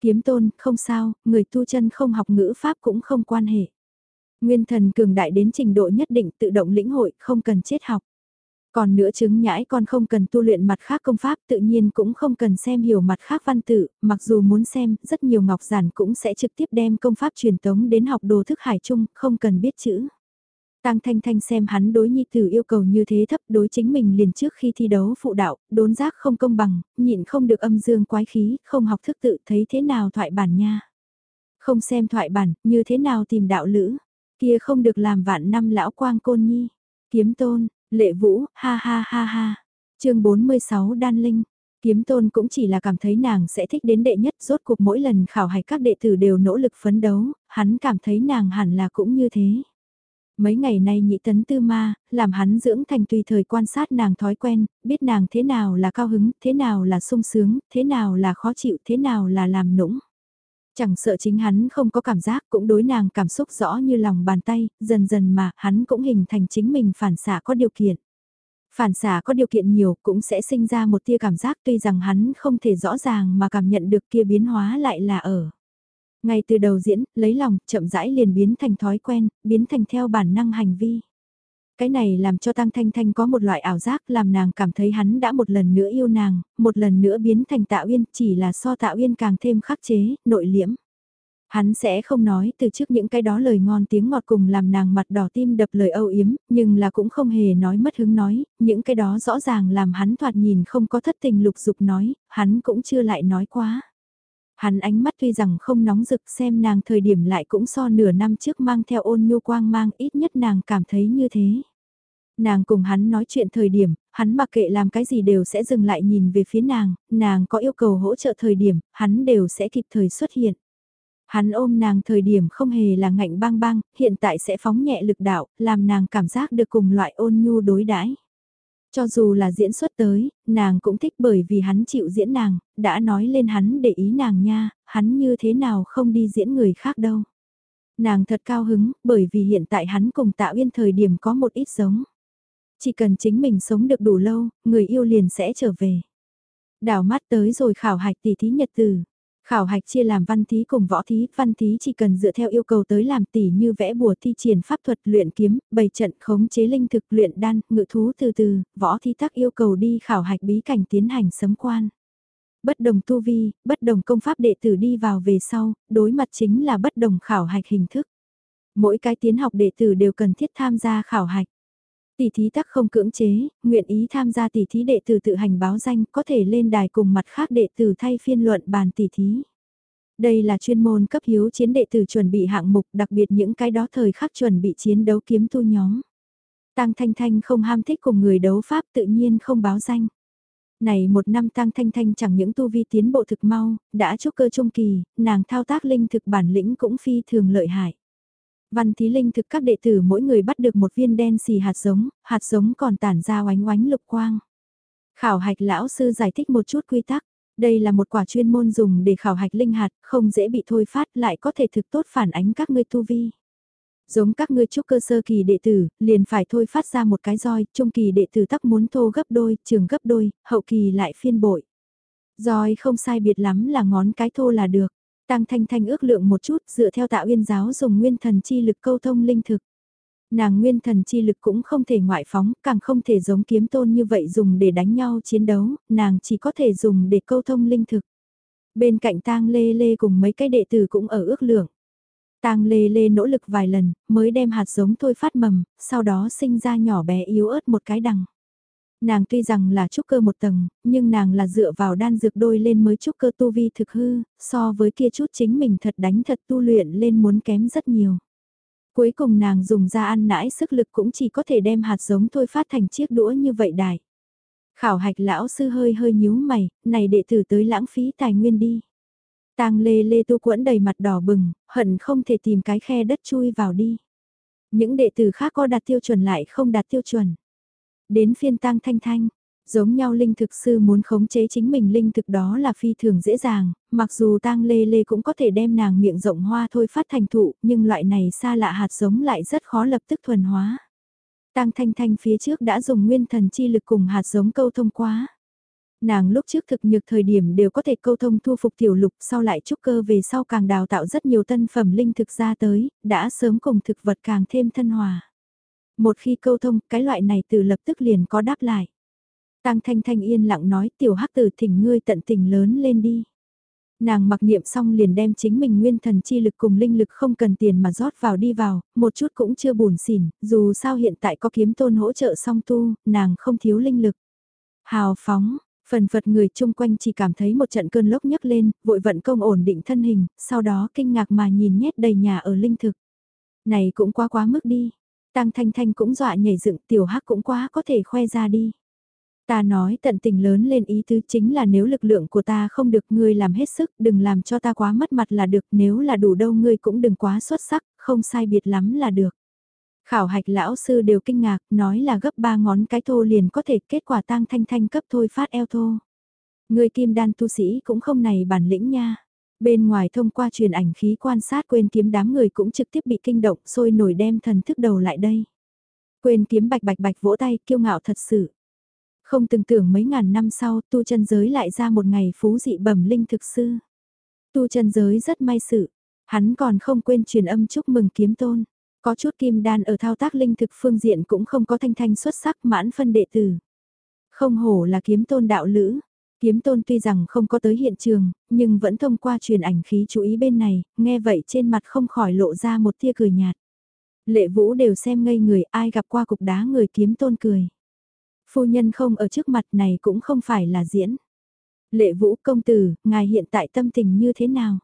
Kiếm tôn, không sao, người tu chân không học ngữ pháp cũng không quan hệ. Nguyên thần cường đại đến trình độ nhất định tự động lĩnh hội, không cần chết học. Còn nữa chứng nhãi con không cần tu luyện mặt khác công pháp tự nhiên cũng không cần xem hiểu mặt khác văn tự, mặc dù muốn xem, rất nhiều ngọc giản cũng sẽ trực tiếp đem công pháp truyền tống đến học đồ thức hải chung, không cần biết chữ. Tăng Thanh Thanh xem hắn đối nhi tử yêu cầu như thế thấp đối chính mình liền trước khi thi đấu phụ đạo, đốn giác không công bằng, nhịn không được âm dương quái khí, không học thức tự thấy thế nào thoại bản nha. Không xem thoại bản, như thế nào tìm đạo lữ, kia không được làm vạn năm lão quang côn nhi. Kiếm tôn, lệ vũ, ha ha ha ha. chương 46 Đan Linh. Kiếm tôn cũng chỉ là cảm thấy nàng sẽ thích đến đệ nhất rốt cuộc mỗi lần khảo hạch các đệ tử đều nỗ lực phấn đấu, hắn cảm thấy nàng hẳn là cũng như thế. Mấy ngày nay nhị tấn tư ma, làm hắn dưỡng thành tùy thời quan sát nàng thói quen, biết nàng thế nào là cao hứng, thế nào là sung sướng, thế nào là khó chịu, thế nào là làm nũng. Chẳng sợ chính hắn không có cảm giác cũng đối nàng cảm xúc rõ như lòng bàn tay, dần dần mà hắn cũng hình thành chính mình phản xạ có điều kiện. Phản xạ có điều kiện nhiều cũng sẽ sinh ra một tia cảm giác tuy rằng hắn không thể rõ ràng mà cảm nhận được kia biến hóa lại là ở. Ngay từ đầu diễn, lấy lòng, chậm rãi liền biến thành thói quen, biến thành theo bản năng hành vi. Cái này làm cho Tăng Thanh Thanh có một loại ảo giác làm nàng cảm thấy hắn đã một lần nữa yêu nàng, một lần nữa biến thành Tạ Uyên, chỉ là so Tạ Uyên càng thêm khắc chế, nội liễm. Hắn sẽ không nói từ trước những cái đó lời ngon tiếng ngọt cùng làm nàng mặt đỏ tim đập lời âu yếm, nhưng là cũng không hề nói mất hứng nói, những cái đó rõ ràng làm hắn thoạt nhìn không có thất tình lục dục nói, hắn cũng chưa lại nói quá. Hắn ánh mắt tuy rằng không nóng rực xem nàng thời điểm lại cũng so nửa năm trước mang theo ôn nhu quang mang ít nhất nàng cảm thấy như thế. Nàng cùng hắn nói chuyện thời điểm, hắn mặc kệ làm cái gì đều sẽ dừng lại nhìn về phía nàng, nàng có yêu cầu hỗ trợ thời điểm, hắn đều sẽ kịp thời xuất hiện. Hắn ôm nàng thời điểm không hề là ngạnh băng băng, hiện tại sẽ phóng nhẹ lực đạo, làm nàng cảm giác được cùng loại ôn nhu đối đãi. Cho dù là diễn xuất tới, nàng cũng thích bởi vì hắn chịu diễn nàng, đã nói lên hắn để ý nàng nha, hắn như thế nào không đi diễn người khác đâu. Nàng thật cao hứng, bởi vì hiện tại hắn cùng tạo yên thời điểm có một ít giống. Chỉ cần chính mình sống được đủ lâu, người yêu liền sẽ trở về. Đảo mắt tới rồi khảo hạch tỷ thí nhật từ. Khảo hạch chia làm văn thí cùng võ thí, văn thí chỉ cần dựa theo yêu cầu tới làm tỷ như vẽ bùa thi triển pháp thuật luyện kiếm, bày trận khống chế linh thực luyện đan, ngự thú từ từ, võ thí tác yêu cầu đi khảo hạch bí cảnh tiến hành sấm quan. Bất đồng tu vi, bất đồng công pháp đệ tử đi vào về sau, đối mặt chính là bất đồng khảo hạch hình thức. Mỗi cái tiến học đệ tử đều cần thiết tham gia khảo hạch. Tỷ thí tắc không cưỡng chế, nguyện ý tham gia tỷ thí đệ tử tự hành báo danh có thể lên đài cùng mặt khác đệ tử thay phiên luận bàn tỷ thí. Đây là chuyên môn cấp hiếu chiến đệ tử chuẩn bị hạng mục đặc biệt những cái đó thời khắc chuẩn bị chiến đấu kiếm tu nhóm. Tăng Thanh Thanh không ham thích cùng người đấu pháp tự nhiên không báo danh. Này một năm Tăng Thanh Thanh chẳng những tu vi tiến bộ thực mau, đã chúc cơ trung kỳ, nàng thao tác linh thực bản lĩnh cũng phi thường lợi hại. Văn thí linh thực các đệ tử mỗi người bắt được một viên đen xì hạt giống, hạt giống còn tản ra oánh oánh lục quang. Khảo hạch lão sư giải thích một chút quy tắc. Đây là một quả chuyên môn dùng để khảo hạch linh hạt, không dễ bị thôi phát lại có thể thực tốt phản ánh các ngươi tu vi. Giống các ngươi trúc cơ sơ kỳ đệ tử, liền phải thôi phát ra một cái roi, trung kỳ đệ tử tắc muốn thô gấp đôi, trường gấp đôi, hậu kỳ lại phiên bội. Roi không sai biệt lắm là ngón cái thô là được. Tăng Thanh Thanh ước lượng một chút dựa theo tạo uyên giáo dùng nguyên thần chi lực câu thông linh thực. Nàng nguyên thần chi lực cũng không thể ngoại phóng, càng không thể giống kiếm tôn như vậy dùng để đánh nhau chiến đấu, nàng chỉ có thể dùng để câu thông linh thực. Bên cạnh tang lê lê cùng mấy cái đệ tử cũng ở ước lượng. Tang lê lê nỗ lực vài lần, mới đem hạt giống thôi phát mầm, sau đó sinh ra nhỏ bé yếu ớt một cái đằng. Nàng tuy rằng là trúc cơ một tầng, nhưng nàng là dựa vào đan dược đôi lên mới trúc cơ tu vi thực hư, so với kia chút chính mình thật đánh thật tu luyện lên muốn kém rất nhiều. Cuối cùng nàng dùng ra ăn nãi sức lực cũng chỉ có thể đem hạt giống thôi phát thành chiếc đũa như vậy đại Khảo hạch lão sư hơi hơi nhíu mày, này đệ tử tới lãng phí tài nguyên đi. Tang lê lê tu quẫn đầy mặt đỏ bừng, hận không thể tìm cái khe đất chui vào đi. Những đệ tử khác có đạt tiêu chuẩn lại không đạt tiêu chuẩn. Đến phiên tang thanh thanh, giống nhau linh thực sư muốn khống chế chính mình linh thực đó là phi thường dễ dàng, mặc dù tang lê lê cũng có thể đem nàng miệng rộng hoa thôi phát thành thụ, nhưng loại này xa lạ hạt giống lại rất khó lập tức thuần hóa. Tang thanh thanh phía trước đã dùng nguyên thần chi lực cùng hạt giống câu thông quá. Nàng lúc trước thực nhược thời điểm đều có thể câu thông thu phục tiểu lục sau lại trúc cơ về sau càng đào tạo rất nhiều tân phẩm linh thực ra tới, đã sớm cùng thực vật càng thêm thân hòa. Một khi câu thông, cái loại này từ lập tức liền có đáp lại. Tăng Thanh Thanh yên lặng nói tiểu hắc tử thỉnh ngươi tận tình lớn lên đi. Nàng mặc niệm xong liền đem chính mình nguyên thần chi lực cùng linh lực không cần tiền mà rót vào đi vào, một chút cũng chưa buồn xỉn, dù sao hiện tại có kiếm tôn hỗ trợ song tu, nàng không thiếu linh lực. Hào phóng, phần phật người chung quanh chỉ cảm thấy một trận cơn lốc nhấc lên, vội vận công ổn định thân hình, sau đó kinh ngạc mà nhìn nhét đầy nhà ở linh thực. Này cũng quá quá mức đi, Tăng Thanh Thanh cũng dọa nhảy dựng tiểu hắc cũng quá có thể khoe ra đi. Ta nói tận tình lớn lên ý tứ chính là nếu lực lượng của ta không được ngươi làm hết sức đừng làm cho ta quá mất mặt là được nếu là đủ đâu ngươi cũng đừng quá xuất sắc, không sai biệt lắm là được. Khảo hạch lão sư đều kinh ngạc nói là gấp ba ngón cái thô liền có thể kết quả tang thanh thanh cấp thôi phát eo thô. Người kim đan tu sĩ cũng không này bản lĩnh nha. Bên ngoài thông qua truyền ảnh khí quan sát quên kiếm đám người cũng trực tiếp bị kinh động sôi nổi đem thần thức đầu lại đây. Quên kiếm bạch bạch bạch vỗ tay kiêu ngạo thật sự. Không từng tưởng mấy ngàn năm sau tu chân giới lại ra một ngày phú dị bẩm linh thực sư. Tu chân giới rất may sự, hắn còn không quên truyền âm chúc mừng kiếm tôn. Có chút kim đan ở thao tác linh thực phương diện cũng không có thanh thanh xuất sắc mãn phân đệ tử. Không hổ là kiếm tôn đạo lữ. Kiếm tôn tuy rằng không có tới hiện trường, nhưng vẫn thông qua truyền ảnh khí chú ý bên này, nghe vậy trên mặt không khỏi lộ ra một tia cười nhạt. Lệ vũ đều xem ngây người ai gặp qua cục đá người kiếm tôn cười. Phu nhân không ở trước mặt này cũng không phải là diễn. Lệ vũ công tử, ngài hiện tại tâm tình như thế nào?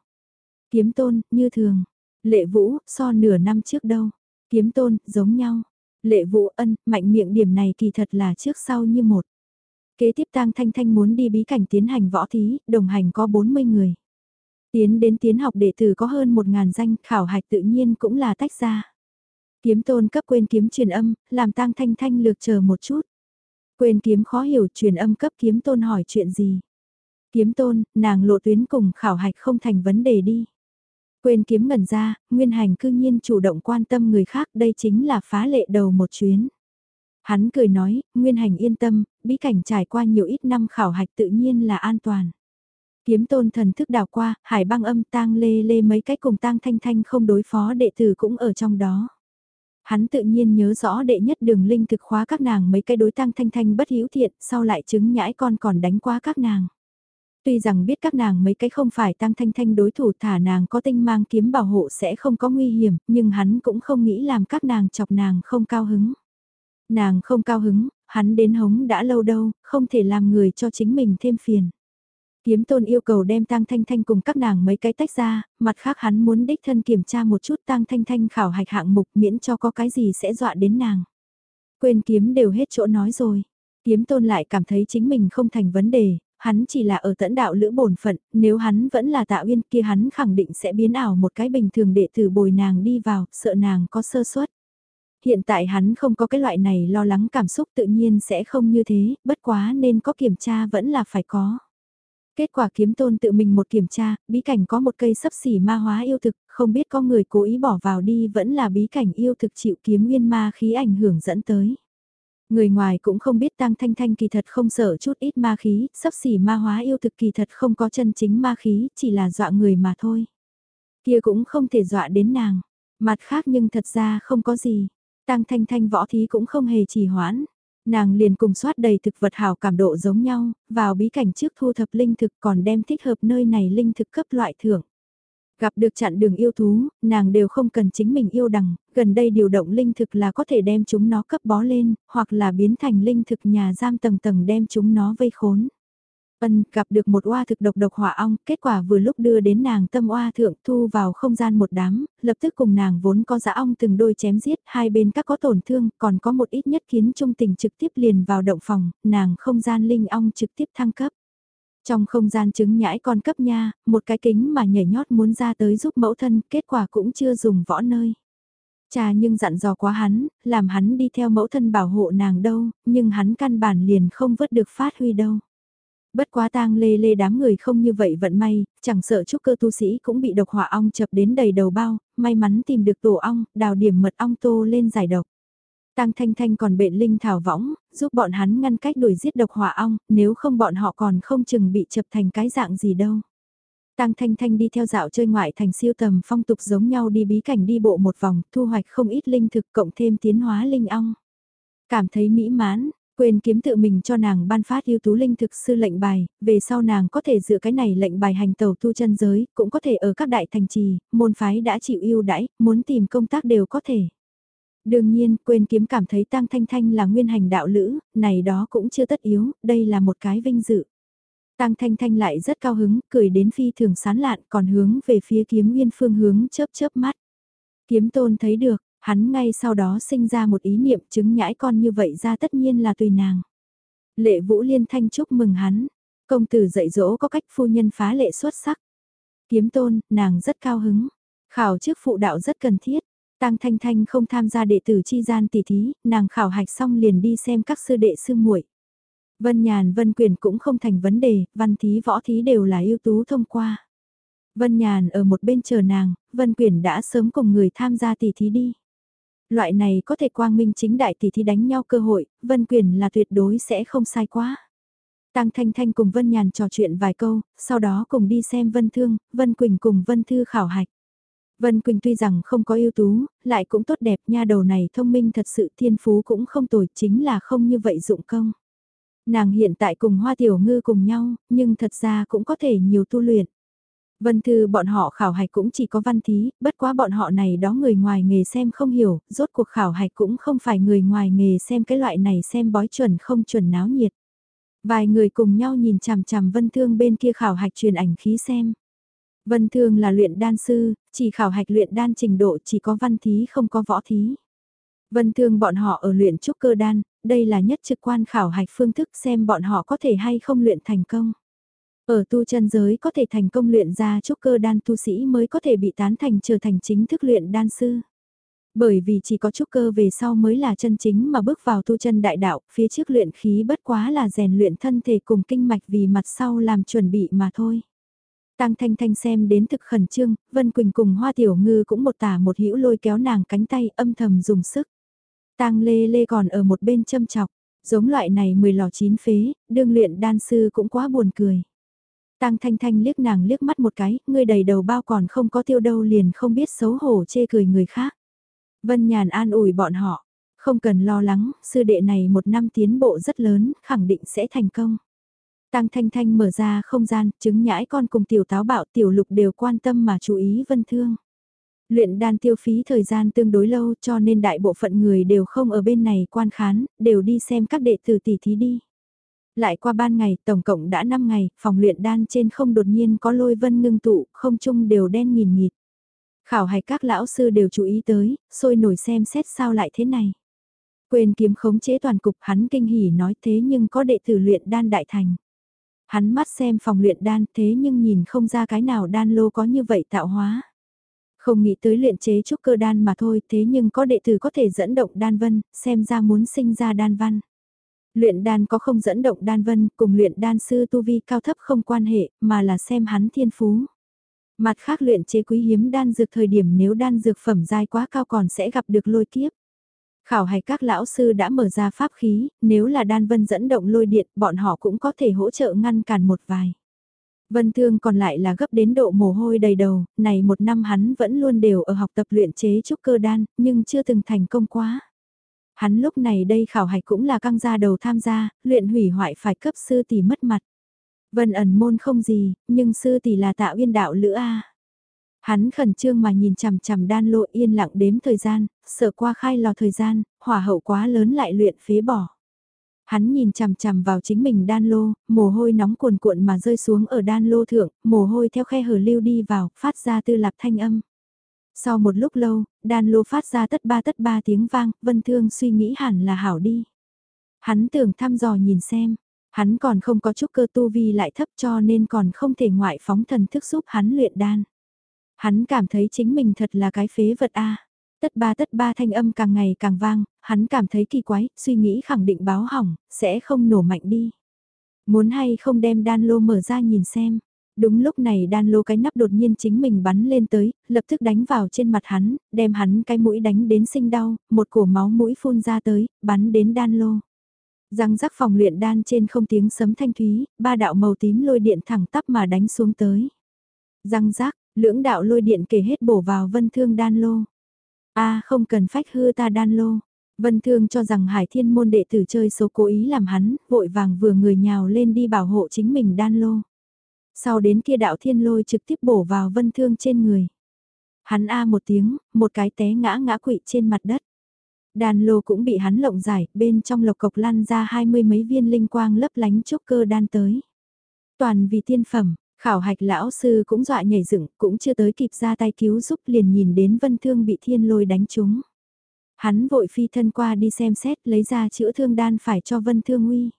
Kiếm tôn, như thường. Lệ vũ, so nửa năm trước đâu. Kiếm tôn, giống nhau. Lệ vũ ân, mạnh miệng điểm này kỳ thật là trước sau như một. Kế tiếp tang thanh thanh muốn đi bí cảnh tiến hành võ thí, đồng hành có 40 người. Tiến đến tiến học đệ tử có hơn 1.000 danh, khảo hạch tự nhiên cũng là tách ra. Kiếm tôn cấp quên kiếm truyền âm, làm tang thanh thanh lược chờ một chút. Quên kiếm khó hiểu truyền âm cấp kiếm tôn hỏi chuyện gì. Kiếm tôn, nàng lộ tuyến cùng khảo hạch không thành vấn đề đi. Quên kiếm ngẩn ra, nguyên hành cư nhiên chủ động quan tâm người khác đây chính là phá lệ đầu một chuyến. Hắn cười nói, nguyên hành yên tâm, bí cảnh trải qua nhiều ít năm khảo hạch tự nhiên là an toàn. Kiếm tôn thần thức đào qua, hải băng âm tang lê lê mấy cái cùng tang thanh thanh không đối phó đệ tử cũng ở trong đó. Hắn tự nhiên nhớ rõ đệ nhất đường linh thực khóa các nàng mấy cái đối tăng thanh thanh bất hữu thiện, sau lại chứng nhãi con còn đánh qua các nàng. Tuy rằng biết các nàng mấy cái không phải tăng thanh thanh đối thủ thả nàng có tinh mang kiếm bảo hộ sẽ không có nguy hiểm, nhưng hắn cũng không nghĩ làm các nàng chọc nàng không cao hứng. Nàng không cao hứng, hắn đến hống đã lâu đâu, không thể làm người cho chính mình thêm phiền. Kiếm tôn yêu cầu đem tang thanh thanh cùng các nàng mấy cái tách ra, mặt khác hắn muốn đích thân kiểm tra một chút tang thanh thanh khảo hạch hạng mục miễn cho có cái gì sẽ dọa đến nàng. Quên kiếm đều hết chỗ nói rồi. Kiếm tôn lại cảm thấy chính mình không thành vấn đề, hắn chỉ là ở tẫn đạo lữ bổn phận, nếu hắn vẫn là tạo uyên kia hắn khẳng định sẽ biến ảo một cái bình thường đệ tử bồi nàng đi vào, sợ nàng có sơ suất. Hiện tại hắn không có cái loại này lo lắng cảm xúc tự nhiên sẽ không như thế, bất quá nên có kiểm tra vẫn là phải có. Kết quả kiếm tôn tự mình một kiểm tra, bí cảnh có một cây sấp xỉ ma hóa yêu thực, không biết có người cố ý bỏ vào đi vẫn là bí cảnh yêu thực chịu kiếm nguyên ma khí ảnh hưởng dẫn tới. Người ngoài cũng không biết tăng thanh thanh kỳ thật không sợ chút ít ma khí, sấp xỉ ma hóa yêu thực kỳ thật không có chân chính ma khí, chỉ là dọa người mà thôi. Kia cũng không thể dọa đến nàng, mặt khác nhưng thật ra không có gì. Tăng thanh thanh võ thí cũng không hề trì hoãn. Nàng liền cùng soát đầy thực vật hảo cảm độ giống nhau, vào bí cảnh trước thu thập linh thực còn đem thích hợp nơi này linh thực cấp loại thưởng. Gặp được chặn đường yêu thú, nàng đều không cần chính mình yêu đằng, gần đây điều động linh thực là có thể đem chúng nó cấp bó lên, hoặc là biến thành linh thực nhà giam tầng tầng đem chúng nó vây khốn. Ân gặp được một oa thực độc độc hỏa ong, kết quả vừa lúc đưa đến nàng tâm oa thượng thu vào không gian một đám, lập tức cùng nàng vốn có dã ong từng đôi chém giết, hai bên các có tổn thương, còn có một ít nhất kiến trung tình trực tiếp liền vào động phòng, nàng không gian linh ong trực tiếp thăng cấp. Trong không gian trứng nhãi con cấp nha, một cái kính mà nhảy nhót muốn ra tới giúp mẫu thân, kết quả cũng chưa dùng võ nơi. Cha nhưng dặn dò quá hắn, làm hắn đi theo mẫu thân bảo hộ nàng đâu, nhưng hắn căn bản liền không vứt được phát huy đâu. Bất quá tang lê lê đám người không như vậy vận may, chẳng sợ trúc cơ tu sĩ cũng bị độc hỏa ong chập đến đầy đầu bao, may mắn tìm được tổ ong, đào điểm mật ong tô lên giải độc. Tang Thanh Thanh còn bệnh linh thảo võng, giúp bọn hắn ngăn cách đuổi giết độc hỏa ong, nếu không bọn họ còn không chừng bị chập thành cái dạng gì đâu. tang Thanh Thanh đi theo dạo chơi ngoại thành siêu tầm phong tục giống nhau đi bí cảnh đi bộ một vòng, thu hoạch không ít linh thực cộng thêm tiến hóa linh ong. Cảm thấy mỹ mãn, quên kiếm tự mình cho nàng ban phát ưu tú linh thực sư lệnh bài, về sau nàng có thể dựa cái này lệnh bài hành tàu tu chân giới, cũng có thể ở các đại thành trì, môn phái đã chịu ưu đãi, muốn tìm công tác đều có thể. Đương nhiên, quên kiếm cảm thấy Tăng Thanh Thanh là nguyên hành đạo lữ, này đó cũng chưa tất yếu, đây là một cái vinh dự. Tăng Thanh Thanh lại rất cao hứng, cười đến phi thường sán lạn còn hướng về phía kiếm nguyên phương hướng chớp chớp mắt. Kiếm tôn thấy được, hắn ngay sau đó sinh ra một ý niệm chứng nhãi con như vậy ra tất nhiên là tùy nàng. Lệ Vũ Liên Thanh chúc mừng hắn, công tử dạy dỗ có cách phu nhân phá lệ xuất sắc. Kiếm tôn, nàng rất cao hứng, khảo trước phụ đạo rất cần thiết. Tăng Thanh Thanh không tham gia đệ tử chi gian tỷ thí, nàng khảo hạch xong liền đi xem các sư đệ sư muội. Vân Nhàn Vân Quyền cũng không thành vấn đề, văn thí võ thí đều là ưu tú thông qua. Vân Nhàn ở một bên chờ nàng, Vân Quyền đã sớm cùng người tham gia tỷ thí đi. Loại này có thể quang minh chính đại tỷ thi đánh nhau cơ hội, Vân Quyền là tuyệt đối sẽ không sai quá. Tăng Thanh Thanh cùng Vân Nhàn trò chuyện vài câu, sau đó cùng đi xem Vân Thương, Vân Quỳnh cùng Vân Thư khảo hạch. Vân Quỳnh tuy rằng không có ưu tú, lại cũng tốt đẹp nha đầu này thông minh thật sự thiên phú cũng không tồi chính là không như vậy dụng công. Nàng hiện tại cùng Hoa Tiểu Ngư cùng nhau, nhưng thật ra cũng có thể nhiều tu luyện. Vân Thư bọn họ khảo hạch cũng chỉ có văn thí, bất quá bọn họ này đó người ngoài nghề xem không hiểu, rốt cuộc khảo hạch cũng không phải người ngoài nghề xem cái loại này xem bói chuẩn không chuẩn náo nhiệt. Vài người cùng nhau nhìn chằm chằm Vân Thương bên kia khảo hạch truyền ảnh khí xem. Vân Thương là luyện đan sư, chỉ khảo hạch luyện đan trình độ chỉ có văn thí không có võ thí. Vân Thương bọn họ ở luyện trúc cơ đan, đây là nhất trực quan khảo hạch phương thức xem bọn họ có thể hay không luyện thành công. Ở tu chân giới có thể thành công luyện ra trúc cơ đan tu sĩ mới có thể bị tán thành trở thành chính thức luyện đan sư. Bởi vì chỉ có trúc cơ về sau mới là chân chính mà bước vào tu chân đại đạo, phía trước luyện khí bất quá là rèn luyện thân thể cùng kinh mạch vì mặt sau làm chuẩn bị mà thôi. Tăng Thanh Thanh xem đến thực khẩn trương, Vân Quỳnh cùng Hoa Tiểu Ngư cũng một tả một hữu lôi kéo nàng cánh tay âm thầm dùng sức. Tăng Lê Lê còn ở một bên châm chọc, giống loại này mười lò chín phế, đương luyện đan sư cũng quá buồn cười. Tăng Thanh Thanh liếc nàng liếc mắt một cái, ngươi đầy đầu bao còn không có tiêu đâu liền không biết xấu hổ chê cười người khác. Vân Nhàn an ủi bọn họ, không cần lo lắng, sư đệ này một năm tiến bộ rất lớn, khẳng định sẽ thành công. Tăng Thanh Thanh mở ra không gian, chứng nhãi con cùng tiểu táo bạo tiểu lục đều quan tâm mà chú ý vân thương. Luyện đan tiêu phí thời gian tương đối lâu cho nên đại bộ phận người đều không ở bên này quan khán, đều đi xem các đệ tử tỷ thí đi. Lại qua ban ngày, tổng cộng đã 5 ngày, phòng luyện đan trên không đột nhiên có lôi vân ngưng tụ, không chung đều đen nghìn nghịt. Khảo hạch các lão sư đều chú ý tới, sôi nổi xem xét sao lại thế này. Quên kiếm khống chế toàn cục hắn kinh hỉ nói thế nhưng có đệ tử luyện đan đại thành. Hắn mắt xem phòng luyện đan thế nhưng nhìn không ra cái nào đan lô có như vậy tạo hóa. Không nghĩ tới luyện chế trúc cơ đan mà thôi thế nhưng có đệ tử có thể dẫn động đan vân, xem ra muốn sinh ra đan văn. Luyện đan có không dẫn động đan vân cùng luyện đan sư tu vi cao thấp không quan hệ mà là xem hắn thiên phú. Mặt khác luyện chế quý hiếm đan dược thời điểm nếu đan dược phẩm dai quá cao còn sẽ gặp được lôi kiếp. Khảo hay các lão sư đã mở ra pháp khí, nếu là đan vân dẫn động lôi điện, bọn họ cũng có thể hỗ trợ ngăn cản một vài. Vân Thương còn lại là gấp đến độ mồ hôi đầy đầu, này một năm hắn vẫn luôn đều ở học tập luyện chế trúc cơ đan, nhưng chưa từng thành công quá. Hắn lúc này đây khảo hạch cũng là căng ra đầu tham gia, luyện hủy hoại phải cấp sư tỷ mất mặt. Vân ẩn môn không gì, nhưng sư tỷ là tạ uyên đạo lữ A. Hắn khẩn trương mà nhìn chằm chằm đan lộ yên lặng đếm thời gian, sợ qua khai lò thời gian, hỏa hậu quá lớn lại luyện phế bỏ. Hắn nhìn chằm chằm vào chính mình đan lô, mồ hôi nóng cuồn cuộn mà rơi xuống ở đan lô thượng, mồ hôi theo khe hở lưu đi vào, phát ra tư lập thanh âm. Sau một lúc lâu, đan lô phát ra tất ba tất ba tiếng vang, vân thương suy nghĩ hẳn là hảo đi. Hắn tưởng thăm dò nhìn xem, hắn còn không có chút cơ tu vi lại thấp cho nên còn không thể ngoại phóng thần thức giúp hắn luyện đan. Hắn cảm thấy chính mình thật là cái phế vật a. Tất ba tất ba thanh âm càng ngày càng vang, hắn cảm thấy kỳ quái, suy nghĩ khẳng định báo hỏng, sẽ không nổ mạnh đi. Muốn hay không đem đan lô mở ra nhìn xem. Đúng lúc này đan lô cái nắp đột nhiên chính mình bắn lên tới, lập tức đánh vào trên mặt hắn, đem hắn cái mũi đánh đến sinh đau, một cổ máu mũi phun ra tới, bắn đến đan lô. Răng rắc phòng luyện đan trên không tiếng sấm thanh thúy, ba đạo màu tím lôi điện thẳng tắp mà đánh xuống tới. Răng rắc, lưỡng đạo lôi điện kể hết bổ vào vân thương đan lô. a không cần phách hư ta đan lô. Vân Thương cho rằng Hải Thiên môn đệ tử chơi số cố ý làm hắn, vội vàng vừa người nhào lên đi bảo hộ chính mình đan lô. Sau đến kia đạo thiên lôi trực tiếp bổ vào Vân Thương trên người. Hắn a một tiếng, một cái té ngã ngã quỵ trên mặt đất. Đan lô cũng bị hắn lộng giải, bên trong lộc cộc lăn ra hai mươi mấy viên linh quang lấp lánh chốc cơ đan tới. Toàn vì tiên phẩm, khảo hạch lão sư cũng dọa nhảy dựng, cũng chưa tới kịp ra tay cứu giúp liền nhìn đến vân thương bị thiên lôi đánh trúng. Hắn vội phi thân qua đi xem xét lấy ra chữa thương đan phải cho vân thương uy.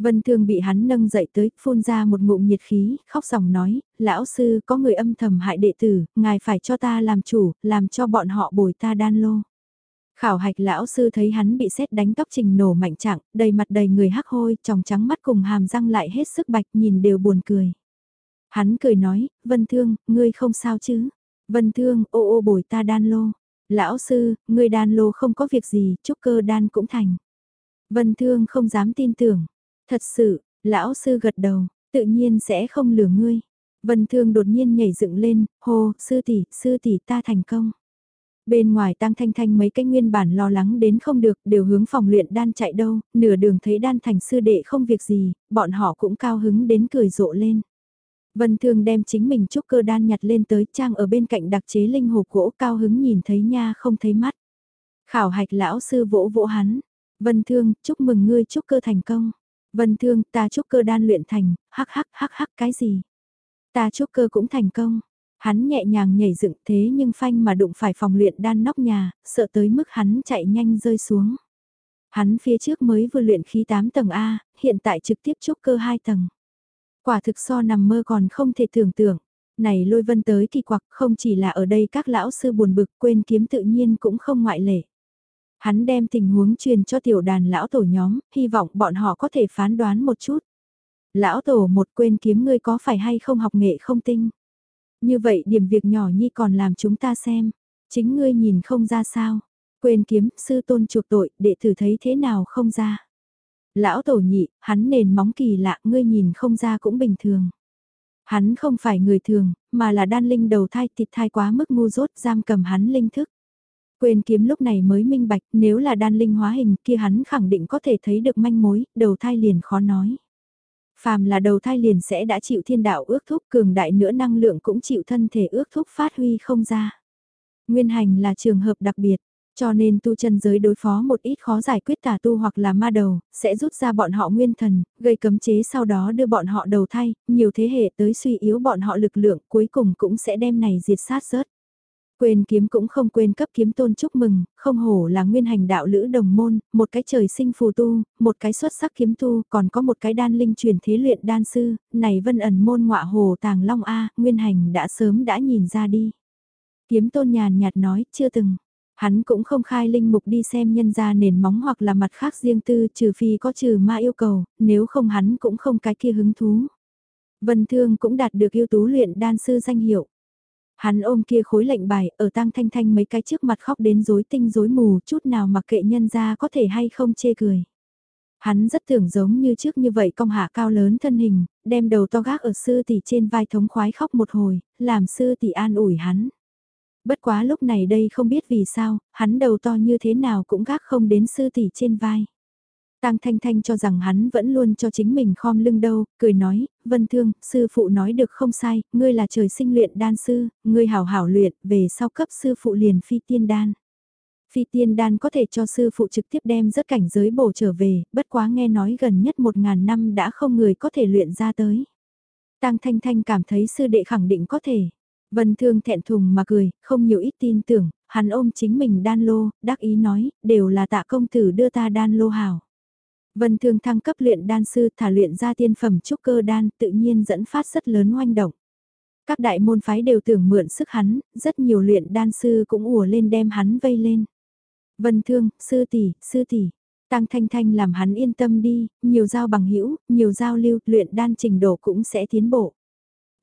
Vân Thương bị hắn nâng dậy tới, phun ra một ngụm nhiệt khí, khóc sòng nói, lão sư có người âm thầm hại đệ tử, ngài phải cho ta làm chủ, làm cho bọn họ bồi ta đan lô. Khảo hạch lão sư thấy hắn bị xét đánh tóc trình nổ mạnh trạng, đầy mặt đầy người hắc hôi, tròng trắng mắt cùng hàm răng lại hết sức bạch nhìn đều buồn cười. Hắn cười nói, Vân Thương, ngươi không sao chứ? Vân Thương, ô ô bồi ta đan lô. Lão sư, ngươi đan lô không có việc gì, chúc cơ đan cũng thành. Vân Thương không dám tin tưởng. Thật sự, lão sư gật đầu, tự nhiên sẽ không lừa ngươi. Vân Thương đột nhiên nhảy dựng lên, hô, sư tỷ, sư tỷ ta thành công. Bên ngoài tăng thanh thanh mấy cái nguyên bản lo lắng đến không được, đều hướng phòng luyện đan chạy đâu, nửa đường thấy đan thành sư đệ không việc gì, bọn họ cũng cao hứng đến cười rộ lên. Vân Thương đem chính mình trúc cơ đan nhặt lên tới trang ở bên cạnh đặc chế linh hộp gỗ cao hứng nhìn thấy nha không thấy mắt. Khảo hạch lão sư vỗ vỗ hắn. Vân Thương, chúc mừng ngươi trúc cơ thành công. Vân Thương, ta trúc cơ đan luyện thành, hắc hắc hắc hắc cái gì? Ta trúc cơ cũng thành công. Hắn nhẹ nhàng nhảy dựng thế nhưng phanh mà đụng phải phòng luyện đan nóc nhà, sợ tới mức hắn chạy nhanh rơi xuống. Hắn phía trước mới vừa luyện khí 8 tầng A, hiện tại trực tiếp trúc cơ 2 tầng. Quả thực so nằm mơ còn không thể tưởng tượng. Này lôi vân tới kỳ quặc không chỉ là ở đây các lão sư buồn bực quên kiếm tự nhiên cũng không ngoại lệ. Hắn đem tình huống truyền cho tiểu đàn lão tổ nhóm, hy vọng bọn họ có thể phán đoán một chút. Lão tổ một quên kiếm ngươi có phải hay không học nghệ không tinh. Như vậy điểm việc nhỏ nhi còn làm chúng ta xem. Chính ngươi nhìn không ra sao. Quên kiếm, sư tôn chuộc tội, đệ tử thấy thế nào không ra. Lão tổ nhị, hắn nền móng kỳ lạ, ngươi nhìn không ra cũng bình thường. Hắn không phải người thường, mà là đan linh đầu thai thịt thai quá mức ngu dốt giam cầm hắn linh thức. Quên kiếm lúc này mới minh bạch, nếu là đan linh hóa hình kia hắn khẳng định có thể thấy được manh mối, đầu thai liền khó nói. Phàm là đầu thai liền sẽ đã chịu thiên đạo ước thúc cường đại nữa năng lượng cũng chịu thân thể ước thúc phát huy không ra. Nguyên hành là trường hợp đặc biệt, cho nên tu chân giới đối phó một ít khó giải quyết tà tu hoặc là ma đầu, sẽ rút ra bọn họ nguyên thần, gây cấm chế sau đó đưa bọn họ đầu thai, nhiều thế hệ tới suy yếu bọn họ lực lượng cuối cùng cũng sẽ đem này diệt sát rớt. Quên kiếm cũng không quên cấp kiếm tôn chúc mừng, không hổ là nguyên hành đạo lữ đồng môn, một cái trời sinh phù tu, một cái xuất sắc kiếm tu, còn có một cái đan linh truyền thế luyện đan sư, này vân ẩn môn ngọa hồ tàng long A, nguyên hành đã sớm đã nhìn ra đi. Kiếm tôn nhàn nhạt nói, chưa từng. Hắn cũng không khai linh mục đi xem nhân ra nền móng hoặc là mặt khác riêng tư trừ phi có trừ ma yêu cầu, nếu không hắn cũng không cái kia hứng thú. Vân Thương cũng đạt được yêu tú luyện đan sư danh hiệu. Hắn ôm kia khối lệnh bài, ở tang thanh thanh mấy cái trước mặt khóc đến rối tinh rối mù, chút nào mặc kệ nhân ra có thể hay không chê cười. Hắn rất tưởng giống như trước như vậy công hạ cao lớn thân hình, đem đầu to gác ở sư tỷ trên vai thống khoái khóc một hồi, làm sư tỷ an ủi hắn. Bất quá lúc này đây không biết vì sao, hắn đầu to như thế nào cũng gác không đến sư tỷ trên vai. Tang Thanh Thanh cho rằng hắn vẫn luôn cho chính mình khom lưng đâu, cười nói, Vân Thương, sư phụ nói được không sai, ngươi là trời sinh luyện đan sư, ngươi hảo hảo luyện, về sau cấp sư phụ liền phi tiên đan. Phi tiên đan có thể cho sư phụ trực tiếp đem rất cảnh giới bổ trở về, bất quá nghe nói gần nhất một ngàn năm đã không người có thể luyện ra tới. Tang Thanh Thanh cảm thấy sư đệ khẳng định có thể. Vân Thương thẹn thùng mà cười, không nhiều ít tin tưởng, hắn ôm chính mình đan lô, đắc ý nói, đều là tạ công tử đưa ta đan lô hảo. Vân Thương thăng cấp luyện đan sư thả luyện ra tiên phẩm trúc cơ đan tự nhiên dẫn phát rất lớn oanh động. Các đại môn phái đều tưởng mượn sức hắn, rất nhiều luyện đan sư cũng ùa lên đem hắn vây lên. Vân Thương, sư tỷ, sư tỷ. Tăng Thanh Thanh làm hắn yên tâm đi, nhiều giao bằng hữu, nhiều giao lưu, luyện đan trình độ cũng sẽ tiến bộ.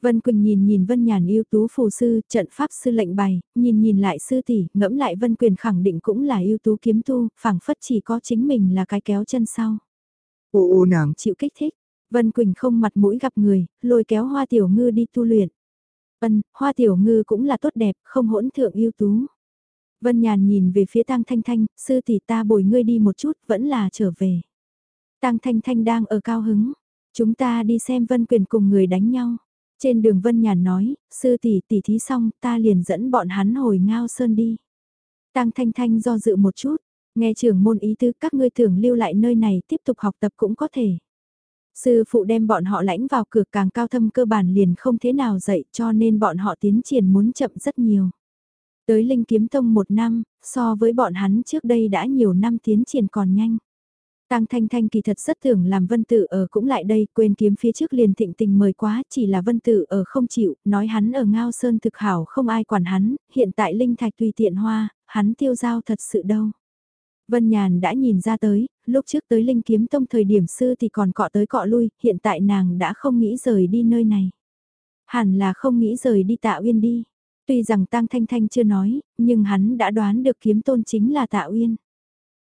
Vân Quỳnh nhìn nhìn Vân Nhàn yêu tú phù sư, trận pháp sư lệnh bày, nhìn nhìn lại sư tỷ, ngẫm lại Vân Quyền khẳng định cũng là yêu tú kiếm tu, phảng phất chỉ có chính mình là cái kéo chân sau. Ô ô nàng chịu kích thích, Vân Quỳnh không mặt mũi gặp người, lôi kéo hoa tiểu ngư đi tu luyện. Ân, hoa tiểu ngư cũng là tốt đẹp, không hỗn thượng ưu tú. Vân Nhàn nhìn về phía Tang Thanh Thanh, sư tỷ ta bồi ngươi đi một chút, vẫn là trở về. Tang Thanh Thanh đang ở cao hứng, chúng ta đi xem Vân Quyền cùng người đánh nhau. Trên đường Vân Nhàn nói, sư tỷ tỷ thí xong, ta liền dẫn bọn hắn hồi ngao sơn đi. tăng Thanh Thanh do dự một chút, nghe trưởng môn ý tứ các ngươi tưởng lưu lại nơi này tiếp tục học tập cũng có thể. Sư phụ đem bọn họ lãnh vào cửa càng cao thâm cơ bản liền không thế nào dạy cho nên bọn họ tiến triển muốn chậm rất nhiều. Tới Linh Kiếm Tông một năm, so với bọn hắn trước đây đã nhiều năm tiến triển còn nhanh. Tăng Thanh Thanh kỳ thật rất tưởng làm Vân Tử ở cũng lại đây, quên kiếm phía trước liền thịnh tình mời quá, chỉ là Vân Tử ở không chịu, nói hắn ở Ngao Sơn thực hảo không ai quản hắn, hiện tại Linh Thạch tùy tiện hoa, hắn tiêu giao thật sự đâu. Vân Nhàn đã nhìn ra tới, lúc trước tới Linh Kiếm Tông thời điểm sư thì còn cọ tới cọ lui, hiện tại nàng đã không nghĩ rời đi nơi này. Hẳn là không nghĩ rời đi Tạ Uyên đi. Tuy rằng Tăng Thanh Thanh chưa nói, nhưng hắn đã đoán được kiếm tôn chính là Tạ Uyên.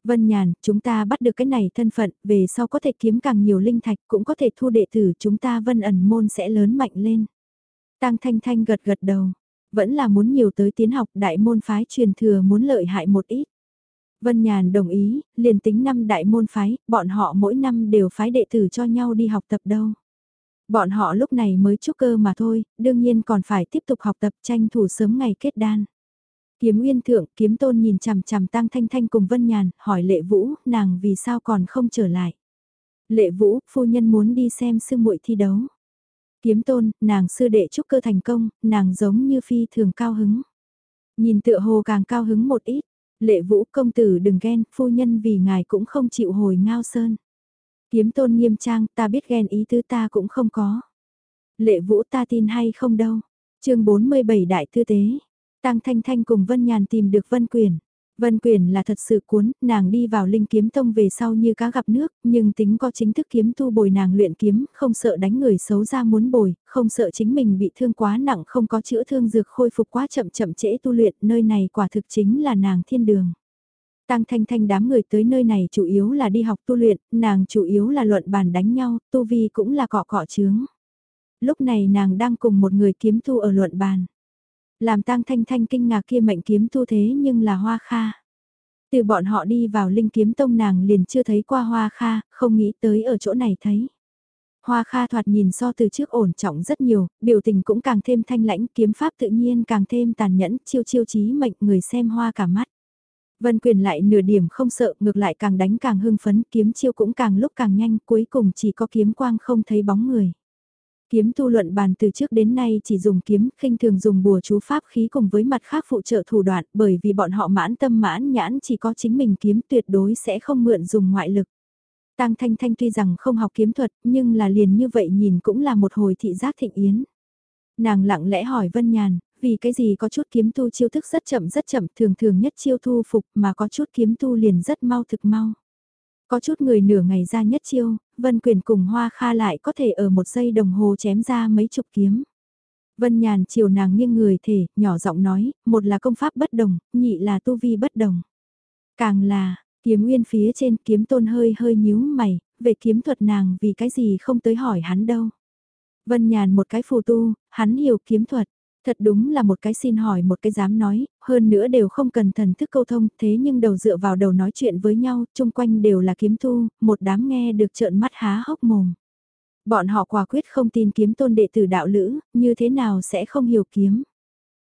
Vân Nhàn, chúng ta bắt được cái này thân phận, về sau có thể kiếm càng nhiều linh thạch, cũng có thể thu đệ tử, chúng ta Vân ẩn môn sẽ lớn mạnh lên. Tăng Thanh Thanh gật gật đầu, vẫn là muốn nhiều tới tiến học, đại môn phái truyền thừa muốn lợi hại một ít. Vân Nhàn đồng ý, liền tính năm đại môn phái, bọn họ mỗi năm đều phái đệ tử cho nhau đi học tập đâu. Bọn họ lúc này mới trúc cơ mà thôi, đương nhiên còn phải tiếp tục học tập tranh thủ sớm ngày kết đan. Kiếm Nguyên Thượng, Kiếm Tôn nhìn chằm chằm tang Thanh Thanh cùng Vân Nhàn, hỏi Lệ Vũ, nàng vì sao còn không trở lại. Lệ Vũ, phu nhân muốn đi xem sư muội thi đấu. Kiếm Tôn, nàng sư đệ trúc cơ thành công, nàng giống như phi thường cao hứng. Nhìn tựa hồ càng cao hứng một ít, Lệ Vũ công tử đừng ghen, phu nhân vì ngài cũng không chịu hồi ngao sơn. Kiếm Tôn nghiêm trang, ta biết ghen ý tứ ta cũng không có. Lệ Vũ ta tin hay không đâu. chương 47 Đại Tư Tế Tăng Thanh Thanh cùng Vân Nhàn tìm được Vân Quyền. Vân Quyền là thật sự cuốn, nàng đi vào linh kiếm tông về sau như cá gặp nước, nhưng tính có chính thức kiếm tu bồi nàng luyện kiếm, không sợ đánh người xấu ra muốn bồi, không sợ chính mình bị thương quá nặng không có chữa thương dược khôi phục quá chậm chậm trễ tu luyện, nơi này quả thực chính là nàng thiên đường. Tăng thanh thanh đám người tới nơi này chủ yếu là đi học tu luyện, nàng chủ yếu là luận bàn đánh nhau, tu vi cũng là cọ cọ chướng. Lúc này nàng đang cùng một người kiếm tu ở luận bàn. Làm tang thanh thanh kinh ngạc kia mệnh kiếm tu thế nhưng là hoa kha. Từ bọn họ đi vào linh kiếm tông nàng liền chưa thấy qua hoa kha, không nghĩ tới ở chỗ này thấy. Hoa kha thoạt nhìn so từ trước ổn trọng rất nhiều, biểu tình cũng càng thêm thanh lãnh, kiếm pháp tự nhiên càng thêm tàn nhẫn, chiêu chiêu chí mệnh người xem hoa cả mắt. Vân quyền lại nửa điểm không sợ, ngược lại càng đánh càng hưng phấn, kiếm chiêu cũng càng lúc càng nhanh, cuối cùng chỉ có kiếm quang không thấy bóng người. Kiếm tu luận bàn từ trước đến nay chỉ dùng kiếm, khinh thường dùng bùa chú pháp khí cùng với mặt khác phụ trợ thủ đoạn bởi vì bọn họ mãn tâm mãn nhãn chỉ có chính mình kiếm tuyệt đối sẽ không mượn dùng ngoại lực. Tăng Thanh Thanh tuy rằng không học kiếm thuật nhưng là liền như vậy nhìn cũng là một hồi thị giác thịnh yến. Nàng lặng lẽ hỏi Vân Nhàn, vì cái gì có chút kiếm tu chiêu thức rất chậm rất chậm thường thường nhất chiêu thu phục mà có chút kiếm tu liền rất mau thực mau. Có chút người nửa ngày ra nhất chiêu, Vân Quyền cùng Hoa Kha lại có thể ở một giây đồng hồ chém ra mấy chục kiếm. Vân Nhàn chiều nàng nghiêng người thể, nhỏ giọng nói, một là công pháp bất đồng, nhị là tu vi bất đồng. Càng là, kiếm nguyên phía trên kiếm tôn hơi hơi nhíu mày, về kiếm thuật nàng vì cái gì không tới hỏi hắn đâu. Vân Nhàn một cái phù tu, hắn hiểu kiếm thuật, Thật đúng là một cái xin hỏi một cái dám nói, hơn nữa đều không cần thần thức câu thông, thế nhưng đầu dựa vào đầu nói chuyện với nhau, chung quanh đều là kiếm thu, một đám nghe được trợn mắt há hốc mồm. Bọn họ quả quyết không tin kiếm tôn đệ tử đạo lữ, như thế nào sẽ không hiểu kiếm.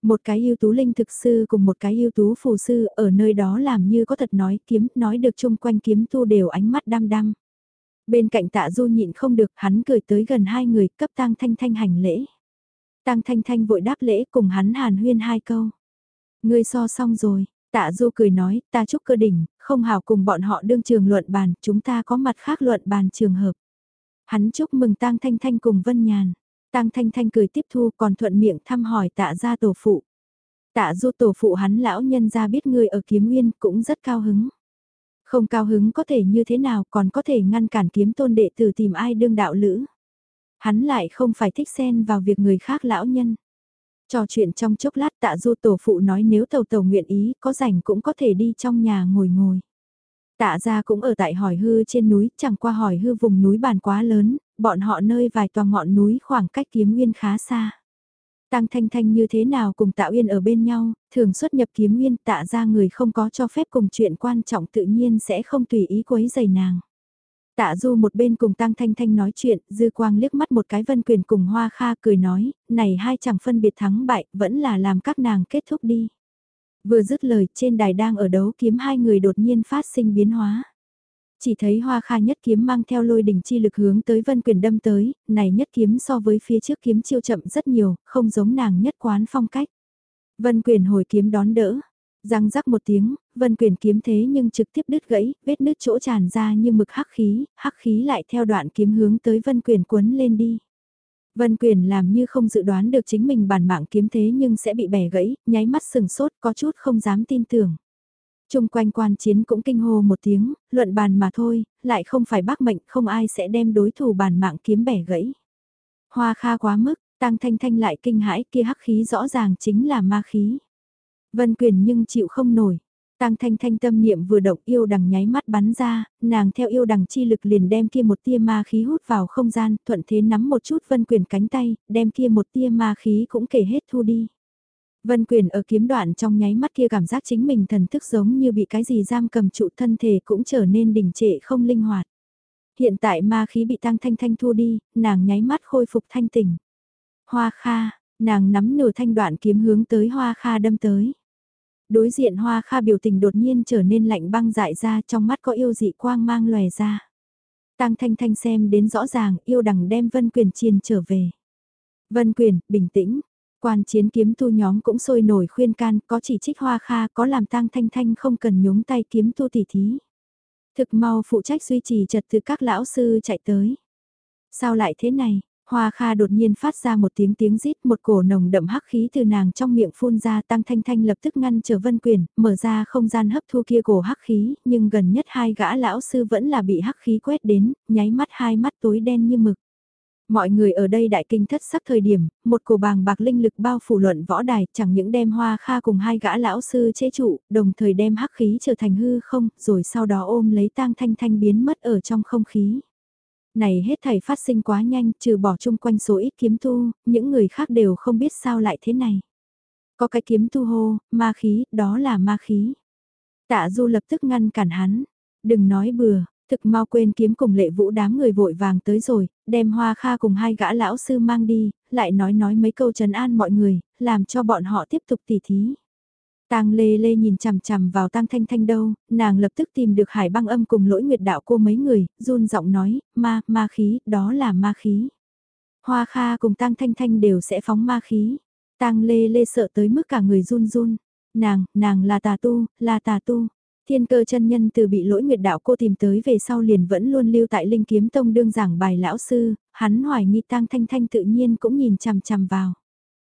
Một cái ưu tú linh thực sư cùng một cái ưu tú phù sư ở nơi đó làm như có thật nói kiếm, nói được chung quanh kiếm tu đều ánh mắt đăm đăm. Bên cạnh tạ du nhịn không được hắn cười tới gần hai người cấp tang thanh thanh hành lễ. Tăng Thanh Thanh vội đáp lễ cùng hắn hàn huyên hai câu. Ngươi so xong rồi, tạ du cười nói, ta chúc cơ đỉnh, không hào cùng bọn họ đương trường luận bàn, chúng ta có mặt khác luận bàn trường hợp. Hắn chúc mừng Tăng Thanh Thanh cùng Vân Nhàn. Tăng Thanh Thanh cười tiếp thu còn thuận miệng thăm hỏi tạ gia tổ phụ. Tạ du tổ phụ hắn lão nhân ra biết người ở kiếm nguyên cũng rất cao hứng. Không cao hứng có thể như thế nào còn có thể ngăn cản kiếm tôn đệ tử tìm ai đương đạo lữ. Hắn lại không phải thích xen vào việc người khác lão nhân. Trò chuyện trong chốc lát tạ du tổ phụ nói nếu tàu tàu nguyện ý có rảnh cũng có thể đi trong nhà ngồi ngồi. Tạ ra cũng ở tại hỏi hư trên núi, chẳng qua hỏi hư vùng núi bàn quá lớn, bọn họ nơi vài tòa ngọn núi khoảng cách kiếm nguyên khá xa. Tăng Thanh Thanh như thế nào cùng Tạ Uyên ở bên nhau, thường xuất nhập kiếm nguyên tạ ra người không có cho phép cùng chuyện quan trọng tự nhiên sẽ không tùy ý quấy giày nàng. Tạ Du một bên cùng Tăng Thanh Thanh nói chuyện, Dư Quang liếc mắt một cái Vân Quyền cùng Hoa Kha cười nói, này hai chẳng phân biệt thắng bại, vẫn là làm các nàng kết thúc đi. Vừa dứt lời, trên đài đang ở đấu kiếm hai người đột nhiên phát sinh biến hóa. Chỉ thấy hoa kha nhất kiếm mang theo lôi đỉnh chi lực hướng tới vân quyền đâm tới, này nhất kiếm so với phía trước kiếm chiêu chậm rất nhiều, không giống nàng nhất quán phong cách. Vân quyền hồi kiếm đón đỡ, răng rắc một tiếng, vân quyền kiếm thế nhưng trực tiếp đứt gãy, vết nứt chỗ tràn ra như mực hắc khí, hắc khí lại theo đoạn kiếm hướng tới vân quyền cuốn lên đi. Vân quyền làm như không dự đoán được chính mình bản mạng kiếm thế nhưng sẽ bị bẻ gãy, nháy mắt sừng sốt có chút không dám tin tưởng. Trung quanh quan chiến cũng kinh hô một tiếng, luận bàn mà thôi, lại không phải bác mệnh, không ai sẽ đem đối thủ bản mạng kiếm bẻ gãy. Hoa kha quá mức, tăng thanh thanh lại kinh hãi kia hắc khí rõ ràng chính là ma khí. Vân quyền nhưng chịu không nổi. Tăng thanh thanh tâm niệm vừa động yêu đằng nháy mắt bắn ra, nàng theo yêu đằng chi lực liền đem kia một tia ma khí hút vào không gian, thuận thế nắm một chút vân quyền cánh tay, đem kia một tia ma khí cũng kể hết thu đi. Vân quyền ở kiếm đoạn trong nháy mắt kia cảm giác chính mình thần thức giống như bị cái gì giam cầm trụ thân thể cũng trở nên đình trệ không linh hoạt. Hiện tại ma khí bị tăng thanh thanh thu đi, nàng nháy mắt khôi phục thanh tỉnh. Hoa kha, nàng nắm nửa thanh đoạn kiếm hướng tới hoa kha đâm tới. Đối diện hoa kha biểu tình đột nhiên trở nên lạnh băng dại ra trong mắt có yêu dị quang mang lòe ra. Tăng thanh thanh xem đến rõ ràng yêu đằng đem vân quyền chiên trở về. Vân quyền, bình tĩnh, Quan chiến kiếm tu nhóm cũng sôi nổi khuyên can, có chỉ trích hoa kha, có làm tăng thanh thanh không cần nhúng tay kiếm tu tỉ thí. Thực mau phụ trách duy trì trật tự các lão sư chạy tới. Sao lại thế này? Hoa Kha đột nhiên phát ra một tiếng tiếng rít, một cổ nồng đậm hắc khí từ nàng trong miệng phun ra, Tăng Thanh Thanh lập tức ngăn trở Vân Quyền, mở ra không gian hấp thu kia cổ hắc khí, nhưng gần nhất hai gã lão sư vẫn là bị hắc khí quét đến, nháy mắt hai mắt tối đen như mực. Mọi người ở đây đại kinh thất sắc thời điểm, một cổ bàng bạc linh lực bao phủ luận võ đài chẳng những đem hoa kha cùng hai gã lão sư chế trụ, đồng thời đem hắc khí trở thành hư không, rồi sau đó ôm lấy tang thanh thanh biến mất ở trong không khí. Này hết thảy phát sinh quá nhanh, trừ bỏ chung quanh số ít kiếm tu, những người khác đều không biết sao lại thế này. Có cái kiếm tu hô, ma khí, đó là ma khí. Tạ du lập tức ngăn cản hắn, đừng nói bừa, Thực mau quên kiếm cùng lệ vũ đám người vội vàng tới rồi, đem hoa kha cùng hai gã lão sư mang đi, lại nói nói mấy câu trấn an mọi người, làm cho bọn họ tiếp tục tỉ thí. Tang Lê Lê nhìn chằm chằm vào Tang Thanh Thanh đâu, nàng lập tức tìm được Hải Băng Âm cùng Lỗi Nguyệt Đạo cô mấy người, run giọng nói, "Ma, ma khí, đó là ma khí." Hoa Kha cùng Tang Thanh Thanh đều sẽ phóng ma khí. Tang Lê Lê sợ tới mức cả người run run. Nàng, nàng là tà tu, là tà tu. Thiên cơ chân nhân từ bị lỗi nguyệt đạo cô tìm tới về sau liền vẫn luôn lưu tại Linh Kiếm Tông đương giảng bài lão sư, hắn hoài nghi tang thanh thanh tự nhiên cũng nhìn chằm chằm vào.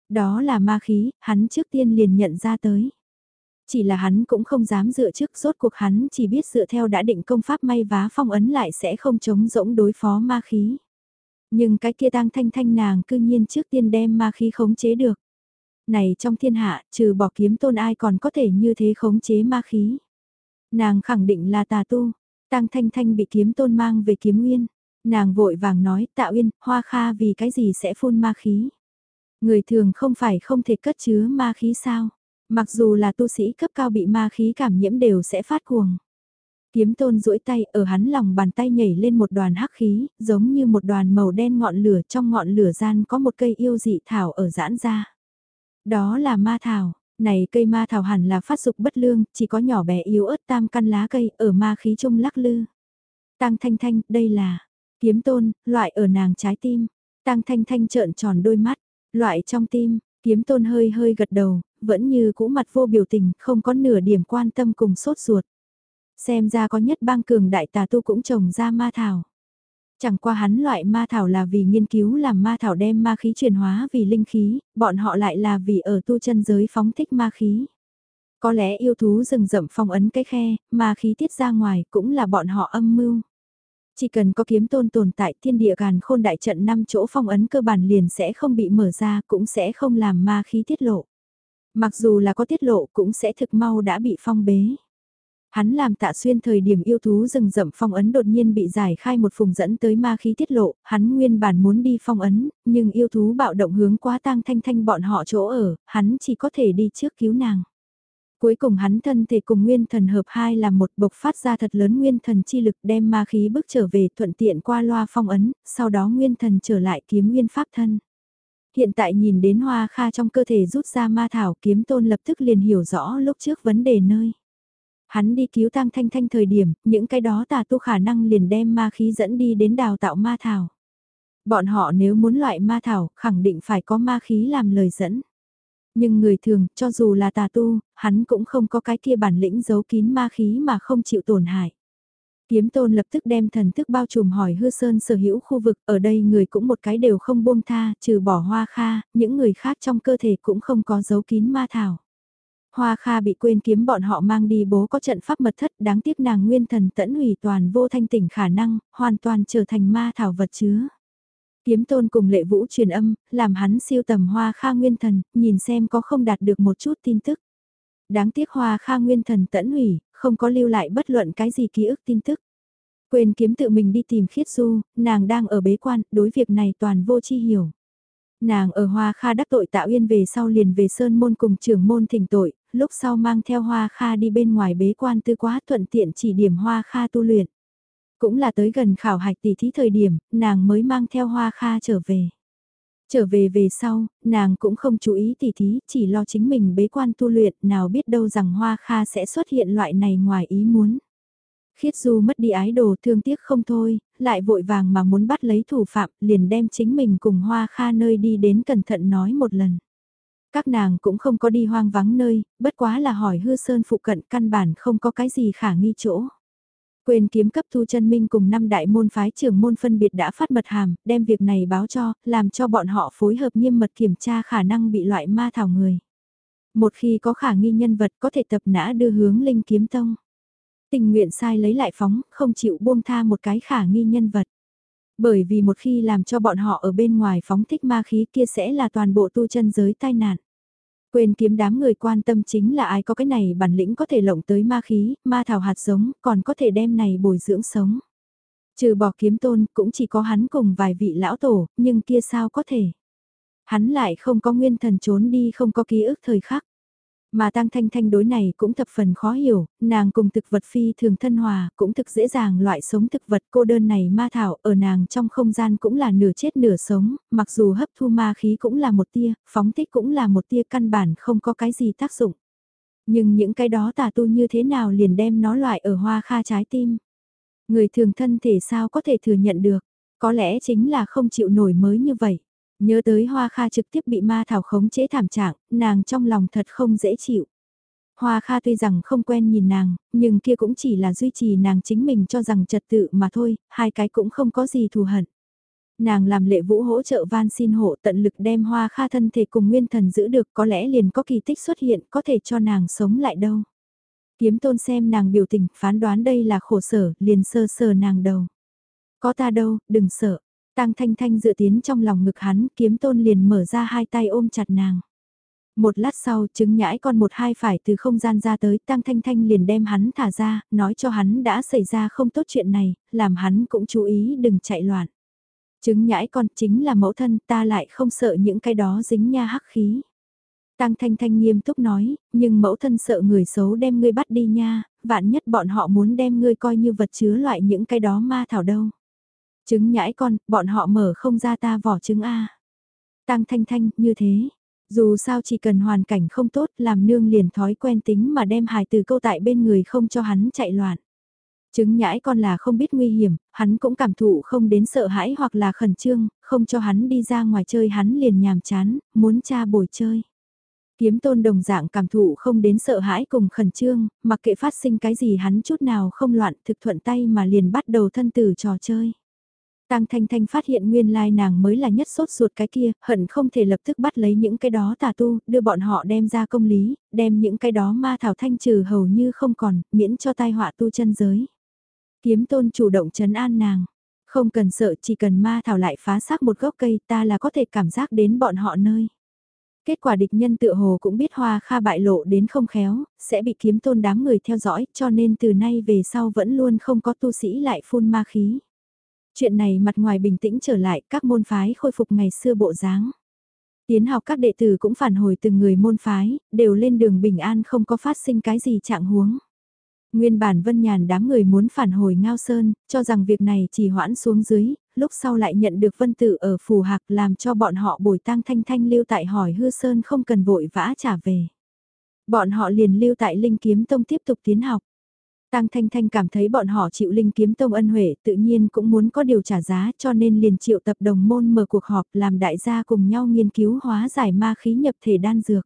Đó là ma khí, hắn trước tiên liền nhận ra tới. Chỉ là hắn cũng không dám dựa trước rốt cuộc hắn chỉ biết dựa theo đã định công pháp may vá phong ấn lại sẽ không chống rỗng đối phó ma khí. Nhưng cái kia tang thanh thanh nàng cư nhiên trước tiên đem ma khí khống chế được. Này trong thiên hạ, trừ bỏ kiếm tôn ai còn có thể như thế khống chế ma khí. Nàng khẳng định là tà tu, Tăng Thanh Thanh bị kiếm tôn mang về kiếm nguyên. Nàng vội vàng nói tạo uyên, hoa kha vì cái gì sẽ phun ma khí. Người thường không phải không thể cất chứa ma khí sao. Mặc dù là tu sĩ cấp cao bị ma khí cảm nhiễm đều sẽ phát cuồng. Kiếm tôn duỗi tay ở hắn lòng bàn tay nhảy lên một đoàn hắc khí, giống như một đoàn màu đen ngọn lửa trong ngọn lửa gian có một cây yêu dị thảo ở giãn ra. Đó là ma thảo, này cây ma thảo hẳn là phát dục bất lương, chỉ có nhỏ bé yếu ớt tam căn lá cây ở ma khí trung lắc lư. Tăng Thanh Thanh, đây là kiếm tôn, loại ở nàng trái tim. Tăng Thanh Thanh trợn tròn đôi mắt, loại trong tim, kiếm tôn hơi hơi gật đầu, vẫn như cũ mặt vô biểu tình, không có nửa điểm quan tâm cùng sốt ruột. Xem ra có nhất bang cường đại tà tu cũng trồng ra ma thảo. Chẳng qua hắn loại ma thảo là vì nghiên cứu làm ma thảo đem ma khí chuyển hóa vì linh khí, bọn họ lại là vì ở tu chân giới phóng thích ma khí. Có lẽ yêu thú rừng rậm phong ấn cái khe, ma khí tiết ra ngoài cũng là bọn họ âm mưu. Chỉ cần có kiếm tôn tồn tại thiên địa gàn khôn đại trận năm chỗ phong ấn cơ bản liền sẽ không bị mở ra cũng sẽ không làm ma khí tiết lộ. Mặc dù là có tiết lộ cũng sẽ thực mau đã bị phong bế. Hắn làm tạ xuyên thời điểm yêu thú rừng rậm phong ấn đột nhiên bị giải khai một phùng dẫn tới ma khí tiết lộ, hắn nguyên bản muốn đi phong ấn, nhưng yêu thú bạo động hướng quá tang thanh thanh bọn họ chỗ ở, hắn chỉ có thể đi trước cứu nàng. Cuối cùng hắn thân thể cùng nguyên thần hợp hai làm một bộc phát ra thật lớn nguyên thần chi lực đem ma khí bước trở về thuận tiện qua loa phong ấn, sau đó nguyên thần trở lại kiếm nguyên pháp thân. Hiện tại nhìn đến hoa kha trong cơ thể rút ra ma thảo kiếm tôn lập tức liền hiểu rõ lúc trước vấn đề nơi. Hắn đi cứu tang thanh thanh thời điểm, những cái đó tà tu khả năng liền đem ma khí dẫn đi đến đào tạo ma thảo. Bọn họ nếu muốn loại ma thảo, khẳng định phải có ma khí làm lời dẫn. Nhưng người thường, cho dù là tà tu, hắn cũng không có cái kia bản lĩnh giấu kín ma khí mà không chịu tổn hại. Kiếm tôn lập tức đem thần thức bao trùm hỏi hư sơn sở hữu khu vực, ở đây người cũng một cái đều không buông tha, trừ bỏ hoa kha, những người khác trong cơ thể cũng không có giấu kín ma thảo. Hoa Kha bị quên kiếm bọn họ mang đi bố có trận pháp mật thất đáng tiếc nàng nguyên thần tẫn hủy toàn vô thanh tỉnh khả năng, hoàn toàn trở thành ma thảo vật chứa. Kiếm tôn cùng lệ vũ truyền âm, làm hắn siêu tầm Hoa Kha nguyên thần, nhìn xem có không đạt được một chút tin tức. Đáng tiếc Hoa Kha nguyên thần tẫn hủy, không có lưu lại bất luận cái gì ký ức tin tức. Quên kiếm tự mình đi tìm khiết du, nàng đang ở bế quan, đối việc này toàn vô chi hiểu. Nàng ở Hoa Kha đắc tội tạo yên về sau liền về Sơn Môn cùng trưởng môn thỉnh tội, lúc sau mang theo Hoa Kha đi bên ngoài bế quan tư quá thuận tiện chỉ điểm Hoa Kha tu luyện. Cũng là tới gần khảo hạch tỷ thí thời điểm, nàng mới mang theo Hoa Kha trở về. Trở về về sau, nàng cũng không chú ý tỷ thí, chỉ lo chính mình bế quan tu luyện, nào biết đâu rằng Hoa Kha sẽ xuất hiện loại này ngoài ý muốn. Khiết Du mất đi ái đồ thương tiếc không thôi, lại vội vàng mà muốn bắt lấy thủ phạm, liền đem chính mình cùng Hoa Kha nơi đi đến cẩn thận nói một lần. Các nàng cũng không có đi hoang vắng nơi, bất quá là hỏi hư sơn phụ cận căn bản không có cái gì khả nghi chỗ. Quên kiếm cấp thu chân minh cùng năm đại môn phái trưởng môn phân biệt đã phát mật hàm, đem việc này báo cho, làm cho bọn họ phối hợp nghiêm mật kiểm tra khả năng bị loại ma thảo người. Một khi có khả nghi nhân vật có thể tập nã đưa hướng linh kiếm tông. Tình nguyện sai lấy lại phóng, không chịu buông tha một cái khả nghi nhân vật. Bởi vì một khi làm cho bọn họ ở bên ngoài phóng thích ma khí kia sẽ là toàn bộ tu chân giới tai nạn. Quên kiếm đám người quan tâm chính là ai có cái này bản lĩnh có thể lộng tới ma khí, ma thảo hạt giống, còn có thể đem này bồi dưỡng sống. Trừ bỏ kiếm tôn, cũng chỉ có hắn cùng vài vị lão tổ, nhưng kia sao có thể. Hắn lại không có nguyên thần trốn đi không có ký ức thời khắc. Mà Tăng Thanh Thanh đối này cũng thập phần khó hiểu, nàng cùng thực vật phi thường thân hòa, cũng thực dễ dàng loại sống thực vật cô đơn này ma thảo ở nàng trong không gian cũng là nửa chết nửa sống, mặc dù hấp thu ma khí cũng là một tia, phóng thích cũng là một tia căn bản không có cái gì tác dụng. Nhưng những cái đó tà tu như thế nào liền đem nó loại ở hoa kha trái tim. Người thường thân thể sao có thể thừa nhận được, có lẽ chính là không chịu nổi mới như vậy. Nhớ tới Hoa Kha trực tiếp bị ma thảo khống chế thảm trạng, nàng trong lòng thật không dễ chịu. Hoa Kha tuy rằng không quen nhìn nàng, nhưng kia cũng chỉ là duy trì nàng chính mình cho rằng trật tự mà thôi, hai cái cũng không có gì thù hận. Nàng làm lệ vũ hỗ trợ van xin hộ tận lực đem Hoa Kha thân thể cùng nguyên thần giữ được có lẽ liền có kỳ tích xuất hiện có thể cho nàng sống lại đâu. Kiếm tôn xem nàng biểu tình phán đoán đây là khổ sở liền sơ sờ nàng đầu. Có ta đâu, đừng sợ. Tang Thanh Thanh dựa tiến trong lòng ngực hắn, kiếm tôn liền mở ra hai tay ôm chặt nàng. Một lát sau, trứng nhãi con một hai phải từ không gian ra tới, Tang Thanh Thanh liền đem hắn thả ra, nói cho hắn đã xảy ra không tốt chuyện này, làm hắn cũng chú ý đừng chạy loạn. Trứng nhãi con chính là mẫu thân, ta lại không sợ những cái đó dính nha hắc khí. Tang Thanh Thanh nghiêm túc nói, nhưng mẫu thân sợ người xấu đem ngươi bắt đi nha, vạn nhất bọn họ muốn đem ngươi coi như vật chứa loại những cái đó ma thảo đâu. Trứng nhãi con, bọn họ mở không ra ta vỏ trứng A. Tăng thanh thanh, như thế. Dù sao chỉ cần hoàn cảnh không tốt làm nương liền thói quen tính mà đem hài từ câu tại bên người không cho hắn chạy loạn. Trứng nhãi con là không biết nguy hiểm, hắn cũng cảm thụ không đến sợ hãi hoặc là khẩn trương, không cho hắn đi ra ngoài chơi hắn liền nhàm chán, muốn cha bồi chơi. Kiếm tôn đồng dạng cảm thụ không đến sợ hãi cùng khẩn trương, mặc kệ phát sinh cái gì hắn chút nào không loạn thực thuận tay mà liền bắt đầu thân tử trò chơi. Tang Thanh Thanh phát hiện nguyên lai nàng mới là nhất sốt ruột cái kia, hận không thể lập tức bắt lấy những cái đó tà tu, đưa bọn họ đem ra công lý, đem những cái đó ma thảo thanh trừ hầu như không còn, miễn cho tai họa tu chân giới. Kiếm tôn chủ động chấn an nàng, không cần sợ chỉ cần ma thảo lại phá xác một gốc cây ta là có thể cảm giác đến bọn họ nơi. Kết quả địch nhân tự hồ cũng biết hoa kha bại lộ đến không khéo, sẽ bị kiếm tôn đám người theo dõi cho nên từ nay về sau vẫn luôn không có tu sĩ lại phun ma khí. Chuyện này mặt ngoài bình tĩnh trở lại các môn phái khôi phục ngày xưa bộ dáng. Tiến học các đệ tử cũng phản hồi từng người môn phái, đều lên đường bình an không có phát sinh cái gì trạng huống. Nguyên bản Vân Nhàn đám người muốn phản hồi Ngao Sơn, cho rằng việc này chỉ hoãn xuống dưới, lúc sau lại nhận được Vân Tử ở Phù Hạc làm cho bọn họ bồi tăng thanh thanh lưu tại hỏi hư Sơn không cần vội vã trả về. Bọn họ liền lưu tại Linh Kiếm Tông tiếp tục tiến học. Tăng Thanh Thanh cảm thấy bọn họ chịu Linh Kiếm Tông ân huệ tự nhiên cũng muốn có điều trả giá cho nên liền triệu tập đồng môn mở cuộc họp làm đại gia cùng nhau nghiên cứu hóa giải ma khí nhập thể đan dược.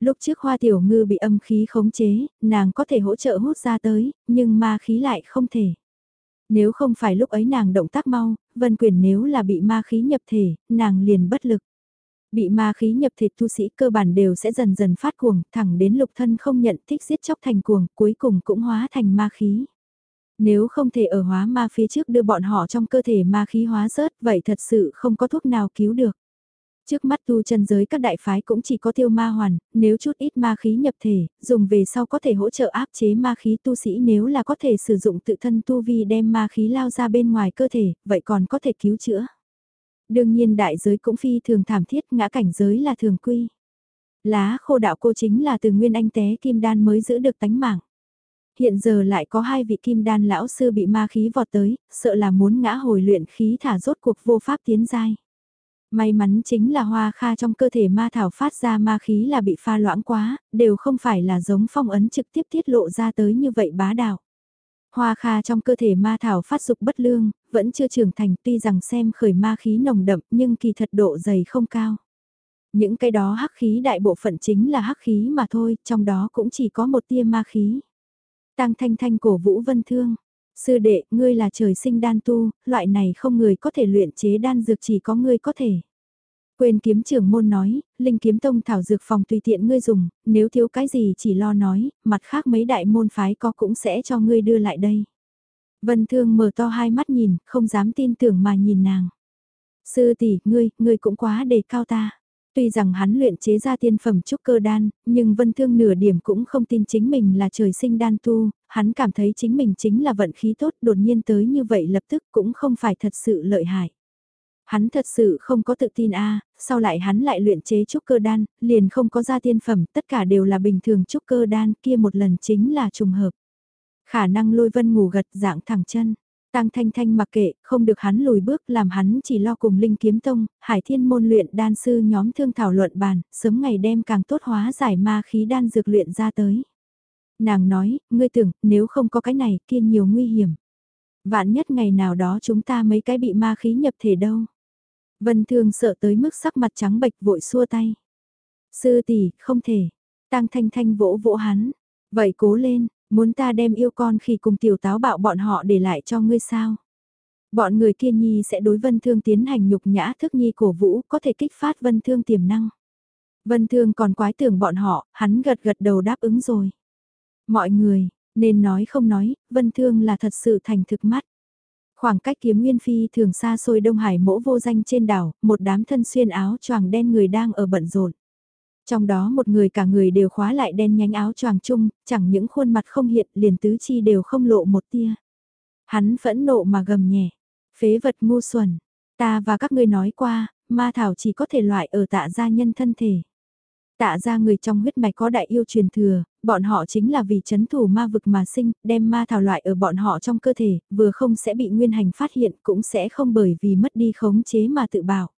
Lúc trước hoa tiểu ngư bị âm khí khống chế, nàng có thể hỗ trợ hút ra tới, nhưng ma khí lại không thể. Nếu không phải lúc ấy nàng động tác mau, vân quyền nếu là bị ma khí nhập thể, nàng liền bất lực. Bị ma khí nhập thịt tu sĩ cơ bản đều sẽ dần dần phát cuồng, thẳng đến lục thân không nhận thích giết chóc thành cuồng, cuối cùng cũng hóa thành ma khí. Nếu không thể ở hóa ma phía trước đưa bọn họ trong cơ thể ma khí hóa rớt, vậy thật sự không có thuốc nào cứu được. Trước mắt tu chân giới các đại phái cũng chỉ có tiêu ma hoàn, nếu chút ít ma khí nhập thể, dùng về sau có thể hỗ trợ áp chế ma khí tu sĩ nếu là có thể sử dụng tự thân tu vi đem ma khí lao ra bên ngoài cơ thể, vậy còn có thể cứu chữa. Đương nhiên đại giới cũng phi thường thảm thiết ngã cảnh giới là thường quy. Lá khô đạo cô chính là từ nguyên anh té kim đan mới giữ được tánh mạng. Hiện giờ lại có hai vị kim đan lão sư bị ma khí vọt tới, sợ là muốn ngã hồi luyện khí thả rốt cuộc vô pháp tiến giai. May mắn chính là hoa kha trong cơ thể ma thảo phát ra ma khí là bị pha loãng quá, đều không phải là giống phong ấn trực tiếp tiết lộ ra tới như vậy bá đạo. Hoa kha trong cơ thể ma thảo phát dục bất lương, vẫn chưa trưởng thành tuy rằng xem khởi ma khí nồng đậm nhưng kỳ thật độ dày không cao. Những cái đó hắc khí đại bộ phận chính là hắc khí mà thôi, trong đó cũng chỉ có một tia ma khí. Tăng thanh thanh cổ vũ vân thương. Sư đệ, ngươi là trời sinh đan tu, loại này không người có thể luyện chế đan dược chỉ có ngươi có thể. Quên kiếm trưởng môn nói, linh kiếm tông thảo dược phòng tùy tiện ngươi dùng, nếu thiếu cái gì chỉ lo nói, mặt khác mấy đại môn phái có cũng sẽ cho ngươi đưa lại đây. Vân Thương mở to hai mắt nhìn, không dám tin tưởng mà nhìn nàng. Sư tỷ, ngươi, ngươi cũng quá đề cao ta. Tuy rằng hắn luyện chế ra tiên phẩm trúc cơ đan, nhưng Vân Thương nửa điểm cũng không tin chính mình là trời sinh đan tu, hắn cảm thấy chính mình chính là vận khí tốt đột nhiên tới như vậy lập tức cũng không phải thật sự lợi hại. Hắn thật sự không có tự tin a sau lại hắn lại luyện chế trúc cơ đan, liền không có ra tiên phẩm, tất cả đều là bình thường trúc cơ đan kia một lần chính là trùng hợp. Khả năng lôi vân ngủ gật dạng thẳng chân. Tăng Thanh Thanh mặc kệ, không được hắn lùi bước làm hắn chỉ lo cùng Linh Kiếm Tông, Hải Thiên môn luyện đan sư nhóm thương thảo luận bàn, sớm ngày đem càng tốt hóa giải ma khí đan dược luyện ra tới. Nàng nói, ngươi tưởng, nếu không có cái này, kia nhiều nguy hiểm. Vạn nhất ngày nào đó chúng ta mấy cái bị ma khí nhập thể đâu. Vân Thương sợ tới mức sắc mặt trắng bệch vội xua tay. Sư tỷ, không thể. Tăng Thanh Thanh vỗ vỗ hắn. Vậy cố lên, Muốn ta đem yêu con khi cùng tiểu táo bạo bọn họ để lại cho ngươi sao? Bọn người kia nhi sẽ đối vân thương tiến hành nhục nhã thức nhi cổ vũ có thể kích phát vân thương tiềm năng. Vân thương còn quái tưởng bọn họ, hắn gật gật đầu đáp ứng rồi. Mọi người, nên nói không nói, vân thương là thật sự thành thực mắt. Khoảng cách kiếm nguyên phi thường xa xôi Đông Hải mỗ vô danh trên đảo, một đám thân xuyên áo choàng đen người đang ở bận rộn. Trong đó một người cả người đều khóa lại đen nhánh áo choàng chung, chẳng những khuôn mặt không hiện liền tứ chi đều không lộ một tia. Hắn phẫn nộ mà gầm nhẹ, phế vật ngu xuẩn, ta và các ngươi nói qua, ma thảo chỉ có thể loại ở tạ gia nhân thân thể. Tạ ra người trong huyết mạch có đại yêu truyền thừa, bọn họ chính là vì chấn thủ ma vực mà sinh, đem ma thảo loại ở bọn họ trong cơ thể, vừa không sẽ bị nguyên hành phát hiện cũng sẽ không bởi vì mất đi khống chế mà tự bảo.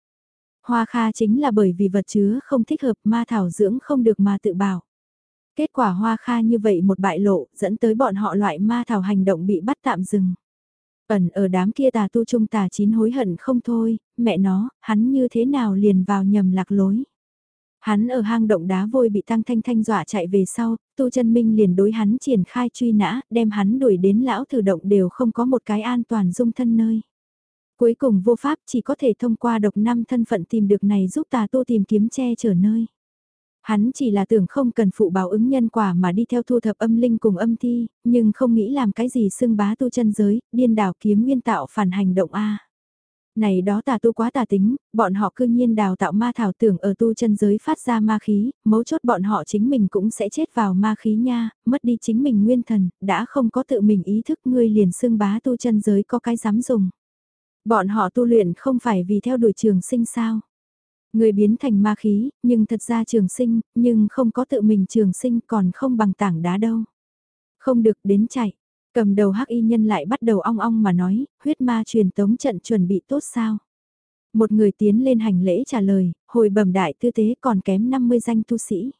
Hoa kha chính là bởi vì vật chứa không thích hợp ma thảo dưỡng không được mà tự bảo. Kết quả hoa kha như vậy một bại lộ dẫn tới bọn họ loại ma thảo hành động bị bắt tạm dừng. Ẩn ở đám kia tà tu trung tà chín hối hận không thôi, mẹ nó, hắn như thế nào liền vào nhầm lạc lối. Hắn ở hang động đá vôi bị tăng thanh thanh dọa chạy về sau, tu chân minh liền đối hắn triển khai truy nã, đem hắn đuổi đến lão thử động đều không có một cái an toàn dung thân nơi. Cuối cùng vô pháp chỉ có thể thông qua độc năm thân phận tìm được này giúp tà tu tìm kiếm che chở nơi. Hắn chỉ là tưởng không cần phụ báo ứng nhân quả mà đi theo thu thập âm linh cùng âm thi, nhưng không nghĩ làm cái gì xưng bá tu chân giới, điên đảo kiếm nguyên tạo phản hành động A. Này đó tà tu quá tà tính, bọn họ cư nhiên đào tạo ma thảo tưởng ở tu chân giới phát ra ma khí, mấu chốt bọn họ chính mình cũng sẽ chết vào ma khí nha, mất đi chính mình nguyên thần, đã không có tự mình ý thức ngươi liền xương bá tu chân giới có cái dám dùng. Bọn họ tu luyện không phải vì theo đuổi trường sinh sao. Người biến thành ma khí, nhưng thật ra trường sinh, nhưng không có tự mình trường sinh còn không bằng tảng đá đâu. Không được đến chạy, cầm đầu hắc y nhân lại bắt đầu ong ong mà nói, huyết ma truyền tống trận chuẩn bị tốt sao. Một người tiến lên hành lễ trả lời, hồi bẩm đại tư tế còn kém 50 danh tu sĩ.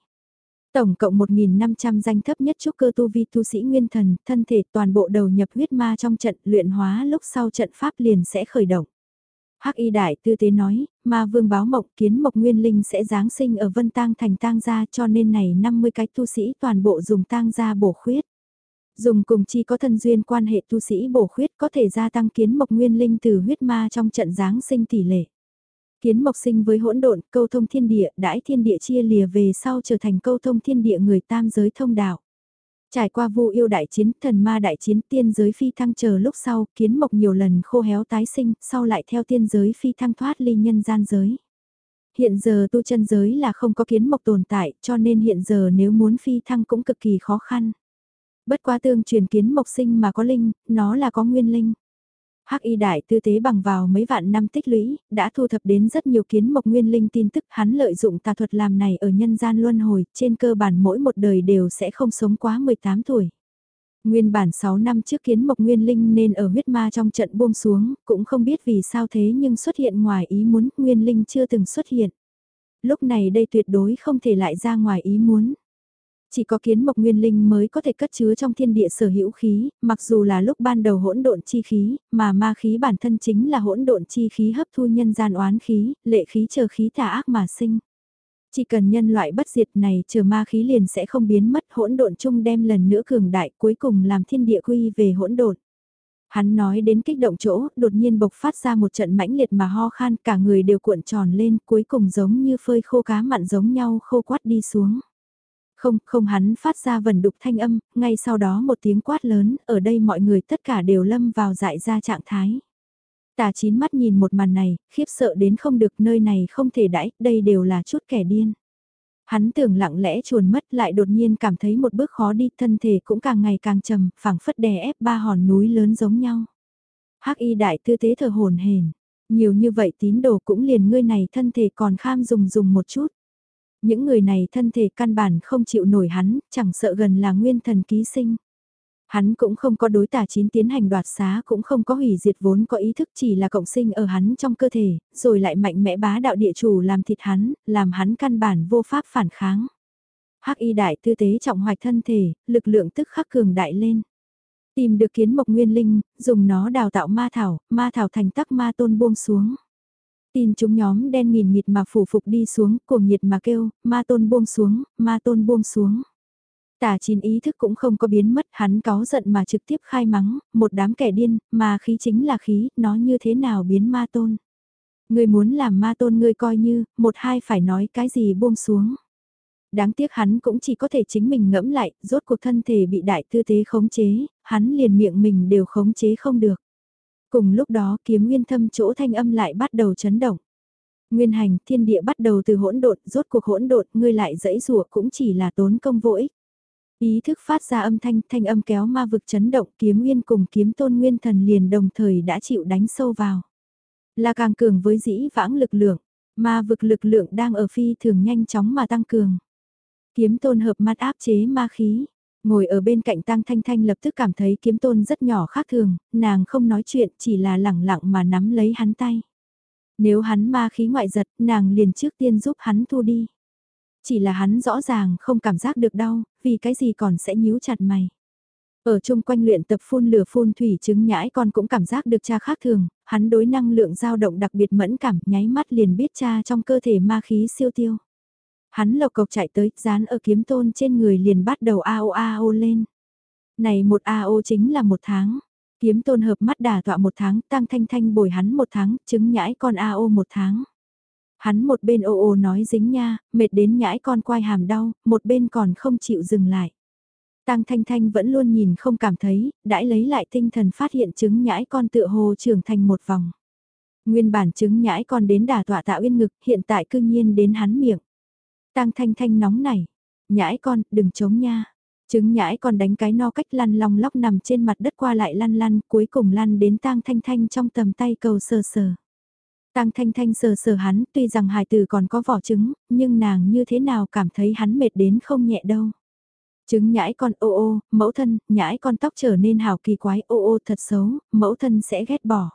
Tổng cộng 1.500 danh thấp nhất trúc cơ tu vi tu sĩ nguyên thần, thân thể toàn bộ đầu nhập huyết ma trong trận luyện hóa lúc sau trận pháp liền sẽ khởi động. Hắc y đại tư tế nói, ma vương báo mộc kiến mộc nguyên linh sẽ giáng sinh ở vân tang thành tang gia cho nên này 50 cái tu sĩ toàn bộ dùng tang gia bổ khuyết. Dùng cùng chi có thân duyên quan hệ tu sĩ bổ khuyết có thể gia tăng kiến mộc nguyên linh từ huyết ma trong trận giáng sinh tỷ lệ. Kiến mộc sinh với hỗn độn, câu thông thiên địa, đãi thiên địa chia lìa về sau trở thành câu thông thiên địa người tam giới thông đạo. Trải qua vu yêu đại chiến, thần ma đại chiến, tiên giới phi thăng chờ lúc sau, kiến mộc nhiều lần khô héo tái sinh, sau lại theo tiên giới phi thăng thoát ly nhân gian giới. Hiện giờ tu chân giới là không có kiến mộc tồn tại, cho nên hiện giờ nếu muốn phi thăng cũng cực kỳ khó khăn. Bất quá tương truyền kiến mộc sinh mà có linh, nó là có nguyên linh. Hắc y đại tư tế bằng vào mấy vạn năm tích lũy, đã thu thập đến rất nhiều kiến mộc nguyên linh tin tức hắn lợi dụng tà thuật làm này ở nhân gian luân hồi, trên cơ bản mỗi một đời đều sẽ không sống quá 18 tuổi. Nguyên bản 6 năm trước kiến mộc nguyên linh nên ở huyết ma trong trận buông xuống, cũng không biết vì sao thế nhưng xuất hiện ngoài ý muốn, nguyên linh chưa từng xuất hiện. Lúc này đây tuyệt đối không thể lại ra ngoài ý muốn. Chỉ có kiến mộc nguyên linh mới có thể cất chứa trong thiên địa sở hữu khí, mặc dù là lúc ban đầu hỗn độn chi khí, mà ma khí bản thân chính là hỗn độn chi khí hấp thu nhân gian oán khí, lệ khí chờ khí tà ác mà sinh. Chỉ cần nhân loại bất diệt này chờ ma khí liền sẽ không biến mất hỗn độn chung đem lần nữa cường đại cuối cùng làm thiên địa quy về hỗn độn. Hắn nói đến kích động chỗ, đột nhiên bộc phát ra một trận mãnh liệt mà ho khan, cả người đều cuộn tròn lên, cuối cùng giống như phơi khô cá mặn giống nhau khô quát đi xuống. Không, không hắn phát ra vần đục thanh âm, ngay sau đó một tiếng quát lớn, ở đây mọi người tất cả đều lâm vào dại ra trạng thái. Tà chín mắt nhìn một màn này, khiếp sợ đến không được nơi này không thể đãi, đây đều là chút kẻ điên. Hắn tưởng lặng lẽ chuồn mất lại đột nhiên cảm thấy một bước khó đi thân thể cũng càng ngày càng trầm, phẳng phất đè ép ba hòn núi lớn giống nhau. hắc y đại tư tế thờ hồn hền nhiều như vậy tín đồ cũng liền ngươi này thân thể còn kham dùng dùng một chút. Những người này thân thể căn bản không chịu nổi hắn, chẳng sợ gần là nguyên thần ký sinh. Hắn cũng không có đối tả chín tiến hành đoạt xá cũng không có hủy diệt vốn có ý thức chỉ là cộng sinh ở hắn trong cơ thể, rồi lại mạnh mẽ bá đạo địa chủ làm thịt hắn, làm hắn căn bản vô pháp phản kháng. Hắc y đại tư tế trọng hoạch thân thể, lực lượng tức khắc cường đại lên. Tìm được kiến mộc nguyên linh, dùng nó đào tạo ma thảo, ma thảo thành tắc ma tôn buông xuống. Tin chúng nhóm đen nghìn nghịt mà phủ phục đi xuống, cuồng nhiệt mà kêu, ma tôn buông xuống, ma tôn buông xuống. Tả chín ý thức cũng không có biến mất, hắn có giận mà trực tiếp khai mắng, một đám kẻ điên, mà khí chính là khí, nó như thế nào biến ma tôn. Người muốn làm ma tôn ngươi coi như, một hai phải nói cái gì buông xuống. Đáng tiếc hắn cũng chỉ có thể chính mình ngẫm lại, rốt cuộc thân thể bị đại tư tế khống chế, hắn liền miệng mình đều khống chế không được. Cùng lúc đó kiếm nguyên thâm chỗ thanh âm lại bắt đầu chấn động. Nguyên hành thiên địa bắt đầu từ hỗn độn, rốt cuộc hỗn độn, ngươi lại dẫy rủa cũng chỉ là tốn công vô ích. Ý thức phát ra âm thanh, thanh âm kéo ma vực chấn động, kiếm nguyên cùng kiếm tôn nguyên thần liền đồng thời đã chịu đánh sâu vào. Là càng cường với dĩ vãng lực lượng, ma vực lực lượng đang ở phi thường nhanh chóng mà tăng cường. Kiếm tôn hợp mắt áp chế ma khí, Ngồi ở bên cạnh Tăng Thanh Thanh lập tức cảm thấy kiếm tôn rất nhỏ khác thường, nàng không nói chuyện chỉ là lẳng lặng mà nắm lấy hắn tay. Nếu hắn ma khí ngoại giật, nàng liền trước tiên giúp hắn thu đi. Chỉ là hắn rõ ràng không cảm giác được đau, vì cái gì còn sẽ nhíu chặt mày. Ở chung quanh luyện tập phun lửa phun thủy trứng nhãi con cũng cảm giác được cha khác thường, hắn đối năng lượng dao động đặc biệt mẫn cảm nháy mắt liền biết cha trong cơ thể ma khí siêu tiêu. Hắn lộc cộc chạy tới, dán ở kiếm tôn trên người liền bắt đầu ao ao lên. Này một ao chính là một tháng. Kiếm tôn hợp mắt đà tọa một tháng, tăng thanh thanh bồi hắn một tháng, chứng nhãi con ao một tháng. Hắn một bên ô ô nói dính nha, mệt đến nhãi con quai hàm đau, một bên còn không chịu dừng lại. Tăng Thanh Thanh vẫn luôn nhìn không cảm thấy, đãi lấy lại tinh thần phát hiện chứng nhãi con tựa hồ trưởng thành một vòng. Nguyên bản chứng nhãi con đến đà tọa tạo yên ngực, hiện tại cư nhiên đến hắn miệng tang thanh thanh nóng nảy. Nhãi con, đừng chống nha. Trứng nhãi con đánh cái no cách lăn long lóc nằm trên mặt đất qua lại lăn lăn, cuối cùng lăn đến tang thanh thanh trong tầm tay cầu sờ sờ. Tang thanh thanh sờ sờ hắn, tuy rằng hài tử còn có vỏ trứng, nhưng nàng như thế nào cảm thấy hắn mệt đến không nhẹ đâu. Trứng nhãi con ô ô, mẫu thân, nhãi con tóc trở nên hào kỳ quái ô ô thật xấu, mẫu thân sẽ ghét bỏ.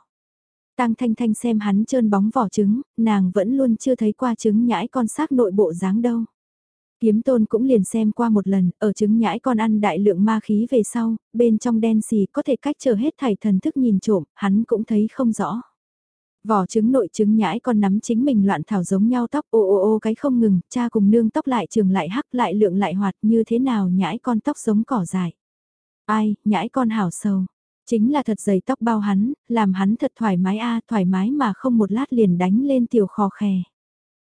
Tang Thanh Thanh xem hắn trơn bóng vỏ trứng, nàng vẫn luôn chưa thấy qua trứng nhãi con xác nội bộ dáng đâu. Kiếm tôn cũng liền xem qua một lần, ở trứng nhãi con ăn đại lượng ma khí về sau, bên trong đen xì có thể cách trở hết thảy thần thức nhìn trộm, hắn cũng thấy không rõ. Vỏ trứng nội trứng nhãi con nắm chính mình loạn thảo giống nhau tóc ô ô ô cái không ngừng, cha cùng nương tóc lại trường lại hắc lại lượng lại hoạt như thế nào nhãi con tóc giống cỏ dài. Ai, nhãi con hảo sâu. Chính là thật dày tóc bao hắn, làm hắn thật thoải mái a thoải mái mà không một lát liền đánh lên tiểu khò khè.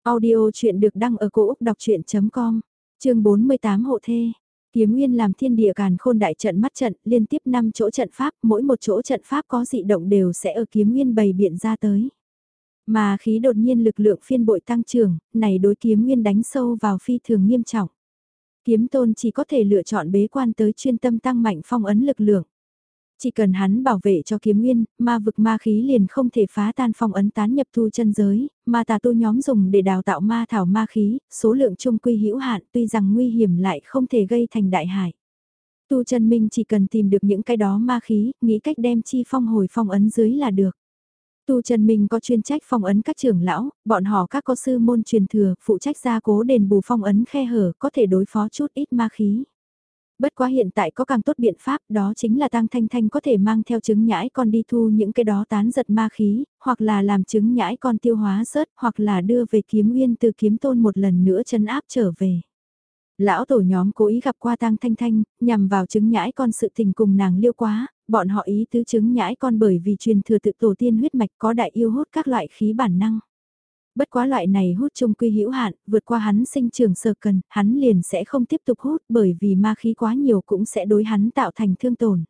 Audio chuyện được đăng ở cổ Úc đọc chuyện.com, chương 48 hộ thê. Kiếm Nguyên làm thiên địa càn khôn đại trận mắt trận, liên tiếp 5 chỗ trận pháp, mỗi một chỗ trận pháp có dị động đều sẽ ở Kiếm Nguyên bày biện ra tới. Mà khí đột nhiên lực lượng phiên bội tăng trưởng, này đối Kiếm Nguyên đánh sâu vào phi thường nghiêm trọng. Kiếm tôn chỉ có thể lựa chọn bế quan tới chuyên tâm tăng mạnh phong ấn lực lượng. Chỉ cần hắn bảo vệ cho kiếm nguyên, ma vực ma khí liền không thể phá tan phong ấn tán nhập thu chân giới, mà tà tu nhóm dùng để đào tạo ma thảo ma khí, số lượng trung quy hữu hạn tuy rằng nguy hiểm lại không thể gây thành đại hải. Tu chân minh chỉ cần tìm được những cái đó ma khí, nghĩ cách đem chi phong hồi phong ấn dưới là được. Tu chân minh có chuyên trách phong ấn các trưởng lão, bọn họ các có sư môn truyền thừa, phụ trách gia cố đền bù phong ấn khe hở, có thể đối phó chút ít ma khí. Bất quá hiện tại có càng tốt biện pháp đó chính là Tăng Thanh Thanh có thể mang theo trứng nhãi con đi thu những cái đó tán giật ma khí, hoặc là làm trứng nhãi con tiêu hóa rớt, hoặc là đưa về kiếm nguyên từ kiếm tôn một lần nữa chân áp trở về. Lão tổ nhóm cố ý gặp qua Tăng Thanh Thanh, nhằm vào trứng nhãi con sự tình cùng nàng liêu quá, bọn họ ý tứ trứng nhãi con bởi vì truyền thừa tự tổ tiên huyết mạch có đại yêu hút các loại khí bản năng. Bất quá loại này hút chung quy hữu hạn, vượt qua hắn sinh trường sơ cần, hắn liền sẽ không tiếp tục hút bởi vì ma khí quá nhiều cũng sẽ đối hắn tạo thành thương tổn.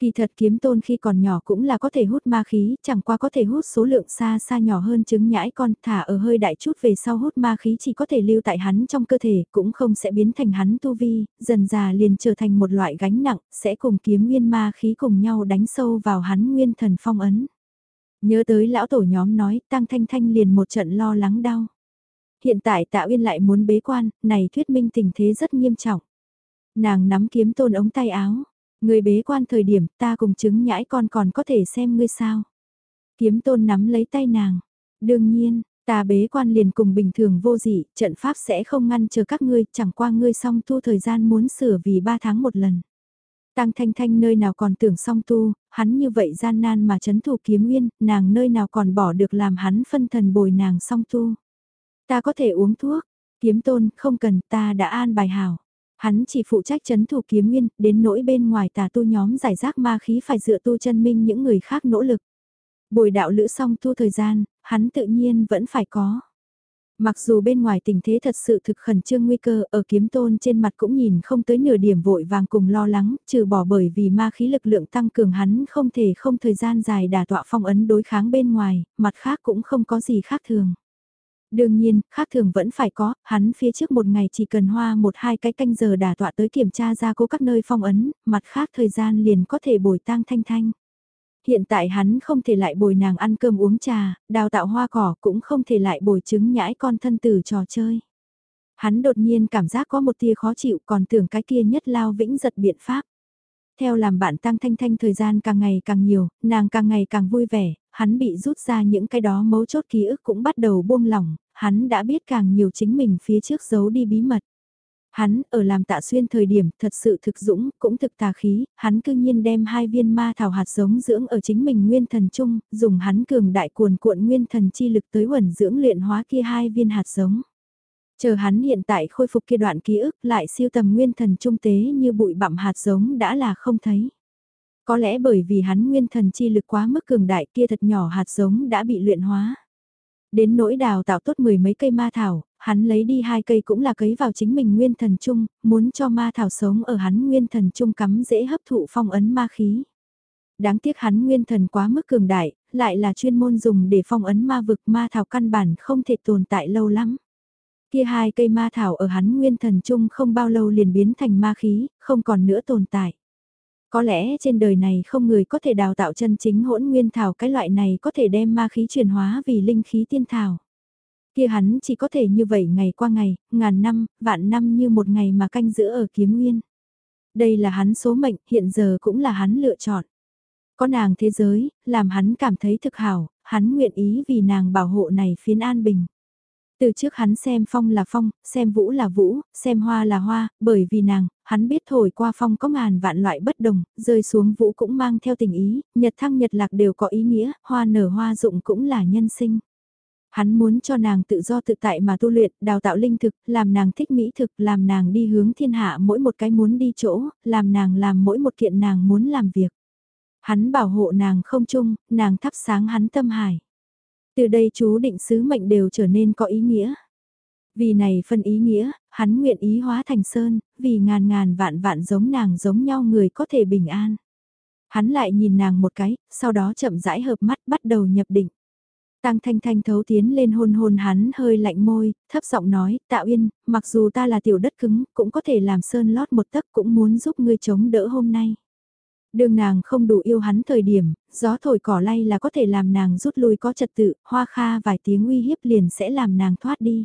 Kỳ thật kiếm tôn khi còn nhỏ cũng là có thể hút ma khí, chẳng qua có thể hút số lượng xa xa nhỏ hơn trứng nhãi con, thả ở hơi đại chút về sau hút ma khí chỉ có thể lưu tại hắn trong cơ thể, cũng không sẽ biến thành hắn tu vi, dần già liền trở thành một loại gánh nặng, sẽ cùng kiếm nguyên ma khí cùng nhau đánh sâu vào hắn nguyên thần phong ấn. Nhớ tới lão tổ nhóm nói, Tăng Thanh Thanh liền một trận lo lắng đau. Hiện tại Tạ Uyên lại muốn bế quan, này thuyết minh tình thế rất nghiêm trọng. Nàng nắm kiếm tôn ống tay áo. Người bế quan thời điểm ta cùng chứng nhãi con còn có thể xem ngươi sao. Kiếm tôn nắm lấy tay nàng. Đương nhiên, ta bế quan liền cùng bình thường vô dị, trận pháp sẽ không ngăn chờ các ngươi, chẳng qua ngươi song tu thời gian muốn sửa vì ba tháng một lần. Tăng Thanh Thanh nơi nào còn tưởng song tu, hắn như vậy gian nan mà chấn thủ kiếm nguyên, nàng nơi nào còn bỏ được làm hắn phân thần bồi nàng song tu. Ta có thể uống thuốc, kiếm tôn không cần ta đã an bài hảo. Hắn chỉ phụ trách chấn thủ kiếm nguyên, đến nỗi bên ngoài tà tu nhóm giải rác ma khí phải dựa tu chân minh những người khác nỗ lực. Bồi đạo lữ song tu thời gian, hắn tự nhiên vẫn phải có. Mặc dù bên ngoài tình thế thật sự thực khẩn trương nguy cơ ở kiếm tôn trên mặt cũng nhìn không tới nửa điểm vội vàng cùng lo lắng, trừ bỏ bởi vì ma khí lực lượng tăng cường hắn không thể không thời gian dài đả tọa phong ấn đối kháng bên ngoài, mặt khác cũng không có gì khác thường. Đương nhiên, khác thường vẫn phải có, hắn phía trước một ngày chỉ cần hoa một hai cái canh giờ đả tọa tới kiểm tra ra cố các nơi phong ấn, mặt khác thời gian liền có thể bồi tang thanh thanh. Hiện tại hắn không thể lại bồi nàng ăn cơm uống trà, đào tạo hoa cỏ cũng không thể lại bồi trứng nhãi con thân tử trò chơi. Hắn đột nhiên cảm giác có một tia khó chịu còn tưởng cái kia nhất lao vĩnh giật biện pháp. Theo làm bạn tăng thanh thanh thời gian càng ngày càng nhiều, nàng càng ngày càng vui vẻ, hắn bị rút ra những cái đó mấu chốt ký ức cũng bắt đầu buông lỏng, hắn đã biết càng nhiều chính mình phía trước giấu đi bí mật. Hắn, ở làm tạ xuyên thời điểm, thật sự thực dũng, cũng thực tà khí, hắn cư nhiên đem hai viên ma thảo hạt giống dưỡng ở chính mình nguyên thần chung, dùng hắn cường đại cuồn cuộn nguyên thần chi lực tới huẩn dưỡng luyện hóa kia hai viên hạt giống. Chờ hắn hiện tại khôi phục kia đoạn ký ức lại siêu tầm nguyên thần trung tế như bụi bặm hạt giống đã là không thấy. Có lẽ bởi vì hắn nguyên thần chi lực quá mức cường đại kia thật nhỏ hạt giống đã bị luyện hóa. Đến nỗi đào tạo tốt mười mấy cây ma thảo, hắn lấy đi hai cây cũng là cấy vào chính mình nguyên thần chung, muốn cho ma thảo sống ở hắn nguyên thần chung cắm dễ hấp thụ phong ấn ma khí. Đáng tiếc hắn nguyên thần quá mức cường đại, lại là chuyên môn dùng để phong ấn ma vực ma thảo căn bản không thể tồn tại lâu lắm. Kia hai cây ma thảo ở hắn nguyên thần chung không bao lâu liền biến thành ma khí, không còn nữa tồn tại. Có lẽ trên đời này không người có thể đào tạo chân chính hỗn nguyên thảo cái loại này có thể đem ma khí chuyển hóa vì linh khí tiên thảo. Kia hắn chỉ có thể như vậy ngày qua ngày, ngàn năm, vạn năm như một ngày mà canh giữ ở kiếm nguyên. Đây là hắn số mệnh, hiện giờ cũng là hắn lựa chọn. Có nàng thế giới, làm hắn cảm thấy thực hảo, hắn nguyện ý vì nàng bảo hộ này phiến an bình. Từ trước hắn xem phong là phong, xem vũ là vũ, xem hoa là hoa, bởi vì nàng, hắn biết thổi qua phong có ngàn vạn loại bất đồng, rơi xuống vũ cũng mang theo tình ý, nhật thăng nhật lạc đều có ý nghĩa, hoa nở hoa dụng cũng là nhân sinh. Hắn muốn cho nàng tự do tự tại mà tu luyện, đào tạo linh thực, làm nàng thích mỹ thực, làm nàng đi hướng thiên hạ mỗi một cái muốn đi chỗ, làm nàng làm mỗi một kiện nàng muốn làm việc. Hắn bảo hộ nàng không chung, nàng thắp sáng hắn tâm hải. Từ đây chú định sứ mệnh đều trở nên có ý nghĩa. Vì này phân ý nghĩa, hắn nguyện ý hóa thành sơn, vì ngàn ngàn vạn vạn giống nàng giống nhau người có thể bình an. Hắn lại nhìn nàng một cái, sau đó chậm rãi hợp mắt bắt đầu nhập định. Tăng Thanh Thanh thấu tiến lên hôn hôn hắn hơi lạnh môi, thấp giọng nói, Tạo Yên, mặc dù ta là tiểu đất cứng, cũng có thể làm sơn lót một tấc cũng muốn giúp ngươi chống đỡ hôm nay. Đường nàng không đủ yêu hắn thời điểm, gió thổi cỏ lay là có thể làm nàng rút lui có trật tự, hoa kha vài tiếng uy hiếp liền sẽ làm nàng thoát đi.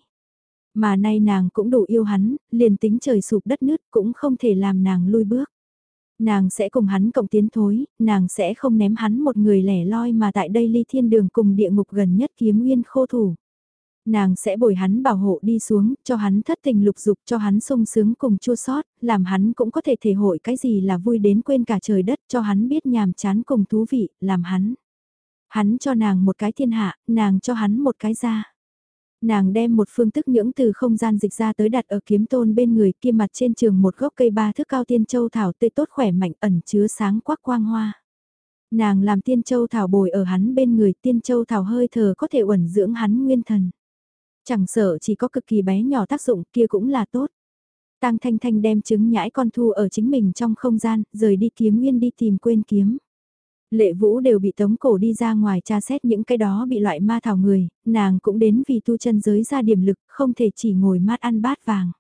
Mà nay nàng cũng đủ yêu hắn, liền tính trời sụp đất nứt cũng không thể làm nàng lui bước. Nàng sẽ cùng hắn cộng tiến thối, nàng sẽ không ném hắn một người lẻ loi mà tại đây ly thiên đường cùng địa ngục gần nhất kiếm nguyên khô thủ. Nàng sẽ bồi hắn bảo hộ đi xuống, cho hắn thất tình lục dục, cho hắn sung sướng cùng chua sót, làm hắn cũng có thể thể hội cái gì là vui đến quên cả trời đất, cho hắn biết nhàm chán cùng thú vị, làm hắn. Hắn cho nàng một cái thiên hạ, nàng cho hắn một cái ra. Nàng đem một phương tức nhưỡng từ không gian dịch ra tới đặt ở kiếm tôn bên người kia mặt trên trường một gốc cây ba thước cao tiên châu thảo tươi tốt khỏe mạnh ẩn chứa sáng quắc quang hoa. Nàng làm tiên châu thảo bồi ở hắn bên người tiên châu thảo hơi thở có thể uẩn dưỡng hắn nguyên thần. Chẳng sợ chỉ có cực kỳ bé nhỏ tác dụng kia cũng là tốt. Tang Thanh Thanh đem trứng nhãi con thu ở chính mình trong không gian, rời đi kiếm nguyên đi tìm quên kiếm. Lệ Vũ đều bị tống cổ đi ra ngoài tra xét những cái đó bị loại ma thảo người, nàng cũng đến vì tu chân giới ra điểm lực, không thể chỉ ngồi mát ăn bát vàng.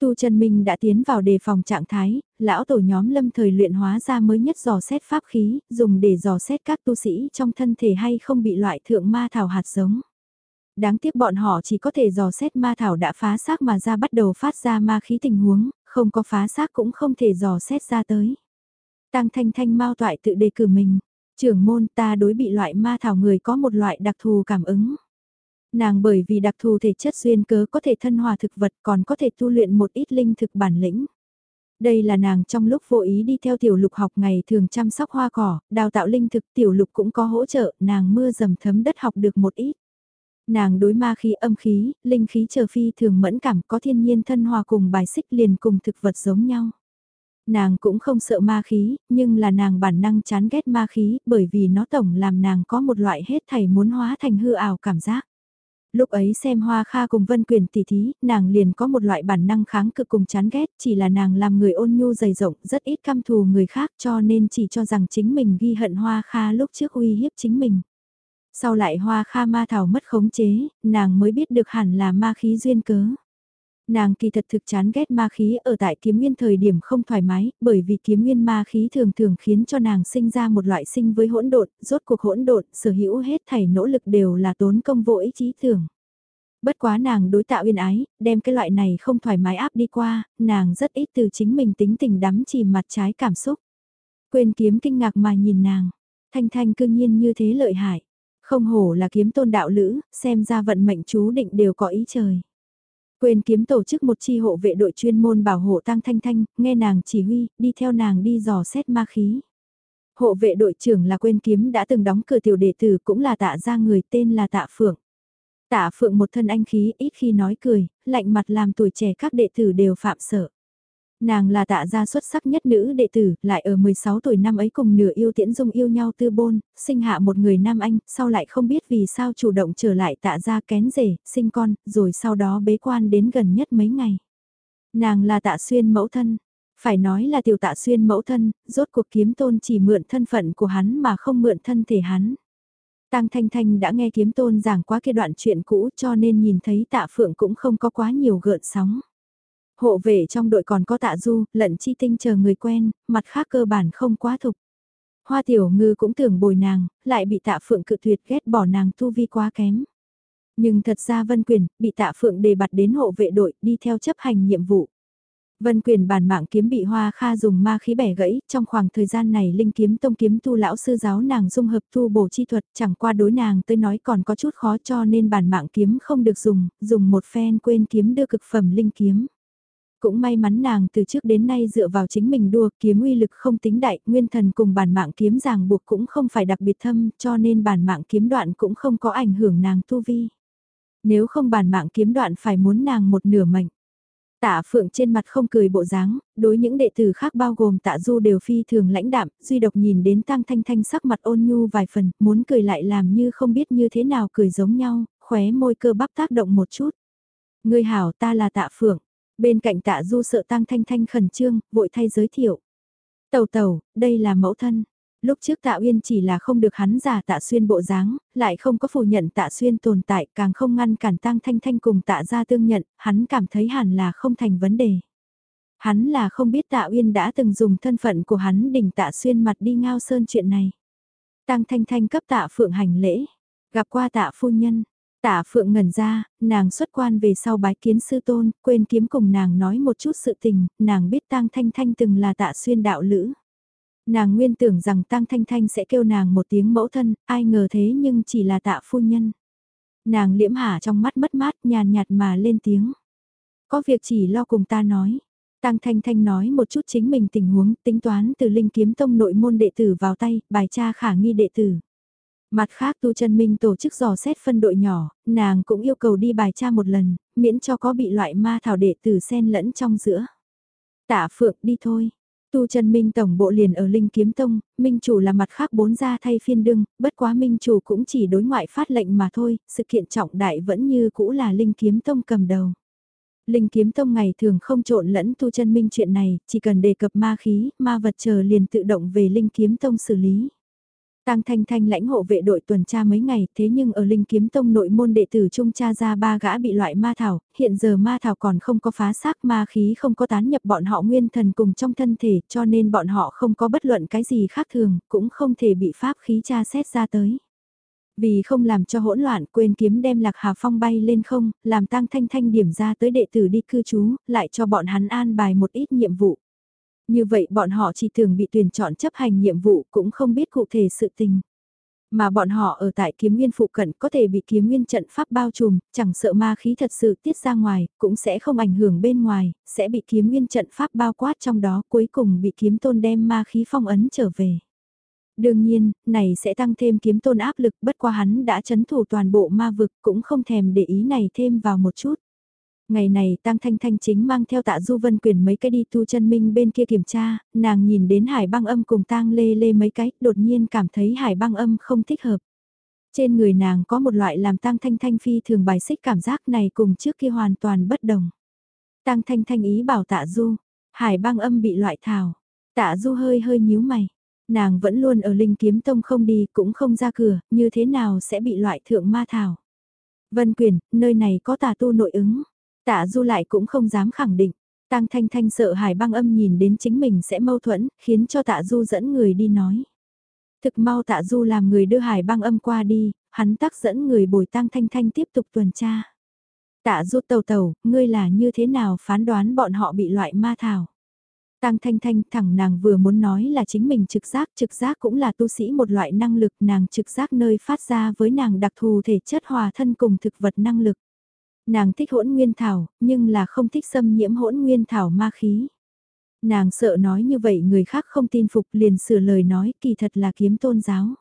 Tu chân minh đã tiến vào đề phòng trạng thái, lão tổ nhóm lâm thời luyện hóa ra mới nhất dò xét pháp khí, dùng để dò xét các tu sĩ trong thân thể hay không bị loại thượng ma thảo hạt giống. Đáng tiếc bọn họ chỉ có thể dò xét ma thảo đã phá xác mà ra bắt đầu phát ra ma khí tình huống, không có phá xác cũng không thể dò xét ra tới. Tăng thanh thanh mau toại tự đề cử mình, trưởng môn ta đối bị loại ma thảo người có một loại đặc thù cảm ứng. Nàng bởi vì đặc thù thể chất duyên cớ có thể thân hòa thực vật còn có thể tu luyện một ít linh thực bản lĩnh. Đây là nàng trong lúc vô ý đi theo tiểu lục học ngày thường chăm sóc hoa cỏ, đào tạo linh thực tiểu lục cũng có hỗ trợ, nàng mưa dầm thấm đất học được một ít. Nàng đối ma khí âm khí, linh khí chờ phi thường mẫn cảm có thiên nhiên thân hòa cùng bài xích liền cùng thực vật giống nhau. Nàng cũng không sợ ma khí, nhưng là nàng bản năng chán ghét ma khí bởi vì nó tổng làm nàng có một loại hết thảy muốn hóa thành hư ảo cảm giác. Lúc ấy xem hoa kha cùng vân quyền tỷ thí, nàng liền có một loại bản năng kháng cực cùng chán ghét, chỉ là nàng làm người ôn nhu dày rộng, rất ít căm thù người khác cho nên chỉ cho rằng chính mình ghi hận hoa kha lúc trước uy hiếp chính mình. Sau lại hoa kha ma thảo mất khống chế, nàng mới biết được hẳn là ma khí duyên cớ. Nàng kỳ thật thực chán ghét ma khí ở tại kiếm nguyên thời điểm không thoải mái, bởi vì kiếm nguyên ma khí thường thường khiến cho nàng sinh ra một loại sinh với hỗn độn, rốt cuộc hỗn độn, sở hữu hết thảy nỗ lực đều là tốn công vô ích trí tưởng. Bất quá nàng đối tạo uyên ái, đem cái loại này không thoải mái áp đi qua, nàng rất ít từ chính mình tính tình đắm chìm mặt trái cảm xúc. Quên kiếm kinh ngạc mà nhìn nàng, thanh thanh cương nhiên như thế lợi hại. Không hổ là kiếm tôn đạo lữ, xem ra vận mệnh chú định đều có ý trời. Quên kiếm tổ chức một chi hộ vệ đội chuyên môn bảo hộ Tăng Thanh Thanh, nghe nàng chỉ huy, đi theo nàng đi dò xét ma khí. Hộ vệ đội trưởng là quên kiếm đã từng đóng cửa tiểu đệ tử cũng là tạ ra người tên là tạ phượng. Tạ phượng một thân anh khí ít khi nói cười, lạnh mặt làm tuổi trẻ các đệ tử đều phạm sợ. Nàng là tạ gia xuất sắc nhất nữ đệ tử, lại ở 16 tuổi năm ấy cùng nửa yêu tiễn dung yêu nhau tư bôn, sinh hạ một người nam anh, sau lại không biết vì sao chủ động trở lại tạ gia kén rể, sinh con, rồi sau đó bế quan đến gần nhất mấy ngày. Nàng là tạ xuyên mẫu thân, phải nói là tiểu tạ xuyên mẫu thân, rốt cuộc kiếm tôn chỉ mượn thân phận của hắn mà không mượn thân thể hắn. tăng Thanh Thanh đã nghe kiếm tôn giảng qua kia đoạn chuyện cũ cho nên nhìn thấy tạ phượng cũng không có quá nhiều gợn sóng. Hộ vệ trong đội còn có tạ du, lận chi tinh chờ người quen, mặt khác cơ bản không quá thục. Hoa tiểu ngư cũng tưởng bồi nàng, lại bị tạ phượng cự tuyệt ghét bỏ nàng tu vi quá kém. Nhưng thật ra Vân Quyền, bị tạ phượng đề bạt đến hộ vệ đội, đi theo chấp hành nhiệm vụ. Vân quyền bản mạng kiếm bị hoa kha dùng ma khí bẻ gãy, trong khoảng thời gian này linh kiếm tông kiếm tu lão sư giáo nàng dung hợp tu bổ chi thuật, chẳng qua đối nàng tới nói còn có chút khó cho nên bản mạng kiếm không được dùng, dùng một phen quên kiếm đưa cực phẩm linh kiếm. Cũng may mắn nàng từ trước đến nay dựa vào chính mình đua kiếm uy lực không tính đại, nguyên thần cùng bản mạng kiếm ràng buộc cũng không phải đặc biệt thâm cho nên bản mạng kiếm đoạn cũng không có ảnh hưởng nàng tu vi. Nếu không bản mạng kiếm đoạn phải muốn nàng một nửa mệnh. Tạ Phượng trên mặt không cười bộ dáng, đối những đệ tử khác bao gồm Tạ Du đều phi thường lãnh đạm, duy độc nhìn đến Tăng Thanh Thanh sắc mặt ôn nhu vài phần, muốn cười lại làm như không biết như thế nào cười giống nhau, khóe môi cơ bắp tác động một chút. Ngươi hảo ta là Tạ Phượng, bên cạnh Tạ Du sợ Tăng Thanh Thanh khẩn trương, vội thay giới thiệu. Tàu tàu, đây là mẫu thân lúc trước tạ uyên chỉ là không được hắn giả tạ xuyên bộ dáng, lại không có phủ nhận tạ xuyên tồn tại, càng không ngăn cản tăng thanh thanh cùng tạ ra tương nhận, hắn cảm thấy hẳn là không thành vấn đề. Hắn là không biết tạ uyên đã từng dùng thân phận của hắn đỉnh tạ xuyên mặt đi ngao sơn chuyện này. Tăng thanh thanh cấp tạ phượng hành lễ, gặp qua tạ phu nhân. Tạ Phượng ngẩn ra, nàng xuất quan về sau bái kiến sư tôn, quên kiếm cùng nàng nói một chút sự tình, nàng biết Tăng Thanh Thanh từng là tạ xuyên đạo lữ. Nàng nguyên tưởng rằng Tăng Thanh Thanh sẽ kêu nàng một tiếng mẫu thân, ai ngờ thế nhưng chỉ là tạ phu nhân. Nàng liễm hả trong mắt mất mát nhàn nhạt mà lên tiếng. Có việc chỉ lo cùng ta nói. Tăng Thanh Thanh nói một chút chính mình tình huống tính toán từ Linh Kiếm Tông nội môn đệ tử vào tay, bài tra khả nghi đệ tử. Mặt khác Tu chân Minh tổ chức dò xét phân đội nhỏ, nàng cũng yêu cầu đi bài tra một lần, miễn cho có bị loại ma thảo đệ tử xen lẫn trong giữa. Tạ Phượng đi thôi, Tu chân Minh tổng bộ liền ở Linh Kiếm Tông, Minh chủ là mặt khác bốn gia thay phiên đương, bất quá Minh chủ cũng chỉ đối ngoại phát lệnh mà thôi, sự kiện trọng đại vẫn như cũ là Linh Kiếm Tông cầm đầu. Linh Kiếm Tông ngày thường không trộn lẫn Tu Chân Minh chuyện này, chỉ cần đề cập ma khí, ma vật chờ liền tự động về Linh Kiếm Tông xử lý. Tăng Thanh Thanh lãnh hộ vệ đội tuần tra mấy ngày, thế nhưng ở Linh Kiếm Tông nội môn đệ tử trung cha ra ba gã bị loại ma thảo, hiện giờ ma thảo còn không có phá xác ma khí không có tán nhập bọn họ nguyên thần cùng trong thân thể, cho nên bọn họ không có bất luận cái gì khác thường, cũng không thể bị pháp khí tra xét ra tới. Vì không làm cho hỗn loạn quên kiếm đem lạc hà phong bay lên không, làm tăng thanh thanh điểm ra tới đệ tử đi cư trú, lại cho bọn hắn an bài một ít nhiệm vụ. Như vậy bọn họ chỉ thường bị tuyển chọn chấp hành nhiệm vụ cũng không biết cụ thể sự tình. Mà bọn họ ở tại kiếm nguyên phụ cận có thể bị kiếm nguyên trận pháp bao trùm, chẳng sợ ma khí thật sự tiết ra ngoài, cũng sẽ không ảnh hưởng bên ngoài, sẽ bị kiếm nguyên trận pháp bao quát trong đó cuối cùng bị kiếm tôn đem ma khí phong ấn trở về. Đương nhiên, này sẽ tăng thêm kiếm tôn áp lực bất qua hắn đã chấn thủ toàn bộ ma vực cũng không thèm để ý này thêm vào một chút. Ngày này Tăng Thanh Thanh chính mang theo tạ Du Vân Quyền mấy cái đi tu chân minh bên kia kiểm tra, nàng nhìn đến hải băng âm cùng tăng lê lê mấy cái, đột nhiên cảm thấy hải băng âm không thích hợp. Trên người nàng có một loại làm Tăng Thanh Thanh phi thường bài xích cảm giác này cùng trước kia hoàn toàn bất đồng. Tăng Thanh Thanh ý bảo tạ Du, hải băng âm bị loại thảo. Tạ Du hơi hơi nhíu mày. Nàng vẫn luôn ở Linh Kiếm Tông không đi cũng không ra cửa, như thế nào sẽ bị loại thượng ma thảo. Vân Quyền, nơi này có tà tu nội ứng. Tạ Du lại cũng không dám khẳng định. Tăng Thanh Thanh sợ Hải băng âm nhìn đến chính mình sẽ mâu thuẫn, khiến cho Tạ Du dẫn người đi nói. Thực mau Tạ Du làm người đưa Hải băng âm qua đi, hắn tác dẫn người bồi Tăng Thanh Thanh tiếp tục tuần tra. Tạ Du tàu tàu, ngươi là như thế nào phán đoán bọn họ bị loại ma thảo? Tăng Thanh Thanh thẳng nàng vừa muốn nói là chính mình trực giác, trực giác cũng là tu sĩ một loại năng lực nàng trực giác nơi phát ra với nàng đặc thù thể chất hòa thân cùng thực vật năng lực. Nàng thích hỗn nguyên thảo, nhưng là không thích xâm nhiễm hỗn nguyên thảo ma khí. Nàng sợ nói như vậy người khác không tin phục liền sửa lời nói kỳ thật là kiếm tôn giáo.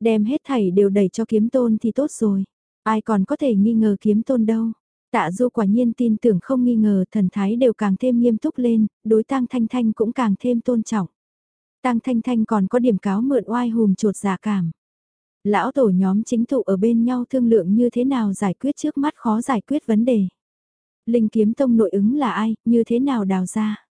Đem hết thảy đều đẩy cho kiếm tôn thì tốt rồi. Ai còn có thể nghi ngờ kiếm tôn đâu. Tạ Du quả nhiên tin tưởng không nghi ngờ thần thái đều càng thêm nghiêm túc lên, đối tang thanh thanh cũng càng thêm tôn trọng. Tang thanh thanh còn có điểm cáo mượn oai hùm chuột giả cảm. Lão tổ nhóm chính tụ ở bên nhau thương lượng như thế nào giải quyết trước mắt khó giải quyết vấn đề. Linh kiếm tông nội ứng là ai, như thế nào đào ra.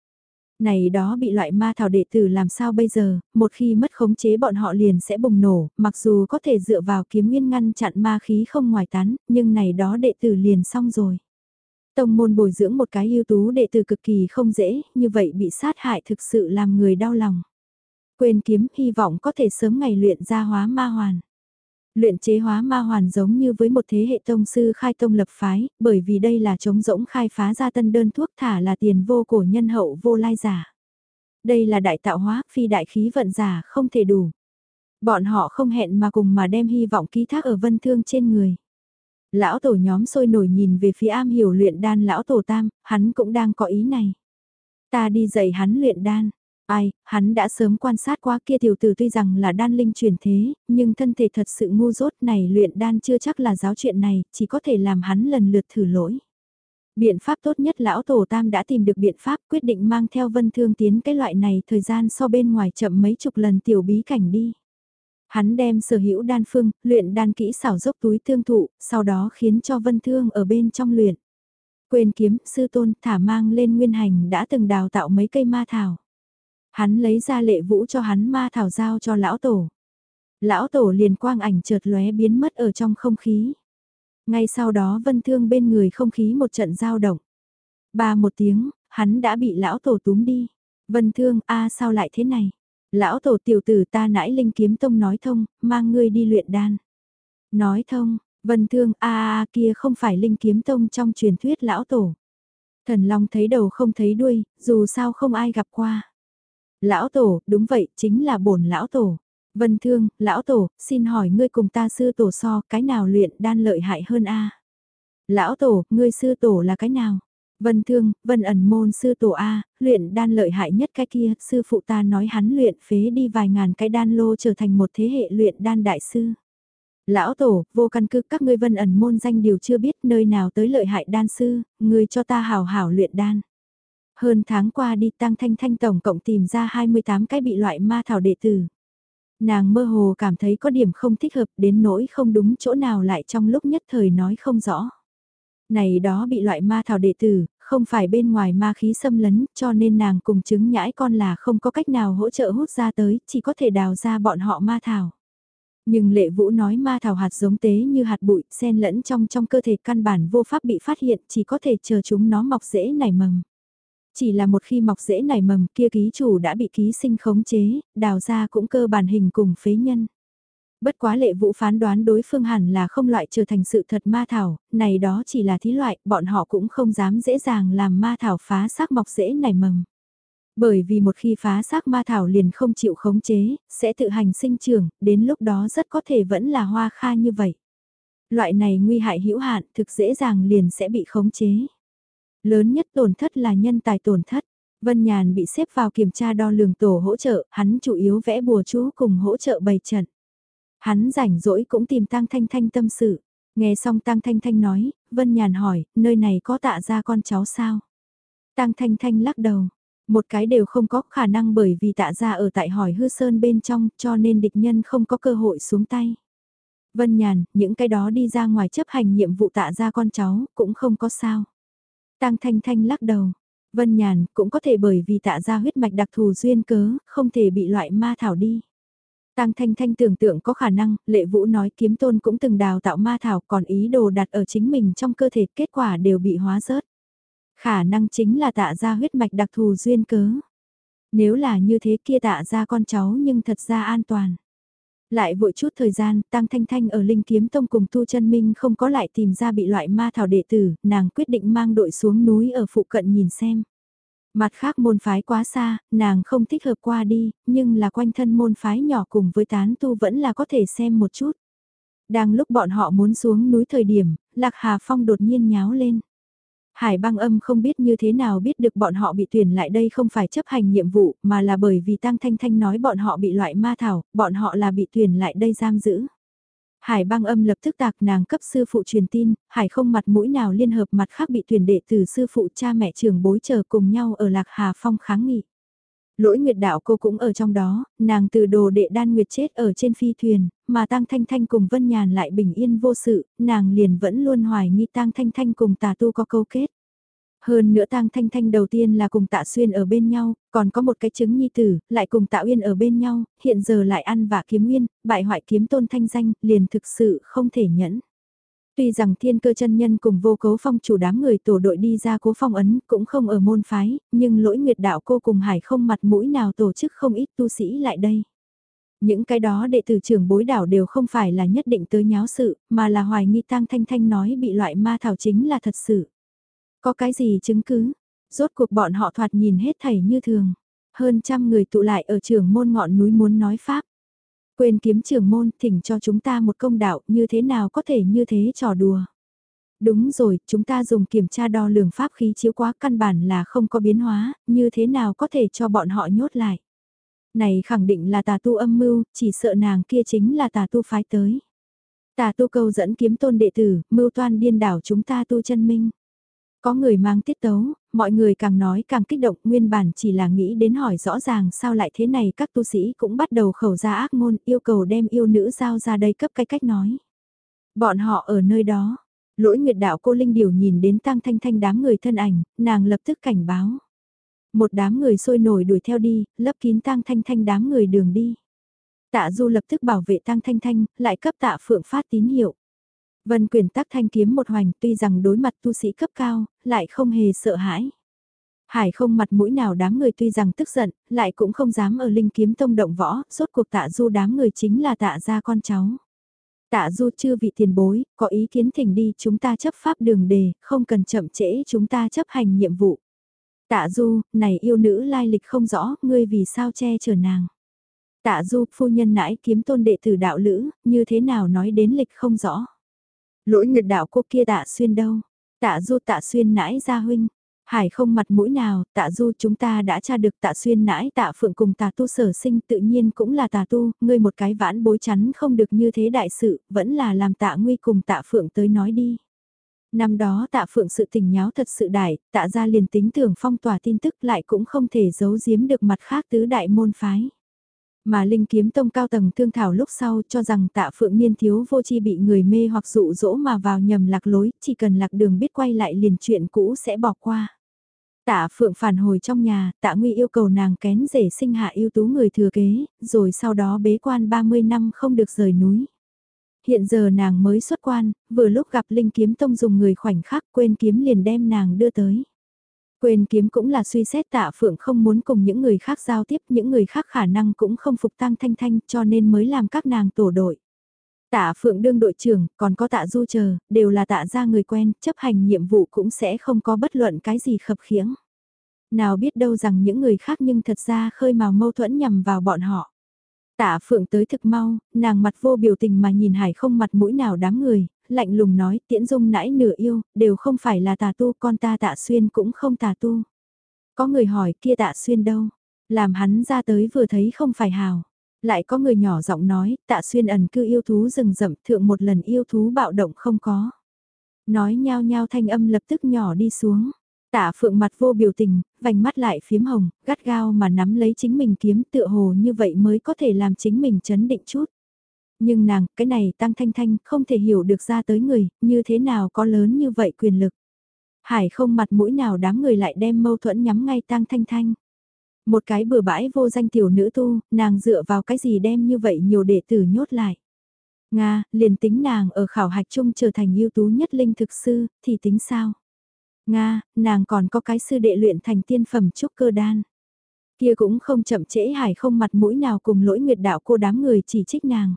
Này đó bị loại ma thảo đệ tử làm sao bây giờ, một khi mất khống chế bọn họ liền sẽ bùng nổ, mặc dù có thể dựa vào kiếm nguyên ngăn chặn ma khí không ngoài tán, nhưng này đó đệ tử liền xong rồi. Tông môn bồi dưỡng một cái ưu tú đệ tử cực kỳ không dễ, như vậy bị sát hại thực sự làm người đau lòng. Quên kiếm hy vọng có thể sớm ngày luyện ra hóa ma hoàn. Luyện chế hóa ma hoàn giống như với một thế hệ tông sư khai tông lập phái, bởi vì đây là chống rỗng khai phá ra tân đơn thuốc thả là tiền vô cổ nhân hậu vô lai giả. Đây là đại tạo hóa, phi đại khí vận giả không thể đủ. Bọn họ không hẹn mà cùng mà đem hy vọng ký thác ở vân thương trên người. Lão tổ nhóm sôi nổi nhìn về phía am hiểu luyện đan lão tổ tam, hắn cũng đang có ý này. Ta đi dạy hắn luyện đan, Ai, hắn đã sớm quan sát qua kia tiểu tử tuy rằng là đan linh truyền thế, nhưng thân thể thật sự ngu dốt này luyện đan chưa chắc là giáo chuyện này, chỉ có thể làm hắn lần lượt thử lỗi. Biện pháp tốt nhất lão tổ tam đã tìm được biện pháp quyết định mang theo vân thương tiến cái loại này thời gian so bên ngoài chậm mấy chục lần tiểu bí cảnh đi. Hắn đem sở hữu đan phương, luyện đan kỹ xảo dốc túi thương thụ, sau đó khiến cho vân thương ở bên trong luyện. Quên kiếm, sư tôn thả mang lên nguyên hành đã từng đào tạo mấy cây ma thảo. Hắn lấy ra lệ vũ cho hắn ma thảo giao cho lão tổ. Lão tổ liền quang ảnh chợt lóe biến mất ở trong không khí. Ngay sau đó vân thương bên người không khí một trận giao động. Ba một tiếng, hắn đã bị lão tổ túm đi. Vân thương, a sao lại thế này? Lão tổ tiểu tử ta nãy linh kiếm tông nói thông, mang ngươi đi luyện đan. Nói thông, vân thương, a a kia không phải linh kiếm tông trong truyền thuyết lão tổ. Thần Long thấy đầu không thấy đuôi, dù sao không ai gặp qua. Lão tổ, đúng vậy, chính là bổn lão tổ. Vân Thương, lão tổ, xin hỏi ngươi cùng ta sư tổ so, cái nào luyện đan lợi hại hơn a? Lão tổ, ngươi sư tổ là cái nào? Vân Thương, Vân ẩn môn sư tổ A, luyện đan lợi hại nhất cái kia, sư phụ ta nói hắn luyện phế đi vài ngàn cái đan lô trở thành một thế hệ luyện đan đại sư. Lão tổ, vô căn cứ các ngươi vân ẩn môn danh điều chưa biết nơi nào tới lợi hại đan sư, ngươi cho ta hào hảo luyện đan. Hơn tháng qua đi tăng thanh thanh tổng cộng tìm ra 28 cái bị loại ma thảo đệ tử. Nàng mơ hồ cảm thấy có điểm không thích hợp đến nỗi không đúng chỗ nào lại trong lúc nhất thời nói không rõ. Này đó bị loại ma thảo đệ tử, không phải bên ngoài ma khí xâm lấn cho nên nàng cùng chứng nhãi con là không có cách nào hỗ trợ hút ra tới, chỉ có thể đào ra bọn họ ma thảo. Nhưng lệ vũ nói ma thảo hạt giống tế như hạt bụi, xen lẫn trong trong cơ thể căn bản vô pháp bị phát hiện, chỉ có thể chờ chúng nó mọc rễ nảy mầm. Chỉ là một khi mọc rễ nảy mầm kia ký chủ đã bị ký sinh khống chế, đào ra cũng cơ bản hình cùng phế nhân. Bất quá lệ vũ phán đoán đối phương hẳn là không loại trở thành sự thật ma thảo, này đó chỉ là thí loại, bọn họ cũng không dám dễ dàng làm ma thảo phá xác mọc rễ nảy mầm. Bởi vì một khi phá xác ma thảo liền không chịu khống chế, sẽ tự hành sinh trưởng, đến lúc đó rất có thể vẫn là hoa kha như vậy. Loại này nguy hại hữu hạn thực dễ dàng liền sẽ bị khống chế. Lớn nhất tổn thất là nhân tài tổn thất. Vân Nhàn bị xếp vào kiểm tra đo lường tổ hỗ trợ, hắn chủ yếu vẽ bùa chú cùng hỗ trợ bày trận. Hắn rảnh rỗi cũng tìm Tăng Thanh Thanh tâm sự. Nghe xong Tăng Thanh Thanh nói, Vân Nhàn hỏi, nơi này có tạ ra con cháu sao? Tăng Thanh Thanh lắc đầu, một cái đều không có khả năng bởi vì tạ ra ở tại hỏi hư sơn bên trong cho nên địch nhân không có cơ hội xuống tay. Vân Nhàn, những cái đó đi ra ngoài chấp hành nhiệm vụ tạ ra con cháu, cũng không có sao. Tang Thanh Thanh lắc đầu. Vân Nhàn cũng có thể bởi vì tạ ra huyết mạch đặc thù duyên cớ, không thể bị loại ma thảo đi. Tang Thanh Thanh tưởng tượng có khả năng, Lệ Vũ nói kiếm tôn cũng từng đào tạo ma thảo còn ý đồ đặt ở chính mình trong cơ thể kết quả đều bị hóa rớt. Khả năng chính là tạ ra huyết mạch đặc thù duyên cớ. Nếu là như thế kia tạ ra con cháu nhưng thật ra an toàn. Lại vội chút thời gian, Tăng Thanh Thanh ở Linh Kiếm Tông cùng Tu chân Minh không có lại tìm ra bị loại ma thảo đệ tử, nàng quyết định mang đội xuống núi ở phụ cận nhìn xem. Mặt khác môn phái quá xa, nàng không thích hợp qua đi, nhưng là quanh thân môn phái nhỏ cùng với tán tu vẫn là có thể xem một chút. Đang lúc bọn họ muốn xuống núi thời điểm, Lạc Hà Phong đột nhiên nháo lên. Hải băng âm không biết như thế nào biết được bọn họ bị tuyển lại đây không phải chấp hành nhiệm vụ mà là bởi vì Tăng Thanh Thanh nói bọn họ bị loại ma thảo, bọn họ là bị tuyển lại đây giam giữ. Hải băng âm lập tức tạc nàng cấp sư phụ truyền tin, Hải không mặt mũi nào liên hợp mặt khác bị tuyển đệ từ sư phụ cha mẹ trường bối chờ cùng nhau ở Lạc Hà Phong kháng nghị. Lỗi Nguyệt đạo cô cũng ở trong đó, nàng từ đồ đệ đan Nguyệt chết ở trên phi thuyền, mà Tăng Thanh Thanh cùng Vân Nhàn lại bình yên vô sự, nàng liền vẫn luôn hoài nghi Tăng Thanh Thanh cùng tà tu có câu kết. Hơn nữa tang thanh thanh đầu tiên là cùng tạ xuyên ở bên nhau, còn có một cái chứng nhi tử, lại cùng tạ uyên ở bên nhau, hiện giờ lại ăn vạ kiếm nguyên, bại hoại kiếm tôn thanh danh, liền thực sự không thể nhẫn. Tuy rằng thiên cơ chân nhân cùng vô cấu phong chủ đám người tổ đội đi ra cố phong ấn cũng không ở môn phái, nhưng lỗi nguyệt đạo cô cùng hải không mặt mũi nào tổ chức không ít tu sĩ lại đây. Những cái đó đệ tử trưởng bối đảo đều không phải là nhất định tới nháo sự, mà là hoài nghi tang thanh thanh nói bị loại ma thảo chính là thật sự. Có cái gì chứng cứ? Rốt cuộc bọn họ thoạt nhìn hết thảy như thường. Hơn trăm người tụ lại ở trường môn ngọn núi muốn nói Pháp. Quên kiếm trường môn thỉnh cho chúng ta một công đạo như thế nào có thể như thế trò đùa. Đúng rồi, chúng ta dùng kiểm tra đo lường pháp khí chiếu quá căn bản là không có biến hóa, như thế nào có thể cho bọn họ nhốt lại. Này khẳng định là tà tu âm mưu, chỉ sợ nàng kia chính là tà tu phái tới. Tà tu câu dẫn kiếm tôn đệ tử, mưu toan điên đảo chúng ta tu chân minh. Có người mang tiết tấu, mọi người càng nói càng kích động nguyên bản chỉ là nghĩ đến hỏi rõ ràng sao lại thế này các tu sĩ cũng bắt đầu khẩu ra ác ngôn yêu cầu đem yêu nữ giao ra đây cấp cái cách nói. Bọn họ ở nơi đó, lỗi nguyệt đạo cô Linh Điều nhìn đến tăng thanh thanh đám người thân ảnh, nàng lập tức cảnh báo. Một đám người sôi nổi đuổi theo đi, lấp kín tăng thanh thanh đám người đường đi. Tạ Du lập tức bảo vệ tăng thanh thanh, lại cấp tạ phượng phát tín hiệu. Vân quyền tắc thanh kiếm một hoành tuy rằng đối mặt tu sĩ cấp cao, lại không hề sợ hãi. Hải không mặt mũi nào đám người tuy rằng tức giận, lại cũng không dám ở linh kiếm tông động võ, suốt cuộc tạ du đám người chính là tạ gia con cháu. Tạ du chưa vị tiền bối, có ý kiến thỉnh đi chúng ta chấp pháp đường đề, không cần chậm trễ chúng ta chấp hành nhiệm vụ. Tạ du, này yêu nữ lai lịch không rõ, ngươi vì sao che chở nàng. Tạ du, phu nhân nãi kiếm tôn đệ tử đạo lữ, như thế nào nói đến lịch không rõ. Lỗi nguyệt đạo cô kia tạ xuyên đâu? Tạ du tạ xuyên nãi gia huynh. Hải không mặt mũi nào, tạ du chúng ta đã tra được tạ xuyên nãi tạ phượng cùng tạ tu sở sinh tự nhiên cũng là tạ tu, ngươi một cái vãn bối chắn không được như thế đại sự, vẫn là làm tạ nguy cùng tạ phượng tới nói đi. Năm đó tạ phượng sự tình nháo thật sự đại, tạ ra liền tính tưởng phong tỏa tin tức lại cũng không thể giấu giếm được mặt khác tứ đại môn phái. Mà Linh Kiếm Tông cao tầng thương thảo lúc sau cho rằng tạ phượng niên thiếu vô chi bị người mê hoặc dụ dỗ mà vào nhầm lạc lối, chỉ cần lạc đường biết quay lại liền chuyện cũ sẽ bỏ qua. Tạ Phượng phản hồi trong nhà, Tạ Nguy yêu cầu nàng kén rể sinh hạ yêu tú người thừa kế, rồi sau đó bế quan 30 năm không được rời núi. Hiện giờ nàng mới xuất quan, vừa lúc gặp Linh Kiếm Tông dùng người khoảnh khắc quên kiếm liền đem nàng đưa tới. Quên kiếm cũng là suy xét tạ phượng không muốn cùng những người khác giao tiếp, những người khác khả năng cũng không phục tăng thanh thanh cho nên mới làm các nàng tổ đội. Tạ phượng đương đội trưởng, còn có tạ du chờ, đều là tạ ra người quen, chấp hành nhiệm vụ cũng sẽ không có bất luận cái gì khập khiễng. Nào biết đâu rằng những người khác nhưng thật ra khơi mào mâu thuẫn nhằm vào bọn họ. Tạ phượng tới thực mau, nàng mặt vô biểu tình mà nhìn hải không mặt mũi nào đám người, lạnh lùng nói tiễn dung nãi nửa yêu, đều không phải là tà tu, con ta tạ xuyên cũng không tà tu. Có người hỏi kia tạ xuyên đâu, làm hắn ra tới vừa thấy không phải hào. Lại có người nhỏ giọng nói, tạ xuyên ẩn cư yêu thú rừng rậm thượng một lần yêu thú bạo động không có. Nói nhao nhao thanh âm lập tức nhỏ đi xuống. Tạ phượng mặt vô biểu tình, vành mắt lại phiếm hồng, gắt gao mà nắm lấy chính mình kiếm tựa hồ như vậy mới có thể làm chính mình chấn định chút nhưng nàng, cái này tăng thanh thanh không thể hiểu được ra tới người, như thế nào có lớn như vậy quyền lực. Hải không mặt mũi nào đám người lại đem mâu thuẫn nhắm ngay tăng thanh thanh. Một cái bừa bãi vô danh tiểu nữ tu, nàng dựa vào cái gì đem như vậy nhiều đệ tử nhốt lại. Nga, liền tính nàng ở khảo hạch chung trở thành ưu tú nhất linh thực sư, thì tính sao? Nga, nàng còn có cái sư đệ luyện thành tiên phẩm trúc cơ đan. Kia cũng không chậm trễ hải không mặt mũi nào cùng lỗi nguyệt đạo cô đám người chỉ trích nàng.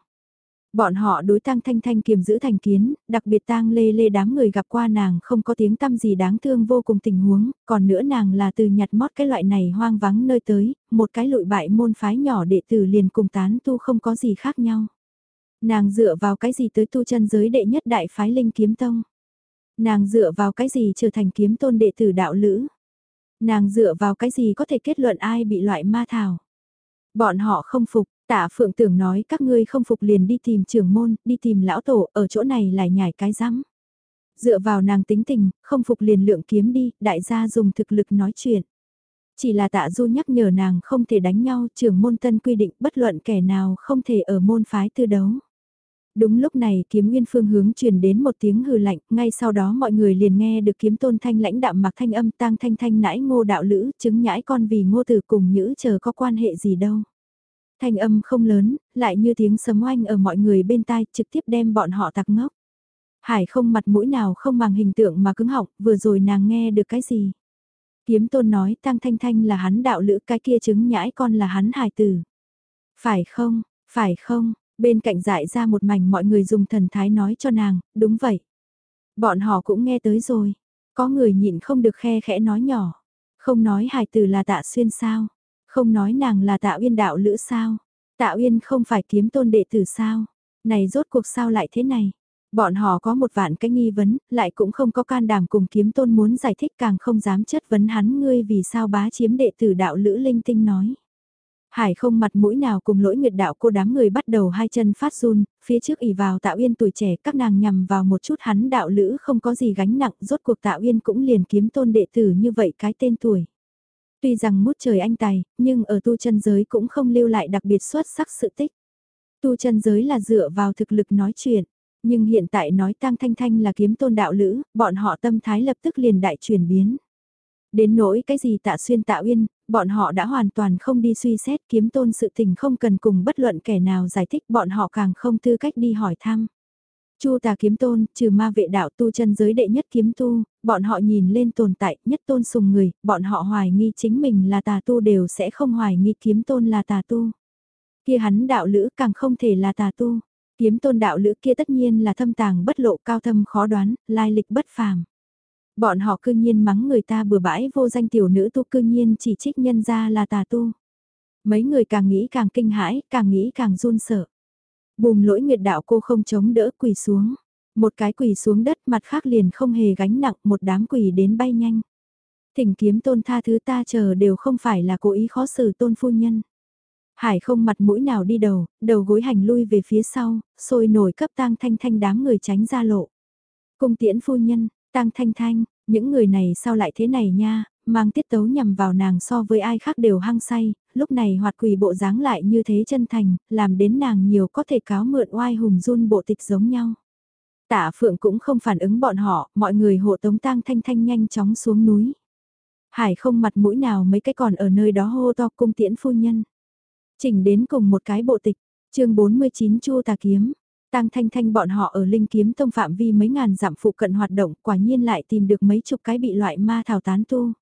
Bọn họ đối tang thanh thanh kiềm giữ thành kiến, đặc biệt tang lê lê đám người gặp qua nàng không có tiếng tăm gì đáng thương vô cùng tình huống, còn nữa nàng là từ nhặt mót cái loại này hoang vắng nơi tới, một cái lụi bại môn phái nhỏ đệ tử liền cùng tán tu không có gì khác nhau. Nàng dựa vào cái gì tới tu chân giới đệ nhất đại phái linh kiếm tông? Nàng dựa vào cái gì trở thành kiếm tôn đệ tử đạo lữ? Nàng dựa vào cái gì có thể kết luận ai bị loại ma thảo? Bọn họ không phục, Tạ Phượng tưởng nói các ngươi không phục liền đi tìm trưởng môn, đi tìm lão tổ, ở chỗ này lại nhảy cái rắm. Dựa vào nàng tính tình, không phục liền lượng kiếm đi, đại gia dùng thực lực nói chuyện. Chỉ là tạ du nhắc nhở nàng không thể đánh nhau, trưởng môn tân quy định bất luận kẻ nào không thể ở môn phái tư đấu. Đúng lúc này kiếm nguyên phương hướng truyền đến một tiếng hừ lạnh, ngay sau đó mọi người liền nghe được kiếm tôn thanh lãnh đạm mặc thanh âm tang thanh thanh nãi ngô đạo lữ, chứng nhãi con vì ngô tử cùng nhữ chờ có quan hệ gì đâu. Thanh âm không lớn, lại như tiếng sấm oanh ở mọi người bên tai, trực tiếp đem bọn họ tặc ngốc. Hải không mặt mũi nào không màng hình tượng mà cứng họng, vừa rồi nàng nghe được cái gì. Kiếm tôn nói tang thanh thanh là hắn đạo lữ cái kia chứng nhãi con là hắn hải tử. Phải không, phải không, Bên cạnh dại ra một mảnh mọi người dùng thần thái nói cho nàng, đúng vậy. Bọn họ cũng nghe tới rồi. Có người nhịn không được khe khẽ nói nhỏ. Không nói hài từ là tạ xuyên sao. Không nói nàng là tạ uyên đạo lữ sao. Tạ uyên không phải kiếm tôn đệ tử sao. Này rốt cuộc sao lại thế này. Bọn họ có một vạn cái nghi vấn, lại cũng không có can đảm cùng kiếm tôn muốn giải thích càng không dám chất vấn hắn ngươi vì sao bá chiếm đệ tử đạo lữ linh tinh nói. Hải không mặt mũi nào cùng lỗi nguyệt đạo cô đám người bắt đầu hai chân phát run, phía trước ỉ vào tạo uyên tuổi trẻ các nàng nhằm vào một chút hắn đạo lữ không có gì gánh nặng rốt cuộc tạo uyên cũng liền kiếm tôn đệ tử như vậy cái tên tuổi. Tuy rằng mút trời anh tài, nhưng ở tu chân giới cũng không lưu lại đặc biệt xuất sắc sự tích. Tu chân giới là dựa vào thực lực nói chuyện, nhưng hiện tại nói Tăng Thanh Thanh là kiếm tôn đạo lữ, bọn họ tâm thái lập tức liền đại chuyển biến. Đến nỗi cái gì tạ xuyên tạ uyên, bọn họ đã hoàn toàn không đi suy xét kiếm tôn sự tình không cần cùng bất luận kẻ nào giải thích bọn họ càng không tư cách đi hỏi thăm. Chu tà kiếm tôn, trừ ma vệ đạo tu chân giới đệ nhất kiếm tu, bọn họ nhìn lên tồn tại nhất tôn sùng người, bọn họ hoài nghi chính mình là tà tu đều sẽ không hoài nghi kiếm tôn là tà tu. Kia hắn đạo lữ càng không thể là tà tu, kiếm tôn đạo lữ kia tất nhiên là thâm tàng bất lộ cao thâm khó đoán, lai lịch bất phàm. Bọn họ cư nhiên mắng người ta bừa bãi vô danh tiểu nữ tu cư nhiên chỉ trích nhân ra là tà tu. Mấy người càng nghĩ càng kinh hãi, càng nghĩ càng run sợ. Bùm lỗi nguyệt đạo cô không chống đỡ quỳ xuống. Một cái quỳ xuống đất mặt khác liền không hề gánh nặng một đám quỳ đến bay nhanh. Thỉnh kiếm tôn tha thứ ta chờ đều không phải là cố ý khó xử tôn phu nhân. Hải không mặt mũi nào đi đầu, đầu gối hành lui về phía sau, sôi nổi cấp tang thanh thanh đám người tránh ra lộ. Cung tiễn phu nhân, Tang Thanh Thanh, những người này sao lại thế này nha, mang tiết tấu nhằm vào nàng so với ai khác đều hăng say, lúc này hoạt quỷ bộ dáng lại như thế chân thành, làm đến nàng nhiều có thể cáo mượn oai hùng run bộ tịch giống nhau. Tạ Phượng cũng không phản ứng bọn họ, mọi người hộ tống tang thanh thanh nhanh chóng xuống núi. Hải không mặt mũi nào mấy cái còn ở nơi đó hô to cung tiễn phu nhân. Chỉnh đến cùng một cái bộ tịch, chương 49 Chu tà kiếm. Tang Thanh Thanh bọn họ ở Linh Kiếm Tông phạm vi mấy ngàn dặm phụ cận hoạt động, quả nhiên lại tìm được mấy chục cái bị loại ma thảo tán tu.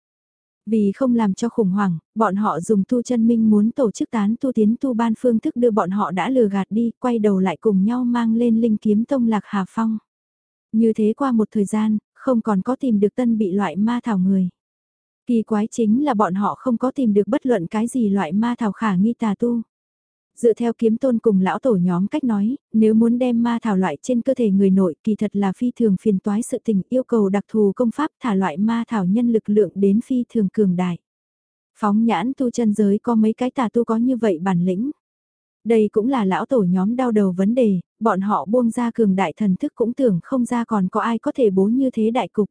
Vì không làm cho khủng hoảng, bọn họ dùng tu chân minh muốn tổ chức tán tu tiến tu ban phương thức đưa bọn họ đã lừa gạt đi, quay đầu lại cùng nhau mang lên Linh Kiếm Tông Lạc Hà Phong. Như thế qua một thời gian, không còn có tìm được tân bị loại ma thảo người. Kỳ quái chính là bọn họ không có tìm được bất luận cái gì loại ma thảo khả nghi tà tu. Dựa theo kiếm tôn cùng lão tổ nhóm cách nói, nếu muốn đem ma thảo loại trên cơ thể người nội kỳ thật là phi thường phiền toái sự tình yêu cầu đặc thù công pháp thả loại ma thảo nhân lực lượng đến phi thường cường đại. Phóng nhãn tu chân giới có mấy cái tà tu có như vậy bản lĩnh. Đây cũng là lão tổ nhóm đau đầu vấn đề, bọn họ buông ra cường đại thần thức cũng tưởng không ra còn có ai có thể bố như thế đại cục.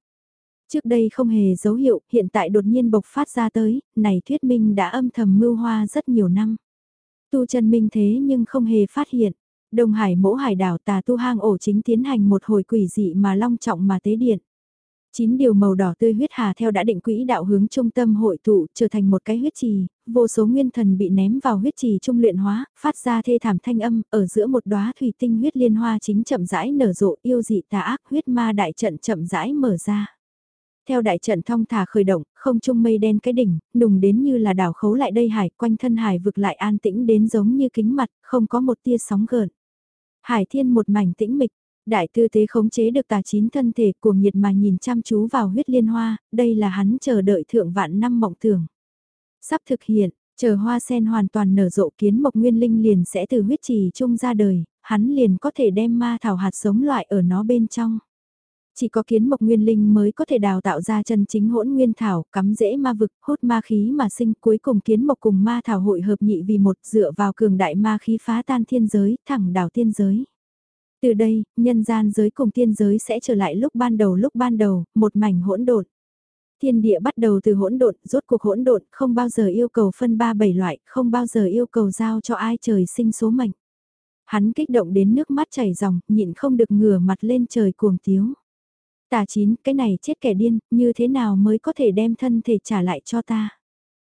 Trước đây không hề dấu hiệu, hiện tại đột nhiên bộc phát ra tới, này thuyết minh đã âm thầm mưu hoa rất nhiều năm. Tu chân minh thế nhưng không hề phát hiện. Đông Hải mỗ hải đảo tà tu hang ổ chính tiến hành một hồi quỷ dị mà long trọng mà tế điện. Chín điều màu đỏ tươi huyết hà theo đã định quỹ đạo hướng trung tâm hội tụ trở thành một cái huyết trì, vô số nguyên thần bị ném vào huyết trì trung luyện hóa, phát ra thê thảm thanh âm, ở giữa một đóa thủy tinh huyết liên hoa chính chậm rãi nở rộ yêu dị tà ác huyết ma đại trận chậm rãi mở ra. Theo đại trận thong thả khởi động, không trung mây đen cái đỉnh, nùng đến như là đảo khấu lại đây hải, quanh thân hải vực lại an tĩnh đến giống như kính mặt, không có một tia sóng gợn. Hải thiên một mảnh tĩnh mịch, đại tư tế khống chế được tà chín thân thể cuồng nhiệt mà nhìn chăm chú vào huyết liên hoa, đây là hắn chờ đợi thượng vạn năm mộng tưởng. Sắp thực hiện, chờ hoa sen hoàn toàn nở rộ kiến mộc nguyên linh liền sẽ từ huyết trì chung ra đời, hắn liền có thể đem ma thảo hạt sống loại ở nó bên trong. Chỉ có kiến mộc nguyên linh mới có thể đào tạo ra chân chính hỗn nguyên thảo, cắm dễ ma vực, hút ma khí mà sinh cuối cùng kiến mộc cùng ma thảo hội hợp nhị vì một dựa vào cường đại ma khí phá tan thiên giới, thẳng đảo thiên giới. Từ đây, nhân gian giới cùng thiên giới sẽ trở lại lúc ban đầu lúc ban đầu, một mảnh hỗn độn. Thiên địa bắt đầu từ hỗn độn, rốt cuộc hỗn độn, không bao giờ yêu cầu phân ba bảy loại, không bao giờ yêu cầu giao cho ai trời sinh số mệnh. Hắn kích động đến nước mắt chảy ròng, nhịn không được ngửa mặt lên trời cuồng tiếu. Tà chín, cái này chết kẻ điên, như thế nào mới có thể đem thân thể trả lại cho ta?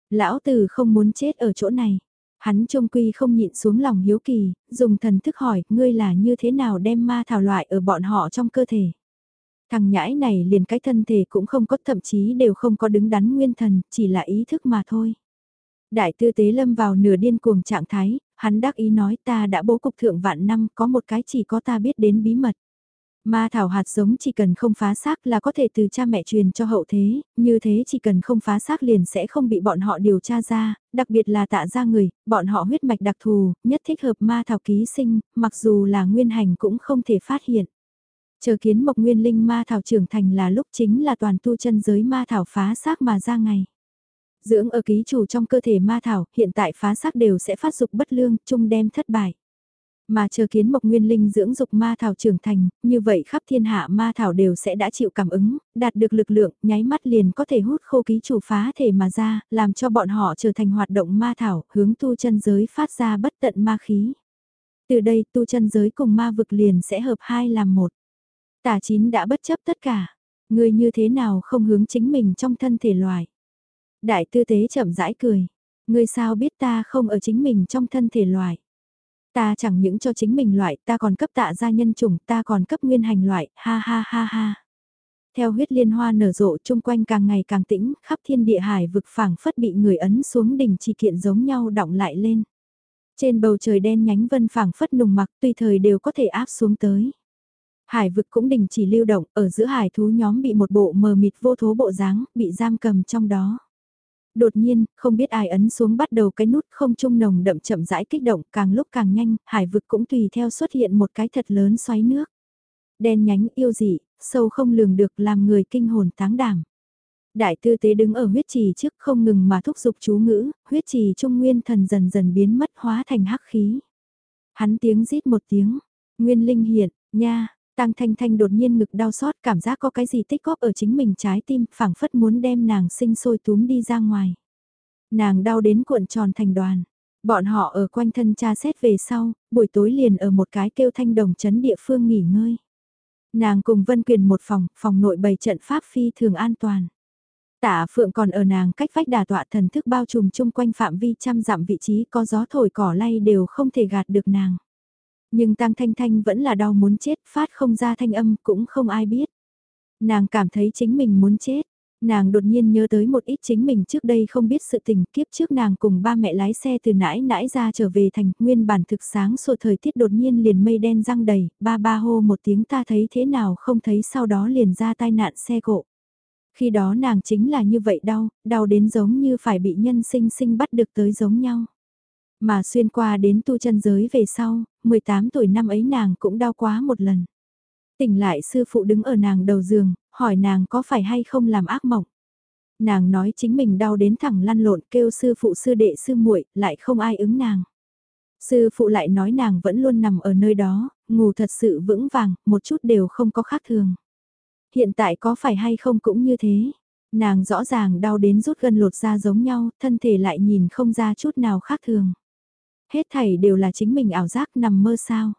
Lão tử không muốn chết ở chỗ này. Hắn trông quy không nhịn xuống lòng hiếu kỳ, dùng thần thức hỏi, ngươi là như thế nào đem ma thảo loại ở bọn họ trong cơ thể. Thằng nhãi này liền cái thân thể cũng không có thậm chí đều không có đứng đắn nguyên thần, chỉ là ý thức mà thôi. Đại tư tế lâm vào nửa điên cuồng trạng thái, hắn đắc ý nói ta đã bố cục thượng vạn năm có một cái chỉ có ta biết đến bí mật. Ma thảo hạt giống chỉ cần không phá xác là có thể từ cha mẹ truyền cho hậu thế, như thế chỉ cần không phá xác liền sẽ không bị bọn họ điều tra ra, đặc biệt là tạ ra người, bọn họ huyết mạch đặc thù, nhất thích hợp ma thảo ký sinh, mặc dù là nguyên hành cũng không thể phát hiện. Chờ kiến mộc nguyên linh ma thảo trưởng thành là lúc chính là toàn tu chân giới ma thảo phá xác mà ra ngày. Dưỡng ở ký chủ trong cơ thể ma thảo, hiện tại phá xác đều sẽ phát dục bất lương, chung đem thất bại. Mà chờ kiến mộc nguyên linh dưỡng dục ma thảo trưởng thành, như vậy khắp thiên hạ ma thảo đều sẽ đã chịu cảm ứng, đạt được lực lượng, nháy mắt liền có thể hút khô ký chủ phá thể mà ra, làm cho bọn họ trở thành hoạt động ma thảo, hướng tu chân giới phát ra bất tận ma khí. Từ đây tu chân giới cùng ma vực liền sẽ hợp hai làm một. Tả chín đã bất chấp tất cả. Người như thế nào không hướng chính mình trong thân thể loài. Đại tư tế chậm rãi cười. Ngươi sao biết ta không ở chính mình trong thân thể loài. Ta chẳng những cho chính mình loại, ta còn cấp tạ gia nhân chủng, ta còn cấp nguyên hành loại, ha ha ha ha. Theo huyết liên hoa nở rộ chung quanh càng ngày càng tĩnh, khắp thiên địa hải vực phảng phất bị người ấn xuống đỉnh chỉ kiện giống nhau động lại lên. Trên bầu trời đen nhánh vân phảng phất nùng mặc tùy thời đều có thể áp xuống tới. Hải vực cũng đình chỉ lưu động, ở giữa hải thú nhóm bị một bộ mờ mịt vô thố bộ dáng, bị giam cầm trong đó. Đột nhiên, không biết ai ấn xuống bắt đầu cái nút không trung nồng đậm chậm rãi kích động, càng lúc càng nhanh, hải vực cũng tùy theo xuất hiện một cái thật lớn xoáy nước. Đen nhánh yêu dị, sâu không lường được làm người kinh hồn táng đảm. Đại tư tế đứng ở huyết trì trước không ngừng mà thúc giục chú ngữ, huyết trì trung nguyên thần dần dần biến mất hóa thành hắc khí. Hắn tiếng rít một tiếng, nguyên linh hiện, nha, Tang Thanh Thanh đột nhiên ngực đau xót cảm giác có cái gì tích góp ở chính mình trái tim, phảng phất muốn đem nàng sinh sôi túm đi ra ngoài. Nàng đau đến cuộn tròn thành đoàn. Bọn họ ở quanh thân cha xét về sau, buổi tối liền ở một cái kêu thanh đồng chấn địa phương nghỉ ngơi. Nàng cùng Vân Quyền một phòng, phòng nội bày trận pháp phi thường an toàn. Tả Phượng còn ở nàng cách vách đà tọa thần thức bao trùm chung quanh phạm vi trăm dặm vị trí có gió thổi cỏ lay đều không thể gạt được nàng. Nhưng Tăng Thanh Thanh vẫn là đau muốn chết, phát không ra thanh âm cũng không ai biết. Nàng cảm thấy chính mình muốn chết. Nàng đột nhiên nhớ tới một ít chính mình trước đây không biết sự tình kiếp trước nàng cùng ba mẹ lái xe từ nãi nãi ra trở về thành nguyên bản thực sáng sủa thời tiết đột nhiên liền mây đen răng đầy, ba ba hô một tiếng ta thấy thế nào không thấy sau đó liền ra tai nạn xe cộ. Khi đó nàng chính là như vậy đau, đau đến giống như phải bị nhân sinh sinh bắt được tới giống nhau. Mà xuyên qua đến tu chân giới về sau, 18 tuổi năm ấy nàng cũng đau quá một lần. Tỉnh lại sư phụ đứng ở nàng đầu giường, hỏi nàng có phải hay không làm ác mộng. Nàng nói chính mình đau đến thẳng lăn lộn kêu sư phụ sư đệ sư muội lại không ai ứng nàng. Sư phụ lại nói nàng vẫn luôn nằm ở nơi đó, ngủ thật sự vững vàng, một chút đều không có khác thường. Hiện tại có phải hay không cũng như thế. Nàng rõ ràng đau đến rút gân lột ra giống nhau, thân thể lại nhìn không ra chút nào khác thường. Hết thảy đều là chính mình ảo giác nằm mơ sao.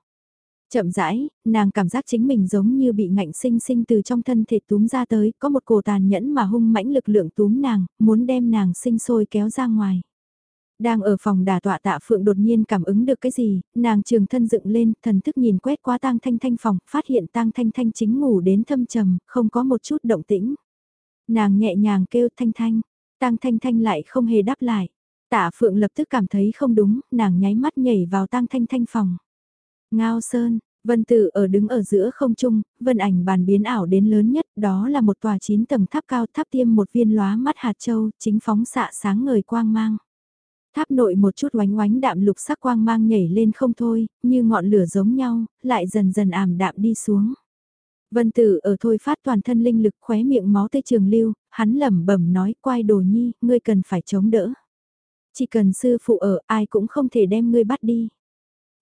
Chậm rãi, nàng cảm giác chính mình giống như bị ngạnh sinh sinh từ trong thân thể túm ra tới, có một cổ tàn nhẫn mà hung mãnh lực lượng túm nàng, muốn đem nàng sinh sôi kéo ra ngoài. Đang ở phòng đà tọa tạ phượng đột nhiên cảm ứng được cái gì, nàng trường thân dựng lên, thần thức nhìn quét qua tang thanh thanh phòng, phát hiện tang thanh thanh chính ngủ đến thâm trầm, không có một chút động tĩnh. Nàng nhẹ nhàng kêu thanh thanh, tang thanh thanh lại không hề đáp lại. Tạ Phượng lập tức cảm thấy không đúng, nàng nháy mắt nhảy vào tang thanh thanh phòng. Ngao Sơn, Vân Tử ở đứng ở giữa không trung, vân ảnh bàn biến ảo đến lớn nhất, đó là một tòa 9 tầng tháp cao tháp tiêm một viên lóa mắt hạt châu, chính phóng xạ sáng ngời quang mang. Tháp nội một chút oánh oánh đạm lục sắc quang mang nhảy lên không thôi, như ngọn lửa giống nhau, lại dần dần ảm đạm đi xuống. Vân Tử ở thôi phát toàn thân linh lực khóe miệng máu tê trường lưu, hắn lẩm bẩm nói quay đồ nhi, ngươi cần phải chống đỡ. Chỉ cần sư phụ ở ai cũng không thể đem ngươi bắt đi.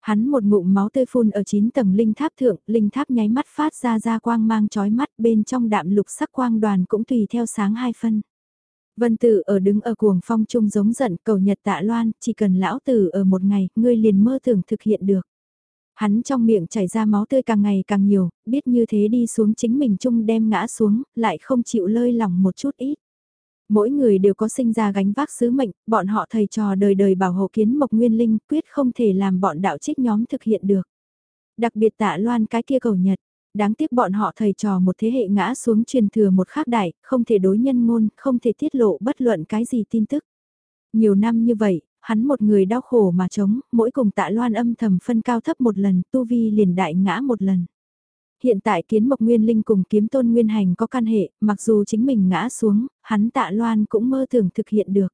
Hắn một ngụm máu tươi phun ở 9 tầng linh tháp thượng, linh tháp nháy mắt phát ra ra quang mang chói mắt bên trong đạm lục sắc quang đoàn cũng tùy theo sáng hai phân. Vân tử ở đứng ở cuồng phong trung giống giận cầu nhật tạ loan, chỉ cần lão tử ở một ngày, ngươi liền mơ tưởng thực hiện được. Hắn trong miệng chảy ra máu tươi càng ngày càng nhiều, biết như thế đi xuống chính mình chung đem ngã xuống, lại không chịu lơi lỏng một chút ít. Mỗi người đều có sinh ra gánh vác sứ mệnh, bọn họ thầy trò đời đời bảo hộ kiến mộc nguyên linh quyết không thể làm bọn đạo trích nhóm thực hiện được. Đặc biệt tạ loan cái kia cầu nhật, đáng tiếc bọn họ thầy trò một thế hệ ngã xuống truyền thừa một khác đại, không thể đối nhân ngôn, không thể tiết lộ bất luận cái gì tin tức. Nhiều năm như vậy, hắn một người đau khổ mà chống, mỗi cùng tạ loan âm thầm phân cao thấp một lần, tu vi liền đại ngã một lần. Hiện tại kiến mộc nguyên linh cùng kiếm tôn nguyên hành có căn hệ, mặc dù chính mình ngã xuống, hắn tạ loan cũng mơ tưởng thực hiện được.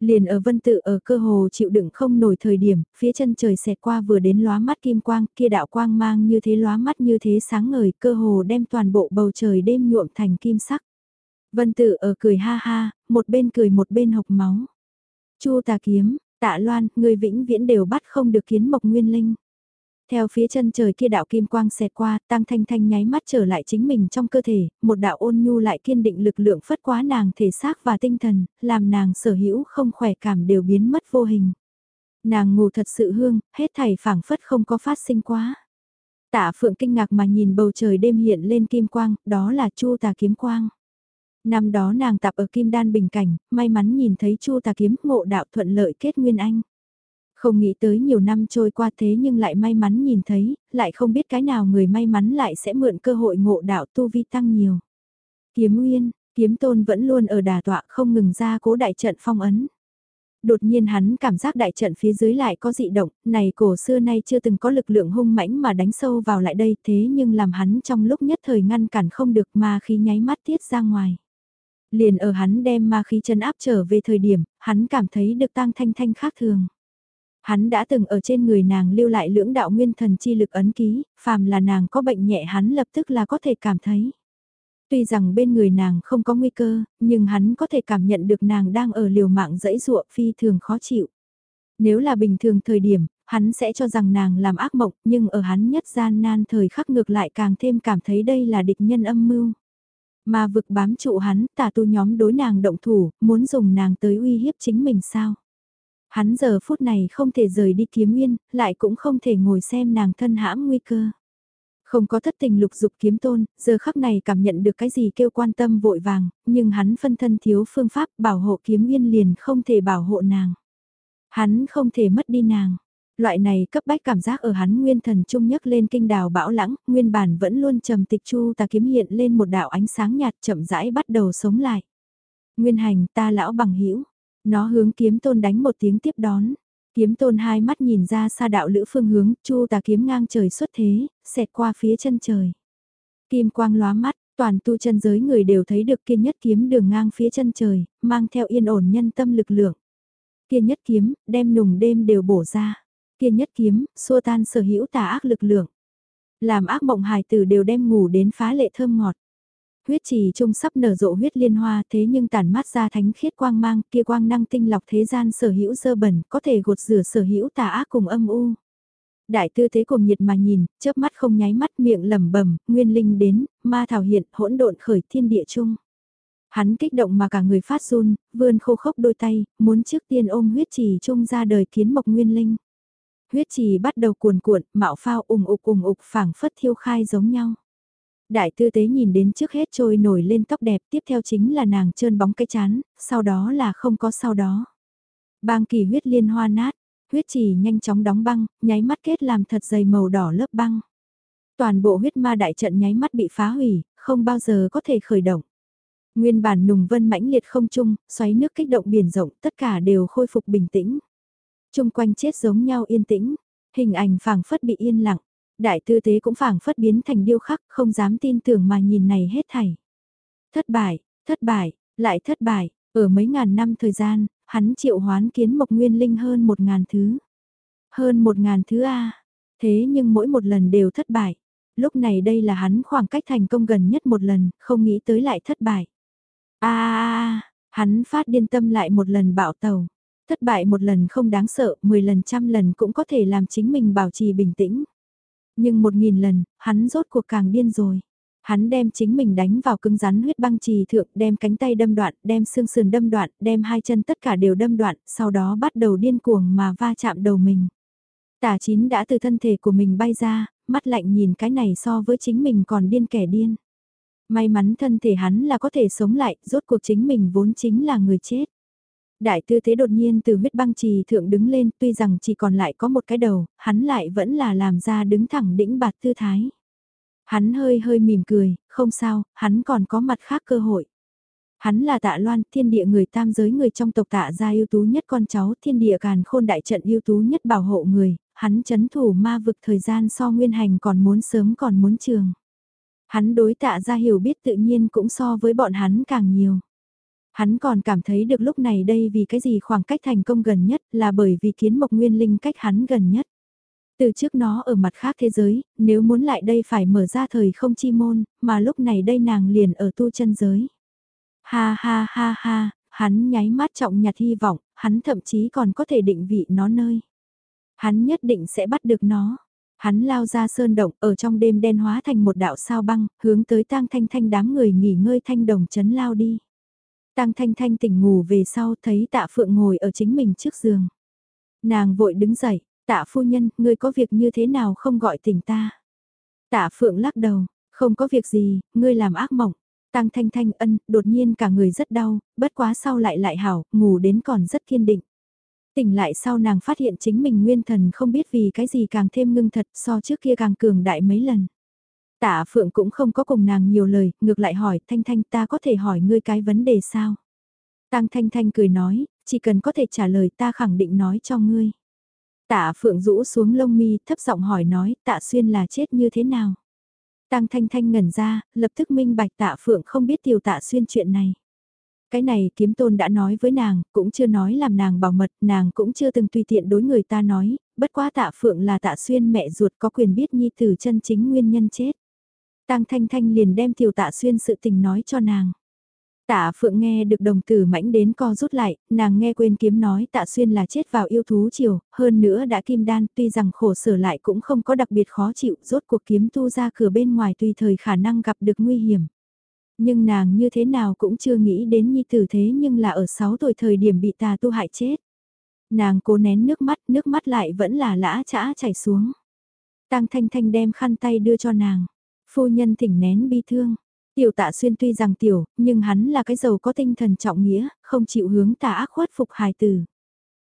Liền ở vân tự ở cơ hồ chịu đựng không nổi thời điểm, phía chân trời xẹt qua vừa đến lóa mắt kim quang, kia đạo quang mang như thế lóa mắt như thế sáng ngời, cơ hồ đem toàn bộ bầu trời đêm nhuộm thành kim sắc. Vân tự ở cười ha ha, một bên cười một bên hộc máu. Chu tà kiếm, tạ loan, người vĩnh viễn đều bắt không được kiến mộc nguyên linh. Theo phía chân trời kia đạo kim quang xẹt qua, tăng thanh thanh nháy mắt trở lại chính mình trong cơ thể, một đạo ôn nhu lại kiên định lực lượng phất quá nàng thể xác và tinh thần, làm nàng sở hữu không khỏe cảm đều biến mất vô hình. Nàng ngủ thật sự hương, hết thảy phảng phất không có phát sinh quá. Tạ phượng kinh ngạc mà nhìn bầu trời đêm hiện lên kim quang, đó là chu tà kiếm quang. Năm đó nàng tập ở Kim Đan Bình Cảnh, may mắn nhìn thấy Chu Tà Kiếm ngộ đạo thuận lợi kết Nguyên Anh. Không nghĩ tới nhiều năm trôi qua thế nhưng lại may mắn nhìn thấy, lại không biết cái nào người may mắn lại sẽ mượn cơ hội ngộ đạo tu vi tăng nhiều. Kiếm Nguyên, kiếm tôn vẫn luôn ở đà tọa không ngừng ra cố đại trận phong ấn. Đột nhiên hắn cảm giác đại trận phía dưới lại có dị động, này cổ xưa nay chưa từng có lực lượng hung mãnh mà đánh sâu vào lại đây thế nhưng làm hắn trong lúc nhất thời ngăn cản không được mà khi nháy mắt tiết ra ngoài. Liền ở hắn đem ma khí chân áp trở về thời điểm, hắn cảm thấy được tang thanh thanh khác thường. Hắn đã từng ở trên người nàng lưu lại lưỡng đạo nguyên thần chi lực ấn ký, phàm là nàng có bệnh nhẹ hắn lập tức là có thể cảm thấy. Tuy rằng bên người nàng không có nguy cơ, nhưng hắn có thể cảm nhận được nàng đang ở liều mạng dẫy dụa phi thường khó chịu. Nếu là bình thường thời điểm, hắn sẽ cho rằng nàng làm ác mộng, nhưng ở hắn nhất gian nan thời khắc ngược lại càng thêm cảm thấy đây là địch nhân âm mưu. Mà vực bám trụ hắn, tà tu nhóm đối nàng động thủ, muốn dùng nàng tới uy hiếp chính mình sao? Hắn giờ phút này không thể rời đi kiếm nguyên, lại cũng không thể ngồi xem nàng thân hãm nguy cơ. Không có thất tình lục dục kiếm tôn, giờ khắc này cảm nhận được cái gì kêu quan tâm vội vàng, nhưng hắn phân thân thiếu phương pháp bảo hộ kiếm nguyên liền không thể bảo hộ nàng. Hắn không thể mất đi nàng. Loại này cấp bách cảm giác ở hắn nguyên thần trung nhấc lên kinh đào bão lãng, nguyên bản vẫn luôn trầm tịch chu ta kiếm hiện lên một đạo ánh sáng nhạt chậm rãi bắt đầu sống lại. Nguyên hành ta lão bằng hữu nó hướng kiếm tôn đánh một tiếng tiếp đón. Kiếm tôn hai mắt nhìn ra xa đạo lữ phương hướng, chu tà kiếm ngang trời xuất thế, xẹt qua phía chân trời. Kim quang lóa mắt, toàn tu chân giới người đều thấy được kiên nhất kiếm đường ngang phía chân trời, mang theo yên ổn nhân tâm lực lượng. Kiên nhất kiếm, đem nùng đêm đều bổ ra. Kiên nhất kiếm, xua tan sở hữu tà ác lực lượng. Làm ác mộng hài tử đều đem ngủ đến phá lệ thơm ngọt huyết trì trung sắp nở rộ huyết liên hoa thế nhưng tản mát ra thánh khiết quang mang kia quang năng tinh lọc thế gian sở hữu dơ bẩn có thể gột rửa sở hữu tà ác cùng âm u. Đại tư thế cùng nhiệt mà nhìn, chớp mắt không nháy mắt miệng lẩm bẩm, nguyên linh đến, ma thảo hiện, hỗn độn khởi thiên địa chung. Hắn kích động mà cả người phát run, vươn khô khốc đôi tay, muốn trước tiên ôm huyết trì trung ra đời kiến mộc nguyên linh. Huyết trì bắt đầu cuồn cuộn, mạo phao ủng ục ủng ục phảng phất thiêu khai giống nhau. Đại tư tế nhìn đến trước hết trôi nổi lên tóc đẹp tiếp theo chính là nàng trơn bóng cái chán, sau đó là không có sau đó. Bang kỳ huyết liên hoa nát, huyết chỉ nhanh chóng đóng băng, nháy mắt kết làm thật dày màu đỏ lớp băng. Toàn bộ huyết ma đại trận nháy mắt bị phá hủy, không bao giờ có thể khởi động. Nguyên bản nùng vân mãnh liệt không chung xoáy nước kích động biển rộng, tất cả đều khôi phục bình tĩnh. Trung quanh chết giống nhau yên tĩnh, hình ảnh phảng phất bị yên lặng, Đại tư tế cũng phảng phất biến thành điêu khắc, không dám tin tưởng mà nhìn này hết thảy. Thất bại, thất bại, lại thất bại, ở mấy ngàn năm thời gian, hắn triệu hoán kiến mộc nguyên linh hơn một ngàn thứ. Hơn một ngàn thứ A, thế nhưng mỗi một lần đều thất bại. Lúc này đây là hắn khoảng cách thành công gần nhất một lần, không nghĩ tới lại thất bại. A, hắn phát điên tâm lại một lần bạo tàu. Thất bại một lần không đáng sợ, 10 lần trăm lần cũng có thể làm chính mình bảo trì bình tĩnh. Nhưng một nghìn lần, hắn rốt cuộc càng điên rồi. Hắn đem chính mình đánh vào cứng rắn huyết băng trì thượng, đem cánh tay đâm đoạn, đem xương sườn đâm đoạn, đem hai chân tất cả đều đâm đoạn, sau đó bắt đầu điên cuồng mà va chạm đầu mình. Tả chín đã từ thân thể của mình bay ra, mắt lạnh nhìn cái này so với chính mình còn điên kẻ điên. May mắn thân thể hắn là có thể sống lại, rốt cuộc chính mình vốn chính là người chết. Đại tư thế đột nhiên từ huyết băng trì thượng đứng lên, tuy rằng chỉ còn lại có một cái đầu, hắn lại vẫn là làm ra đứng thẳng đĩnh bạt tư thái. Hắn hơi hơi mỉm cười, không sao, hắn còn có mặt khác cơ hội. Hắn là tạ loan, thiên địa người tam giới người trong tộc tạ gia ưu tú nhất con cháu, thiên địa càn khôn đại trận ưu tú nhất bảo hộ người, hắn chấn thủ ma vực thời gian so nguyên hành còn muốn sớm còn muốn trường. Hắn đối tạ gia hiểu biết tự nhiên cũng so với bọn hắn càng nhiều. Hắn còn cảm thấy được lúc này đây vì cái gì khoảng cách thành công gần nhất là bởi vì kiến mộc nguyên linh cách hắn gần nhất. Từ trước nó ở mặt khác thế giới, nếu muốn lại đây phải mở ra thời không chi môn, mà lúc này đây nàng liền ở tu chân giới. Ha ha ha ha, hắn nháy mắt trọng nhặt hy vọng, hắn thậm chí còn có thể định vị nó nơi. Hắn nhất định sẽ bắt được nó. Hắn lao ra sơn động ở trong đêm đen hóa thành một đạo sao băng, hướng tới tang thanh thanh đám người nghỉ ngơi thanh đồng chấn lao đi. Tang thanh thanh tỉnh ngủ về sau thấy tạ phượng ngồi ở chính mình trước giường. Nàng vội đứng dậy, tạ phu nhân, ngươi có việc như thế nào không gọi tỉnh ta. Tạ phượng lắc đầu, không có việc gì, ngươi làm ác mộng. Tang thanh thanh ân, đột nhiên cả người rất đau, bất quá sau lại lại hảo, ngủ đến còn rất kiên định. Tỉnh lại sau nàng phát hiện chính mình nguyên thần không biết vì cái gì càng thêm ngưng thật so trước kia càng cường đại mấy lần. Tạ Phượng cũng không có cùng nàng nhiều lời, ngược lại hỏi Thanh Thanh ta có thể hỏi ngươi cái vấn đề sao? Tăng Thanh Thanh cười nói, chỉ cần có thể trả lời ta khẳng định nói cho ngươi. Tạ Phượng rũ xuống lông mi thấp giọng hỏi nói Tạ Xuyên là chết như thế nào? Tăng Thanh Thanh ngẩn ra, lập tức minh bạch Tạ Phượng không biết tiểu Tạ Xuyên chuyện này. Cái này kiếm tôn đã nói với nàng, cũng chưa nói làm nàng bảo mật, nàng cũng chưa từng tùy tiện đối người ta nói, bất quá tạ phượng là tạ xuyên mẹ ruột có quyền biết nhi tử chân chính nguyên nhân chết. Tang Thanh Thanh liền đem tiểu tạ xuyên sự tình nói cho nàng. Tạ Phượng nghe được đồng tử mãnh đến co rút lại, nàng nghe quên kiếm nói tạ xuyên là chết vào yêu thú chiều, hơn nữa đã kim đan tuy rằng khổ sở lại cũng không có đặc biệt khó chịu, rốt cuộc kiếm tu ra cửa bên ngoài tùy thời khả năng gặp được nguy hiểm. Nhưng nàng như thế nào cũng chưa nghĩ đến nhi tử thế nhưng là ở 6 tuổi thời điểm bị tà tu hại chết. Nàng cố nén nước mắt, nước mắt lại vẫn là lã chã chảy xuống. Tăng Thanh Thanh đem khăn tay đưa cho nàng. Phu nhân thỉnh nén bi thương. Tiểu tạ xuyên tuy rằng tiểu, nhưng hắn là cái giàu có tinh thần trọng nghĩa, không chịu hướng tà ác khuất phục hài tử.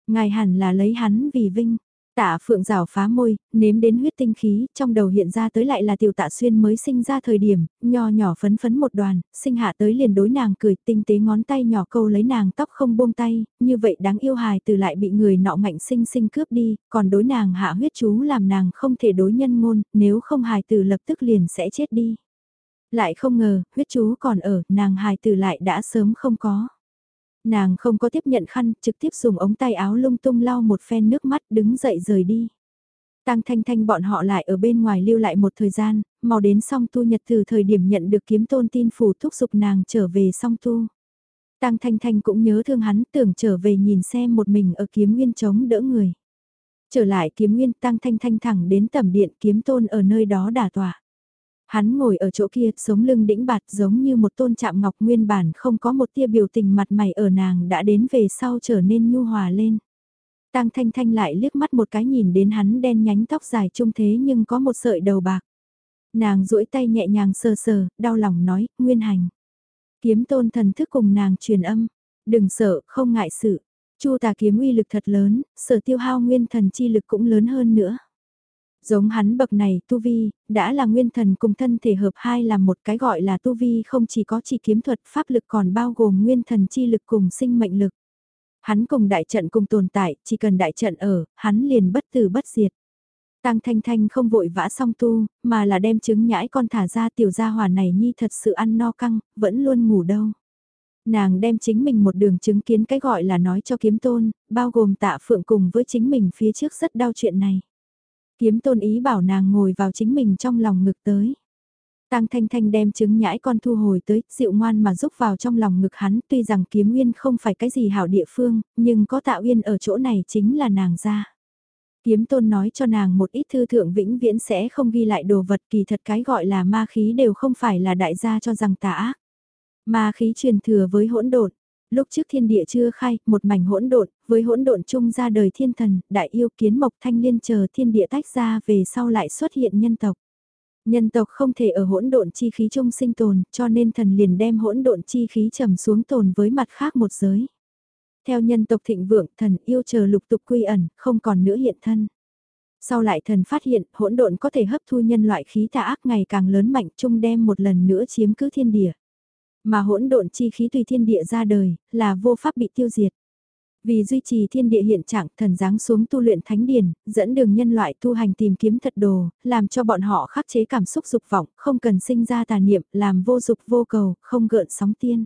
Ngài hẳn là lấy hắn vì vinh. Tạ phượng rào phá môi, nếm đến huyết tinh khí, trong đầu hiện ra tới lại là tiểu tạ xuyên mới sinh ra thời điểm, nho nhỏ phấn phấn một đoàn, sinh hạ tới liền đối nàng cười tinh tế ngón tay nhỏ câu lấy nàng tóc không buông tay, như vậy đáng yêu hài từ lại bị người nọ ngạnh sinh sinh cướp đi, còn đối nàng hạ huyết chú làm nàng không thể đối nhân ngôn, nếu không hài từ lập tức liền sẽ chết đi. Lại không ngờ, huyết chú còn ở, nàng hài từ lại đã sớm không có. Nàng không có tiếp nhận khăn, trực tiếp dùng ống tay áo lung tung lau một phen nước mắt đứng dậy rời đi. Tăng thanh thanh bọn họ lại ở bên ngoài lưu lại một thời gian, mau đến song tu nhật từ thời điểm nhận được kiếm tôn tin phủ thúc giục nàng trở về song tu. Tăng thanh thanh cũng nhớ thương hắn tưởng trở về nhìn xem một mình ở kiếm nguyên chống đỡ người. Trở lại kiếm nguyên tăng thanh thanh thẳng đến tầm điện kiếm tôn ở nơi đó đả tỏa. Hắn ngồi ở chỗ kia, sống lưng đĩnh bạt giống như một tôn chạm ngọc nguyên bản không có một tia biểu tình mặt mày ở nàng đã đến về sau trở nên nhu hòa lên. Tang Thanh Thanh lại liếc mắt một cái nhìn đến hắn đen nhánh tóc dài trung thế nhưng có một sợi đầu bạc. Nàng duỗi tay nhẹ nhàng sờ sờ, đau lòng nói, nguyên hành. Kiếm tôn thần thức cùng nàng truyền âm, đừng sợ, không ngại sự. Chu tà kiếm uy lực thật lớn, sở tiêu hao nguyên thần chi lực cũng lớn hơn nữa. Giống hắn bậc này, tu vi, đã là nguyên thần cùng thân thể hợp hai là một cái gọi là tu vi không chỉ có chỉ kiếm thuật pháp lực còn bao gồm nguyên thần chi lực cùng sinh mệnh lực. Hắn cùng đại trận cùng tồn tại, chỉ cần đại trận ở, hắn liền bất tử bất diệt. Tăng Thanh Thanh không vội vã xong tu, mà là đem trứng nhãi con thả ra tiểu gia hỏa này nhi thật sự ăn no căng, vẫn luôn ngủ đâu. Nàng đem chính mình một đường chứng kiến cái gọi là nói cho kiếm tôn, bao gồm tạ phượng cùng với chính mình phía trước rất đau chuyện này. Kiếm tôn ý bảo nàng ngồi vào chính mình trong lòng ngực tới. Tăng Thanh Thanh đem trứng nhãi con thu hồi tới, dịu ngoan mà rúc vào trong lòng ngực hắn, tuy rằng kiếm uyên không phải cái gì hảo địa phương, nhưng có tạo uyên ở chỗ này chính là nàng ra. Kiếm tôn nói cho nàng một ít thư thượng vĩnh viễn sẽ không ghi lại đồ vật kỳ thật cái gọi là ma khí đều không phải là đại gia cho rằng tà ác. Ma khí truyền thừa với hỗn độn, Lúc trước thiên địa chưa khai, một mảnh hỗn độn, với hỗn độn chung ra đời thiên thần, đại yêu kiến mộc thanh liên chờ thiên địa tách ra về sau lại xuất hiện nhân tộc. Nhân tộc không thể ở hỗn độn chi khí chung sinh tồn, cho nên thần liền đem hỗn độn chi khí trầm xuống tồn với mặt khác một giới. Theo nhân tộc thịnh vượng, thần yêu chờ lục tục quy ẩn, không còn nữa hiện thân. Sau lại thần phát hiện hỗn độn có thể hấp thu nhân loại khí tà ác ngày càng lớn mạnh chung đem một lần nữa chiếm cứ thiên địa. Mà hỗn độn chi khí tùy thiên địa ra đời, là vô pháp bị tiêu diệt. Vì duy trì thiên địa hiện trạng thần giáng xuống tu luyện thánh điển, dẫn đường nhân loại tu hành tìm kiếm thật đồ, làm cho bọn họ khắc chế cảm xúc dục vọng, không cần sinh ra tà niệm, làm vô dục vô cầu, không gợn sóng tiên.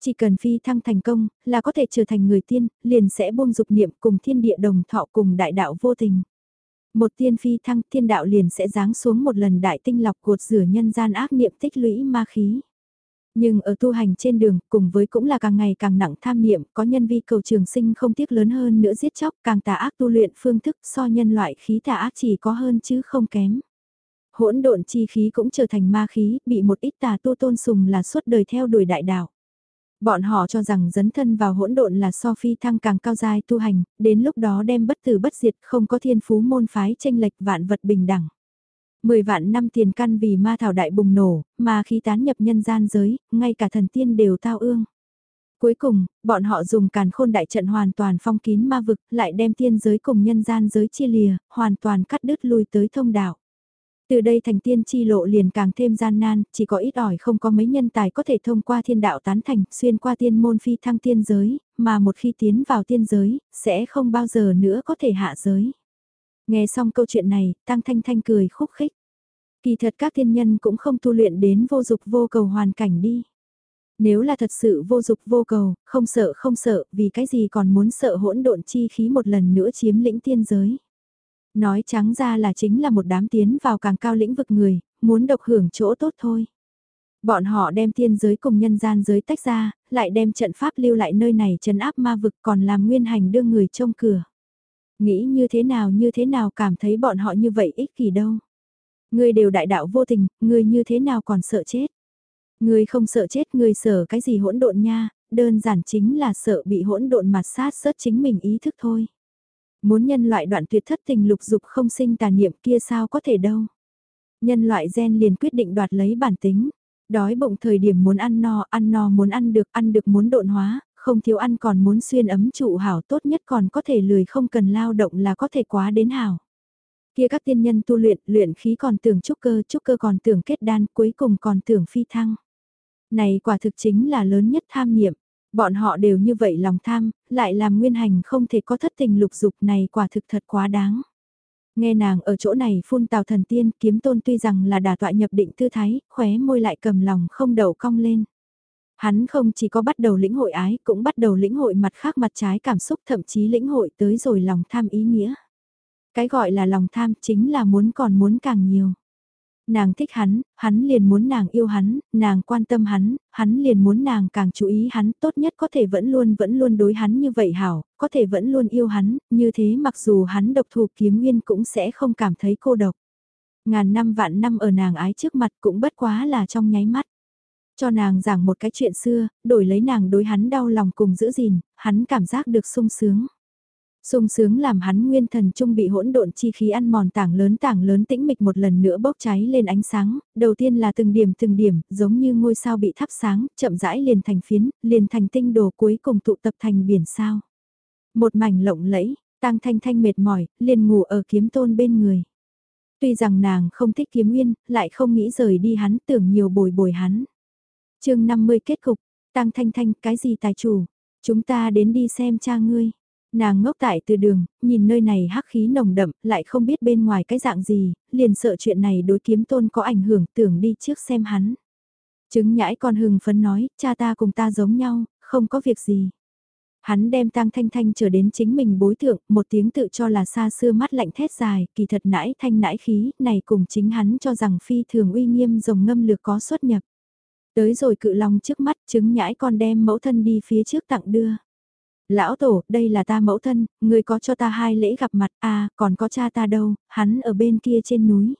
Chỉ cần phi thăng thành công, là có thể trở thành người tiên, liền sẽ buông dục niệm cùng thiên địa đồng thọ cùng đại đạo vô tình. Một tiên phi thăng thiên đạo liền sẽ giáng xuống một lần đại tinh lọc cuột rửa nhân gian ác niệm tích lũy ma khí. Nhưng ở tu hành trên đường, cùng với cũng là càng ngày càng nặng tham niệm, có nhân vi cầu trường sinh không tiếc lớn hơn nữa giết chóc, càng tà ác tu luyện phương thức so nhân loại khí tà ác chỉ có hơn chứ không kém. Hỗn độn chi khí cũng trở thành ma khí, bị một ít tà tu tôn sùng là suốt đời theo đuổi đại đạo. Bọn họ cho rằng dấn thân vào hỗn độn là so phi thăng càng cao dài tu hành, đến lúc đó đem bất tử bất diệt không có thiên phú môn phái tranh lệch vạn vật bình đẳng. Mười vạn năm tiền căn vì ma thảo đại bùng nổ, mà khi tán nhập nhân gian giới, ngay cả thần tiên đều tao ương. Cuối cùng, bọn họ dùng càn khôn đại trận hoàn toàn phong kín ma vực, lại đem tiên giới cùng nhân gian giới chia lìa, hoàn toàn cắt đứt lui tới thông đạo. Từ đây thành tiên chi lộ liền càng thêm gian nan, chỉ có ít ỏi không có mấy nhân tài có thể thông qua thiên đạo tán thành, xuyên qua tiên môn phi thăng tiên giới, mà một khi tiến vào tiên giới, sẽ không bao giờ nữa có thể hạ giới. Nghe xong câu chuyện này, Tăng Thanh Thanh cười khúc khích. Kỳ thật các thiên nhân cũng không tu luyện đến vô dục vô cầu hoàn cảnh đi. Nếu là thật sự vô dục vô cầu, không sợ không sợ, vì cái gì còn muốn sợ hỗn độn chi khí một lần nữa chiếm lĩnh tiên giới. Nói trắng ra là chính là một đám tiến vào càng cao lĩnh vực người, muốn độc hưởng chỗ tốt thôi. Bọn họ đem tiên giới cùng nhân gian giới tách ra, lại đem trận pháp lưu lại nơi này trấn áp ma vực còn làm nguyên hành đưa người trông cửa. Nghĩ như thế nào như thế nào cảm thấy bọn họ như vậy ích kỷ đâu. Người đều đại đạo vô tình, người như thế nào còn sợ chết. Người không sợ chết, người sợ cái gì hỗn độn nha, đơn giản chính là sợ bị hỗn độn mặt sát sớt chính mình ý thức thôi. Muốn nhân loại đoạn tuyệt thất tình lục dục không sinh tà niệm kia sao có thể đâu. Nhân loại gen liền quyết định đoạt lấy bản tính. Đói bụng thời điểm muốn ăn no, ăn no muốn ăn được, ăn được muốn độn hóa, không thiếu ăn còn muốn xuyên ấm trụ hảo tốt nhất còn có thể lười không cần lao động là có thể quá đến hảo. Kia các tiên nhân tu luyện, luyện khí còn tưởng trúc cơ, trúc cơ còn tưởng kết đan, cuối cùng còn tưởng phi thăng. Này quả thực chính là lớn nhất tham niệm. Bọn họ đều như vậy lòng tham, lại làm nguyên hành không thể có thất tình lục dục này quả thực thật quá đáng. Nghe nàng ở chỗ này phun tào thần tiên kiếm tôn tuy rằng là đà tọa nhập định tư thái, khóe môi lại cầm lòng không đầu cong lên. Hắn không chỉ có bắt đầu lĩnh hội ái, cũng bắt đầu lĩnh hội mặt khác mặt trái cảm xúc thậm chí lĩnh hội tới rồi lòng tham ý nghĩa. Cái gọi là lòng tham chính là muốn còn muốn càng nhiều nàng thích hắn, hắn liền muốn nàng yêu hắn, nàng quan tâm hắn, hắn liền muốn nàng càng chú ý hắn, tốt nhất có thể vẫn luôn vẫn luôn đối hắn như vậy hảo, có thể vẫn luôn yêu hắn, như thế mặc dù hắn độc thù kiếm nguyên cũng sẽ không cảm thấy cô độc. Ngàn năm vạn năm ở nàng ái trước mặt cũng bất quá là trong nháy mắt. Cho nàng giảng một cái chuyện xưa, đổi lấy nàng đối hắn đau lòng cùng giữ gìn, hắn cảm giác được sung sướng sung sướng làm hắn nguyên thần trung bị hỗn độn chi khí ăn mòn tảng lớn tảng lớn tĩnh mịch một lần nữa bốc cháy lên ánh sáng, đầu tiên là từng điểm từng điểm, giống như ngôi sao bị thắp sáng, chậm rãi liền thành phiến, liền thành tinh đồ cuối cùng tụ tập thành biển sao. Một mảnh lộng lẫy, tăng thanh thanh mệt mỏi, liền ngủ ở kiếm tôn bên người. Tuy rằng nàng không thích kiếm nguyên, lại không nghĩ rời đi hắn tưởng nhiều bồi bồi hắn chương 50 kết cục, tăng thanh thanh cái gì tài chủ, chúng ta đến đi xem cha ngươi. Nàng ngốc tại từ đường, nhìn nơi này hắc khí nồng đậm, lại không biết bên ngoài cái dạng gì, liền sợ chuyện này đối kiếm tôn có ảnh hưởng tưởng đi trước xem hắn. Chứng nhãi con hừng phấn nói, cha ta cùng ta giống nhau, không có việc gì. Hắn đem tang thanh thanh trở đến chính mình bối thượng, một tiếng tự cho là xa xưa mắt lạnh thét dài, kỳ thật nãi thanh nãi khí, này cùng chính hắn cho rằng phi thường uy nghiêm rồng ngâm lược có xuất nhập. Tới rồi cự long trước mắt chứng nhãi con đem mẫu thân đi phía trước tặng đưa. Lão tổ, đây là ta mẫu thân, người có cho ta hai lễ gặp mặt, à, còn có cha ta đâu, hắn ở bên kia trên núi.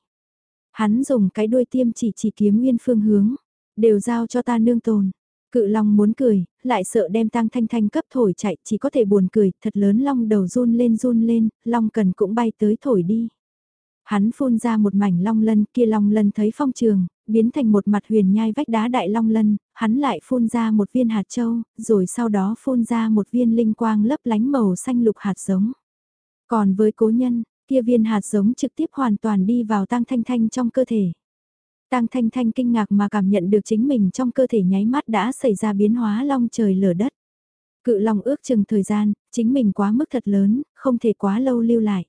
Hắn dùng cái đuôi tiêm chỉ chỉ kiếm nguyên phương hướng, đều giao cho ta nương tồn. Cự long muốn cười, lại sợ đem tang thanh thanh cấp thổi chạy, chỉ có thể buồn cười, thật lớn long đầu run lên run lên, long cần cũng bay tới thổi đi. Hắn phun ra một mảnh long lân, kia long lân thấy phong trường, biến thành một mặt huyền nhai vách đá đại long lân, hắn lại phun ra một viên hạt châu, rồi sau đó phun ra một viên linh quang lấp lánh màu xanh lục hạt giống. Còn với cố nhân, kia viên hạt giống trực tiếp hoàn toàn đi vào tang thanh thanh trong cơ thể. Tang Thanh Thanh kinh ngạc mà cảm nhận được chính mình trong cơ thể nháy mắt đã xảy ra biến hóa long trời lở đất. Cự long ước chừng thời gian, chính mình quá mức thật lớn, không thể quá lâu lưu lại.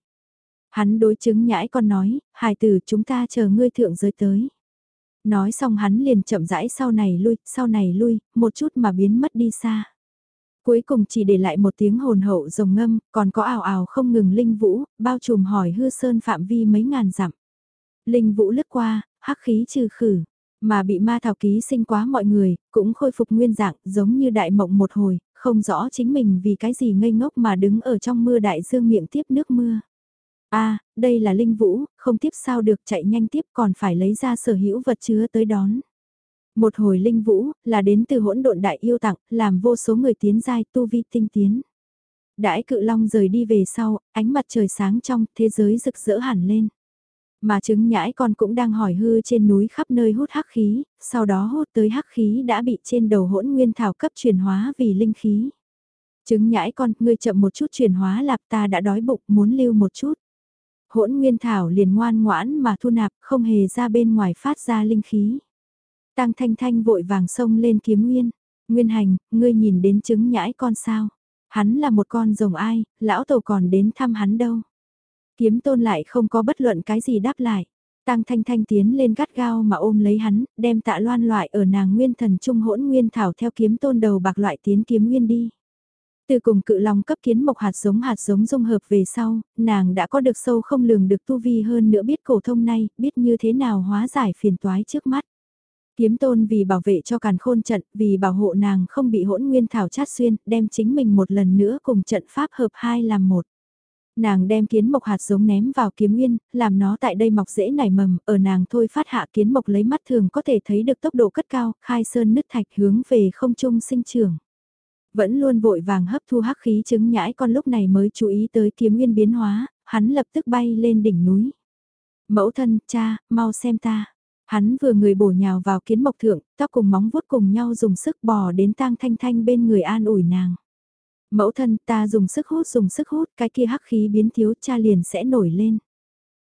Hắn đối chứng nhãi con nói, hài tử chúng ta chờ ngươi thượng giới tới. Nói xong hắn liền chậm rãi sau này lui, sau này lui, một chút mà biến mất đi xa. Cuối cùng chỉ để lại một tiếng hồn hậu rồng ngâm, còn có ảo ảo không ngừng linh vũ, bao trùm hỏi hư sơn phạm vi mấy ngàn dặm. Linh vũ lướt qua, hắc khí trừ khử, mà bị ma thảo ký sinh quá mọi người, cũng khôi phục nguyên dạng giống như đại mộng một hồi, không rõ chính mình vì cái gì ngây ngốc mà đứng ở trong mưa đại dương miệng tiếp nước mưa a đây là linh vũ, không tiếp sao được chạy nhanh tiếp còn phải lấy ra sở hữu vật chứa tới đón. Một hồi linh vũ, là đến từ hỗn độn đại yêu tặng, làm vô số người tiến giai tu vi tinh tiến. Đãi cự long rời đi về sau, ánh mặt trời sáng trong, thế giới rực rỡ hẳn lên. Mà trứng nhãi con cũng đang hỏi hư trên núi khắp nơi hút hắc khí, sau đó hút tới hắc khí đã bị trên đầu hỗn nguyên thảo cấp chuyển hóa vì linh khí. Trứng nhãi con, ngươi chậm một chút chuyển hóa lạp ta đã đói bụng muốn lưu một chút. Hỗn nguyên thảo liền ngoan ngoãn mà thu nạp không hề ra bên ngoài phát ra linh khí. Tăng thanh thanh vội vàng xông lên kiếm nguyên. Nguyên hành, ngươi nhìn đến trứng nhãi con sao? Hắn là một con rồng ai, lão tổ còn đến thăm hắn đâu. Kiếm tôn lại không có bất luận cái gì đáp lại. Tăng thanh thanh tiến lên gắt gao mà ôm lấy hắn, đem tạ loan loại ở nàng nguyên thần trung hỗn nguyên thảo theo kiếm tôn đầu bạc loại tiến kiếm nguyên đi. Từ cùng cự long cấp kiến mộc hạt giống hạt giống dung hợp về sau, nàng đã có được sâu không lường được tu vi hơn nữa biết cổ thông này, biết như thế nào hóa giải phiền toái trước mắt. Kiếm tôn vì bảo vệ cho càn khôn trận, vì bảo hộ nàng không bị hỗn nguyên thảo chát xuyên, đem chính mình một lần nữa cùng trận pháp hợp hai làm một. Nàng đem kiến mộc hạt giống ném vào kiếm nguyên, làm nó tại đây mọc dễ nảy mầm, ở nàng thôi phát hạ kiến mộc lấy mắt thường có thể thấy được tốc độ cất cao, khai sơn nứt thạch hướng về không trung sinh trưởng. Vẫn luôn vội vàng hấp thu hắc khí chứng nhãi con lúc này mới chú ý tới kiếm nguyên biến hóa, hắn lập tức bay lên đỉnh núi. Mẫu thân, cha, mau xem ta. Hắn vừa người bổ nhào vào kiến mộc thượng, tóc cùng móng vuốt cùng nhau dùng sức bò đến tang thanh thanh bên người an ủi nàng. Mẫu thân ta dùng sức hút dùng sức hút cái kia hắc khí biến thiếu cha liền sẽ nổi lên.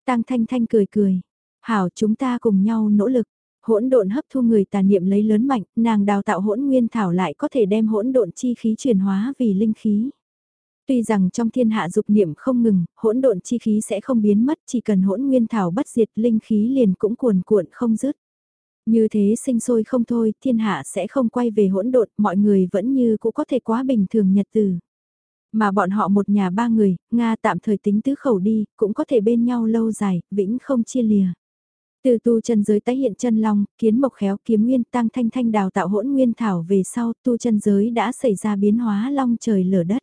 Tang thanh thanh cười cười. Hảo chúng ta cùng nhau nỗ lực. Hỗn độn hấp thu người tà niệm lấy lớn mạnh, nàng đào tạo hỗn nguyên thảo lại có thể đem hỗn độn chi khí chuyển hóa vì linh khí. Tuy rằng trong thiên hạ dục niệm không ngừng, hỗn độn chi khí sẽ không biến mất, chỉ cần hỗn nguyên thảo bất diệt linh khí liền cũng cuồn cuộn không dứt. Như thế sinh sôi không thôi, thiên hạ sẽ không quay về hỗn độn, mọi người vẫn như cũng có thể quá bình thường nhật từ. Mà bọn họ một nhà ba người, Nga tạm thời tính tứ khẩu đi, cũng có thể bên nhau lâu dài, vĩnh không chia lìa. Từ tu chân giới tái hiện chân long, kiến mộc khéo kiếm nguyên tăng thanh thanh đào tạo hỗn nguyên thảo về sau tu chân giới đã xảy ra biến hóa long trời lở đất.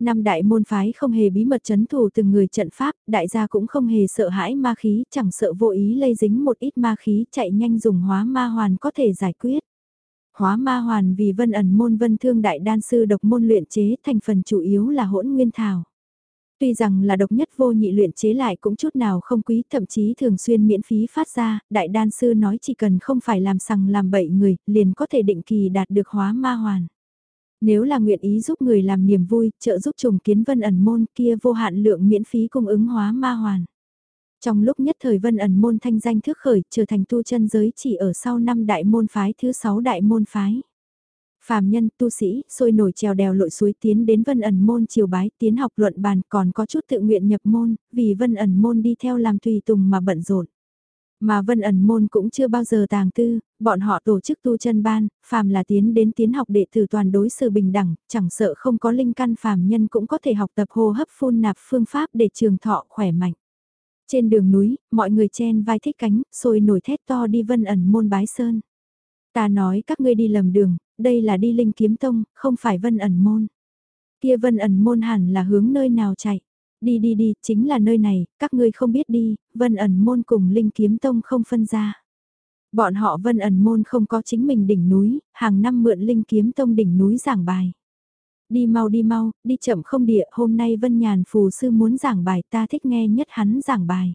Năm đại môn phái không hề bí mật chấn thủ từng người trận pháp, đại gia cũng không hề sợ hãi ma khí, chẳng sợ vô ý lây dính một ít ma khí chạy nhanh dùng hóa ma hoàn có thể giải quyết. Hóa ma hoàn vì vân ẩn môn vân thương đại đan sư độc môn luyện chế thành phần chủ yếu là hỗn nguyên thảo. Tuy rằng là độc nhất vô nhị luyện chế lại cũng chút nào không quý, thậm chí thường xuyên miễn phí phát ra, đại đan sư nói chỉ cần không phải làm sằng làm bậy người, liền có thể định kỳ đạt được hóa ma hoàn. Nếu là nguyện ý giúp người làm niềm vui, trợ giúp trùng kiến vân ẩn môn kia vô hạn lượng miễn phí cung ứng hóa ma hoàn. Trong lúc nhất thời vân ẩn môn thanh danh thước khởi trở thành tu chân giới chỉ ở sau năm đại môn phái thứ sáu đại môn phái. Phàm nhân, tu sĩ, sôi nổi trèo đèo lội suối tiến đến vân ẩn môn triều bái, tiến học luận bàn còn có chút tự nguyện nhập môn, vì vân ẩn môn đi theo làm tùy tùng mà bận rộn. Mà vân ẩn môn cũng chưa bao giờ tàng tư, bọn họ tổ chức tu chân ban, phàm là tiến đến tiến học đệ tử toàn đối xử bình đẳng, chẳng sợ không có linh căn phàm nhân cũng có thể học tập hô hấp phun nạp phương pháp để trường thọ khỏe mạnh. Trên đường núi, mọi người chen vai thích cánh, sôi nổi thét to đi vân ẩn môn bái sơn. Ta nói các ngươi đi lầm đường, đây là đi linh kiếm tông, không phải vân ẩn môn. Kia vân ẩn môn hẳn là hướng nơi nào chạy. Đi đi đi, chính là nơi này, các ngươi không biết đi, vân ẩn môn cùng linh kiếm tông không phân ra. Bọn họ vân ẩn môn không có chính mình đỉnh núi, hàng năm mượn linh kiếm tông đỉnh núi giảng bài. Đi mau đi mau, đi chậm không địa, hôm nay vân nhàn phù sư muốn giảng bài ta thích nghe nhất hắn giảng bài.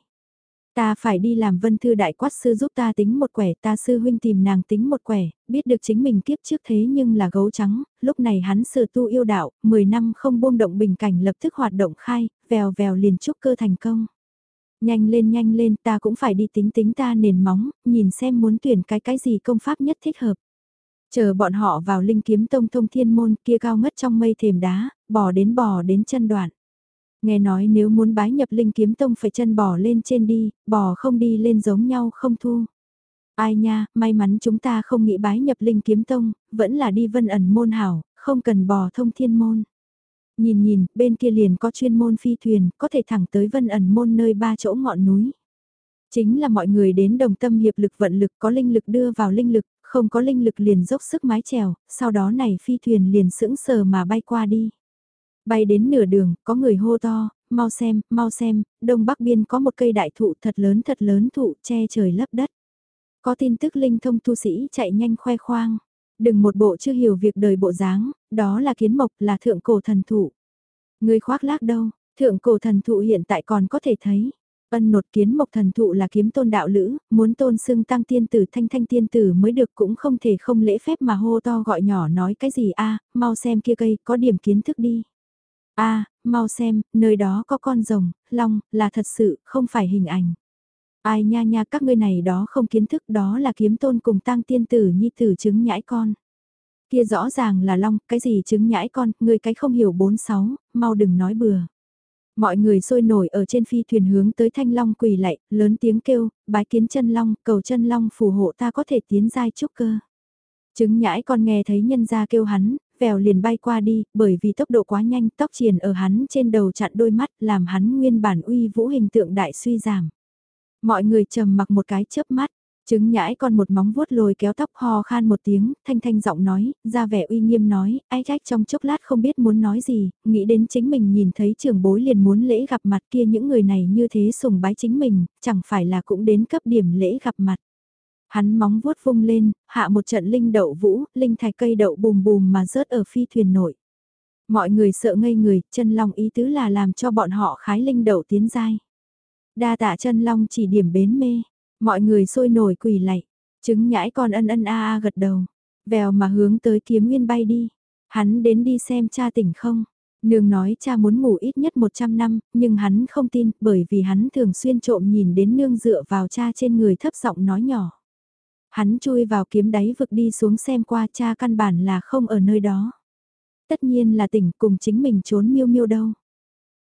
Ta phải đi làm vân thư đại quát sư giúp ta tính một quẻ, ta sư huynh tìm nàng tính một quẻ, biết được chính mình kiếp trước thế nhưng là gấu trắng, lúc này hắn sửa tu yêu đạo, 10 năm không buông động bình cảnh lập tức hoạt động khai, vèo vèo liền chúc cơ thành công. Nhanh lên nhanh lên ta cũng phải đi tính tính ta nền móng, nhìn xem muốn tuyển cái cái gì công pháp nhất thích hợp. Chờ bọn họ vào linh kiếm tông thông thiên môn kia cao ngất trong mây thềm đá, bò đến bò đến chân đoạn. Nghe nói nếu muốn bái nhập linh kiếm tông phải chân bò lên trên đi, bò không đi lên giống nhau không thu. Ai nha, may mắn chúng ta không nghĩ bái nhập linh kiếm tông, vẫn là đi vân ẩn môn hảo, không cần bò thông thiên môn. Nhìn nhìn, bên kia liền có chuyên môn phi thuyền, có thể thẳng tới vân ẩn môn nơi ba chỗ ngọn núi. Chính là mọi người đến đồng tâm hiệp lực vận lực có linh lực đưa vào linh lực, không có linh lực liền dốc sức mái chèo, sau đó này phi thuyền liền sững sờ mà bay qua đi. Bay đến nửa đường, có người hô to, mau xem, mau xem, đông bắc biên có một cây đại thụ thật lớn thật lớn thụ che trời lấp đất. Có tin tức linh thông tu sĩ chạy nhanh khoe khoang. Đừng một bộ chưa hiểu việc đời bộ dáng, đó là kiến mộc là thượng cổ thần thụ. Người khoác lác đâu, thượng cổ thần thụ hiện tại còn có thể thấy. Ân nột kiến mộc thần thụ là kiếm tôn đạo lữ, muốn tôn xưng tăng tiên tử thanh thanh tiên tử mới được cũng không thể không lễ phép mà hô to gọi nhỏ nói cái gì a mau xem kia cây, có điểm kiến thức đi a mau xem, nơi đó có con rồng, long, là thật sự, không phải hình ảnh. Ai nha nha các ngươi này đó không kiến thức đó là kiếm tôn cùng tăng tiên tử nhi tử chứng nhãi con. Kia rõ ràng là long, cái gì chứng nhãi con, người cái không hiểu bốn sáu, mau đừng nói bừa. Mọi người sôi nổi ở trên phi thuyền hướng tới thanh long quỳ lạy, lớn tiếng kêu, bái kiến chân long, cầu chân long phù hộ ta có thể tiến giai trúc cơ. Chứng nhãi con nghe thấy nhân gia kêu hắn, vèo liền bay qua đi, bởi vì tốc độ quá nhanh, tóc triền ở hắn trên đầu chặn đôi mắt, làm hắn nguyên bản uy vũ hình tượng đại suy giảm. Mọi người trầm mặc một cái chớp mắt, Trứng nhãi con một móng vuốt lồi kéo tóc ho khan một tiếng, thanh thanh giọng nói, ra vẻ uy nghiêm nói, ai trách trong chốc lát không biết muốn nói gì, nghĩ đến chính mình nhìn thấy trưởng bối liền muốn lễ gặp mặt kia những người này như thế sùng bái chính mình, chẳng phải là cũng đến cấp điểm lễ gặp mặt. Hắn móng vuốt vung lên, hạ một trận linh đậu vũ, linh thạch cây đậu bùm bùm mà rớt ở phi thuyền nội. Mọi người sợ ngây người, chân long ý tứ là làm cho bọn họ khái linh đậu tiến giai. Đa tạ chân long chỉ điểm bến mê, mọi người sôi nổi quỳ lạy, trứng nhãi con ân ân a a gật đầu, vèo mà hướng tới kiếm nguyên bay đi. Hắn đến đi xem cha tỉnh không. Nương nói cha muốn ngủ ít nhất 100 năm, nhưng hắn không tin bởi vì hắn thường xuyên trộm nhìn đến nương dựa vào cha trên người thấp giọng nói nhỏ. Hắn chui vào kiếm đáy vực đi xuống xem qua cha căn bản là không ở nơi đó. Tất nhiên là tỉnh cùng chính mình trốn miêu miêu đâu.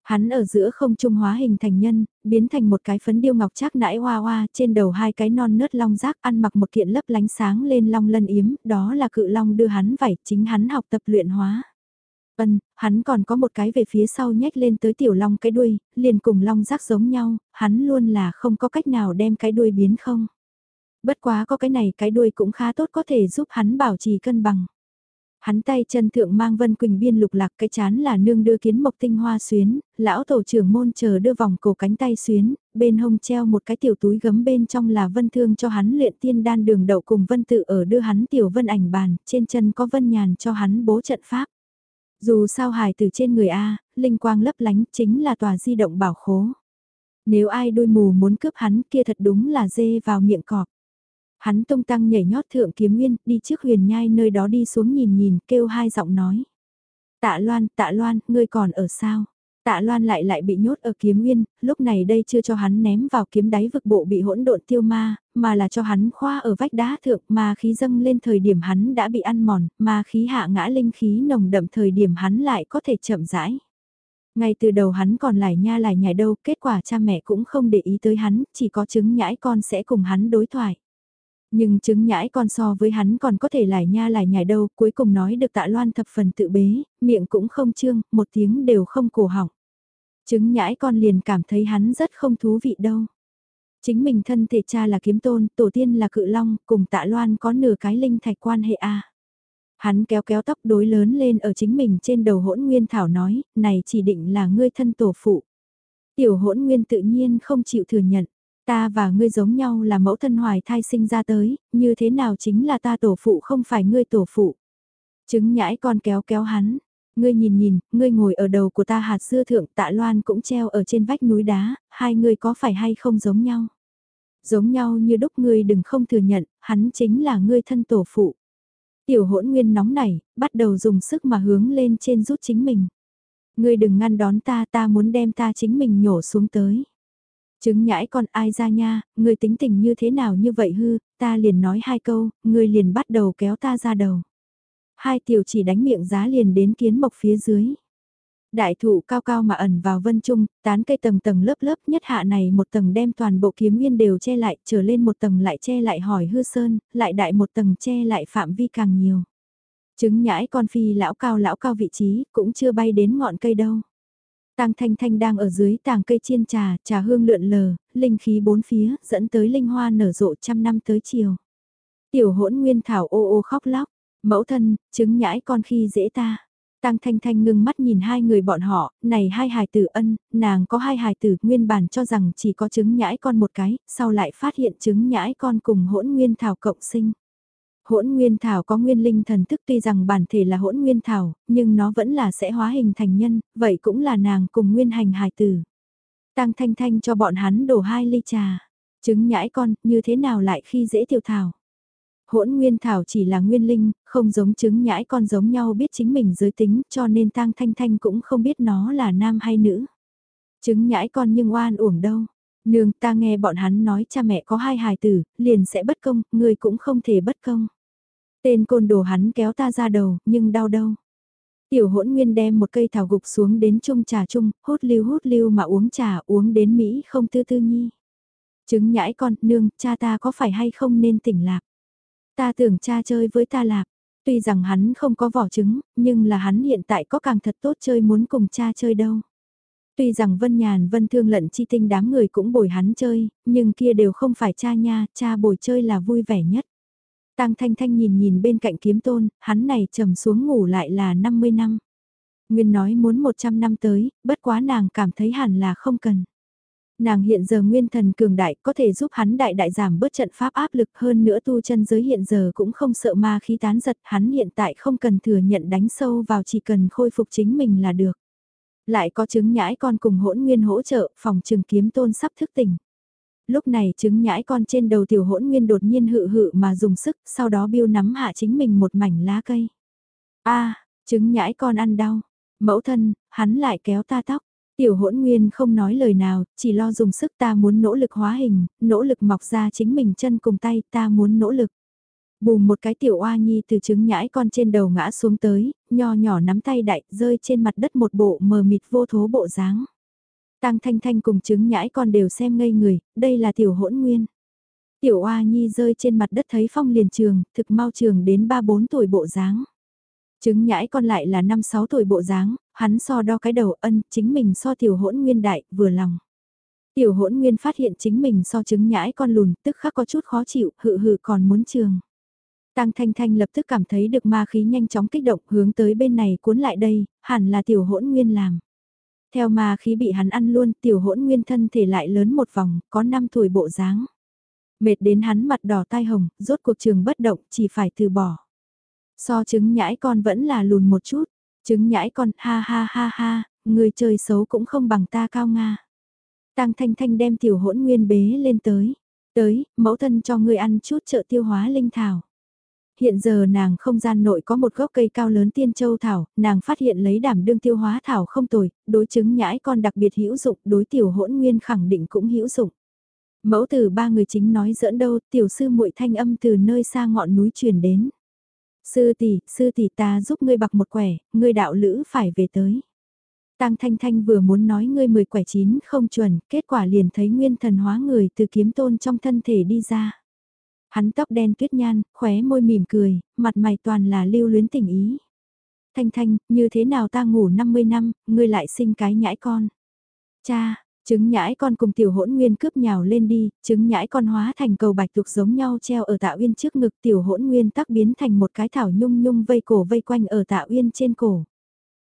Hắn ở giữa không trung hóa hình thành nhân, biến thành một cái phấn điêu ngọc trác nãi hoa hoa, trên đầu hai cái non nớt long rác ăn mặc một kiện lấp lánh sáng lên long lân yếm, đó là cự long đưa hắn vải chính hắn học tập luyện hóa. Vân, hắn còn có một cái về phía sau nhếch lên tới tiểu long cái đuôi, liền cùng long rác giống nhau, hắn luôn là không có cách nào đem cái đuôi biến không. Bất quá có cái này cái đuôi cũng khá tốt có thể giúp hắn bảo trì cân bằng. Hắn tay chân thượng mang vân quỳnh biên lục lạc cái chán là nương đưa kiến mộc tinh hoa xuyến, lão tổ trưởng môn chờ đưa vòng cổ cánh tay xuyến, bên hông treo một cái tiểu túi gấm bên trong là vân thương cho hắn luyện tiên đan đường đậu cùng vân tự ở đưa hắn tiểu vân ảnh bàn, trên chân có vân nhàn cho hắn bố trận pháp. Dù sao hài từ trên người A, linh quang lấp lánh chính là tòa di động bảo khố. Nếu ai đôi mù muốn cướp hắn kia thật đúng là dê vào miệng cọp. Hắn tung tăng nhảy nhót thượng kiếm nguyên, đi trước huyền nhai nơi đó đi xuống nhìn nhìn, kêu hai giọng nói. Tạ Loan, Tạ Loan, ngươi còn ở sao? Tạ Loan lại lại bị nhốt ở kiếm nguyên, lúc này đây chưa cho hắn ném vào kiếm đáy vực bộ bị hỗn độn tiêu ma, mà là cho hắn khoa ở vách đá thượng mà khí dâng lên thời điểm hắn đã bị ăn mòn, mà khí hạ ngã linh khí nồng đậm thời điểm hắn lại có thể chậm rãi. Ngay từ đầu hắn còn lại nha lại nhảy đâu, kết quả cha mẹ cũng không để ý tới hắn, chỉ có chứng nhãi con sẽ cùng hắn đối thoại. Nhưng chứng nhãi con so với hắn còn có thể lải nha lải nhải đâu, cuối cùng nói được tạ loan thập phần tự bế, miệng cũng không trương, một tiếng đều không cổ họng. Chứng nhãi con liền cảm thấy hắn rất không thú vị đâu. Chính mình thân thể cha là kiếm tôn, tổ tiên là cự long, cùng tạ loan có nửa cái linh thạch quan hệ a Hắn kéo kéo tóc đối lớn lên ở chính mình trên đầu hỗn nguyên thảo nói, này chỉ định là ngươi thân tổ phụ. Tiểu hỗn nguyên tự nhiên không chịu thừa nhận, Ta và ngươi giống nhau là mẫu thân hoài thai sinh ra tới, như thế nào chính là ta tổ phụ không phải ngươi tổ phụ. Trứng nhãi con kéo kéo hắn, ngươi nhìn nhìn, ngươi ngồi ở đầu của ta hạt dưa thượng tạ loan cũng treo ở trên vách núi đá, hai ngươi có phải hay không giống nhau? Giống nhau như đúc ngươi đừng không thừa nhận, hắn chính là ngươi thân tổ phụ. Tiểu hỗn nguyên nóng nảy, bắt đầu dùng sức mà hướng lên trên rút chính mình. Ngươi đừng ngăn đón ta, ta muốn đem ta chính mình nhổ xuống tới. Chứng nhãi con ai ra nha, ngươi tính tình như thế nào như vậy hư, ta liền nói hai câu, ngươi liền bắt đầu kéo ta ra đầu. Hai tiểu chỉ đánh miệng giá liền đến kiến mộc phía dưới. Đại thụ cao cao mà ẩn vào vân trung, tán cây tầng tầng lớp lớp nhất hạ này một tầng đem toàn bộ kiếm nguyên đều che lại, trở lên một tầng lại che lại hỏi hư sơn, lại đại một tầng che lại phạm vi càng nhiều. Trứng nhãi con phi lão cao lão cao vị trí, cũng chưa bay đến ngọn cây đâu. Tang Thanh Thanh đang ở dưới tàng cây chiên trà, trà hương lượn lờ, linh khí bốn phía, dẫn tới linh hoa nở rộ trăm năm tới chiều. Tiểu hỗn nguyên thảo ô ô khóc lóc, mẫu thân, chứng nhãi con khi dễ ta. Tang Thanh Thanh ngưng mắt nhìn hai người bọn họ, này hai hài tử ân, nàng có hai hài tử, nguyên bản cho rằng chỉ có trứng nhãi con một cái, sau lại phát hiện trứng nhãi con cùng hỗn nguyên thảo cộng sinh. Hỗn nguyên thảo có nguyên linh thần thức tuy rằng bản thể là hỗn nguyên thảo, nhưng nó vẫn là sẽ hóa hình thành nhân, vậy cũng là nàng cùng nguyên hành hài tử. Tang Thanh Thanh cho bọn hắn đổ hai ly trà, trứng nhãi con, như thế nào lại khi dễ tiểu thảo hỗn nguyên thảo chỉ là nguyên linh, không giống trứng nhãi con giống nhau biết chính mình giới tính cho nên tang thanh thanh cũng không biết nó là nam hay nữ. Trứng nhãi con nhưng oan uổng đâu. Nương ta nghe bọn hắn nói cha mẹ có hai hài tử, liền sẽ bất công, người cũng không thể bất công. Tên côn đồ hắn kéo ta ra đầu, nhưng đau đâu. Tiểu hỗn nguyên đem một cây thảo gục xuống đến chung trà chung, hút lưu hút lưu mà uống trà uống đến Mỹ không tư tư nhi. Trứng nhãi con, nương, cha ta có phải hay không nên tỉnh lạc. Ta tưởng cha chơi với ta lạc. Tuy rằng hắn không có vỏ trứng, nhưng là hắn hiện tại có càng thật tốt chơi muốn cùng cha chơi đâu. Tuy rằng Vân Nhàn Vân Thương lận chi tinh đám người cũng bồi hắn chơi, nhưng kia đều không phải cha nha, cha bồi chơi là vui vẻ nhất. Tăng Thanh Thanh nhìn nhìn bên cạnh kiếm tôn, hắn này trầm xuống ngủ lại là 50 năm. Nguyên nói muốn 100 năm tới, bất quá nàng cảm thấy hẳn là không cần. Nàng hiện giờ nguyên thần cường đại có thể giúp hắn đại đại giảm bớt trận pháp áp lực hơn nữa tu chân giới hiện giờ cũng không sợ ma khí tán giật hắn hiện tại không cần thừa nhận đánh sâu vào chỉ cần khôi phục chính mình là được. Lại có chứng nhãi con cùng hỗn nguyên hỗ trợ phòng trường kiếm tôn sắp thức tỉnh. Lúc này trứng nhãi con trên đầu tiểu hỗn nguyên đột nhiên hự hự mà dùng sức sau đó biêu nắm hạ chính mình một mảnh lá cây. a trứng nhãi con ăn đau. Mẫu thân, hắn lại kéo ta tóc Tiểu hỗn nguyên không nói lời nào, chỉ lo dùng sức ta muốn nỗ lực hóa hình, nỗ lực mọc ra chính mình chân cùng tay, ta muốn nỗ lực. Bùm một cái tiểu oa nhi từ trứng nhãi con trên đầu ngã xuống tới, nho nhỏ nắm tay đại, rơi trên mặt đất một bộ mờ mịt vô thố bộ dáng. Tăng thanh thanh cùng trứng nhãi con đều xem ngây người, đây là tiểu hỗn nguyên. Tiểu oa nhi rơi trên mặt đất thấy phong liền trường, thực mau trường đến 3-4 tuổi bộ dáng. Trứng nhãi con lại là 5-6 tuổi bộ dáng, hắn so đo cái đầu ân, chính mình so tiểu hỗn nguyên đại, vừa lòng. Tiểu hỗn nguyên phát hiện chính mình so trứng nhãi con lùn, tức khắc có chút khó chịu, hự hự còn muốn trường. Tăng Thanh Thanh lập tức cảm thấy được ma khí nhanh chóng kích động hướng tới bên này cuốn lại đây, hẳn là tiểu hỗn nguyên làm. Theo ma khí bị hắn ăn luôn, tiểu hỗn nguyên thân thể lại lớn một vòng, có 5 tuổi bộ dáng. Mệt đến hắn mặt đỏ tai hồng, rốt cuộc trường bất động, chỉ phải từ bỏ. So trứng nhãi con vẫn là lùn một chút, trứng nhãi con ha ha ha ha, người chơi xấu cũng không bằng ta cao nga. Tăng Thanh Thanh đem tiểu hỗn nguyên bế lên tới. Tới, mẫu thân cho ngươi ăn chút trợ tiêu hóa linh thảo. Hiện giờ nàng không gian nội có một gốc cây cao lớn tiên châu thảo, nàng phát hiện lấy đảm đương tiêu hóa thảo không tồi, đối chứng nhãi con đặc biệt hữu dụng, đối tiểu hỗn nguyên khẳng định cũng hữu dụng. Mẫu từ ba người chính nói giỡn đâu, tiểu sư muội thanh âm từ nơi xa ngọn núi truyền đến. Sư tỷ, sư tỷ ta giúp ngươi bạc một quẻ, ngươi đạo lữ phải về tới. Tăng Thanh Thanh vừa muốn nói ngươi mười quẻ chín không chuẩn, kết quả liền thấy nguyên thần hóa người từ kiếm tôn trong thân thể đi ra. Hắn tóc đen tuyết nhan, khóe môi mỉm cười, mặt mày toàn là lưu luyến tình ý. Thanh Thanh, như thế nào ta ngủ 50 năm, ngươi lại sinh cái nhãi con. Cha, Trứng nhãi con cùng tiểu hỗn nguyên cướp nhào lên đi, trứng nhãi con hóa thành cầu bạch tuộc giống nhau treo ở tạ uyên trước ngực tiểu hỗn nguyên tắc biến thành một cái thảo nhung nhung vây cổ vây quanh ở tạ uyên trên cổ.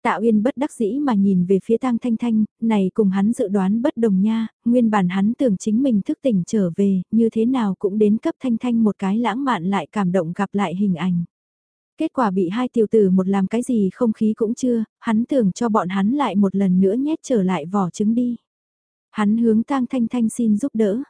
Tạ Uyên bất đắc dĩ mà nhìn về phía Tang Thanh Thanh, này cùng hắn dự đoán bất đồng nha, nguyên bản hắn tưởng chính mình thức tỉnh trở về, như thế nào cũng đến cấp Thanh Thanh một cái lãng mạn lại cảm động gặp lại hình ảnh. Kết quả bị hai tiểu tử một làm cái gì không khí cũng chưa, hắn tưởng cho bọn hắn lại một lần nữa nhét trở lại vỏ trứng đi. Hắn hướng Tang Thanh Thanh xin giúp đỡ.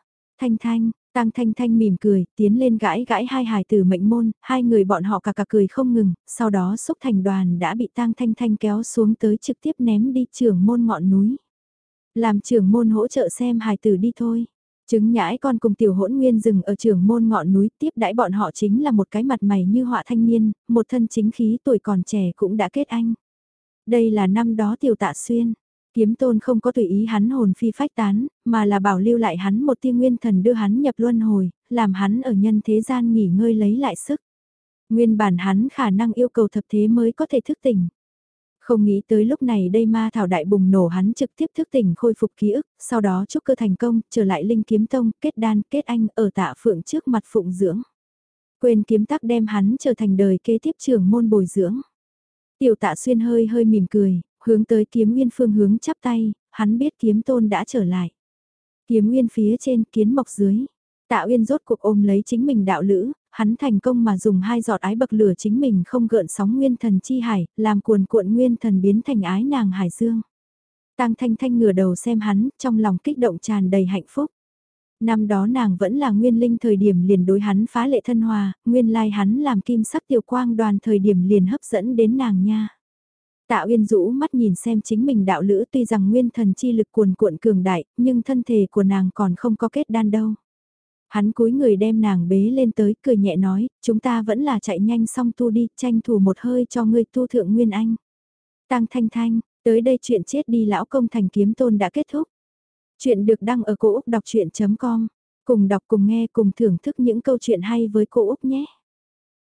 Thanh Thanh, Tang Thanh Thanh mỉm cười, tiến lên gãi gãi hai hài tử mệnh môn, hai người bọn họ cà cà cười không ngừng, sau đó xúc thành đoàn đã bị Tang Thanh Thanh kéo xuống tới trực tiếp ném đi trưởng môn ngọn núi. Làm trưởng môn hỗ trợ xem hài tử đi thôi. Trứng nhãi con cùng tiểu hỗn nguyên rừng ở trường môn ngọn núi tiếp đãi bọn họ chính là một cái mặt mày như họa thanh niên, một thân chính khí tuổi còn trẻ cũng đã kết anh. Đây là năm đó tiểu tạ xuyên, kiếm tôn không có tùy ý hắn hồn phi phách tán, mà là bảo lưu lại hắn một tiên nguyên thần đưa hắn nhập luân hồi, làm hắn ở nhân thế gian nghỉ ngơi lấy lại sức. Nguyên bản hắn khả năng yêu cầu thập thế mới có thể thức tỉnh. Không nghĩ tới lúc này đây ma thảo đại bùng nổ hắn trực tiếp thức tỉnh khôi phục ký ức, sau đó chúc cơ thành công, trở lại linh kiếm tông, kết đan, kết anh ở tạ phượng trước mặt phụng dưỡng. Quên kiếm tắc đem hắn trở thành đời kế tiếp trưởng môn bồi dưỡng. Tiểu tạ xuyên hơi hơi mỉm cười, hướng tới kiếm nguyên phương hướng chắp tay, hắn biết kiếm tôn đã trở lại. Kiếm nguyên phía trên kiến mộc dưới. Tạ Uyên rốt cuộc ôm lấy chính mình đạo lữ, hắn thành công mà dùng hai giọt ái bậc lửa chính mình không gợn sóng nguyên thần chi hải, làm cuồn cuộn nguyên thần biến thành ái nàng hải dương. Tang Thanh Thanh ngửa đầu xem hắn, trong lòng kích động tràn đầy hạnh phúc. Năm đó nàng vẫn là nguyên linh thời điểm liền đối hắn phá lệ thân hòa, nguyên lai hắn làm kim sắc tiểu quang đoàn thời điểm liền hấp dẫn đến nàng nha. Tạ Uyên rũ mắt nhìn xem chính mình đạo lữ tuy rằng nguyên thần chi lực cuồn cuộn cường đại, nhưng thân thể của nàng còn không có kết đan đâu. Hắn cúi người đem nàng bế lên tới, cười nhẹ nói, chúng ta vẫn là chạy nhanh xong tu đi, tranh thủ một hơi cho ngươi tu thượng nguyên anh. Tăng thanh thanh, tới đây chuyện chết đi lão công thành kiếm tôn đã kết thúc. Chuyện được đăng ở cổ Úc đọc chuyện.com, cùng đọc cùng nghe cùng thưởng thức những câu chuyện hay với cô Úc nhé.